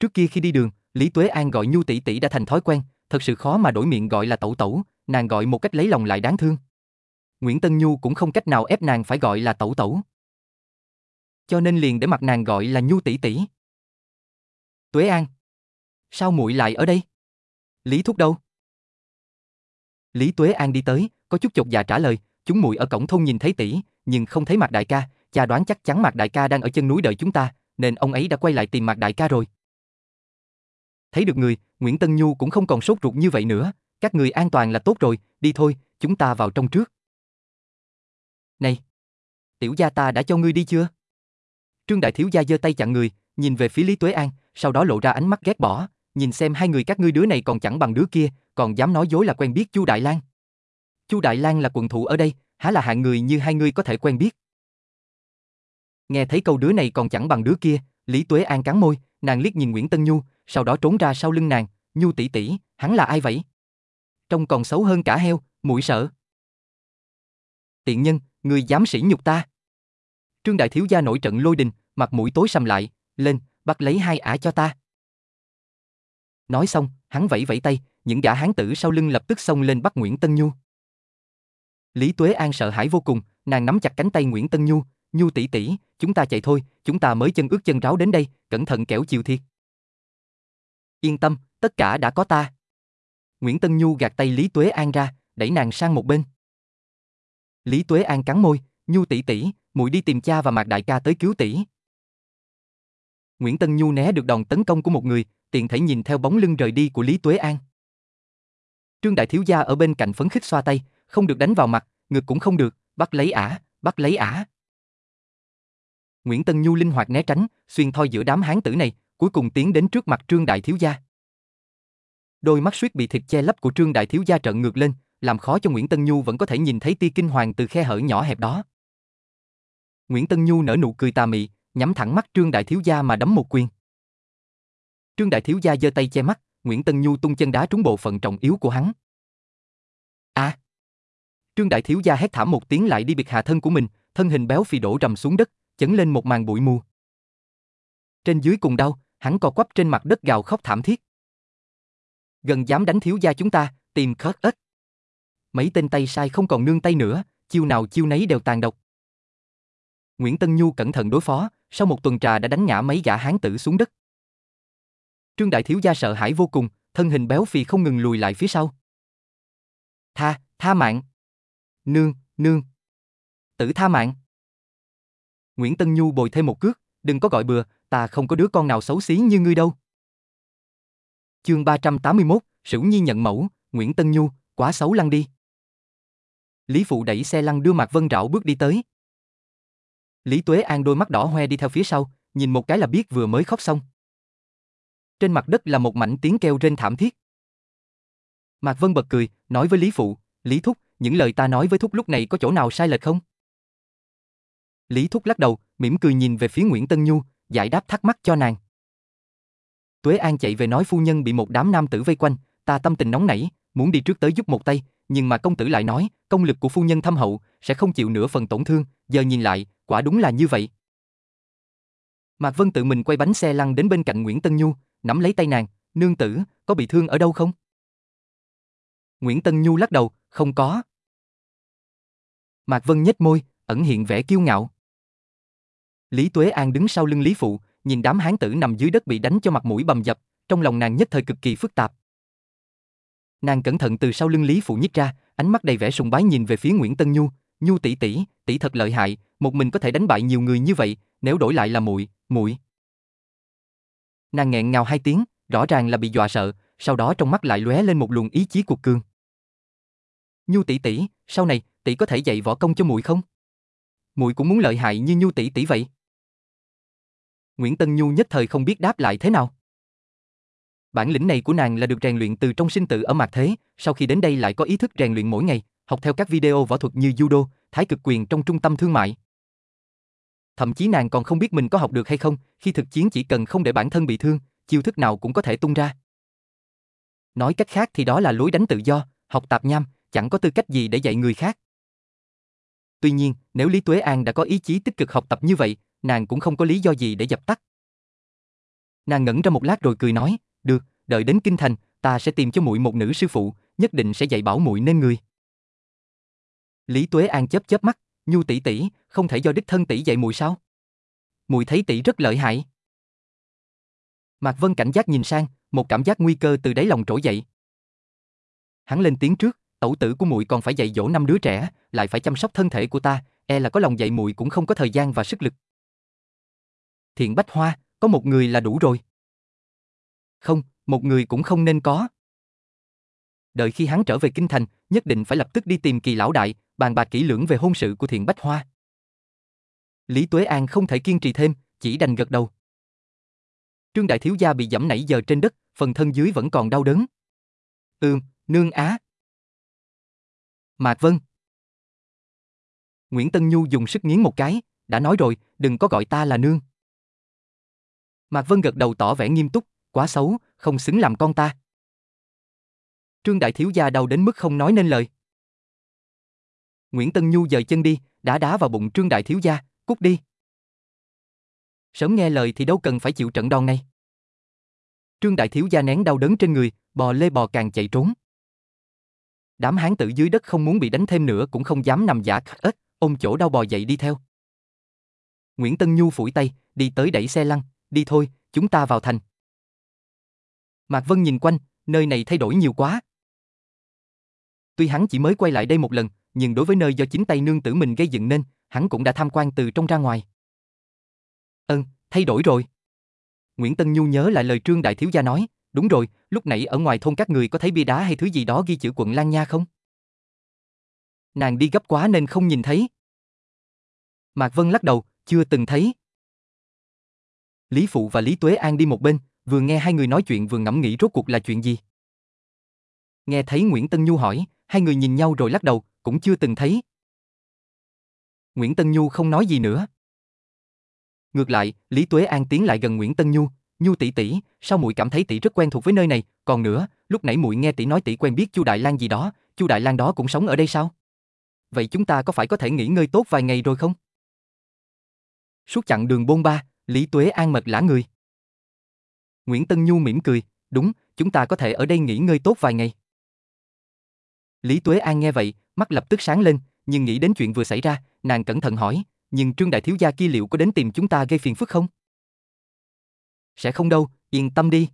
Trước kia khi đi đường, Lý Tuế An gọi Nhu tỷ tỷ đã thành thói quen, thật sự khó mà đổi miệng gọi là tẩu tẩu, nàng gọi một cách lấy lòng lại đáng thương. Nguyễn Tân Nhu cũng không cách nào ép nàng phải gọi là tẩu tẩu. Cho nên liền để mặt nàng gọi là Nhu tỷ tỷ. Tuế An, sao muội lại ở đây? Lý Thúc đâu? Lý Tuế An đi tới, có chút chột dạ trả lời, chúng muội ở cổng thôn nhìn thấy tỷ, nhưng không thấy Mạc Đại ca, cha đoán chắc chắn Mạc Đại ca đang ở chân núi đợi chúng ta, nên ông ấy đã quay lại tìm Mạc Đại ca rồi. Thấy được người, Nguyễn Tân Nhu cũng không còn sốt ruột như vậy nữa, các người an toàn là tốt rồi, đi thôi, chúng ta vào trong trước. Này, tiểu gia ta đã cho ngươi đi chưa? Trương Đại Thiếu Gia giơ tay chặn người, nhìn về phía Lý Tuế An, sau đó lộ ra ánh mắt ghét bỏ, nhìn xem hai người các ngươi đứa này còn chẳng bằng đứa kia, còn dám nói dối là quen biết Chu Đại Lang. Chu Đại Lang là quận thủ ở đây, há là hạng người như hai ngươi có thể quen biết. Nghe thấy câu đứa này còn chẳng bằng đứa kia, Lý Tuế An cắn môi, nàng liếc nhìn Nguyễn Tân Nhu, sau đó trốn ra sau lưng nàng, "Nhu tỷ tỷ, hắn là ai vậy?" Trông còn xấu hơn cả heo, mũi sợ. Tiện nhân, người dám sỉ nhục ta. Trương đại thiếu gia nổi trận lôi đình, mặt mũi tối sầm lại, "Lên, bắt lấy hai ả cho ta." Nói xong, hắn vẫy vẫy tay, những gã hán tử sau lưng lập tức xông lên bắt Nguyễn Tân Nhu. Lý Tuế An sợ hãi vô cùng, nàng nắm chặt cánh tay Nguyễn Tân Nhu, "Nhu tỷ tỷ, chúng ta chạy thôi, chúng ta mới chân ướt chân ráo đến đây, cẩn thận kẻo chiều thiệt." Yên tâm, tất cả đã có ta. Nguyễn Tân Nhu gạt tay Lý Tuế An ra, đẩy nàng sang một bên. Lý Tuế An cắn môi, "Nhu tỷ tỷ, muội đi tìm cha và Mạc đại ca tới cứu tỷ." Nguyễn Tân Nhu né được đòn tấn công của một người, tiện thể nhìn theo bóng lưng rời đi của Lý Tuế An. Trương đại thiếu gia ở bên cạnh phấn khích xoa tay, không được đánh vào mặt, ngực cũng không được, bắt lấy ả, bắt lấy ả. Nguyễn Tân Nhu linh hoạt né tránh, xuyên thoi giữa đám hán tử này, cuối cùng tiến đến trước mặt Trương đại thiếu gia. Đôi mắt suýt bị thịt che lấp của Trương đại thiếu gia trợn ngược lên, làm khó cho Nguyễn Tân Nhu vẫn có thể nhìn thấy tia kinh hoàng từ khe hở nhỏ hẹp đó. Nguyễn Tân Nhu nở nụ cười tà mị, nhắm thẳng mắt Trương đại thiếu gia mà đấm một quyền. Trương đại thiếu gia giơ tay che mắt, Nguyễn Tân Nhu tung chân đá trúng bộ phận trọng yếu của hắn. A! À. Trương đại thiếu gia hét thảm một tiếng lại đi biệt hạ thân của mình, thân hình béo phì đổ rầm xuống đất, chấn lên một màn bụi mù. Trên dưới cùng đau, hắn co quắp trên mặt đất gào khóc thảm thiết. Gần dám đánh thiếu gia chúng ta, tìm khớt ếch. Mấy tên tay sai không còn nương tay nữa, chiêu nào chiêu nấy đều tàn độc. Nguyễn Tân Nhu cẩn thận đối phó, sau một tuần trà đã đánh ngã mấy gã hán tử xuống đất. Trương Đại Thiếu Gia sợ hãi vô cùng, thân hình béo phì không ngừng lùi lại phía sau. Tha, tha mạng. Nương, nương. Tử tha mạng. Nguyễn Tân Nhu bồi thêm một cước, đừng có gọi bừa, ta không có đứa con nào xấu xí như ngươi đâu. Chương 381, Sửu Nhi nhận mẫu, Nguyễn Tân Nhu, quá xấu lăn đi. Lý Phụ đẩy xe lăn đưa Mạc Vân Rảo bước đi tới. Lý Tuế An đôi mắt đỏ hoe đi theo phía sau, nhìn một cái là biết vừa mới khóc xong. Trên mặt đất là một mảnh tiếng kêu rên thảm thiết. Mạc Vân bật cười, nói với Lý Phụ, Lý Thúc, những lời ta nói với Thúc lúc này có chỗ nào sai lệch không? Lý Thúc lắc đầu, mỉm cười nhìn về phía Nguyễn Tân Nhu, giải đáp thắc mắc cho nàng. Tuế An chạy về nói phu nhân bị một đám nam tử vây quanh, ta tâm tình nóng nảy, muốn đi trước tới giúp một tay, nhưng mà công tử lại nói, công lực của phu nhân thâm hậu, sẽ không chịu nửa phần tổn thương, giờ nhìn lại, quả đúng là như vậy. Mạc Vân tự mình quay bánh xe lăn đến bên cạnh Nguyễn Tân Nhu, nắm lấy tay nàng, nương tử, có bị thương ở đâu không? Nguyễn Tân Nhu lắc đầu, không có. Mạc Vân nhếch môi, ẩn hiện vẻ kiêu ngạo. Lý Tuế An đứng sau lưng Lý Phụ, nhìn đám hán tử nằm dưới đất bị đánh cho mặt mũi bầm dập, trong lòng nàng nhất thời cực kỳ phức tạp. Nàng cẩn thận từ sau lưng Lý Phụ nhích ra, ánh mắt đầy vẻ sùng bái nhìn về phía Nguyễn Tân Nhu, "Nhu tỷ tỷ, tỷ thật lợi hại, một mình có thể đánh bại nhiều người như vậy, nếu đổi lại là muội, muội." Nàng nghẹn ngào hai tiếng, rõ ràng là bị dọa sợ, sau đó trong mắt lại lóe lên một luồng ý chí cuộc cương. Nhu tỷ tỷ, sau này tỷ có thể dạy võ công cho muội không? Muội cũng muốn lợi hại như Nhu tỷ tỷ vậy. Nguyễn Tân Nhu nhất thời không biết đáp lại thế nào. Bản lĩnh này của nàng là được rèn luyện từ trong sinh tử ở mạc thế, sau khi đến đây lại có ý thức rèn luyện mỗi ngày, học theo các video võ thuật như judo, thái cực quyền trong trung tâm thương mại. Thậm chí nàng còn không biết mình có học được hay không, khi thực chiến chỉ cần không để bản thân bị thương, chiêu thức nào cũng có thể tung ra. Nói cách khác thì đó là lối đánh tự do, học tạp nham, chẳng có tư cách gì để dạy người khác. Tuy nhiên, nếu Lý Tuế An đã có ý chí tích cực học tập như vậy, nàng cũng không có lý do gì để dập tắt. Nàng ngẩn ra một lát rồi cười nói, được, đợi đến kinh thành, ta sẽ tìm cho muội một nữ sư phụ, nhất định sẽ dạy bảo muội nên người. Lý Tuế An chớp chớp mắt, Nhu tỷ tỷ, không thể do đích thân tỷ dạy muội sao? Muội thấy tỷ rất lợi hại. Mạc Vân cảnh giác nhìn sang, một cảm giác nguy cơ từ đáy lòng trỗi dậy. Hắn lên tiếng trước, tẩu tử của muội còn phải dạy dỗ năm đứa trẻ, lại phải chăm sóc thân thể của ta, e là có lòng dạy muội cũng không có thời gian và sức lực. Thiện Bách Hoa, có một người là đủ rồi. Không, một người cũng không nên có. Đợi khi hắn trở về kinh thành, nhất định phải lập tức đi tìm Kỳ lão đại, bàn bạc kỹ lưỡng về hôn sự của Thiện Bách Hoa. Lý Tuế An không thể kiên trì thêm, chỉ đành gật đầu. Trương đại thiếu gia bị dẫm nảy giờ trên đất, phần thân dưới vẫn còn đau đớn. Ừm, nương á. Mạc Vân. Nguyễn Tân Nhu dùng sức nghiến một cái, đã nói rồi, đừng có gọi ta là nương. Mạc Vân gật đầu tỏ vẻ nghiêm túc, quá xấu, không xứng làm con ta. Trương đại thiếu gia đau đến mức không nói nên lời. Nguyễn Tân Nhu dời chân đi, đã đá vào bụng Trương đại thiếu gia, cút đi. Sớm nghe lời thì đâu cần phải chịu trận đòn này. Trương đại thiếu gia nén đau đớn trên người, bò lê bò càng chạy trốn. Đám hán tử dưới đất không muốn bị đánh thêm nữa cũng không dám nằm giả ếch, ôm chỗ đau bò dậy đi theo. Nguyễn Tân Nhu phủi tay, đi tới đẩy xe lăn, đi thôi, chúng ta vào thành. Mạc Vân nhìn quanh, nơi này thay đổi nhiều quá. Tuy hắn chỉ mới quay lại đây một lần, nhưng đối với nơi do chính tay nương tử mình gây dựng nên, hắn cũng đã tham quan từ trong ra ngoài. Ơn, thay đổi rồi. Nguyễn Tân Nhu nhớ lại lời Trương Đại Thiếu Gia nói, đúng rồi, lúc nãy ở ngoài thôn các người có thấy bia đá hay thứ gì đó ghi chữ quận Lan Nha không? Nàng đi gấp quá nên không nhìn thấy. Mạc Vân lắc đầu, chưa từng thấy. Lý Phụ và Lý Tuế An đi một bên, vừa nghe hai người nói chuyện vừa ngẫm nghĩ rốt cuộc là chuyện gì. Nghe thấy Nguyễn Tân Nhu hỏi, hai người nhìn nhau rồi lắc đầu, cũng chưa từng thấy. Nguyễn Tân Nhu không nói gì nữa. Ngược lại, Lý Tuế An tiến lại gần Nguyễn Tân Nhu, "Nhu tỷ tỷ, sao muội cảm thấy tỷ rất quen thuộc với nơi này, còn nữa, lúc nãy muội nghe tỷ nói tỷ quen biết Chu Đại Lang gì đó, Chu Đại Lang đó cũng sống ở đây sao? Vậy chúng ta có phải có thể nghỉ ngơi tốt vài ngày rồi không?" Suốt chặng đường bôn ba, Lý Tuế An mệt lả người. Nguyễn Tân Nhu mỉm cười, "Đúng, chúng ta có thể ở đây nghỉ ngơi tốt vài ngày." Lý Tuế An nghe vậy, mắt lập tức sáng lên, nhưng nghĩ đến chuyện vừa xảy ra, nàng cẩn thận hỏi, nhưng Trương Đại Thiếu Gia kia liệu có đến tìm chúng ta gây phiền phức không? Sẽ không đâu, yên tâm đi.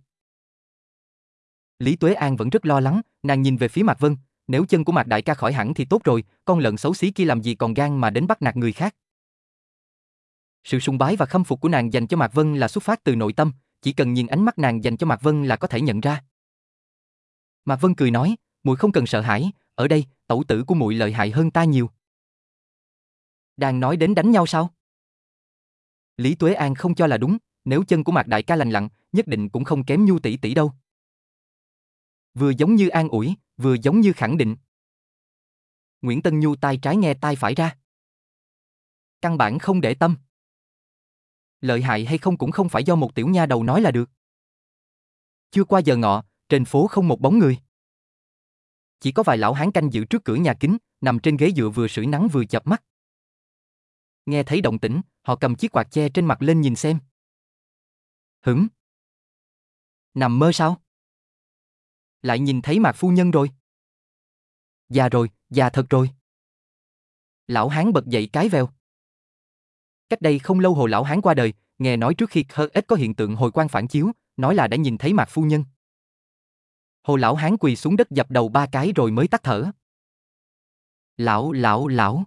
Lý Tuế An vẫn rất lo lắng, nàng nhìn về phía Mạc Vân, nếu chân của Mạc Đại ca khỏi hẳn thì tốt rồi, con lợn xấu xí kia làm gì còn gan mà đến bắt nạt người khác. Sự sùng bái và khâm phục của nàng dành cho Mạc Vân là xuất phát từ nội tâm, chỉ cần nhìn ánh mắt nàng dành cho Mạc Vân là có thể nhận ra. Mạc Vân cười nói, muội không cần sợ hãi, ở đây, tẩu tử của muội lợi hại hơn ta nhiều. Đang nói đến đánh nhau sao? Lý Tuế An không cho là đúng, nếu chân của Mạc Đại ca lành lặn, nhất định cũng không kém Nhu tỷ tỷ đâu. Vừa giống như an ủi, vừa giống như khẳng định. Nguyễn Tân Nhu tai trái nghe tai phải ra. Căn bản không để tâm. Lợi hại hay không cũng không phải do một tiểu nha đầu nói là được. Chưa qua giờ ngọ, trên phố không một bóng người. Chỉ có vài lão hán canh giữ trước cửa nhà kính, nằm trên ghế dựa vừa sưởi nắng vừa chập mắt. Nghe thấy động tĩnh, họ cầm chiếc quạt che trên mặt lên nhìn xem. Hửm? Nằm mơ sao? Lại nhìn thấy Mạc Phu Nhân rồi. Già rồi, già thật rồi. Lão Hán bật dậy cái veo. Cách đây không lâu hồ lão Hán qua đời, nghe nói trước khi khơ ít có hiện tượng hồi quan phản chiếu, nói là đã nhìn thấy Mạc Phu Nhân. Hồ lão Hán quỳ xuống đất dập đầu ba cái rồi mới tắt thở. Lão, lão, lão.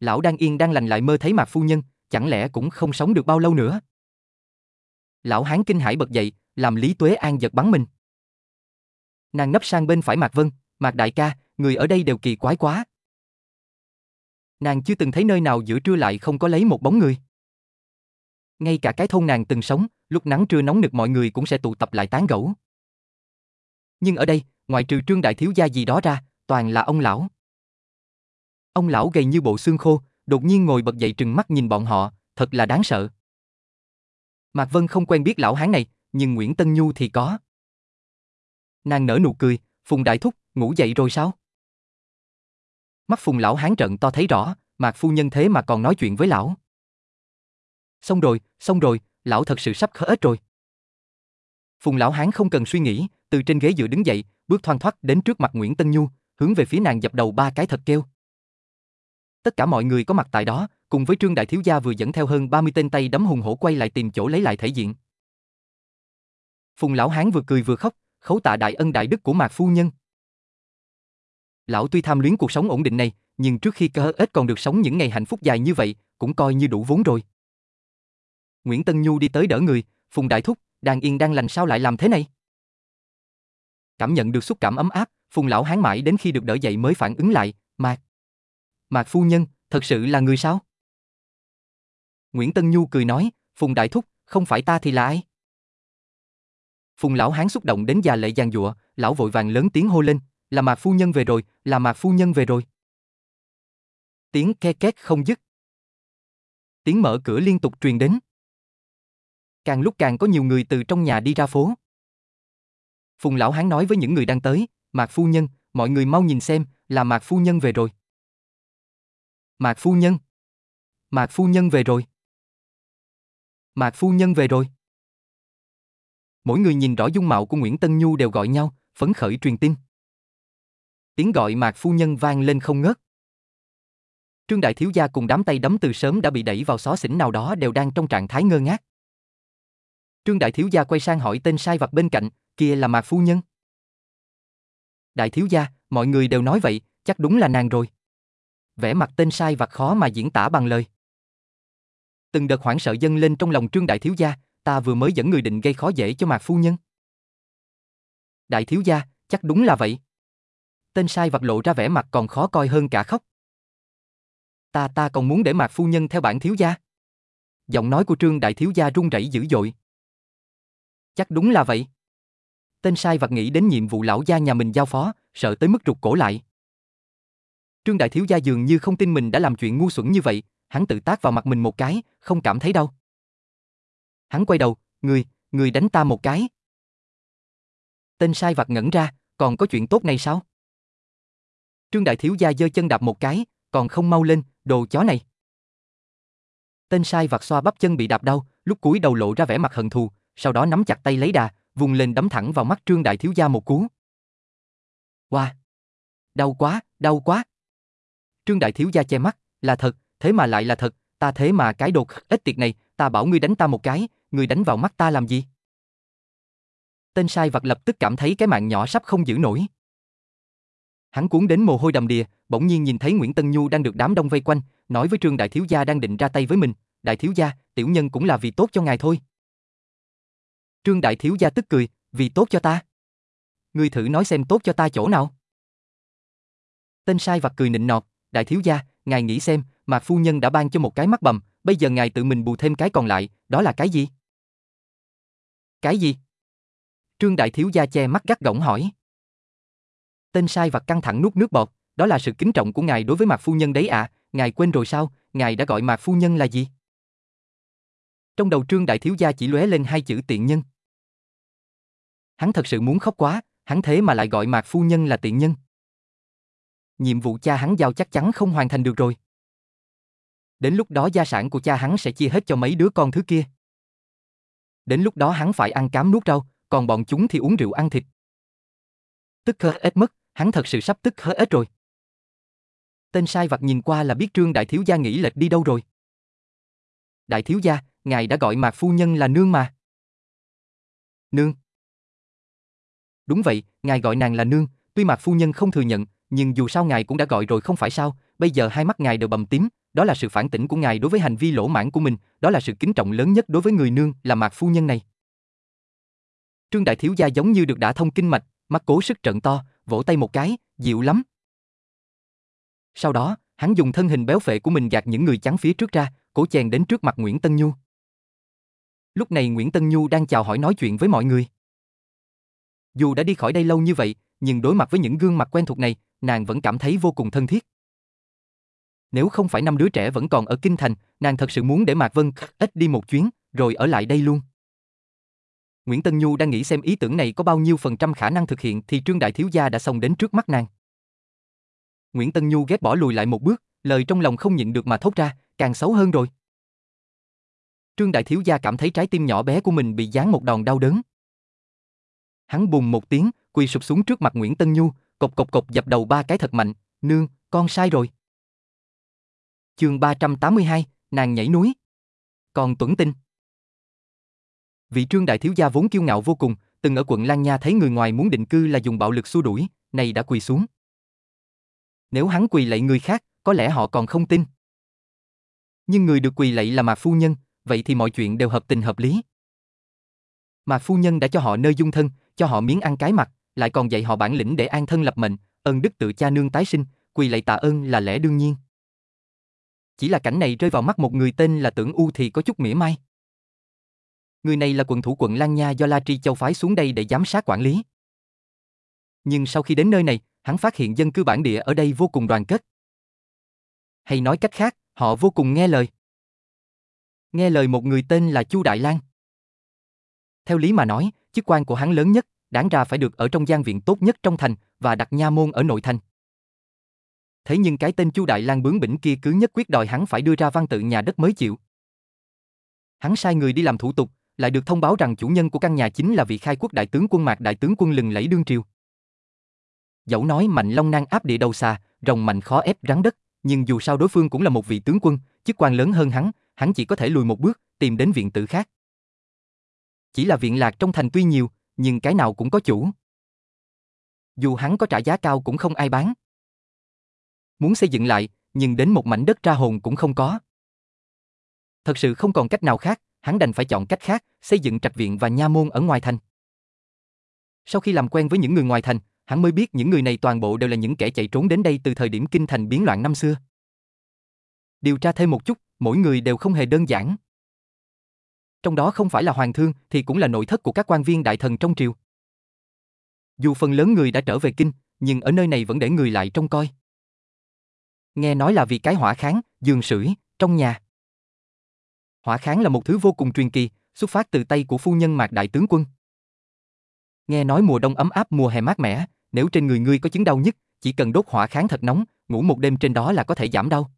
Lão đang yên đang lành lại mơ thấy Mạc Phu Nhân, chẳng lẽ cũng không sống được bao lâu nữa. Lão Hán kinh hãi bật dậy, làm Lý Tuế An giật bắn mình. Nàng nấp sang bên phải Mạc Vân, Mạc đại ca, người ở đây đều kỳ quái quá. Nàng chưa từng thấy nơi nào giữa trưa lại không có lấy một bóng người. Ngay cả cái thôn nàng từng sống, lúc nắng trưa nóng nực mọi người cũng sẽ tụ tập lại tán gẫu. Nhưng ở đây, ngoại trừ trương đại thiếu gia gì đó ra, toàn là ông lão. Ông lão gầy như bộ xương khô, đột nhiên ngồi bật dậy trừng mắt nhìn bọn họ, thật là đáng sợ. Mạc Vân không quen biết lão hán này, nhưng Nguyễn Tân Nhu thì có. Nàng nở nụ cười, Phùng Đại Thúc, ngủ dậy rồi sao? Mắt Phùng lão hán trận to thấy rõ, Mạc Phu Nhân thế mà còn nói chuyện với lão. Xong rồi, xong rồi, lão thật sự sắp khở ếch rồi. Phùng lão hán không cần suy nghĩ, từ trên ghế dựa đứng dậy, bước thoăn thoắt đến trước mặt Nguyễn Tân Nhu, hướng về phía nàng dập đầu ba cái thật kêu. Tất cả mọi người có mặt tại đó, cùng với Trương Đại Thiếu Gia vừa dẫn theo hơn 30 tên tay đấm hùng hổ quay lại tìm chỗ lấy lại thể diện. Phùng Lão Hán vừa cười vừa khóc, khấu tạ đại ân đại đức của Mạc Phu Nhân. Lão tuy tham luyến cuộc sống ổn định này, nhưng trước khi cơ ếch còn được sống những ngày hạnh phúc dài như vậy, cũng coi như đủ vốn rồi. Nguyễn Tân Nhu đi tới đỡ người, Phùng Đại Thúc, đang yên đang lành sao lại làm thế này? Cảm nhận được xúc cảm ấm áp, Phùng Lão Hán mãi đến khi được đỡ dậy mới phản ứng lại, Mạc. Mạc Phu Nhân, thật sự là người sao? Nguyễn Tân Nhu cười nói, Phùng Đại Thúc, không phải ta thì là ai? Phùng lão hán xúc động đến già lệ giang dụa, lão vội vàng lớn tiếng hô lên, là Mạc Phu Nhân về rồi, là Mạc Phu Nhân về rồi. Tiếng ke két không dứt. Tiếng mở cửa liên tục truyền đến. Càng lúc càng có nhiều người từ trong nhà đi ra phố. Phùng lão hán nói với những người đang tới, Mạc Phu Nhân, mọi người mau nhìn xem, là Mạc Phu Nhân về rồi. Mạc Phu Nhân. Mạc Phu Nhân về rồi. Mạc Phu Nhân về rồi. Mỗi người nhìn rõ dung mạo của Nguyễn Tân Nhu đều gọi nhau, phấn khởi truyền tin. Tiếng gọi Mạc Phu Nhân vang lên không ngớt. Trương Đại Thiếu Gia cùng đám tay đấm từ sớm đã bị đẩy vào xó xỉnh nào đó đều đang trong trạng thái ngơ ngác. Trương Đại Thiếu Gia quay sang hỏi tên sai vặt bên cạnh, kia là Mạc Phu Nhân. Đại Thiếu Gia, mọi người đều nói vậy, chắc đúng là nàng rồi. Vẻ mặt tên sai vặt khó mà diễn tả bằng lời. Từng đợt hoảng sợ dâng lên trong lòng Trương Đại Thiếu Gia, ta vừa mới dẫn người định gây khó dễ cho Mạc Phu Nhân. Đại Thiếu Gia, chắc đúng là vậy. Tên sai vặt lộ ra vẻ mặt còn khó coi hơn cả khóc. Ta ta còn muốn để Mạc Phu Nhân theo bản Thiếu Gia. Giọng nói của Trương Đại Thiếu Gia run rẩy dữ dội. Chắc đúng là vậy. Tên sai vặt nghĩ đến nhiệm vụ lão gia nhà mình giao phó, sợ tới mức rụt cổ lại. Trương Đại Thiếu Gia dường như không tin mình đã làm chuyện ngu xuẩn như vậy, hắn tự tác vào mặt mình một cái, không cảm thấy đâu Hắn quay đầu, người, người đánh ta một cái. Tên sai vặt ngẩn ra, còn có chuyện tốt này sao? Trương Đại Thiếu Gia giơ chân đạp một cái, còn không mau lên, đồ chó này. Tên sai vặt xoa bắp chân bị đạp đau, lúc cúi đầu lộ ra vẻ mặt hận thù, sau đó nắm chặt tay lấy đà, vùng lên đấm thẳng vào mắt Trương Đại Thiếu Gia một cú. Wow! Đau quá, đau quá! Trương Đại Thiếu Gia che mắt, là thật, thế mà lại là thật, ta thế mà cái đột ít tiệt này, ta bảo ngươi đánh ta một cái, ngươi đánh vào mắt ta làm gì? Tên sai vặt lập tức cảm thấy cái mạng nhỏ sắp không giữ nổi. Hắn cuốn đến mồ hôi đầm đìa, bỗng nhiên nhìn thấy Nguyễn Tân Nhu đang được đám đông vây quanh, nói với Trương Đại Thiếu Gia đang định ra tay với mình, Đại Thiếu Gia, tiểu nhân cũng là vì tốt cho ngài thôi. Trương Đại Thiếu Gia tức cười, vì tốt cho ta. Ngươi thử nói xem tốt cho ta chỗ nào. Tên sai vật cười nịnh nọt, Đại Thiếu Gia, ngài nghĩ xem, Mạc Phu Nhân đã ban cho một cái mắt bầm, bây giờ ngài tự mình bù thêm cái còn lại, đó là cái gì? Cái gì? Trương Đại Thiếu Gia che mắt gắt gỏng hỏi. Tên sai vặt căng thẳng nuốt nước bọt, đó là sự kính trọng của ngài đối với Mạc Phu Nhân đấy à, ngài quên rồi sao, ngài đã gọi Mạc Phu Nhân là gì? Trong đầu Trương Đại Thiếu Gia chỉ lóe lên hai chữ tiện nhân. Hắn thật sự muốn khóc quá, hắn thế mà lại gọi Mạc Phu Nhân là tiện nhân. Nhiệm vụ cha hắn giao chắc chắn không hoàn thành được rồi. Đến lúc đó gia sản của cha hắn sẽ chia hết cho mấy đứa con thứ kia. Đến lúc đó hắn phải ăn cám nuốt rau, còn bọn chúng thì uống rượu ăn thịt. Tức khơ ếch mất, hắn thật sự sắp tức hớ ếch rồi. Tên sai vặt nhìn qua là biết Trương Đại Thiếu Gia nghĩ lệch đi đâu rồi. Đại Thiếu Gia, ngài đã gọi Mạc Phu Nhân là nương mà. Nương. Đúng vậy, ngài gọi nàng là nương, tuy Mạc Phu Nhân không thừa nhận, nhưng dù sao ngài cũng đã gọi rồi không phải sao, bây giờ hai mắt ngài đều bầm tím, đó là sự phản tỉnh của ngài đối với hành vi lỗ mãn của mình, đó là sự kính trọng lớn nhất đối với người nương là Mạc phu nhân này. Trương đại thiếu gia giống như được đã thông kinh mạch, mắt cố sức trận to, vỗ tay một cái, Dịu lắm. Sau đó, hắn dùng thân hình béo phệ của mình gạt những người chắn phía trước ra, cổ chèn đến trước mặt Nguyễn Tân Nhu. Lúc này Nguyễn Tân Nhu đang chào hỏi nói chuyện với mọi người. Dù đã đi khỏi đây lâu như vậy, nhưng đối mặt với những gương mặt quen thuộc này, nàng vẫn cảm thấy vô cùng thân thiết. Nếu không phải năm đứa trẻ vẫn còn ở Kinh Thành, nàng thật sự muốn để Mạc Vân ít đi một chuyến, rồi ở lại đây luôn. Nguyễn Tân Nhu đang nghĩ xem ý tưởng này có bao nhiêu phần trăm khả năng thực hiện thì Trương Đại Thiếu Gia đã xông đến trước mắt nàng. Nguyễn Tân Nhu ghét bỏ lùi lại một bước, lời trong lòng không nhịn được mà thốt ra, càng xấu hơn rồi. Trương Đại Thiếu Gia cảm thấy trái tim nhỏ bé của mình bị giáng một đòn đau đớn. Hắn bùng một tiếng, quỳ sụp xuống trước mặt Nguyễn Tân Nhu, cộc cộc cộc dập đầu ba cái thật mạnh, nương, con sai rồi. Chương 382, nàng nhảy núi. Còn tuấn tinh. Vị trương đại thiếu gia vốn kiêu ngạo vô cùng, từng ở quận Lan Nha thấy người ngoài muốn định cư là dùng bạo lực xua đuổi, này đã quỳ xuống. Nếu hắn quỳ lạy người khác, có lẽ họ còn không tin. Nhưng người được quỳ lạy là Mạc Phu Nhân, vậy thì mọi chuyện đều hợp tình hợp lý. Mạc Phu Nhân đã cho họ nơi dung thân, cho họ miếng ăn cái mặt, lại còn dạy họ bản lĩnh để an thân lập mệnh, ơn đức tự cha nương tái sinh, quỳ lạy tạ ơn là lẽ đương nhiên. Chỉ là cảnh này rơi vào mắt một người tên là Tưởng U thì có chút mỉa mai. Người này là quận thủ quận Lan Nha do La Tri Châu phái xuống đây để giám sát quản lý. Nhưng sau khi đến nơi này, hắn phát hiện dân cư bản địa ở đây vô cùng đoàn kết. Hay nói cách khác, họ vô cùng nghe lời. Nghe lời một người tên là Chu Đại Lang. Theo lý mà nói, chức quan của hắn lớn nhất, đáng ra phải được ở trong gian viện tốt nhất trong thành và đặt nha môn ở nội thành. Thế nhưng cái tên Chu Đại Lang bướng bỉnh kia cứ nhất quyết đòi hắn phải đưa ra văn tự nhà đất mới chịu. Hắn sai người đi làm thủ tục, lại được thông báo rằng chủ nhân của căn nhà chính là vị khai quốc đại tướng quân Mạc đại tướng quân lừng lẫy đương triều. Dẫu nói mạnh long nan áp địa đầu xa, rồng mạnh khó ép rắn đất, nhưng dù sao đối phương cũng là một vị tướng quân, chức quan lớn hơn hắn, hắn chỉ có thể lùi một bước, tìm đến viện tử khác. Chỉ là viện lạc trong thành tuy nhiều, nhưng cái nào cũng có chủ. Dù hắn có trả giá cao cũng không ai bán. Muốn xây dựng lại, nhưng đến một mảnh đất ra hồn cũng không có. Thật sự không còn cách nào khác, hắn đành phải chọn cách khác, xây dựng trạch viện và nha môn ở ngoài thành. Sau khi làm quen với những người ngoài thành, hắn mới biết những người này toàn bộ đều là những kẻ chạy trốn đến đây từ thời điểm kinh thành biến loạn năm xưa. Điều tra thêm một chút, mỗi người đều không hề đơn giản. Trong đó không phải là hoàng thương thì cũng là nội thất của các quan viên đại thần trong triều. Dù phần lớn người đã trở về kinh, nhưng ở nơi này vẫn để người lại trông coi. Nghe nói là vì cái hỏa kháng, giường sưởi trong nhà. Hỏa kháng là một thứ vô cùng truyền kỳ, xuất phát từ tay của phu nhân Mạc Đại Tướng Quân. Nghe nói mùa đông ấm áp mùa hè mát mẻ, nếu trên người ngươi có chứng đau nhất, chỉ cần đốt hỏa kháng thật nóng, ngủ một đêm trên đó là có thể giảm đau.